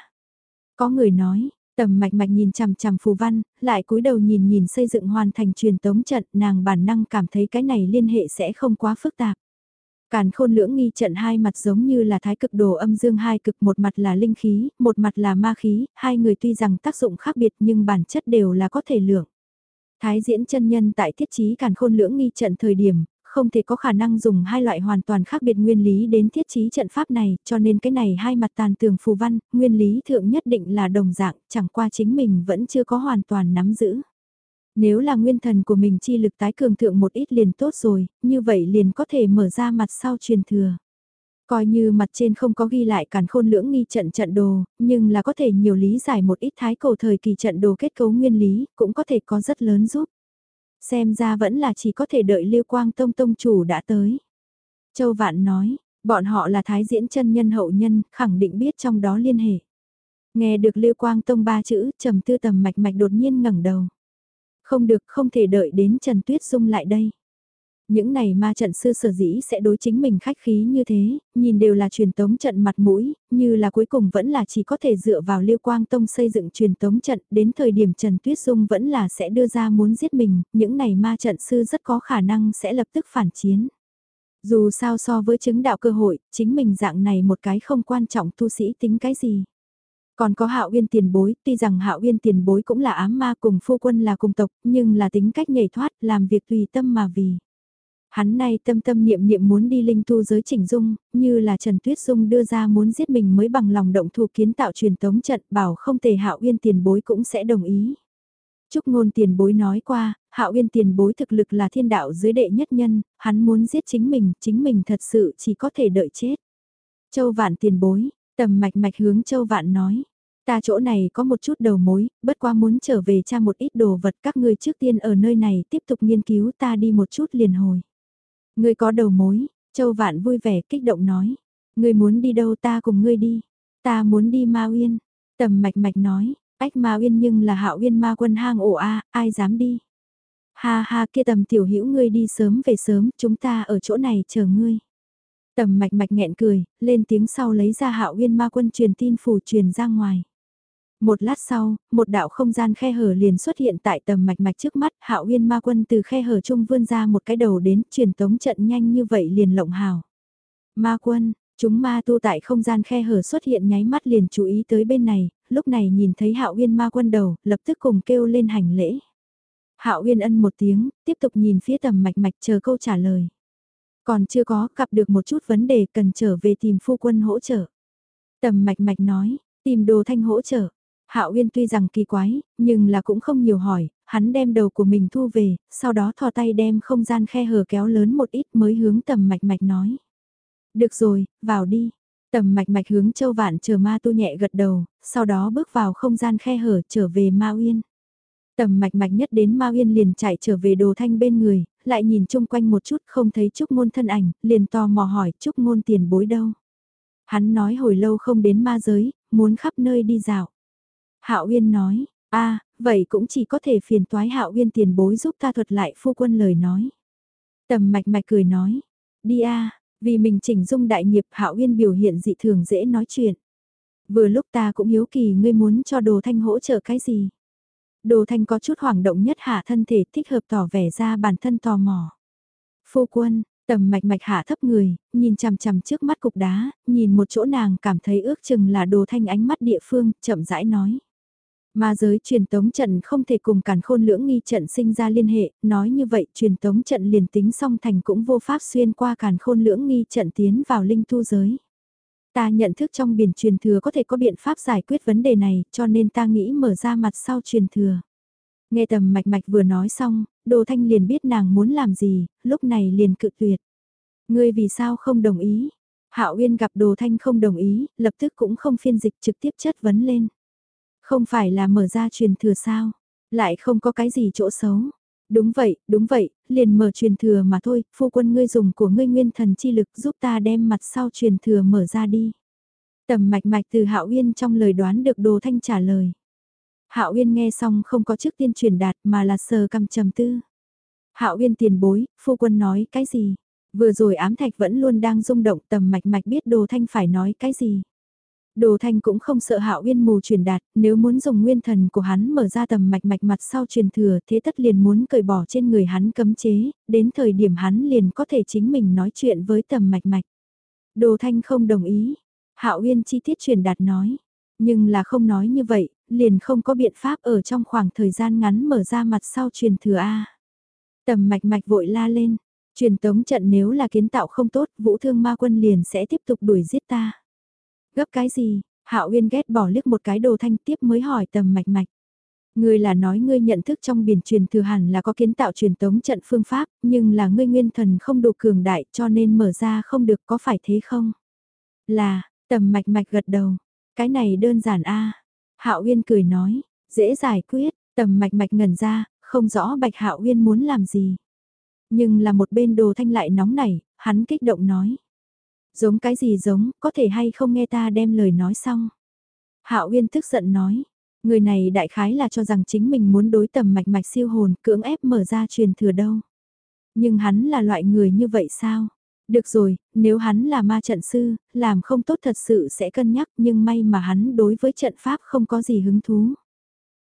Có người nói, tầm mạch mạch nhìn chằm chằm phù văn, lại cúi đầu nhìn nhìn xây dựng hoàn thành truyền tống trận, nàng bản năng cảm thấy cái này liên hệ sẽ không quá phức tạp. Càn khôn lưỡng nghi trận hai mặt giống như là thái cực đồ âm dương hai cực một mặt là linh khí, một mặt là ma khí, hai người tuy rằng tác dụng khác biệt nhưng bản chất đều là có thể lượng. Thái diễn chân nhân tại thiết trí càn khôn lưỡng nghi trận thời điểm, không thể có khả năng dùng hai loại hoàn toàn khác biệt nguyên lý đến thiết trí trận pháp này, cho nên cái này hai mặt tàn tường phù văn, nguyên lý thượng nhất định là đồng dạng, chẳng qua chính mình vẫn chưa có hoàn toàn nắm giữ. Nếu là nguyên thần của mình chi lực tái cường thượng một ít liền tốt rồi, như vậy liền có thể mở ra mặt sau truyền thừa. Coi như mặt trên không có ghi lại càn khôn lưỡng nghi trận trận đồ, nhưng là có thể nhiều lý giải một ít thái cổ thời kỳ trận đồ kết cấu nguyên lý, cũng có thể có rất lớn giúp. Xem ra vẫn là chỉ có thể đợi Liêu Quang Tông Tông chủ đã tới. Châu Vạn nói, bọn họ là thái diễn chân nhân hậu nhân, khẳng định biết trong đó liên hệ. Nghe được Liêu Quang Tông ba chữ, trầm tư tầm mạch mạch đột nhiên ngẩng đầu. Không được, không thể đợi đến Trần Tuyết Dung lại đây. Những này ma trận sư sở dĩ sẽ đối chính mình khách khí như thế, nhìn đều là truyền tống trận mặt mũi, như là cuối cùng vẫn là chỉ có thể dựa vào Liêu Quang Tông xây dựng truyền tống trận, đến thời điểm Trần Tuyết Dung vẫn là sẽ đưa ra muốn giết mình, những này ma trận sư rất có khả năng sẽ lập tức phản chiến. Dù sao so với chứng đạo cơ hội, chính mình dạng này một cái không quan trọng tu sĩ tính cái gì. Còn có Hạo Uyên tiền bối, tuy rằng Hạo Uyên tiền bối cũng là ám ma cùng phu quân là cùng tộc, nhưng là tính cách nhảy thoát, làm việc tùy tâm mà vì. Hắn nay tâm tâm niệm niệm muốn đi linh tu giới chỉnh dung, như là Trần Tuyết Dung đưa ra muốn giết mình mới bằng lòng động thủ kiến tạo truyền tống trận bảo không thể Hạo Uyên tiền bối cũng sẽ đồng ý. Trúc ngôn tiền bối nói qua, Hạo Uyên tiền bối thực lực là thiên đạo dưới đệ nhất nhân, hắn muốn giết chính mình, chính mình thật sự chỉ có thể đợi chết. Châu Vạn tiền bối, tầm mạch mạch hướng Châu Vạn nói. Ta chỗ này có một chút đầu mối, bất qua muốn trở về tra một ít đồ vật các ngươi trước tiên ở nơi này tiếp tục nghiên cứu ta đi một chút liền hồi. Ngươi có đầu mối, Châu Vạn vui vẻ kích động nói. Ngươi muốn đi đâu ta cùng ngươi đi. Ta muốn đi Ma Uyên. Tầm mạch mạch nói, ách Ma Uyên nhưng là hạo uyên ma quân hang ổ a ai dám đi. Ha ha kia tầm tiểu hữu ngươi đi sớm về sớm, chúng ta ở chỗ này chờ ngươi. Tầm mạch mạch nghẹn cười, lên tiếng sau lấy ra hạo uyên ma quân truyền tin phủ truyền ra ngoài. Một lát sau, một đạo không gian khe hở liền xuất hiện tại tầm mạch mạch trước mắt, hạo uyên ma quân từ khe hở trung vươn ra một cái đầu đến, truyền tống trận nhanh như vậy liền lộng hào. Ma quân, chúng ma tu tại không gian khe hở xuất hiện nháy mắt liền chú ý tới bên này, lúc này nhìn thấy hạo uyên ma quân đầu, lập tức cùng kêu lên hành lễ. hạo uyên ân một tiếng, tiếp tục nhìn phía tầm mạch mạch chờ câu trả lời. Còn chưa có gặp được một chút vấn đề cần trở về tìm phu quân hỗ trợ. Tầm mạch mạch nói, tìm đồ thanh hỗ trợ. Hạo Uyên tuy rằng kỳ quái, nhưng là cũng không nhiều hỏi, hắn đem đầu của mình thu về, sau đó thò tay đem không gian khe hở kéo lớn một ít mới hướng tầm mạch mạch nói. Được rồi, vào đi. Tầm mạch mạch hướng châu vạn chờ ma tu nhẹ gật đầu, sau đó bước vào không gian khe hở trở về ma uyên. Tầm mạch mạch nhất đến ma uyên liền chạy trở về đồ thanh bên người, lại nhìn chung quanh một chút không thấy Trúc Ngôn thân ảnh, liền tò mò hỏi Trúc Ngôn tiền bối đâu. Hắn nói hồi lâu không đến ma giới, muốn khắp nơi đi dạo. Hạo Uyên nói, a, vậy cũng chỉ có thể phiền toái Hạo Uyên tiền bối giúp ta thuật lại phu quân lời nói. Tầm mạch mạch cười nói, đi a, vì mình chỉnh dung đại nghiệp Hạo Uyên biểu hiện dị thường dễ nói chuyện. Vừa lúc ta cũng hiếu kỳ ngươi muốn cho Đồ Thanh hỗ trợ cái gì. Đồ Thanh có chút hoảng động nhất hạ thân thể thích hợp tỏ vẻ ra bản thân tò mò. Phu quân, tầm mạch mạch hạ thấp người, nhìn chằm chằm trước mắt cục đá, nhìn một chỗ nàng cảm thấy ước chừng là Đồ Thanh ánh mắt địa phương, chậm rãi nói. Ma giới truyền tống trận không thể cùng cản khôn lưỡng nghi trận sinh ra liên hệ, nói như vậy truyền tống trận liền tính song thành cũng vô pháp xuyên qua cản khôn lưỡng nghi trận tiến vào linh tu giới. Ta nhận thức trong biển truyền thừa có thể có biện pháp giải quyết vấn đề này, cho nên ta nghĩ mở ra mặt sau truyền thừa. Nghe tầm mạch mạch vừa nói xong, Đồ Thanh liền biết nàng muốn làm gì, lúc này liền cự tuyệt. Ngươi vì sao không đồng ý? Hạo Uyên gặp Đồ Thanh không đồng ý, lập tức cũng không phiên dịch trực tiếp chất vấn lên. Không phải là mở ra truyền thừa sao? Lại không có cái gì chỗ xấu. Đúng vậy, đúng vậy, liền mở truyền thừa mà thôi, phu quân ngươi dùng của ngươi nguyên thần chi lực giúp ta đem mặt sau truyền thừa mở ra đi. Tầm mạch mạch từ Hạo Uyên trong lời đoán được Đồ Thanh trả lời. Hạo Uyên nghe xong không có trước tiên truyền đạt mà là sờ cầm trầm tư. Hạo Uyên tiền bối, phu quân nói cái gì? Vừa rồi ám thạch vẫn luôn đang rung động tầm mạch mạch biết Đồ Thanh phải nói cái gì. Đồ Thanh cũng không sợ Hạo Uyên mù truyền đạt, nếu muốn dùng nguyên thần của hắn mở ra tầm mạch mạch mặt sau truyền thừa, thế tất liền muốn cởi bỏ trên người hắn cấm chế, đến thời điểm hắn liền có thể chính mình nói chuyện với tầm mạch mạch. Đồ Thanh không đồng ý. Hạo Uyên chi tiết truyền đạt nói, nhưng là không nói như vậy, liền không có biện pháp ở trong khoảng thời gian ngắn mở ra mặt sau truyền thừa A. Tầm mạch mạch vội la lên, truyền tống trận nếu là kiến tạo không tốt, vũ thương ma quân liền sẽ tiếp tục đuổi giết ta. Gấp cái gì? Hạo Uyên ghét bỏ liếc một cái đồ thanh tiếp mới hỏi tầm mạch mạch. Ngươi là nói ngươi nhận thức trong biển truyền thừa hẳn là có kiến tạo truyền tống trận phương pháp, nhưng là ngươi nguyên thần không đủ cường đại cho nên mở ra không được có phải thế không? Là, tầm mạch mạch gật đầu. Cái này đơn giản a Hạo Uyên cười nói, dễ giải quyết, tầm mạch mạch ngẩn ra, không rõ Bạch Hạo Uyên muốn làm gì. Nhưng là một bên đồ thanh lại nóng nảy, hắn kích động nói. Giống cái gì giống, có thể hay không nghe ta đem lời nói xong. Hạo Uyên tức giận nói, người này đại khái là cho rằng chính mình muốn đối tầm mạch mạch siêu hồn cưỡng ép mở ra truyền thừa đâu. Nhưng hắn là loại người như vậy sao? Được rồi, nếu hắn là ma trận sư, làm không tốt thật sự sẽ cân nhắc nhưng may mà hắn đối với trận pháp không có gì hứng thú.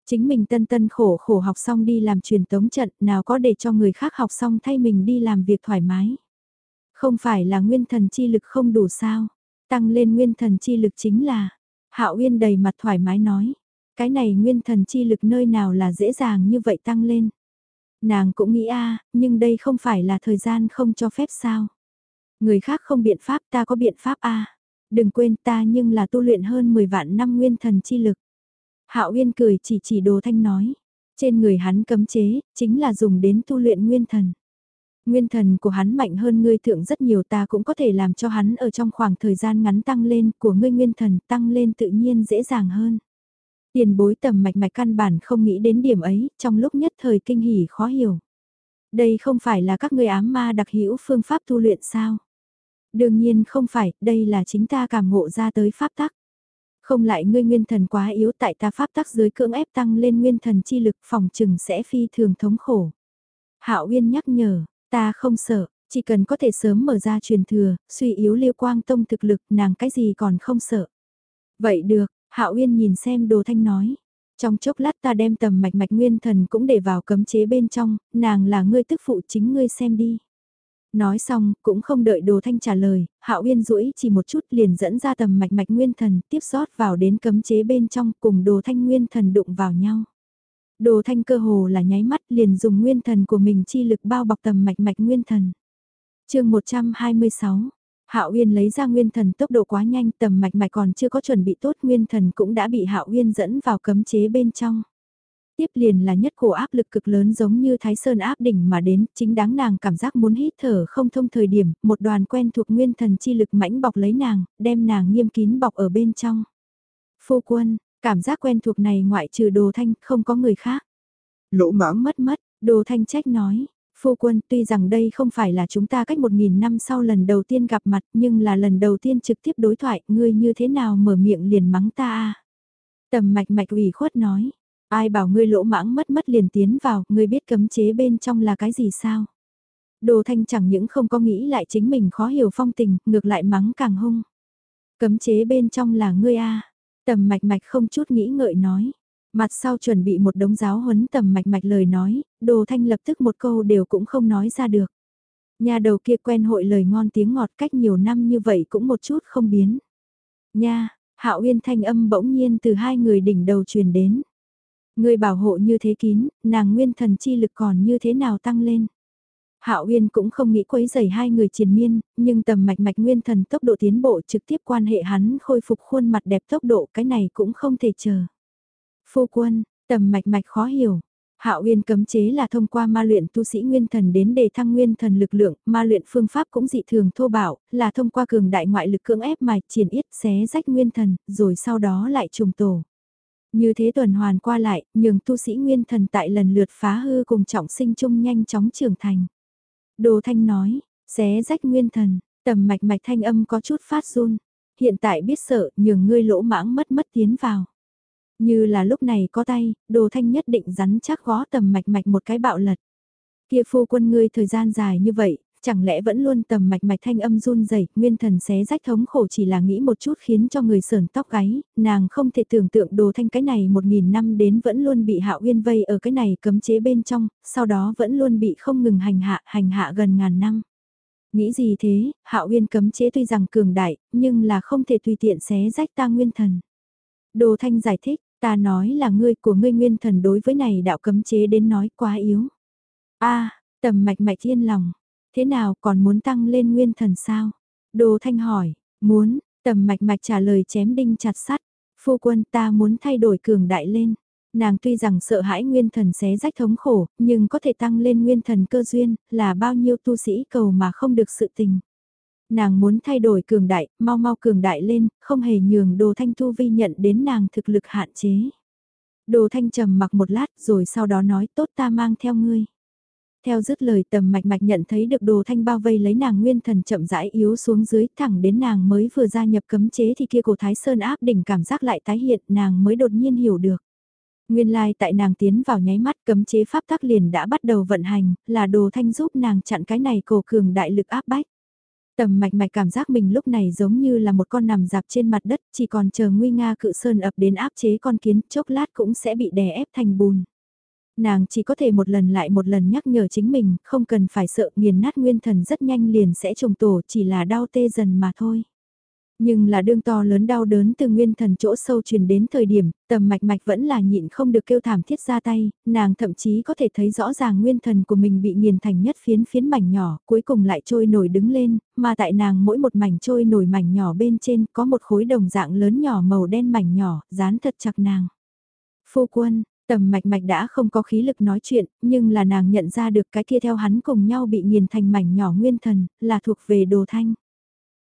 Chính mình tân tân khổ khổ học xong đi làm truyền tống trận nào có để cho người khác học xong thay mình đi làm việc thoải mái. Không phải là nguyên thần chi lực không đủ sao, tăng lên nguyên thần chi lực chính là, Hạo Uyên đầy mặt thoải mái nói, cái này nguyên thần chi lực nơi nào là dễ dàng như vậy tăng lên. Nàng cũng nghĩ a nhưng đây không phải là thời gian không cho phép sao. Người khác không biện pháp ta có biện pháp a Đừng quên ta nhưng là tu luyện hơn 10 vạn năm nguyên thần chi lực. Hạo Uyên cười chỉ chỉ đồ thanh nói. Trên người hắn cấm chế, chính là dùng đến tu luyện nguyên thần. Nguyên thần của hắn mạnh hơn ngươi thượng rất nhiều ta cũng có thể làm cho hắn ở trong khoảng thời gian ngắn tăng lên của ngươi nguyên thần tăng lên tự nhiên dễ dàng hơn. Tiền bối tầm mạch mạch căn bản không nghĩ đến điểm ấy, trong lúc nhất thời kinh hỉ khó hiểu. Đây không phải là các ngươi ám ma đặc hữu phương pháp tu luyện sao? Đương nhiên không phải, đây là chính ta cảm ngộ ra tới pháp tắc. Không lại ngươi nguyên thần quá yếu tại ta pháp tắc dưới cưỡng ép tăng lên nguyên thần chi lực phòng trừng sẽ phi thường thống khổ. Hạo Uyên nhắc nhở, ta không sợ, chỉ cần có thể sớm mở ra truyền thừa, suy yếu liêu quang tông thực lực nàng cái gì còn không sợ. Vậy được, Hạo Uyên nhìn xem đồ thanh nói. Trong chốc lát ta đem tầm mạch mạch nguyên thần cũng để vào cấm chế bên trong, nàng là ngươi tức phụ chính ngươi xem đi. Nói xong, cũng không đợi Đồ Thanh trả lời, Hạo Uyên duỗi chỉ một chút liền dẫn ra tầm mạch mạch nguyên thần, tiếp xót vào đến cấm chế bên trong, cùng Đồ Thanh nguyên thần đụng vào nhau. Đồ Thanh cơ hồ là nháy mắt liền dùng nguyên thần của mình chi lực bao bọc tầm mạch mạch nguyên thần. Chương 126. Hạo Uyên lấy ra nguyên thần tốc độ quá nhanh, tầm mạch mạch còn chưa có chuẩn bị tốt, nguyên thần cũng đã bị Hạo Uyên dẫn vào cấm chế bên trong tiếp liền là nhất cổ áp lực cực lớn giống như Thái Sơn áp đỉnh mà đến, chính đáng nàng cảm giác muốn hít thở không thông thời điểm, một đoàn quen thuộc nguyên thần chi lực mãnh bọc lấy nàng, đem nàng nghiêm kín bọc ở bên trong. Phu quân, cảm giác quen thuộc này ngoại trừ đồ thanh, không có người khác. Lỗ mãng mất mất, đồ thanh trách nói. Phu quân tuy rằng đây không phải là chúng ta cách một nghìn năm sau lần đầu tiên gặp mặt nhưng là lần đầu tiên trực tiếp đối thoại ngươi như thế nào mở miệng liền mắng ta Tầm mạch mạch ủy khuất nói, Ai bảo ngươi lỗ mãng mất mất liền tiến vào, ngươi biết cấm chế bên trong là cái gì sao? Đồ thanh chẳng những không có nghĩ lại chính mình khó hiểu phong tình, ngược lại mắng càng hung. Cấm chế bên trong là ngươi a Tầm mạch mạch không chút nghĩ ngợi nói. Mặt sau chuẩn bị một đống giáo huấn tầm mạch mạch lời nói, đồ thanh lập tức một câu đều cũng không nói ra được. Nhà đầu kia quen hội lời ngon tiếng ngọt cách nhiều năm như vậy cũng một chút không biến. Nha, hạo uyên thanh âm bỗng nhiên từ hai người đỉnh đầu truyền đến. Người bảo hộ như thế kín, nàng nguyên thần chi lực còn như thế nào tăng lên. Hạo Uyên cũng không nghĩ quấy rầy hai người triền miên, nhưng tầm mạch mạch nguyên thần tốc độ tiến bộ trực tiếp quan hệ hắn khôi phục khuôn mặt đẹp tốc độ cái này cũng không thể chờ. Phu quân, tầm mạch mạch khó hiểu. Hạo Uyên cấm chế là thông qua ma luyện tu sĩ nguyên thần đến để thăng nguyên thần lực lượng, ma luyện phương pháp cũng dị thường thô bạo, là thông qua cường đại ngoại lực cưỡng ép mạch triển yết xé rách nguyên thần, rồi sau đó lại trùng tổ. Như thế tuần hoàn qua lại, nhường tu sĩ nguyên thần tại lần lượt phá hư cùng trọng sinh chung nhanh chóng trưởng thành. Đồ Thanh nói, xé rách nguyên thần, tầm mạch mạch thanh âm có chút phát run. Hiện tại biết sợ, nhường ngươi lỗ mãng mất mất tiến vào. Như là lúc này có tay, đồ thanh nhất định rắn chắc gó tầm mạch mạch một cái bạo lật. Kia phu quân ngươi thời gian dài như vậy, chẳng lẽ vẫn luôn tầm mạch mạch thanh âm run rẩy nguyên thần xé rách thống khổ chỉ là nghĩ một chút khiến cho người sờn tóc gáy, nàng không thể tưởng tượng đồ thanh cái này một nghìn năm đến vẫn luôn bị hạo uyên vây ở cái này cấm chế bên trong, sau đó vẫn luôn bị không ngừng hành hạ, hành hạ gần ngàn năm. Nghĩ gì thế, hạo uyên cấm chế tuy rằng cường đại, nhưng là không thể tùy tiện xé rách ta nguyên thần. Đồ thanh giải thích, ta nói là ngươi của ngươi nguyên thần đối với này đạo cấm chế đến nói quá yếu. a tầm mạch mạch yên lòng, Thế nào còn muốn tăng lên nguyên thần sao? Đồ Thanh hỏi, muốn, tầm mạch mạch trả lời chém đinh chặt sắt. Phu quân ta muốn thay đổi cường đại lên. Nàng tuy rằng sợ hãi nguyên thần xé rách thống khổ, nhưng có thể tăng lên nguyên thần cơ duyên, là bao nhiêu tu sĩ cầu mà không được sự tình. Nàng muốn thay đổi cường đại, mau mau cường đại lên, không hề nhường đồ thanh tu vi nhận đến nàng thực lực hạn chế. Đồ thanh trầm mặc một lát rồi sau đó nói tốt ta mang theo ngươi. Theo dứt lời tầm mạch mạch nhận thấy được đồ thanh bao vây lấy nàng nguyên thần chậm rãi yếu xuống dưới thẳng đến nàng mới vừa gia nhập cấm chế thì kia cổ thái sơn áp đỉnh cảm giác lại tái hiện nàng mới đột nhiên hiểu được. Nguyên lai like tại nàng tiến vào nháy mắt cấm chế pháp tắc liền đã bắt đầu vận hành, là đồ thanh giúp nàng chặn cái này cổ cường đại lực áp bách. Tầm mạch mạch cảm giác mình lúc này giống như là một con nằm dạp trên mặt đất, chỉ còn chờ nguy nga cự sơn ập đến áp chế con kiến, chốc lát cũng sẽ bị đè ép thành bùn nàng chỉ có thể một lần lại một lần nhắc nhở chính mình, không cần phải sợ nghiền nát nguyên thần rất nhanh liền sẽ trùng tổ chỉ là đau tê dần mà thôi. Nhưng là đương to lớn đau đớn từ nguyên thần chỗ sâu truyền đến thời điểm, tầm mạch mạch vẫn là nhịn không được kêu thảm thiết ra tay, nàng thậm chí có thể thấy rõ ràng nguyên thần của mình bị nghiền thành nhất phiến phiến mảnh nhỏ, cuối cùng lại trôi nổi đứng lên, mà tại nàng mỗi một mảnh trôi nổi mảnh nhỏ bên trên có một khối đồng dạng lớn nhỏ màu đen mảnh nhỏ, dán thật chặt nàng. Phu quân, Tầm mạch mạch đã không có khí lực nói chuyện, nhưng là nàng nhận ra được cái kia theo hắn cùng nhau bị nghiền thành mảnh nhỏ nguyên thần, là thuộc về đồ thanh.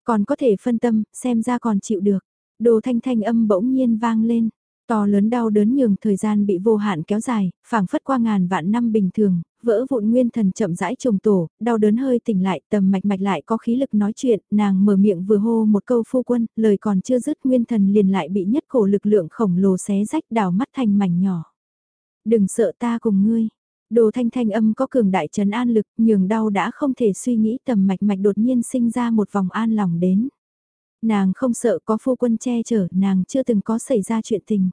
Còn có thể phân tâm, xem ra còn chịu được. Đồ thanh thanh âm bỗng nhiên vang lên. To lớn đau đớn nhường thời gian bị vô hạn kéo dài, phảng phất qua ngàn vạn năm bình thường, vỡ vụn nguyên thần chậm rãi trùng tổ, đau đớn hơi tỉnh lại, tầm mạch mạch lại có khí lực nói chuyện, nàng mở miệng vừa hô một câu phu quân, lời còn chưa dứt nguyên thần liền lại bị nhất cổ lực lượng khổng lồ xé rách đào mắt thành mảnh nhỏ. Đừng sợ ta cùng ngươi. Đồ thanh thanh âm có cường đại trấn an lực, nhường đau đã không thể suy nghĩ tầm mạch mạch đột nhiên sinh ra một vòng an lòng đến. Nàng không sợ có phu quân che chở, nàng chưa từng có xảy ra chuyện tình.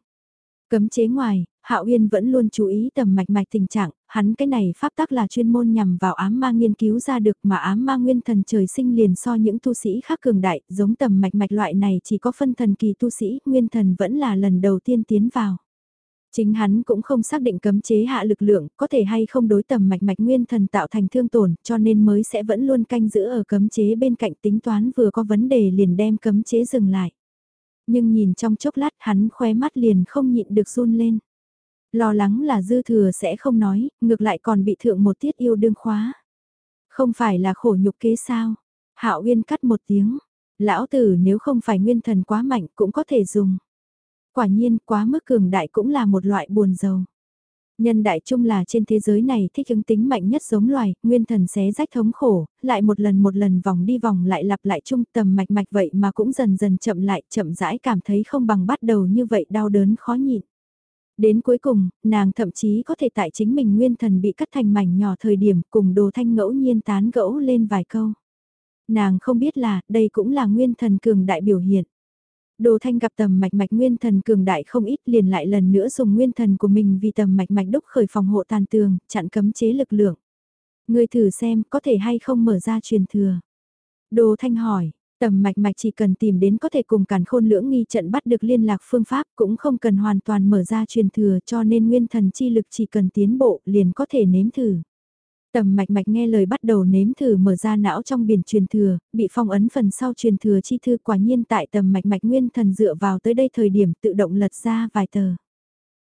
Cấm chế ngoài, Hạo Uyên vẫn luôn chú ý tầm mạch mạch tình trạng, hắn cái này pháp tắc là chuyên môn nhằm vào ám ma nghiên cứu ra được mà ám ma nguyên thần trời sinh liền so những tu sĩ khác cường đại, giống tầm mạch mạch loại này chỉ có phân thần kỳ tu sĩ, nguyên thần vẫn là lần đầu tiên tiến vào. Chính hắn cũng không xác định cấm chế hạ lực lượng, có thể hay không đối tầm mạch mạch nguyên thần tạo thành thương tổn, cho nên mới sẽ vẫn luôn canh giữ ở cấm chế bên cạnh tính toán vừa có vấn đề liền đem cấm chế dừng lại. Nhưng nhìn trong chốc lát hắn khóe mắt liền không nhịn được run lên. Lo lắng là dư thừa sẽ không nói, ngược lại còn bị thượng một tiết yêu đương khóa. Không phải là khổ nhục kế sao? Hạo Uyên cắt một tiếng. Lão tử nếu không phải nguyên thần quá mạnh cũng có thể dùng. Quả nhiên quá mức cường đại cũng là một loại buồn giàu. Nhân đại chung là trên thế giới này thích ứng tính mạnh nhất giống loài, nguyên thần xé rách thống khổ, lại một lần một lần vòng đi vòng lại lặp lại chung tầm mạch mạch vậy mà cũng dần dần chậm lại chậm rãi cảm thấy không bằng bắt đầu như vậy đau đớn khó nhịn. Đến cuối cùng, nàng thậm chí có thể tại chính mình nguyên thần bị cắt thành mảnh nhỏ thời điểm cùng đồ thanh ngẫu nhiên tán gẫu lên vài câu. Nàng không biết là đây cũng là nguyên thần cường đại biểu hiện. Đồ thanh gặp tầm mạch mạch nguyên thần cường đại không ít liền lại lần nữa dùng nguyên thần của mình vì tầm mạch mạch đúc khởi phòng hộ tàn tường, chặn cấm chế lực lượng. Người thử xem có thể hay không mở ra truyền thừa. Đồ thanh hỏi, Tầm mạch mạch chỉ cần tìm đến có thể cùng càn khôn lưỡng nghi trận bắt được liên lạc phương pháp cũng không cần hoàn toàn mở ra truyền thừa cho nên nguyên thần chi lực chỉ cần tiến bộ liền có thể nếm thử. Tầm mạch mạch nghe lời bắt đầu nếm thử mở ra não trong biển truyền thừa, bị phong ấn phần sau truyền thừa chi thư quả nhiên tại tầm mạch mạch nguyên thần dựa vào tới đây thời điểm tự động lật ra vài tờ.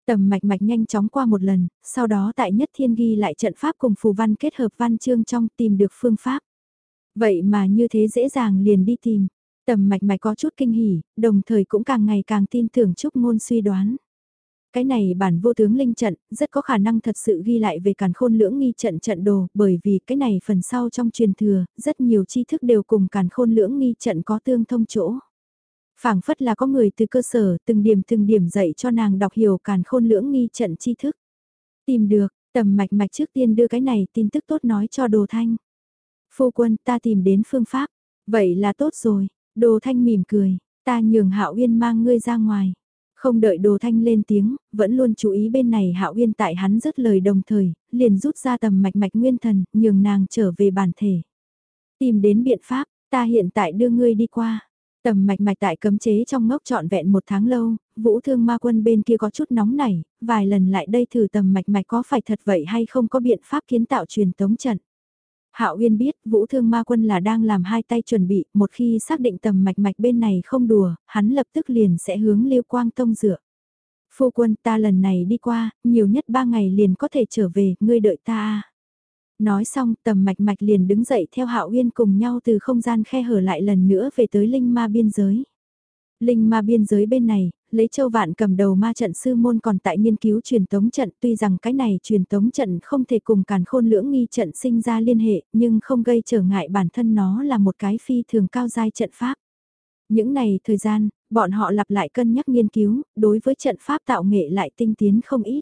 Tầm mạch mạch nhanh chóng qua một lần, sau đó tại nhất thiên ghi lại trận pháp cùng phù văn kết hợp văn chương trong tìm được phương pháp. Vậy mà như thế dễ dàng liền đi tìm. Tầm mạch mạch có chút kinh hỉ, đồng thời cũng càng ngày càng tin tưởng chúc ngôn suy đoán. Cái này bản vô tướng linh trận, rất có khả năng thật sự ghi lại về càn khôn lưỡng nghi trận trận đồ, bởi vì cái này phần sau trong truyền thừa, rất nhiều tri thức đều cùng càn khôn lưỡng nghi trận có tương thông chỗ phảng phất là có người từ cơ sở từng điểm từng điểm dạy cho nàng đọc hiểu càn khôn lưỡng nghi trận tri thức. Tìm được, tầm mạch mạch trước tiên đưa cái này tin tức tốt nói cho đồ thanh. Phu quân ta tìm đến phương pháp, vậy là tốt rồi, đồ thanh mỉm cười, ta nhường hạo uyên mang ngươi ra ngoài. Không đợi đồ thanh lên tiếng, vẫn luôn chú ý bên này hạo uyên tại hắn rất lời đồng thời, liền rút ra tầm mạch mạch nguyên thần, nhường nàng trở về bản thể. Tìm đến biện pháp, ta hiện tại đưa ngươi đi qua. Tầm mạch mạch tại cấm chế trong ngốc trọn vẹn một tháng lâu, vũ thương ma quân bên kia có chút nóng nảy, vài lần lại đây thử tầm mạch mạch có phải thật vậy hay không có biện pháp kiến tạo truyền tống trận. Hạo Uyên biết Vũ Thương Ma Quân là đang làm hai tay chuẩn bị, một khi xác định tầm mạch mạch bên này không đùa, hắn lập tức liền sẽ hướng Liêu Quang Tông dựa. Phu quân ta lần này đi qua, nhiều nhất ba ngày liền có thể trở về, ngươi đợi ta Nói xong tầm mạch mạch liền đứng dậy theo Hạo Uyên cùng nhau từ không gian khe hở lại lần nữa về tới Linh Ma biên giới. Linh ma biên giới bên này, lấy châu vạn cầm đầu ma trận sư môn còn tại nghiên cứu truyền tống trận tuy rằng cái này truyền tống trận không thể cùng càn khôn lưỡng nghi trận sinh ra liên hệ nhưng không gây trở ngại bản thân nó là một cái phi thường cao giai trận pháp. Những này thời gian, bọn họ lặp lại cân nhắc nghiên cứu, đối với trận pháp tạo nghệ lại tinh tiến không ít.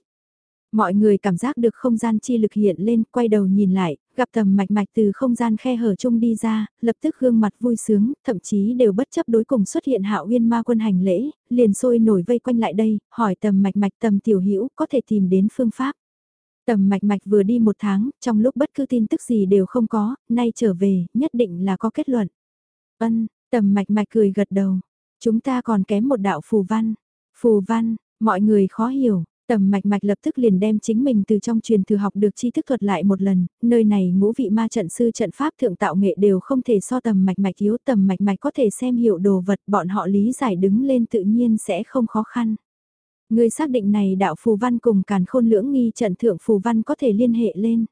Mọi người cảm giác được không gian chi lực hiện lên, quay đầu nhìn lại, gặp tầm mạch mạch từ không gian khe hở chung đi ra, lập tức gương mặt vui sướng, thậm chí đều bất chấp đối cùng xuất hiện hạo uyên ma quân hành lễ, liền sôi nổi vây quanh lại đây, hỏi tầm mạch mạch tầm tiểu hữu có thể tìm đến phương pháp. Tầm mạch mạch vừa đi một tháng, trong lúc bất cứ tin tức gì đều không có, nay trở về, nhất định là có kết luận. Ân, tầm mạch mạch cười gật đầu. Chúng ta còn kém một đạo phù văn. Phù văn, mọi người khó hiểu, Tầm mạch mạch lập tức liền đem chính mình từ trong truyền thừa học được tri thức thuật lại một lần, nơi này ngũ vị ma trận sư trận pháp thượng tạo nghệ đều không thể so tầm mạch mạch yếu tầm mạch mạch có thể xem hiểu đồ vật bọn họ lý giải đứng lên tự nhiên sẽ không khó khăn. Người xác định này đạo phù văn cùng càn khôn lưỡng nghi trận thượng phù văn có thể liên hệ lên.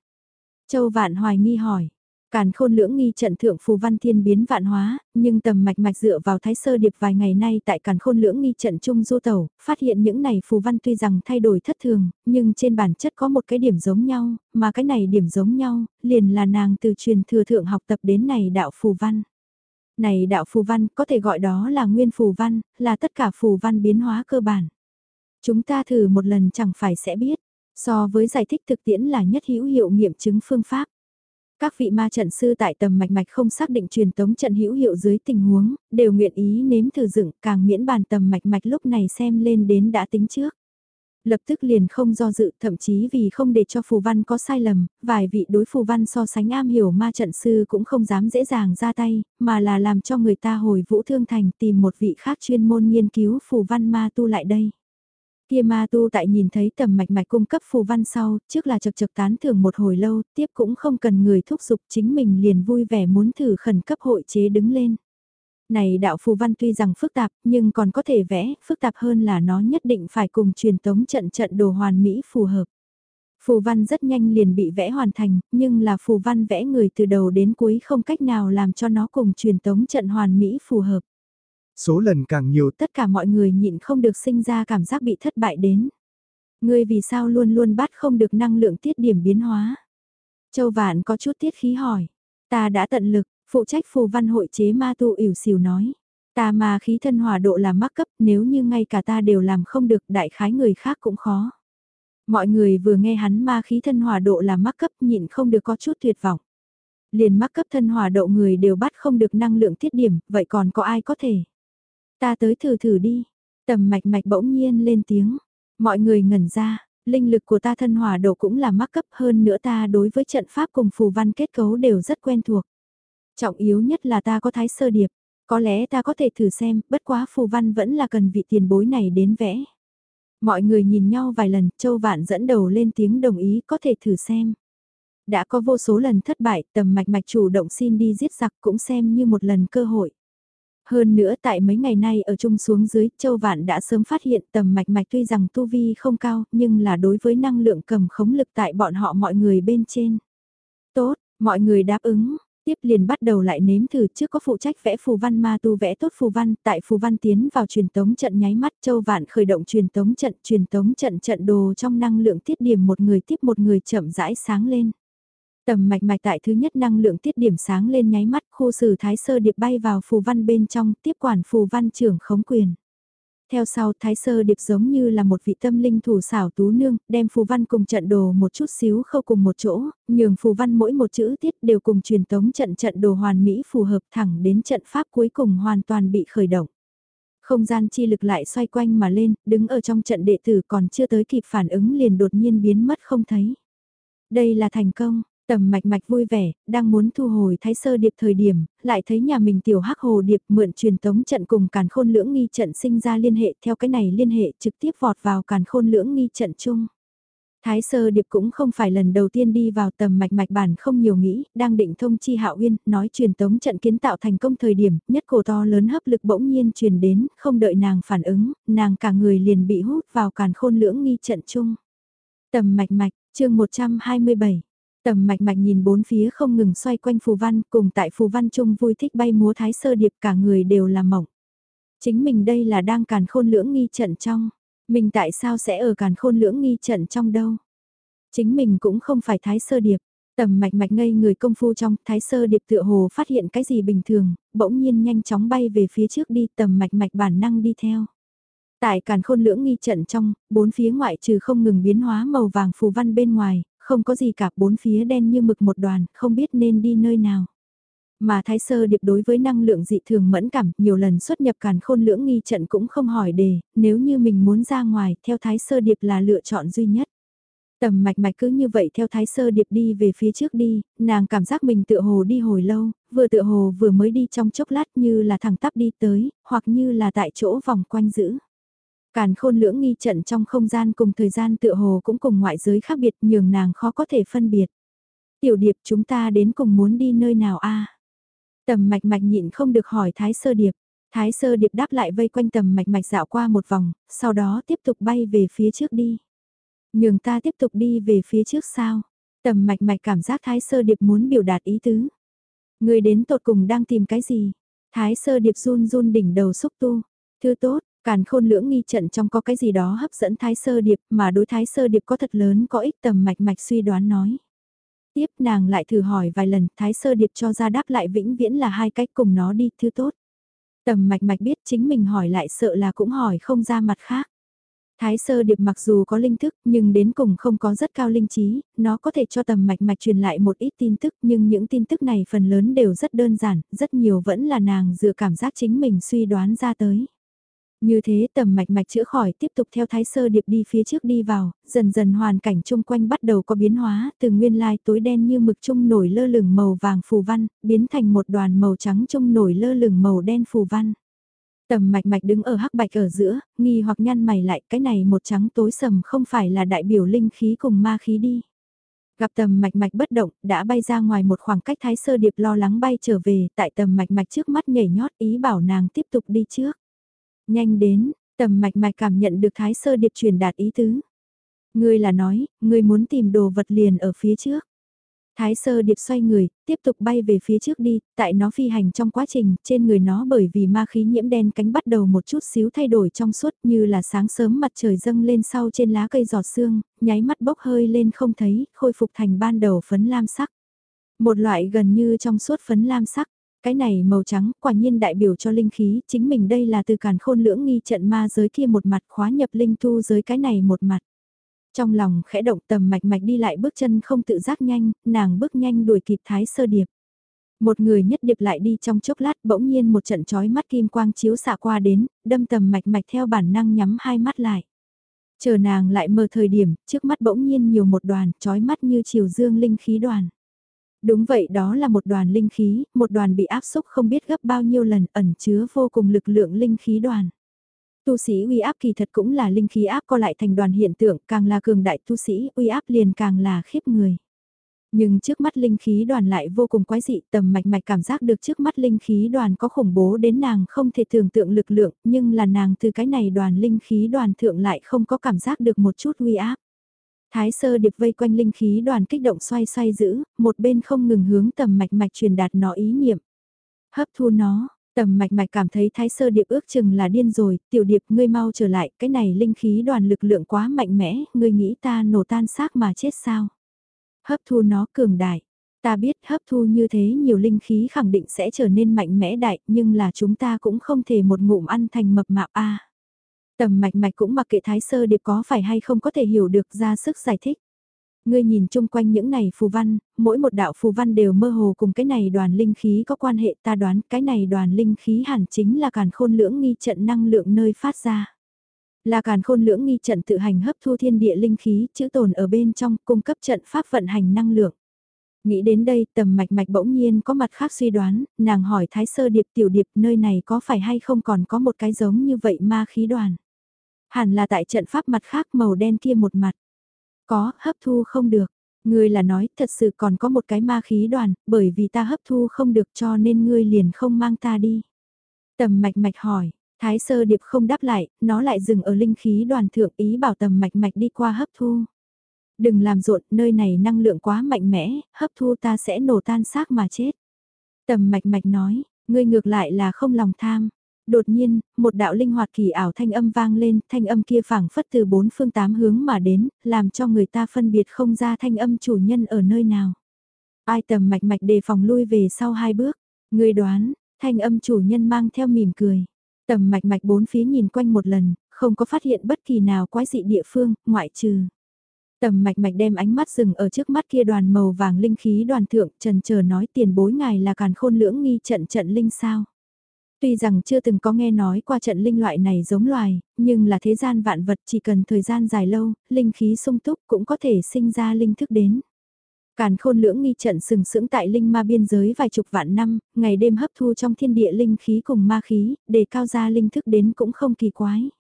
Châu Vạn hoài nghi hỏi, Càn khôn lưỡng nghi trận thượng phù văn thiên biến vạn hóa, nhưng tầm mạch mạch dựa vào thái sơ điệp vài ngày nay tại càn khôn lưỡng nghi trận chung du tẩu, phát hiện những này phù văn tuy rằng thay đổi thất thường, nhưng trên bản chất có một cái điểm giống nhau, mà cái này điểm giống nhau, liền là nàng từ truyền thừa thượng học tập đến này đạo phù văn. Này đạo phù văn có thể gọi đó là nguyên phù văn, là tất cả phù văn biến hóa cơ bản. Chúng ta thử một lần chẳng phải sẽ biết, so với giải thích thực tiễn là nhất hữu hiệu nghiệm chứng phương pháp. Các vị ma trận sư tại tầm mạch mạch không xác định truyền tống trận hữu hiệu dưới tình huống, đều nguyện ý nếm thử dựng càng miễn bàn tầm mạch mạch lúc này xem lên đến đã tính trước. Lập tức liền không do dự thậm chí vì không để cho phù văn có sai lầm, vài vị đối phù văn so sánh am hiểu ma trận sư cũng không dám dễ dàng ra tay, mà là làm cho người ta hồi vũ thương thành tìm một vị khác chuyên môn nghiên cứu phù văn ma tu lại đây. Kia ma tu tại nhìn thấy tầm mạch mạch cung cấp phù văn sau, trước là chật chật tán thưởng một hồi lâu, tiếp cũng không cần người thúc giục chính mình liền vui vẻ muốn thử khẩn cấp hội chế đứng lên. Này đạo phù văn tuy rằng phức tạp, nhưng còn có thể vẽ, phức tạp hơn là nó nhất định phải cùng truyền tống trận trận đồ hoàn mỹ phù hợp. Phù văn rất nhanh liền bị vẽ hoàn thành, nhưng là phù văn vẽ người từ đầu đến cuối không cách nào làm cho nó cùng truyền tống trận hoàn mỹ phù hợp. Số lần càng nhiều tất cả mọi người nhịn không được sinh ra cảm giác bị thất bại đến. Ngươi vì sao luôn luôn bắt không được năng lượng tiết điểm biến hóa? Châu Vạn có chút tiết khí hỏi. Ta đã tận lực, phụ trách phù văn hội chế ma tu ỉu xìu nói. Ta mà khí thân hòa độ là mắc cấp nếu như ngay cả ta đều làm không được đại khái người khác cũng khó. Mọi người vừa nghe hắn ma khí thân hòa độ là mắc cấp nhịn không được có chút tuyệt vọng. Liền mắc cấp thân hòa độ người đều bắt không được năng lượng tiết điểm, vậy còn có ai có thể? Ta tới thử thử đi. Tầm mạch mạch bỗng nhiên lên tiếng. Mọi người ngẩn ra, linh lực của ta thân hỏa độ cũng là mắc cấp hơn nữa ta đối với trận pháp cùng phù văn kết cấu đều rất quen thuộc. Trọng yếu nhất là ta có thái sơ điệp. Có lẽ ta có thể thử xem, bất quá phù văn vẫn là cần vị tiền bối này đến vẽ. Mọi người nhìn nhau vài lần, Châu Vạn dẫn đầu lên tiếng đồng ý có thể thử xem. Đã có vô số lần thất bại, tầm mạch mạch chủ động xin đi giết giặc cũng xem như một lần cơ hội. Hơn nữa tại mấy ngày nay ở chung xuống dưới, Châu Vạn đã sớm phát hiện tầm mạch mạch tuy rằng tu vi không cao, nhưng là đối với năng lượng cầm khống lực tại bọn họ mọi người bên trên. Tốt, mọi người đáp ứng, Tiếp liền bắt đầu lại nếm thử trước có phụ trách vẽ phù văn ma tu vẽ tốt phù văn, tại phù văn tiến vào truyền tống trận nháy mắt châu vạn khởi động truyền tống trận, truyền tống trận trận đồ trong năng lượng tiết điểm một người tiếp một người chậm rãi sáng lên. Tầm mạch mạch tại thứ nhất năng lượng tiết điểm sáng lên nháy mắt khu sử thái sơ điệp bay vào phù văn bên trong tiếp quản phù văn trưởng khống quyền. Theo sau thái sơ điệp giống như là một vị tâm linh thủ xảo tú nương, đem phù văn cùng trận đồ một chút xíu khâu cùng một chỗ, nhường phù văn mỗi một chữ tiết đều cùng truyền tống trận trận đồ hoàn mỹ phù hợp thẳng đến trận pháp cuối cùng hoàn toàn bị khởi động. Không gian chi lực lại xoay quanh mà lên, đứng ở trong trận đệ tử còn chưa tới kịp phản ứng liền đột nhiên biến mất không thấy. Đây là thành công, Tầm mạch mạch vui vẻ, đang muốn thu hồi thái sơ điệp thời điểm, lại thấy nhà mình tiểu hắc hồ điệp mượn truyền tống trận cùng càn khôn lưỡng nghi trận sinh ra liên hệ theo cái này liên hệ trực tiếp vọt vào càn khôn lưỡng nghi trận chung. Thái sơ điệp cũng không phải lần đầu tiên đi vào tầm mạch mạch bản không nhiều nghĩ, đang định thông chi hạo uyên, nói truyền tống trận kiến tạo thành công thời điểm, nhất cổ to lớn hấp lực bỗng nhiên truyền đến, không đợi nàng phản ứng, nàng cả người liền bị hút vào càn khôn lưỡng nghi trận chung. Tầm mạch mạch, chương 127 Tầm mạch mạch nhìn bốn phía không ngừng xoay quanh phù văn, cùng tại phù văn chung vui thích bay múa thái sơ điệp cả người đều là mộng. Chính mình đây là đang càn khôn lưỡng nghi trận trong, mình tại sao sẽ ở càn khôn lưỡng nghi trận trong đâu? Chính mình cũng không phải thái sơ điệp, tầm mạch mạch ngây người công phu trong, thái sơ điệp tựa hồ phát hiện cái gì bình thường, bỗng nhiên nhanh chóng bay về phía trước đi tầm mạch mạch bản năng đi theo. Tại càn khôn lưỡng nghi trận trong, bốn phía ngoại trừ không ngừng biến hóa màu vàng phù văn bên ngoài, không có gì cả bốn phía đen như mực một đoàn, không biết nên đi nơi nào. Mà Thái Sơ Điệp đối với năng lượng dị thường mẫn cảm, nhiều lần xuất nhập càn khôn lưỡng nghi trận cũng không hỏi đề, nếu như mình muốn ra ngoài, theo Thái Sơ Điệp là lựa chọn duy nhất. Tầm mạch mạch cứ như vậy theo Thái Sơ Điệp đi về phía trước đi, nàng cảm giác mình tựa hồ đi hồi lâu, vừa tựa hồ vừa mới đi trong chốc lát như là thẳng tắp đi tới, hoặc như là tại chỗ vòng quanh giữ. Càn khôn lưỡng nghi trận trong không gian cùng thời gian tựa hồ cũng cùng ngoại giới khác biệt nhường nàng khó có thể phân biệt. Tiểu điệp chúng ta đến cùng muốn đi nơi nào a Tầm mạch mạch nhịn không được hỏi Thái Sơ Điệp. Thái Sơ Điệp đáp lại vây quanh tầm mạch mạch dạo qua một vòng, sau đó tiếp tục bay về phía trước đi. Nhường ta tiếp tục đi về phía trước sao? Tầm mạch mạch cảm giác Thái Sơ Điệp muốn biểu đạt ý tứ. Người đến tột cùng đang tìm cái gì? Thái Sơ Điệp run run đỉnh đầu xúc tu. thưa tốt, Càn khôn lưỡng nghi trận trong có cái gì đó hấp dẫn thái sơ điệp mà đối thái sơ điệp có thật lớn có ích tầm mạch mạch suy đoán nói. Tiếp nàng lại thử hỏi vài lần thái sơ điệp cho ra đáp lại vĩnh viễn là hai cách cùng nó đi thứ tốt. Tầm mạch mạch biết chính mình hỏi lại sợ là cũng hỏi không ra mặt khác. Thái sơ điệp mặc dù có linh thức nhưng đến cùng không có rất cao linh trí, nó có thể cho tầm mạch mạch truyền lại một ít tin tức nhưng những tin tức này phần lớn đều rất đơn giản, rất nhiều vẫn là nàng dựa cảm giác chính mình suy đoán ra tới. Như thế tầm mạch mạch chữa khỏi tiếp tục theo thái sơ điệp đi phía trước đi vào, dần dần hoàn cảnh chung quanh bắt đầu có biến hóa, từ nguyên lai tối đen như mực chung nổi lơ lửng màu vàng phù văn, biến thành một đoàn màu trắng chung nổi lơ lửng màu đen phù văn. Tầm mạch mạch đứng ở hắc bạch ở giữa, nghi hoặc nhăn mày lại cái này một trắng tối sầm không phải là đại biểu linh khí cùng ma khí đi. Gặp tầm mạch mạch bất động, đã bay ra ngoài một khoảng cách thái sơ điệp lo lắng bay trở về, tại tầm mạch mạch trước mắt nhảy nhót ý bảo nàng tiếp tục đi trước. Nhanh đến, tầm mạch mạch cảm nhận được thái sơ điệp truyền đạt ý tứ. Ngươi là nói, ngươi muốn tìm đồ vật liền ở phía trước. Thái sơ điệp xoay người, tiếp tục bay về phía trước đi, tại nó phi hành trong quá trình, trên người nó bởi vì ma khí nhiễm đen cánh bắt đầu một chút xíu thay đổi trong suốt như là sáng sớm mặt trời dâng lên sau trên lá cây giọt sương, nháy mắt bốc hơi lên không thấy, khôi phục thành ban đầu phấn lam sắc. Một loại gần như trong suốt phấn lam sắc, cái này màu trắng quả nhiên đại biểu cho linh khí, chính mình đây là từ càn khôn lưỡng nghi trận ma giới kia một mặt khóa nhập linh tu giới cái này một mặt. Trong lòng khẽ động tầm mạch mạch đi lại bước chân không tự giác nhanh, nàng bước nhanh đuổi kịp thái sơ điệp. Một người nhất điệp lại đi trong chốc lát bỗng nhiên một trận chói mắt kim quang chiếu xạ qua đến, đâm tầm mạch mạch theo bản năng nhắm hai mắt lại. Chờ nàng lại mờ thời điểm, trước mắt bỗng nhiên nhiều một đoàn, chói mắt như chiều dương linh khí đoàn. Đúng vậy đó là một đoàn linh khí, một đoàn bị áp xúc không biết gấp bao nhiêu lần ẩn chứa vô cùng lực lượng linh khí đoàn. Tu sĩ uy áp kỳ thật cũng là linh khí áp co lại thành đoàn hiện tượng, càng là cường đại tu sĩ uy áp liền càng là khiếp người. Nhưng trước mắt linh khí đoàn lại vô cùng quái dị, tầm mạch mạch cảm giác được trước mắt linh khí đoàn có khủng bố đến nàng không thể tưởng tượng lực lượng, nhưng là nàng từ cái này đoàn linh khí đoàn thượng lại không có cảm giác được một chút uy áp. Thái sơ điệp vây quanh linh khí đoàn kích động xoay xoay giữ, một bên không ngừng hướng tầm mạch mạch truyền đạt nó ý niệm. Hấp thu nó, tầm mạch mạch cảm thấy thái sơ điệp ước chừng là điên rồi, tiểu điệp ngươi mau trở lại, cái này linh khí đoàn lực lượng quá mạnh mẽ, ngươi nghĩ ta nổ tan xác mà chết sao? Hấp thu nó cường đại. Ta biết hấp thu như thế nhiều linh khí khẳng định sẽ trở nên mạnh mẽ đại, nhưng là chúng ta cũng không thể một ngụm ăn thành mập mạp a. Tầm mạch mạch cũng mặc kệ thái sơ điệp có phải hay không có thể hiểu được ra sức giải thích. Ngươi nhìn chung quanh những này phù văn, mỗi một đạo phù văn đều mơ hồ cùng cái này đoàn linh khí có quan hệ ta đoán cái này đoàn linh khí hẳn chính là càn khôn lưỡng nghi trận năng lượng nơi phát ra. Là càn khôn lưỡng nghi trận tự hành hấp thu thiên địa linh khí, chữ tồn ở bên trong, cung cấp trận pháp vận hành năng lượng. Nghĩ đến đây tầm mạch mạch bỗng nhiên có mặt khác suy đoán, nàng hỏi Thái Sơ Điệp tiểu điệp nơi này có phải hay không còn có một cái giống như vậy ma khí đoàn. Hẳn là tại trận pháp mặt khác màu đen kia một mặt. Có, hấp thu không được. Ngươi là nói thật sự còn có một cái ma khí đoàn, bởi vì ta hấp thu không được cho nên ngươi liền không mang ta đi. Tầm mạch mạch hỏi, Thái sơ điệp không đáp lại, nó lại dừng ở linh khí đoàn thượng ý bảo tầm mạch mạch đi qua hấp thu. Đừng làm rộn, nơi này năng lượng quá mạnh mẽ, hấp thu ta sẽ nổ tan xác mà chết. Tầm mạch mạch nói, ngươi ngược lại là không lòng tham. Đột nhiên, một đạo linh hoạt kỳ ảo thanh âm vang lên, thanh âm kia phảng phất từ bốn phương tám hướng mà đến, làm cho người ta phân biệt không ra thanh âm chủ nhân ở nơi nào. Ai tầm mạch mạch đề phòng lui về sau hai bước, người đoán, thanh âm chủ nhân mang theo mỉm cười. Tầm mạch mạch bốn phía nhìn quanh một lần, không có phát hiện bất kỳ nào quái dị địa phương, ngoại trừ. Tầm mạch mạch đem ánh mắt dừng ở trước mắt kia đoàn màu vàng linh khí đoàn thượng trần chờ nói tiền bối ngài là càn khôn lưỡng nghi trận trận linh sao. Tuy rằng chưa từng có nghe nói qua trận linh loại này giống loài, nhưng là thế gian vạn vật chỉ cần thời gian dài lâu, linh khí sung túc cũng có thể sinh ra linh thức đến. Càn khôn lưỡng nghi trận sừng sững tại linh ma biên giới vài chục vạn năm, ngày đêm hấp thu trong thiên địa linh khí cùng ma khí, để cao ra linh thức đến cũng không kỳ quái.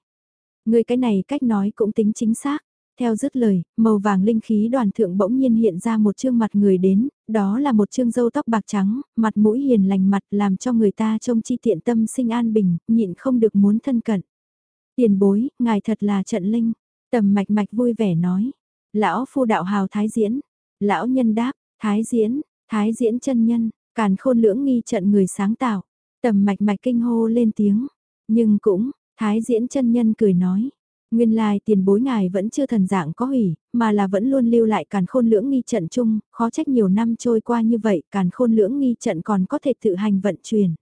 Người cái này cách nói cũng tính chính xác. Theo dứt lời, màu vàng linh khí đoàn thượng bỗng nhiên hiện ra một chương mặt người đến, đó là một chương dâu tóc bạc trắng, mặt mũi hiền lành mặt làm cho người ta trông chi tiện tâm sinh an bình, nhịn không được muốn thân cận. Tiền bối, ngài thật là trận linh, tầm mạch mạch vui vẻ nói. Lão phu đạo hào thái diễn, Lão nhân đáp, thái diễn, thái diễn chân nhân, càn khôn lưỡng nghi trận người sáng tạo, tầm mạch mạch kinh hô lên tiếng. Nhưng cũng, thái diễn chân nhân cười nói, nguyên lai tiền bối ngài vẫn chưa thần dạng có hủy, mà là vẫn luôn lưu lại càn khôn lưỡng nghi trận chung, khó trách nhiều năm trôi qua như vậy, càn khôn lưỡng nghi trận còn có thể tự hành vận chuyển.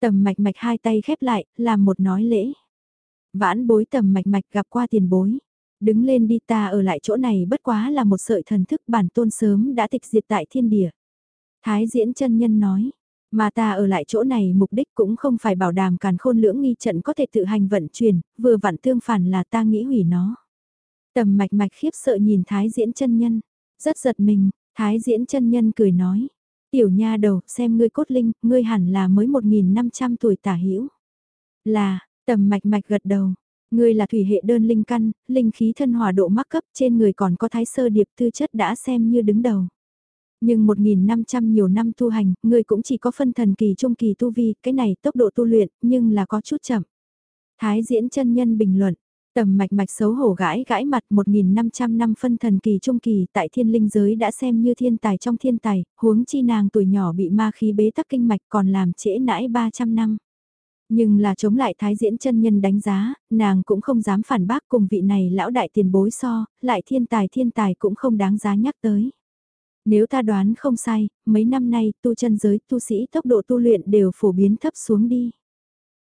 Tầm mạch mạch hai tay khép lại, làm một nói lễ. Vãn bối tầm mạch mạch gặp qua tiền bối. Đứng lên đi ta ở lại chỗ này bất quá là một sợi thần thức bản tôn sớm đã tịch diệt tại thiên địa. Thái diễn chân nhân nói, mà ta ở lại chỗ này mục đích cũng không phải bảo đảm càn khôn lưỡng nghi trận có thể tự hành vận chuyển, vừa vặn tương phản là ta nghĩ hủy nó. Tầm mạch mạch khiếp sợ nhìn thái diễn chân nhân, rất giật mình, thái diễn chân nhân cười nói. Tiểu nha đầu, xem ngươi cốt linh, ngươi hẳn là mới 1.500 tuổi tả hữu Là, tầm mạch mạch gật đầu, Ngươi là thủy hệ đơn linh căn, linh khí thân hòa độ mắc cấp trên người còn có thái sơ điệp tư chất đã xem như đứng đầu. Nhưng 1.500 nhiều năm tu hành, người cũng chỉ có phân thần kỳ trung kỳ tu vi, cái này tốc độ tu luyện, nhưng là có chút chậm. Thái diễn chân nhân bình luận, tầm mạch mạch xấu hổ gãi gãi mặt 1.500 năm phân thần kỳ trung kỳ tại thiên linh giới đã xem như thiên tài trong thiên tài, huống chi nàng tuổi nhỏ bị ma khí bế tắc kinh mạch còn làm trễ nãi 300 năm. Nhưng là chống lại thái diễn chân nhân đánh giá, nàng cũng không dám phản bác cùng vị này lão đại tiền bối so, lại thiên tài thiên tài cũng không đáng giá nhắc tới. Nếu ta đoán không sai, mấy năm nay tu chân giới tu sĩ tốc độ tu luyện đều phổ biến thấp xuống đi.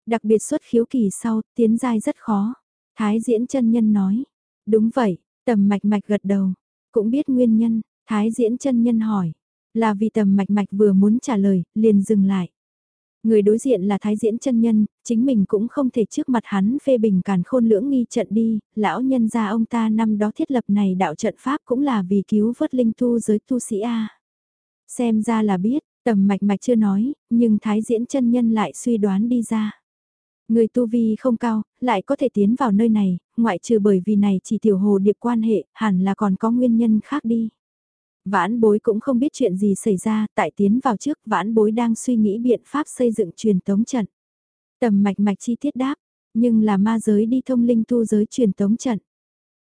Đặc biệt xuất khiếu kỳ sau, tiến giai rất khó. Thái diễn chân nhân nói. Đúng vậy, tầm mạch mạch gật đầu. Cũng biết nguyên nhân, thái diễn chân nhân hỏi. Là vì tầm mạch mạch vừa muốn trả lời, liền dừng lại. Người đối diện là thái diễn chân nhân, chính mình cũng không thể trước mặt hắn phê bình càn khôn lưỡng nghi trận đi, lão nhân gia ông ta năm đó thiết lập này đạo trận pháp cũng là vì cứu vớt linh tu giới tu sĩ A. Xem ra là biết, tầm mạch mạch chưa nói, nhưng thái diễn chân nhân lại suy đoán đi ra. Người tu vi không cao, lại có thể tiến vào nơi này, ngoại trừ bởi vì này chỉ tiểu hồ điệp quan hệ, hẳn là còn có nguyên nhân khác đi. Vãn bối cũng không biết chuyện gì xảy ra, tại tiến vào trước vãn bối đang suy nghĩ biện pháp xây dựng truyền tống trận. Tầm mạch mạch chi tiết đáp, nhưng là ma giới đi thông linh tu giới truyền tống trận.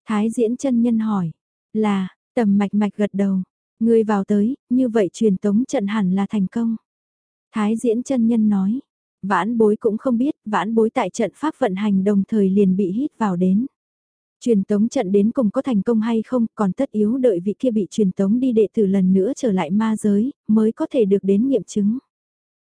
Thái diễn chân nhân hỏi, là, tầm mạch mạch gật đầu, người vào tới, như vậy truyền tống trận hẳn là thành công. Thái diễn chân nhân nói, vãn bối cũng không biết, vãn bối tại trận pháp vận hành đồng thời liền bị hít vào đến. Truyền tống trận đến cùng có thành công hay không, còn tất yếu đợi vị kia bị truyền tống đi đệ tử lần nữa trở lại ma giới, mới có thể được đến nghiệm chứng.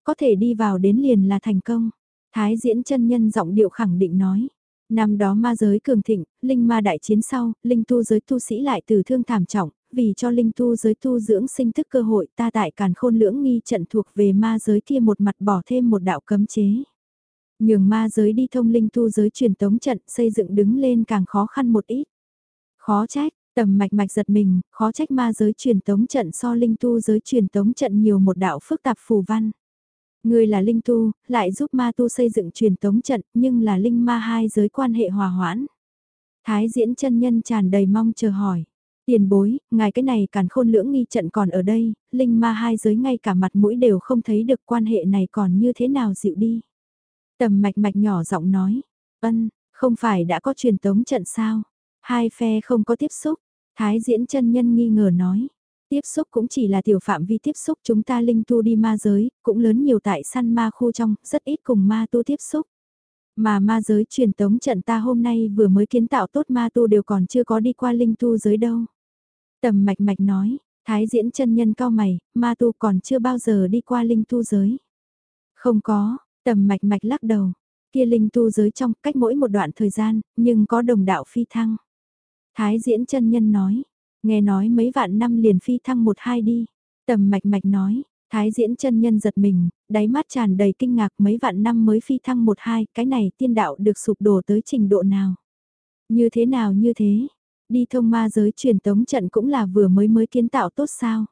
Có thể đi vào đến liền là thành công. Thái diễn chân nhân giọng điệu khẳng định nói. Năm đó ma giới cường thịnh, linh ma đại chiến sau, linh tu giới tu sĩ lại từ thương thảm trọng, vì cho linh tu giới tu dưỡng sinh thức cơ hội ta tại càn khôn lưỡng nghi trận thuộc về ma giới kia một mặt bỏ thêm một đạo cấm chế. Nhường ma giới đi thông linh tu giới truyền tống trận xây dựng đứng lên càng khó khăn một ít. Khó trách, tầm mạch mạch giật mình, khó trách ma giới truyền tống trận so linh tu giới truyền tống trận nhiều một đạo phức tạp phù văn. Người là linh tu, lại giúp ma tu xây dựng truyền tống trận, nhưng là linh ma hai giới quan hệ hòa hoãn. Thái diễn chân nhân tràn đầy mong chờ hỏi. Tiền bối, ngài cái này càn khôn lưỡng nghi trận còn ở đây, linh ma hai giới ngay cả mặt mũi đều không thấy được quan hệ này còn như thế nào dịu đi. Tầm mạch mạch nhỏ giọng nói, ân, không phải đã có truyền tống trận sao? Hai phe không có tiếp xúc, thái diễn chân nhân nghi ngờ nói. Tiếp xúc cũng chỉ là tiểu phạm vi tiếp xúc chúng ta linh tu đi ma giới, cũng lớn nhiều tại săn ma khu trong, rất ít cùng ma tu tiếp xúc. Mà ma giới truyền tống trận ta hôm nay vừa mới kiến tạo tốt ma tu đều còn chưa có đi qua linh tu giới đâu. Tầm mạch mạch nói, thái diễn chân nhân cao mày, ma tu còn chưa bao giờ đi qua linh tu giới. Không có, tầm mạch mạch lắc đầu, kia linh tu giới trong cách mỗi một đoạn thời gian, nhưng có đồng đạo phi thăng. Thái diễn chân nhân nói, nghe nói mấy vạn năm liền phi thăng một hai đi. Tầm mạch mạch nói, thái diễn chân nhân giật mình, đáy mắt tràn đầy kinh ngạc mấy vạn năm mới phi thăng một hai, cái này tiên đạo được sụp đổ tới trình độ nào. Như thế nào như thế, Đi thông ma giới truyền tống trận cũng là vừa mới mới kiến tạo tốt sao?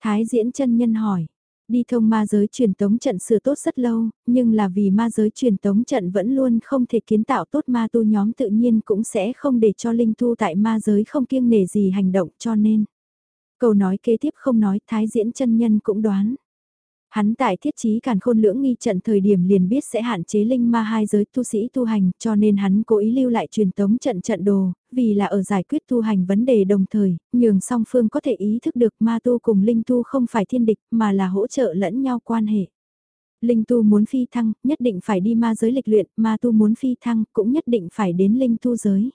Thái diễn chân nhân hỏi. Đi thông ma giới truyền tống trận sửa tốt rất lâu, nhưng là vì ma giới truyền tống trận vẫn luôn không thể kiến tạo tốt ma tu nhóm tự nhiên cũng sẽ không để cho linh tu tại ma giới không kiêng nể gì hành động cho nên. Câu nói kế tiếp không nói thái diễn chân nhân cũng đoán. Hắn tại thiết trí càn khôn lưỡng nghi trận thời điểm liền biết sẽ hạn chế linh ma hai giới tu sĩ tu hành cho nên hắn cố ý lưu lại truyền tống trận trận đồ, vì là ở giải quyết tu hành vấn đề đồng thời, nhường song phương có thể ý thức được ma tu cùng linh tu không phải thiên địch mà là hỗ trợ lẫn nhau quan hệ. Linh tu muốn phi thăng, nhất định phải đi ma giới lịch luyện, ma tu muốn phi thăng, cũng nhất định phải đến linh tu giới.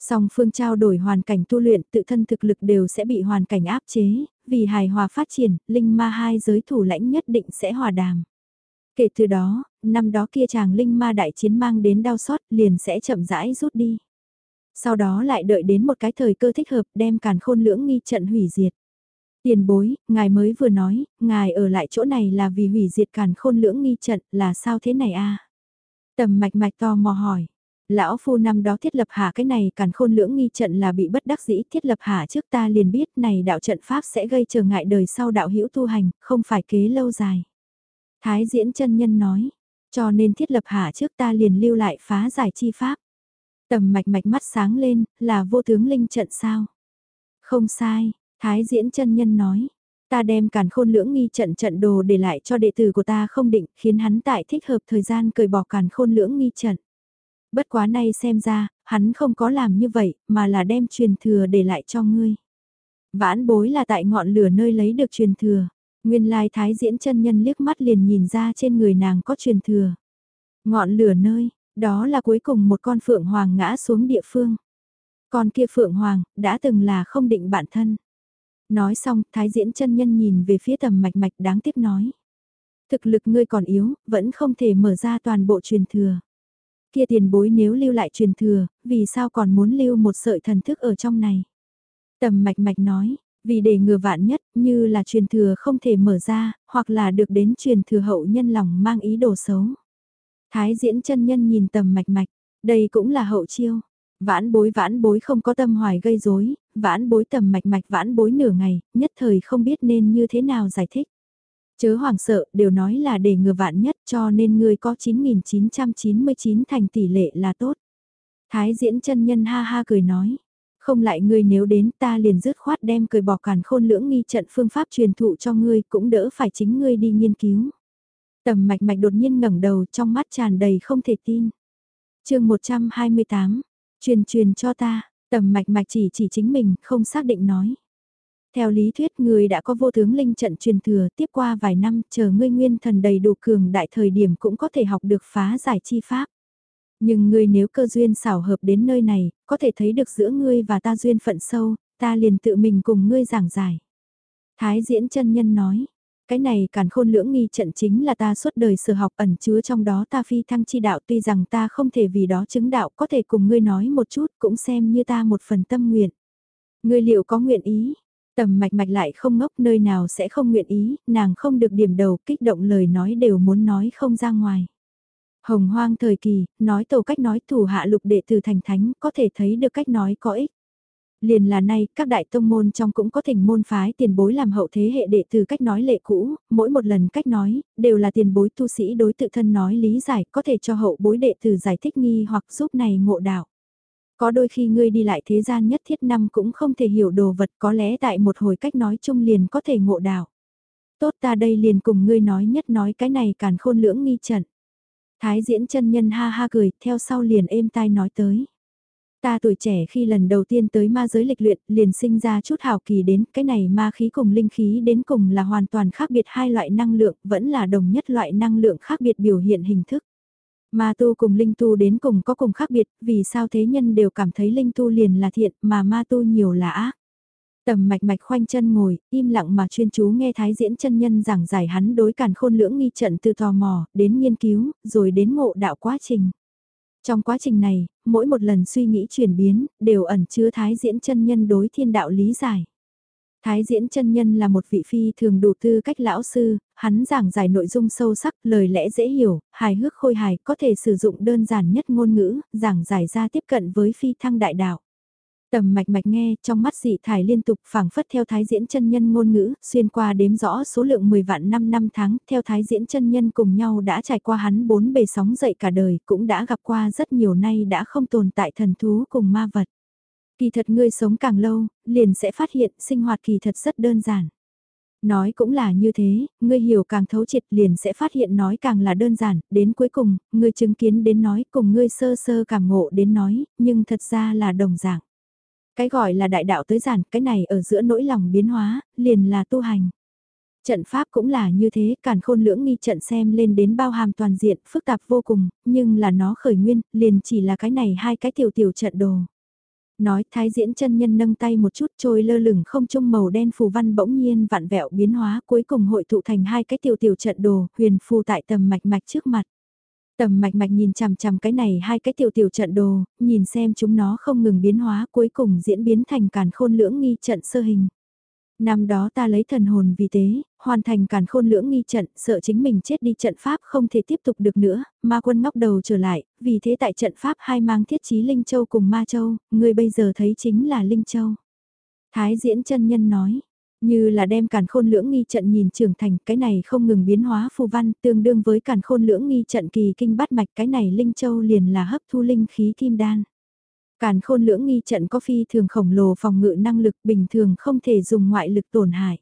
Song phương trao đổi hoàn cảnh tu luyện tự thân thực lực đều sẽ bị hoàn cảnh áp chế, vì hài hòa phát triển, linh ma hai giới thủ lãnh nhất định sẽ hòa đàm. Kể từ đó, năm đó kia chàng linh ma đại chiến mang đến đau xót liền sẽ chậm rãi rút đi. Sau đó lại đợi đến một cái thời cơ thích hợp đem càn khôn lưỡng nghi trận hủy diệt. Tiền bối, ngài mới vừa nói, ngài ở lại chỗ này là vì hủy diệt càn khôn lưỡng nghi trận là sao thế này a Tầm mạch mạch to mò hỏi. Lão phu năm đó thiết lập hạ cái này càn khôn lưỡng nghi trận là bị bất đắc dĩ thiết lập hạ trước ta liền biết này đạo trận pháp sẽ gây trở ngại đời sau đạo hữu tu hành, không phải kế lâu dài. Thái diễn chân nhân nói, cho nên thiết lập hạ trước ta liền lưu lại phá giải chi pháp. Tầm mạch mạch mắt sáng lên, là vô tướng linh trận sao? Không sai, Thái diễn chân nhân nói, ta đem càn khôn lưỡng nghi trận trận đồ để lại cho đệ tử của ta không định, khiến hắn tại thích hợp thời gian cởi bỏ càn khôn lưỡng nghi trận. Bất quá nay xem ra, hắn không có làm như vậy, mà là đem truyền thừa để lại cho ngươi. Vãn bối là tại ngọn lửa nơi lấy được truyền thừa. Nguyên lai thái diễn chân nhân liếc mắt liền nhìn ra trên người nàng có truyền thừa. Ngọn lửa nơi, đó là cuối cùng một con phượng hoàng ngã xuống địa phương. Con kia phượng hoàng, đã từng là không định bản thân. Nói xong, thái diễn chân nhân nhìn về phía tầm mạch mạch đáng tiếc nói. Thực lực ngươi còn yếu, vẫn không thể mở ra toàn bộ truyền thừa. Kia tiền bối nếu lưu lại truyền thừa, vì sao còn muốn lưu một sợi thần thức ở trong này? Tầm mạch mạch nói, vì để ngừa vạn nhất như là truyền thừa không thể mở ra, hoặc là được đến truyền thừa hậu nhân lòng mang ý đồ xấu. Thái diễn chân nhân nhìn tầm mạch mạch, đây cũng là hậu chiêu. Vãn bối vãn bối không có tâm hoài gây rối, vãn bối tầm mạch mạch vãn bối nửa ngày, nhất thời không biết nên như thế nào giải thích. Chớ hoàng sợ, đều nói là để ngừa vạn nhất cho nên ngươi có 9.999 thành tỷ lệ là tốt. Thái diễn chân nhân ha ha cười nói. Không lại ngươi nếu đến ta liền dứt khoát đem cười bỏ càn khôn lưỡng nghi trận phương pháp truyền thụ cho ngươi cũng đỡ phải chính ngươi đi nghiên cứu. Tầm mạch mạch đột nhiên ngẩng đầu trong mắt tràn đầy không thể tin. chương 128, truyền truyền cho ta, tầm mạch mạch chỉ chỉ chính mình, không xác định nói. Theo lý thuyết người đã có vô tướng linh trận truyền thừa tiếp qua vài năm chờ ngươi nguyên thần đầy đủ cường đại thời điểm cũng có thể học được phá giải chi pháp. Nhưng ngươi nếu cơ duyên xảo hợp đến nơi này, có thể thấy được giữa ngươi và ta duyên phận sâu, ta liền tự mình cùng ngươi giảng giải. Thái diễn chân nhân nói, cái này càn khôn lưỡng nghi trận chính là ta suốt đời sở học ẩn chứa trong đó ta phi thăng chi đạo tuy rằng ta không thể vì đó chứng đạo có thể cùng ngươi nói một chút cũng xem như ta một phần tâm nguyện. Ngươi liệu có nguyện ý? Tầm mạch mạch lại không ngốc nơi nào sẽ không nguyện ý, nàng không được điểm đầu kích động lời nói đều muốn nói không ra ngoài. Hồng hoang thời kỳ, nói tổ cách nói thủ hạ lục đệ từ thành thánh có thể thấy được cách nói có ích. Liền là nay, các đại tông môn trong cũng có thỉnh môn phái tiền bối làm hậu thế hệ đệ tử cách nói lệ cũ, mỗi một lần cách nói, đều là tiền bối tu sĩ đối tự thân nói lý giải, có thể cho hậu bối đệ tử giải thích nghi hoặc giúp này ngộ đạo. Có đôi khi ngươi đi lại thế gian nhất thiết năm cũng không thể hiểu đồ vật có lẽ tại một hồi cách nói chung liền có thể ngộ đạo. Tốt ta đây liền cùng ngươi nói nhất nói cái này càn khôn lưỡng nghi trận. Thái diễn chân nhân ha ha cười, theo sau liền êm tai nói tới. Ta tuổi trẻ khi lần đầu tiên tới ma giới lịch luyện, liền sinh ra chút hào kỳ đến, cái này ma khí cùng linh khí đến cùng là hoàn toàn khác biệt hai loại năng lượng, vẫn là đồng nhất loại năng lượng khác biệt biểu hiện hình thức. Ma tu cùng linh tu đến cùng có cùng khác biệt, vì sao thế nhân đều cảm thấy linh tu liền là thiện, mà ma tu nhiều là ác. Tầm mạch mạch khoanh chân ngồi, im lặng mà chuyên chú nghe thái diễn chân nhân giảng giải hắn đối càn khôn lưỡng nghi trận từ tò mò, đến nghiên cứu, rồi đến ngộ đạo quá trình. Trong quá trình này, mỗi một lần suy nghĩ chuyển biến, đều ẩn chứa thái diễn chân nhân đối thiên đạo lý giải. Thái diễn chân nhân là một vị phi thường đủ tư cách lão sư, hắn giảng giải nội dung sâu sắc, lời lẽ dễ hiểu, hài hước khôi hài, có thể sử dụng đơn giản nhất ngôn ngữ, giảng giải ra tiếp cận với phi thăng đại đạo. Tầm mạch mạch nghe, trong mắt dị thải liên tục phảng phất theo thái diễn chân nhân ngôn ngữ, xuyên qua đếm rõ số lượng 10 vạn năm năm tháng, theo thái diễn chân nhân cùng nhau đã trải qua hắn bốn bề sóng dậy cả đời, cũng đã gặp qua rất nhiều nay đã không tồn tại thần thú cùng ma vật. Kỳ thật ngươi sống càng lâu, liền sẽ phát hiện sinh hoạt kỳ thật rất đơn giản. Nói cũng là như thế, ngươi hiểu càng thấu triệt liền sẽ phát hiện nói càng là đơn giản, đến cuối cùng, ngươi chứng kiến đến nói cùng ngươi sơ sơ cảm ngộ đến nói, nhưng thật ra là đồng dạng. Cái gọi là đại đạo tới giản, cái này ở giữa nỗi lòng biến hóa, liền là tu hành. Trận pháp cũng là như thế, càn khôn lưỡng nghi trận xem lên đến bao hàm toàn diện, phức tạp vô cùng, nhưng là nó khởi nguyên, liền chỉ là cái này hai cái tiểu tiểu trận đồ. Nói thái diễn chân nhân nâng tay một chút trôi lơ lửng không trung màu đen phù văn bỗng nhiên vạn vẹo biến hóa cuối cùng hội tụ thành hai cái tiểu tiểu trận đồ huyền phù tại tầm mạch mạch trước mặt. Tầm mạch mạch nhìn chằm chằm cái này hai cái tiểu tiểu trận đồ, nhìn xem chúng nó không ngừng biến hóa cuối cùng diễn biến thành càn khôn lưỡng nghi trận sơ hình. Năm đó ta lấy thần hồn vì tế, hoàn thành càn khôn lưỡng nghi trận, sợ chính mình chết đi trận pháp không thể tiếp tục được nữa, ma quân ngóc đầu trở lại, vì thế tại trận pháp hai mang thiết chí Linh Châu cùng Ma Châu, người bây giờ thấy chính là Linh Châu. Thái diễn chân nhân nói, như là đem càn khôn lưỡng nghi trận nhìn trưởng thành, cái này không ngừng biến hóa phù văn, tương đương với càn khôn lưỡng nghi trận kỳ kinh bát mạch, cái này Linh Châu liền là hấp thu linh khí kim đan. Càn khôn lưỡng nghi trận có phi thường khổng lồ phòng ngự năng lực bình thường không thể dùng ngoại lực tổn hại.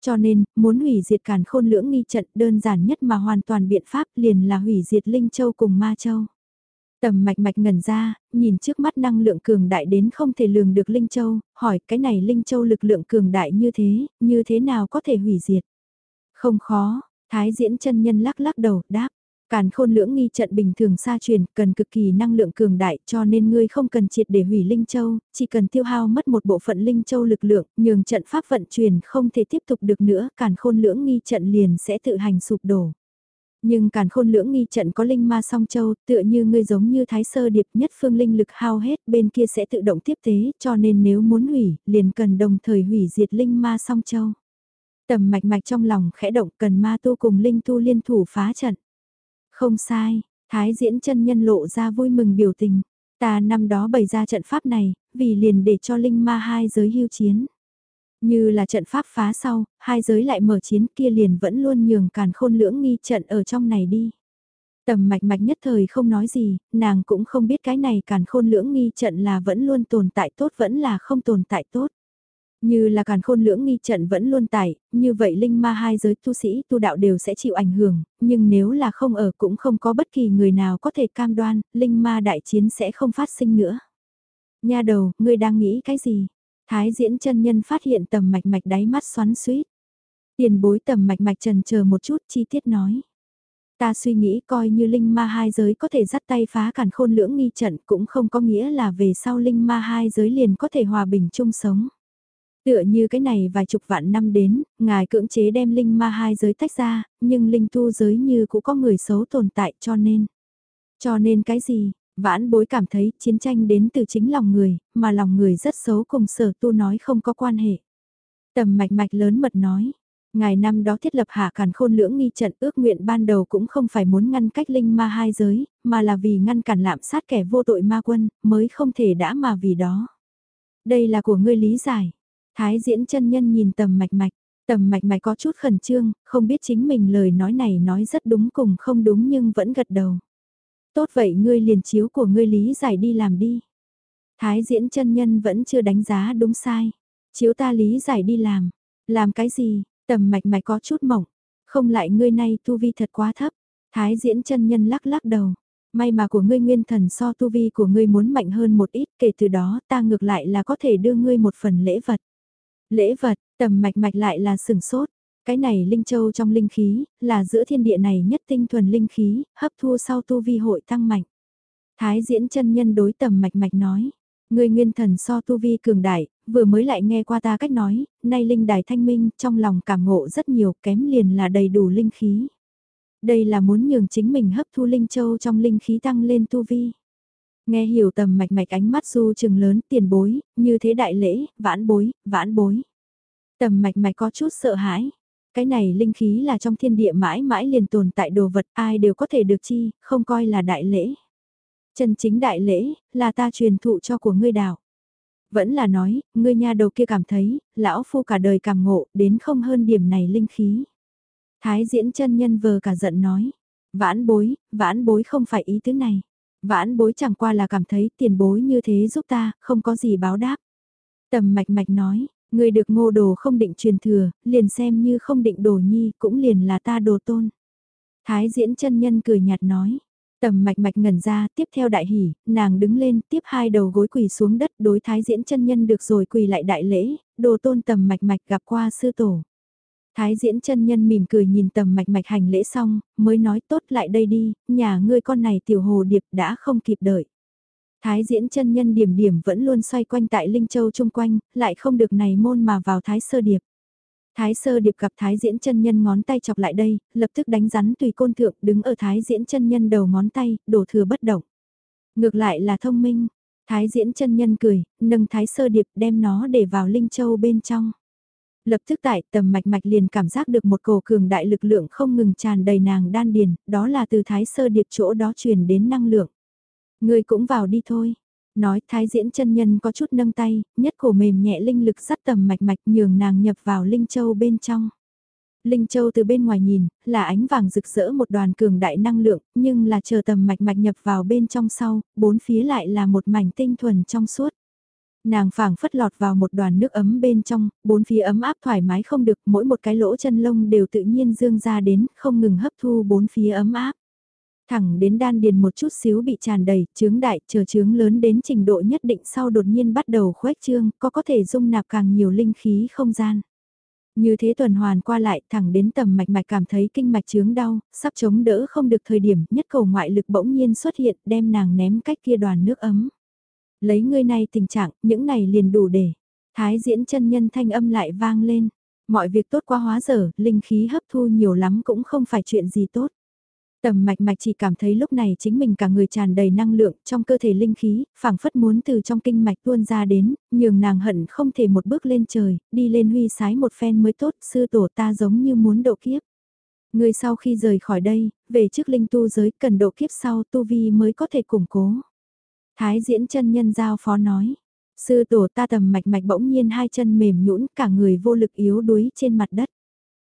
Cho nên, muốn hủy diệt càn khôn lưỡng nghi trận đơn giản nhất mà hoàn toàn biện pháp liền là hủy diệt Linh Châu cùng Ma Châu. Tầm mạch mạch ngẩn ra, nhìn trước mắt năng lượng cường đại đến không thể lường được Linh Châu, hỏi cái này Linh Châu lực lượng cường đại như thế, như thế nào có thể hủy diệt? Không khó, Thái diễn chân nhân lắc lắc đầu, đáp. Càn khôn lưỡng nghi trận bình thường xa truyền, cần cực kỳ năng lượng cường đại cho nên ngươi không cần triệt để hủy Linh Châu, chỉ cần tiêu hao mất một bộ phận Linh Châu lực lượng, nhường trận pháp vận chuyển không thể tiếp tục được nữa, càn khôn lưỡng nghi trận liền sẽ tự hành sụp đổ. Nhưng càn khôn lưỡng nghi trận có linh ma song châu, tựa như ngươi giống như thái sơ điệp nhất phương linh lực hao hết, bên kia sẽ tự động tiếp tế, cho nên nếu muốn hủy, liền cần đồng thời hủy diệt linh ma song châu. Tầm mạch mạch trong lòng khẽ động cần ma tu cùng linh tu liên thủ phá trận. Không sai, thái diễn chân nhân lộ ra vui mừng biểu tình. Ta năm đó bày ra trận pháp này, vì liền để cho linh ma hai giới hưu chiến. Như là trận pháp phá sau, hai giới lại mở chiến kia liền vẫn luôn nhường càn khôn lưỡng nghi trận ở trong này đi. Tầm mạch mạch nhất thời không nói gì, nàng cũng không biết cái này càn khôn lưỡng nghi trận là vẫn luôn tồn tại tốt vẫn là không tồn tại tốt. Như là càn khôn lưỡng nghi trận vẫn luôn tại, như vậy linh ma hai giới tu sĩ tu đạo đều sẽ chịu ảnh hưởng, nhưng nếu là không ở cũng không có bất kỳ người nào có thể cam đoan, linh ma đại chiến sẽ không phát sinh nữa. Nha đầu, ngươi đang nghĩ cái gì? Thái diễn chân nhân phát hiện tầm mạch mạch đáy mắt xoắn suýt. Tiền bối tầm mạch mạch trần chờ một chút chi tiết nói. Ta suy nghĩ coi như linh ma hai giới có thể dắt tay phá cản khôn lưỡng nghi trận cũng không có nghĩa là về sau linh ma hai giới liền có thể hòa bình chung sống. Tựa như cái này vài chục vạn năm đến, ngài cưỡng chế đem linh ma hai giới tách ra, nhưng linh tu giới như cũng có người xấu tồn tại cho nên. Cho nên cái gì, vãn bối cảm thấy chiến tranh đến từ chính lòng người, mà lòng người rất xấu cùng sở tu nói không có quan hệ. Tầm mạch mạch lớn mật nói, Ngài năm đó thiết lập hạ cản khôn lưỡng nghi trận ước nguyện ban đầu cũng không phải muốn ngăn cách linh ma hai giới, mà là vì ngăn cản lạm sát kẻ vô tội ma quân, mới không thể đã mà vì đó. Đây là của ngươi lý giải. Thái diễn chân nhân nhìn tầm mạch mạch, tầm mạch mạch có chút khẩn trương, không biết chính mình lời nói này nói rất đúng cùng không đúng nhưng vẫn gật đầu. Tốt vậy ngươi liền chiếu của ngươi lý giải đi làm đi. Thái diễn chân nhân vẫn chưa đánh giá đúng sai. Chiếu ta lý giải đi làm. Làm cái gì, Tầm mạch mạch có chút mỏng, không lại ngươi nay tu vi thật quá thấp. Thái diễn chân nhân lắc lắc đầu. May mà của ngươi nguyên thần so tu vi của ngươi muốn mạnh hơn một ít, kể từ đó ta ngược lại là có thể đưa ngươi một phần lễ vật. Lễ vật, tầm mạch mạch lại là sừng sốt. Cái này linh châu trong linh khí, là giữa thiên địa này nhất tinh thuần linh khí, hấp thu sau tu vi hội tăng mạnh. Thái diễn chân nhân đối tầm mạch mạch nói. Người nguyên thần so tu vi cường đại, vừa mới lại nghe qua ta cách nói, nay linh đài thanh minh trong lòng cảm ngộ rất nhiều kém liền là đầy đủ linh khí. Đây là muốn nhường chính mình hấp thu linh châu trong linh khí tăng lên tu vi. Nghe hiểu tầm mạch mạch ánh mắt du trừng lớn tiền bối, như thế đại lễ, vãn bối, vãn bối. Tầm mạch mạch có chút sợ hãi. Cái này linh khí là trong thiên địa mãi mãi liền tồn tại đồ vật ai đều có thể được chi, không coi là đại lễ. Chân chính đại lễ, là ta truyền thụ cho của ngươi đào Vẫn là nói, ngươi nha đầu kia cảm thấy, lão phu cả đời cảm ngộ, đến không hơn điểm này linh khí. Thái diễn chân nhân vờ cả giận nói, vãn bối, vãn bối không phải ý tứ này. Vãn bối chẳng qua là cảm thấy tiền bối như thế giúp ta, không có gì báo đáp. Tầm mạch mạch nói, người được ngô đồ không định truyền thừa, liền xem như không định đồ nhi, cũng liền là ta đồ tôn. Thái diễn chân nhân cười nhạt nói, Tầm mạch mạch ngẩn ra, tiếp theo đại hỉ, nàng đứng lên, tiếp hai đầu gối quỳ xuống đất, đối thái diễn chân nhân được rồi quỳ lại đại lễ, đồ tôn tầm mạch mạch gặp qua sư tổ. Thái diễn chân nhân mỉm cười nhìn tầm mạch mạch hành lễ xong, mới nói tốt lại đây đi, nhà ngươi con này tiểu hồ điệp đã không kịp đợi. Thái diễn chân nhân điểm điểm vẫn luôn xoay quanh tại Linh Châu chung quanh, lại không được này môn mà vào thái sơ điệp. Thái sơ điệp gặp thái diễn chân nhân ngón tay chọc lại đây, lập tức đánh rắn tùy côn thượng đứng ở thái diễn chân nhân đầu ngón tay, đổ thừa bất động. Ngược lại là thông minh, thái diễn chân nhân cười, nâng thái sơ điệp đem nó để vào linh châu bên trong. Lập tức tại tầm mạch mạch liền cảm giác được một cổ cường đại lực lượng không ngừng tràn đầy nàng đan điền, đó là từ thái sơ điệp chỗ đó truyền đến năng lượng. Người cũng vào đi thôi, Nói thái diễn chân nhân có chút nâng tay, nhất cổ mềm nhẹ linh lực sắt tầm mạch mạch nhường nàng nhập vào linh châu bên trong. Linh Châu từ bên ngoài nhìn, là ánh vàng rực rỡ một đoàn cường đại năng lượng, nhưng là chờ tầm mạch mạch nhập vào bên trong sau, bốn phía lại là một mảnh tinh thuần trong suốt. Nàng phảng phất lọt vào một đoàn nước ấm bên trong, bốn phía ấm áp thoải mái không được, mỗi một cái lỗ chân lông đều tự nhiên dương ra đến, không ngừng hấp thu bốn phía ấm áp thẳng đến đan điền một chút xíu bị tràn đầy, chướng đại, chờ chướng lớn đến trình độ nhất định sau đột nhiên bắt đầu khuếch trương, có có thể dung nạp càng nhiều linh khí không gian. Như thế tuần hoàn qua lại thẳng đến tầm mạch mạch cảm thấy kinh mạch chướng đau, sắp chống đỡ không được thời điểm nhất cầu ngoại lực bỗng nhiên xuất hiện đem nàng ném cách kia đoàn nước ấm. Lấy ngươi này tình trạng, những này liền đủ để. Thái diễn chân nhân thanh âm lại vang lên. Mọi việc tốt quá hóa dở, linh khí hấp thu nhiều lắm cũng không phải chuyện gì tốt. Tầm mạch mạch chỉ cảm thấy lúc này chính mình cả người tràn đầy năng lượng trong cơ thể linh khí, phảng phất muốn từ trong kinh mạch tuôn ra đến, nhường nàng hận không thể một bước lên trời, đi lên huy sái một phen mới tốt, sư tổ ta giống như muốn độ kiếp. Người sau khi rời khỏi đây, về trước linh tu giới cần độ kiếp sau tu vi mới có thể củng cố. Thái diễn chân nhân giao phó nói. Sư tổ ta tầm mạch mạch bỗng nhiên hai chân mềm nhũn cả người vô lực yếu đuối trên mặt đất.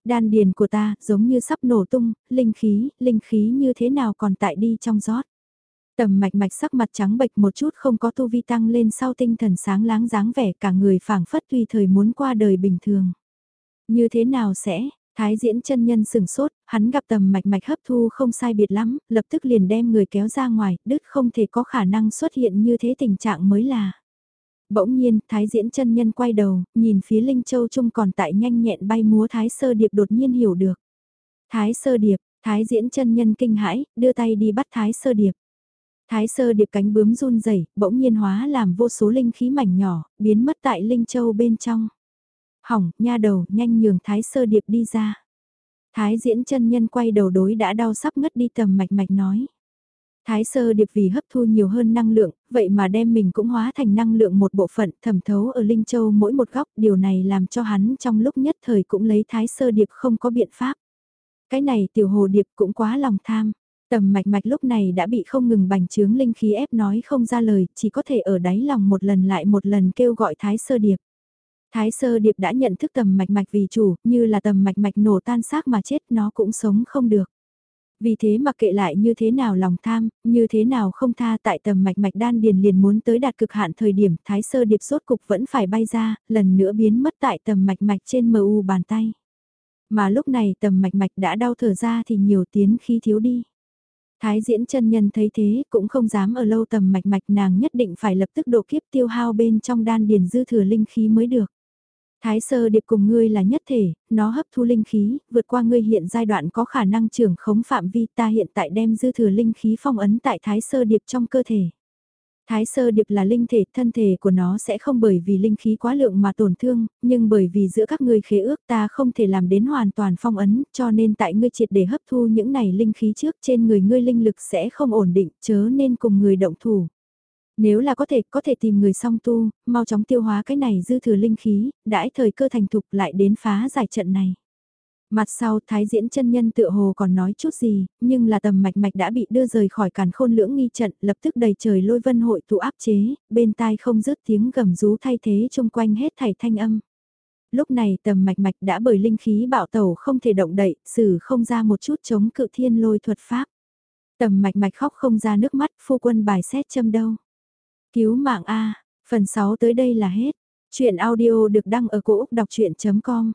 Đan điền của ta giống như sắp nổ tung, linh khí, linh khí như thế nào còn tại đi trong giót. Tầm mạch mạch sắc mặt trắng bệch một chút không có tu vi tăng lên sau tinh thần sáng láng dáng vẻ cả người phảng phất tùy thời muốn qua đời bình thường. Như thế nào sẽ, Thái diễn chân nhân sừng sốt, hắn gặp tầm mạch mạch hấp thu không sai biệt lắm, lập tức liền đem người kéo ra ngoài, đứt không thể có khả năng xuất hiện như thế tình trạng mới là. Bỗng nhiên, Thái diễn chân nhân quay đầu, nhìn phía Linh Châu Trung còn tại nhanh nhẹn bay múa Thái sơ điệp đột nhiên hiểu được. Thái sơ điệp, Thái diễn chân nhân kinh hãi, đưa tay đi bắt Thái sơ điệp. Thái sơ điệp cánh bướm run rẩy, bỗng nhiên hóa làm vô số linh khí mảnh nhỏ, biến mất tại Linh Châu bên trong. Hỏng, nha đầu, nhanh nhường Thái sơ điệp đi ra. Thái diễn chân nhân quay đầu đối đã đau sắp ngất đi tầm mạch mạch nói. Thái sơ điệp vì hấp thu nhiều hơn năng lượng, vậy mà đem mình cũng hóa thành năng lượng một bộ phận thẩm thấu ở Linh Châu mỗi một góc, điều này làm cho hắn trong lúc nhất thời cũng lấy thái sơ điệp không có biện pháp. Cái này tiểu hồ điệp cũng quá lòng tham, tầm mạch mạch lúc này đã bị không ngừng bành trướng linh khí ép nói không ra lời, chỉ có thể ở đáy lòng một lần lại một lần kêu gọi thái sơ điệp. Thái sơ điệp đã nhận thức tầm mạch mạch vì chủ, như là tầm mạch mạch nổ tan xác mà chết nó cũng sống không được. Vì thế mà kệ lại như thế nào lòng tham, như thế nào không tha tại tầm mạch mạch đan điền liền muốn tới đạt cực hạn thời điểm thái sơ điệp sốt cục vẫn phải bay ra, lần nữa biến mất tại tầm mạch mạch trên mờ u bàn tay. Mà lúc này tầm mạch mạch đã đau thở ra thì nhiều tiến khí thiếu đi. Thái diễn chân nhân thấy thế cũng không dám ở lâu tầm mạch mạch nàng nhất định phải lập tức độ kiếp tiêu hao bên trong đan điền dư thừa linh khí mới được. Thái sơ điệp cùng ngươi là nhất thể, nó hấp thu linh khí, vượt qua ngươi hiện giai đoạn có khả năng trưởng khống phạm vi ta hiện tại đem dư thừa linh khí phong ấn tại thái sơ điệp trong cơ thể. Thái sơ điệp là linh thể, thân thể của nó sẽ không bởi vì linh khí quá lượng mà tổn thương, nhưng bởi vì giữa các ngươi khế ước ta không thể làm đến hoàn toàn phong ấn, cho nên tại ngươi triệt để hấp thu những này linh khí trước trên người ngươi linh lực sẽ không ổn định, chớ nên cùng người động thủ. Nếu là có thể, có thể tìm người song tu, mau chóng tiêu hóa cái này dư thừa linh khí, đãi thời cơ thành thục lại đến phá giải trận này. Mặt sau thái diễn chân nhân tựa hồ còn nói chút gì, nhưng là tầm mạch mạch đã bị đưa rời khỏi càn khôn lưỡng nghi trận, lập tức đầy trời lôi vân hội tụ áp chế, bên tai không dứt tiếng gầm rú thay thế chung quanh hết thảy thanh âm. Lúc này tầm mạch mạch đã bởi linh khí bạo tẩu không thể động đậy, xử không ra một chút chống cự thiên lôi thuật pháp. Tầm mạch mạch khóc không ra nước mắt, phu quân bài xét châm đâu. Cứu mạng A, phần 6 tới đây là hết. Chuyện audio được đăng ở cổ Úc đọc chuyện.com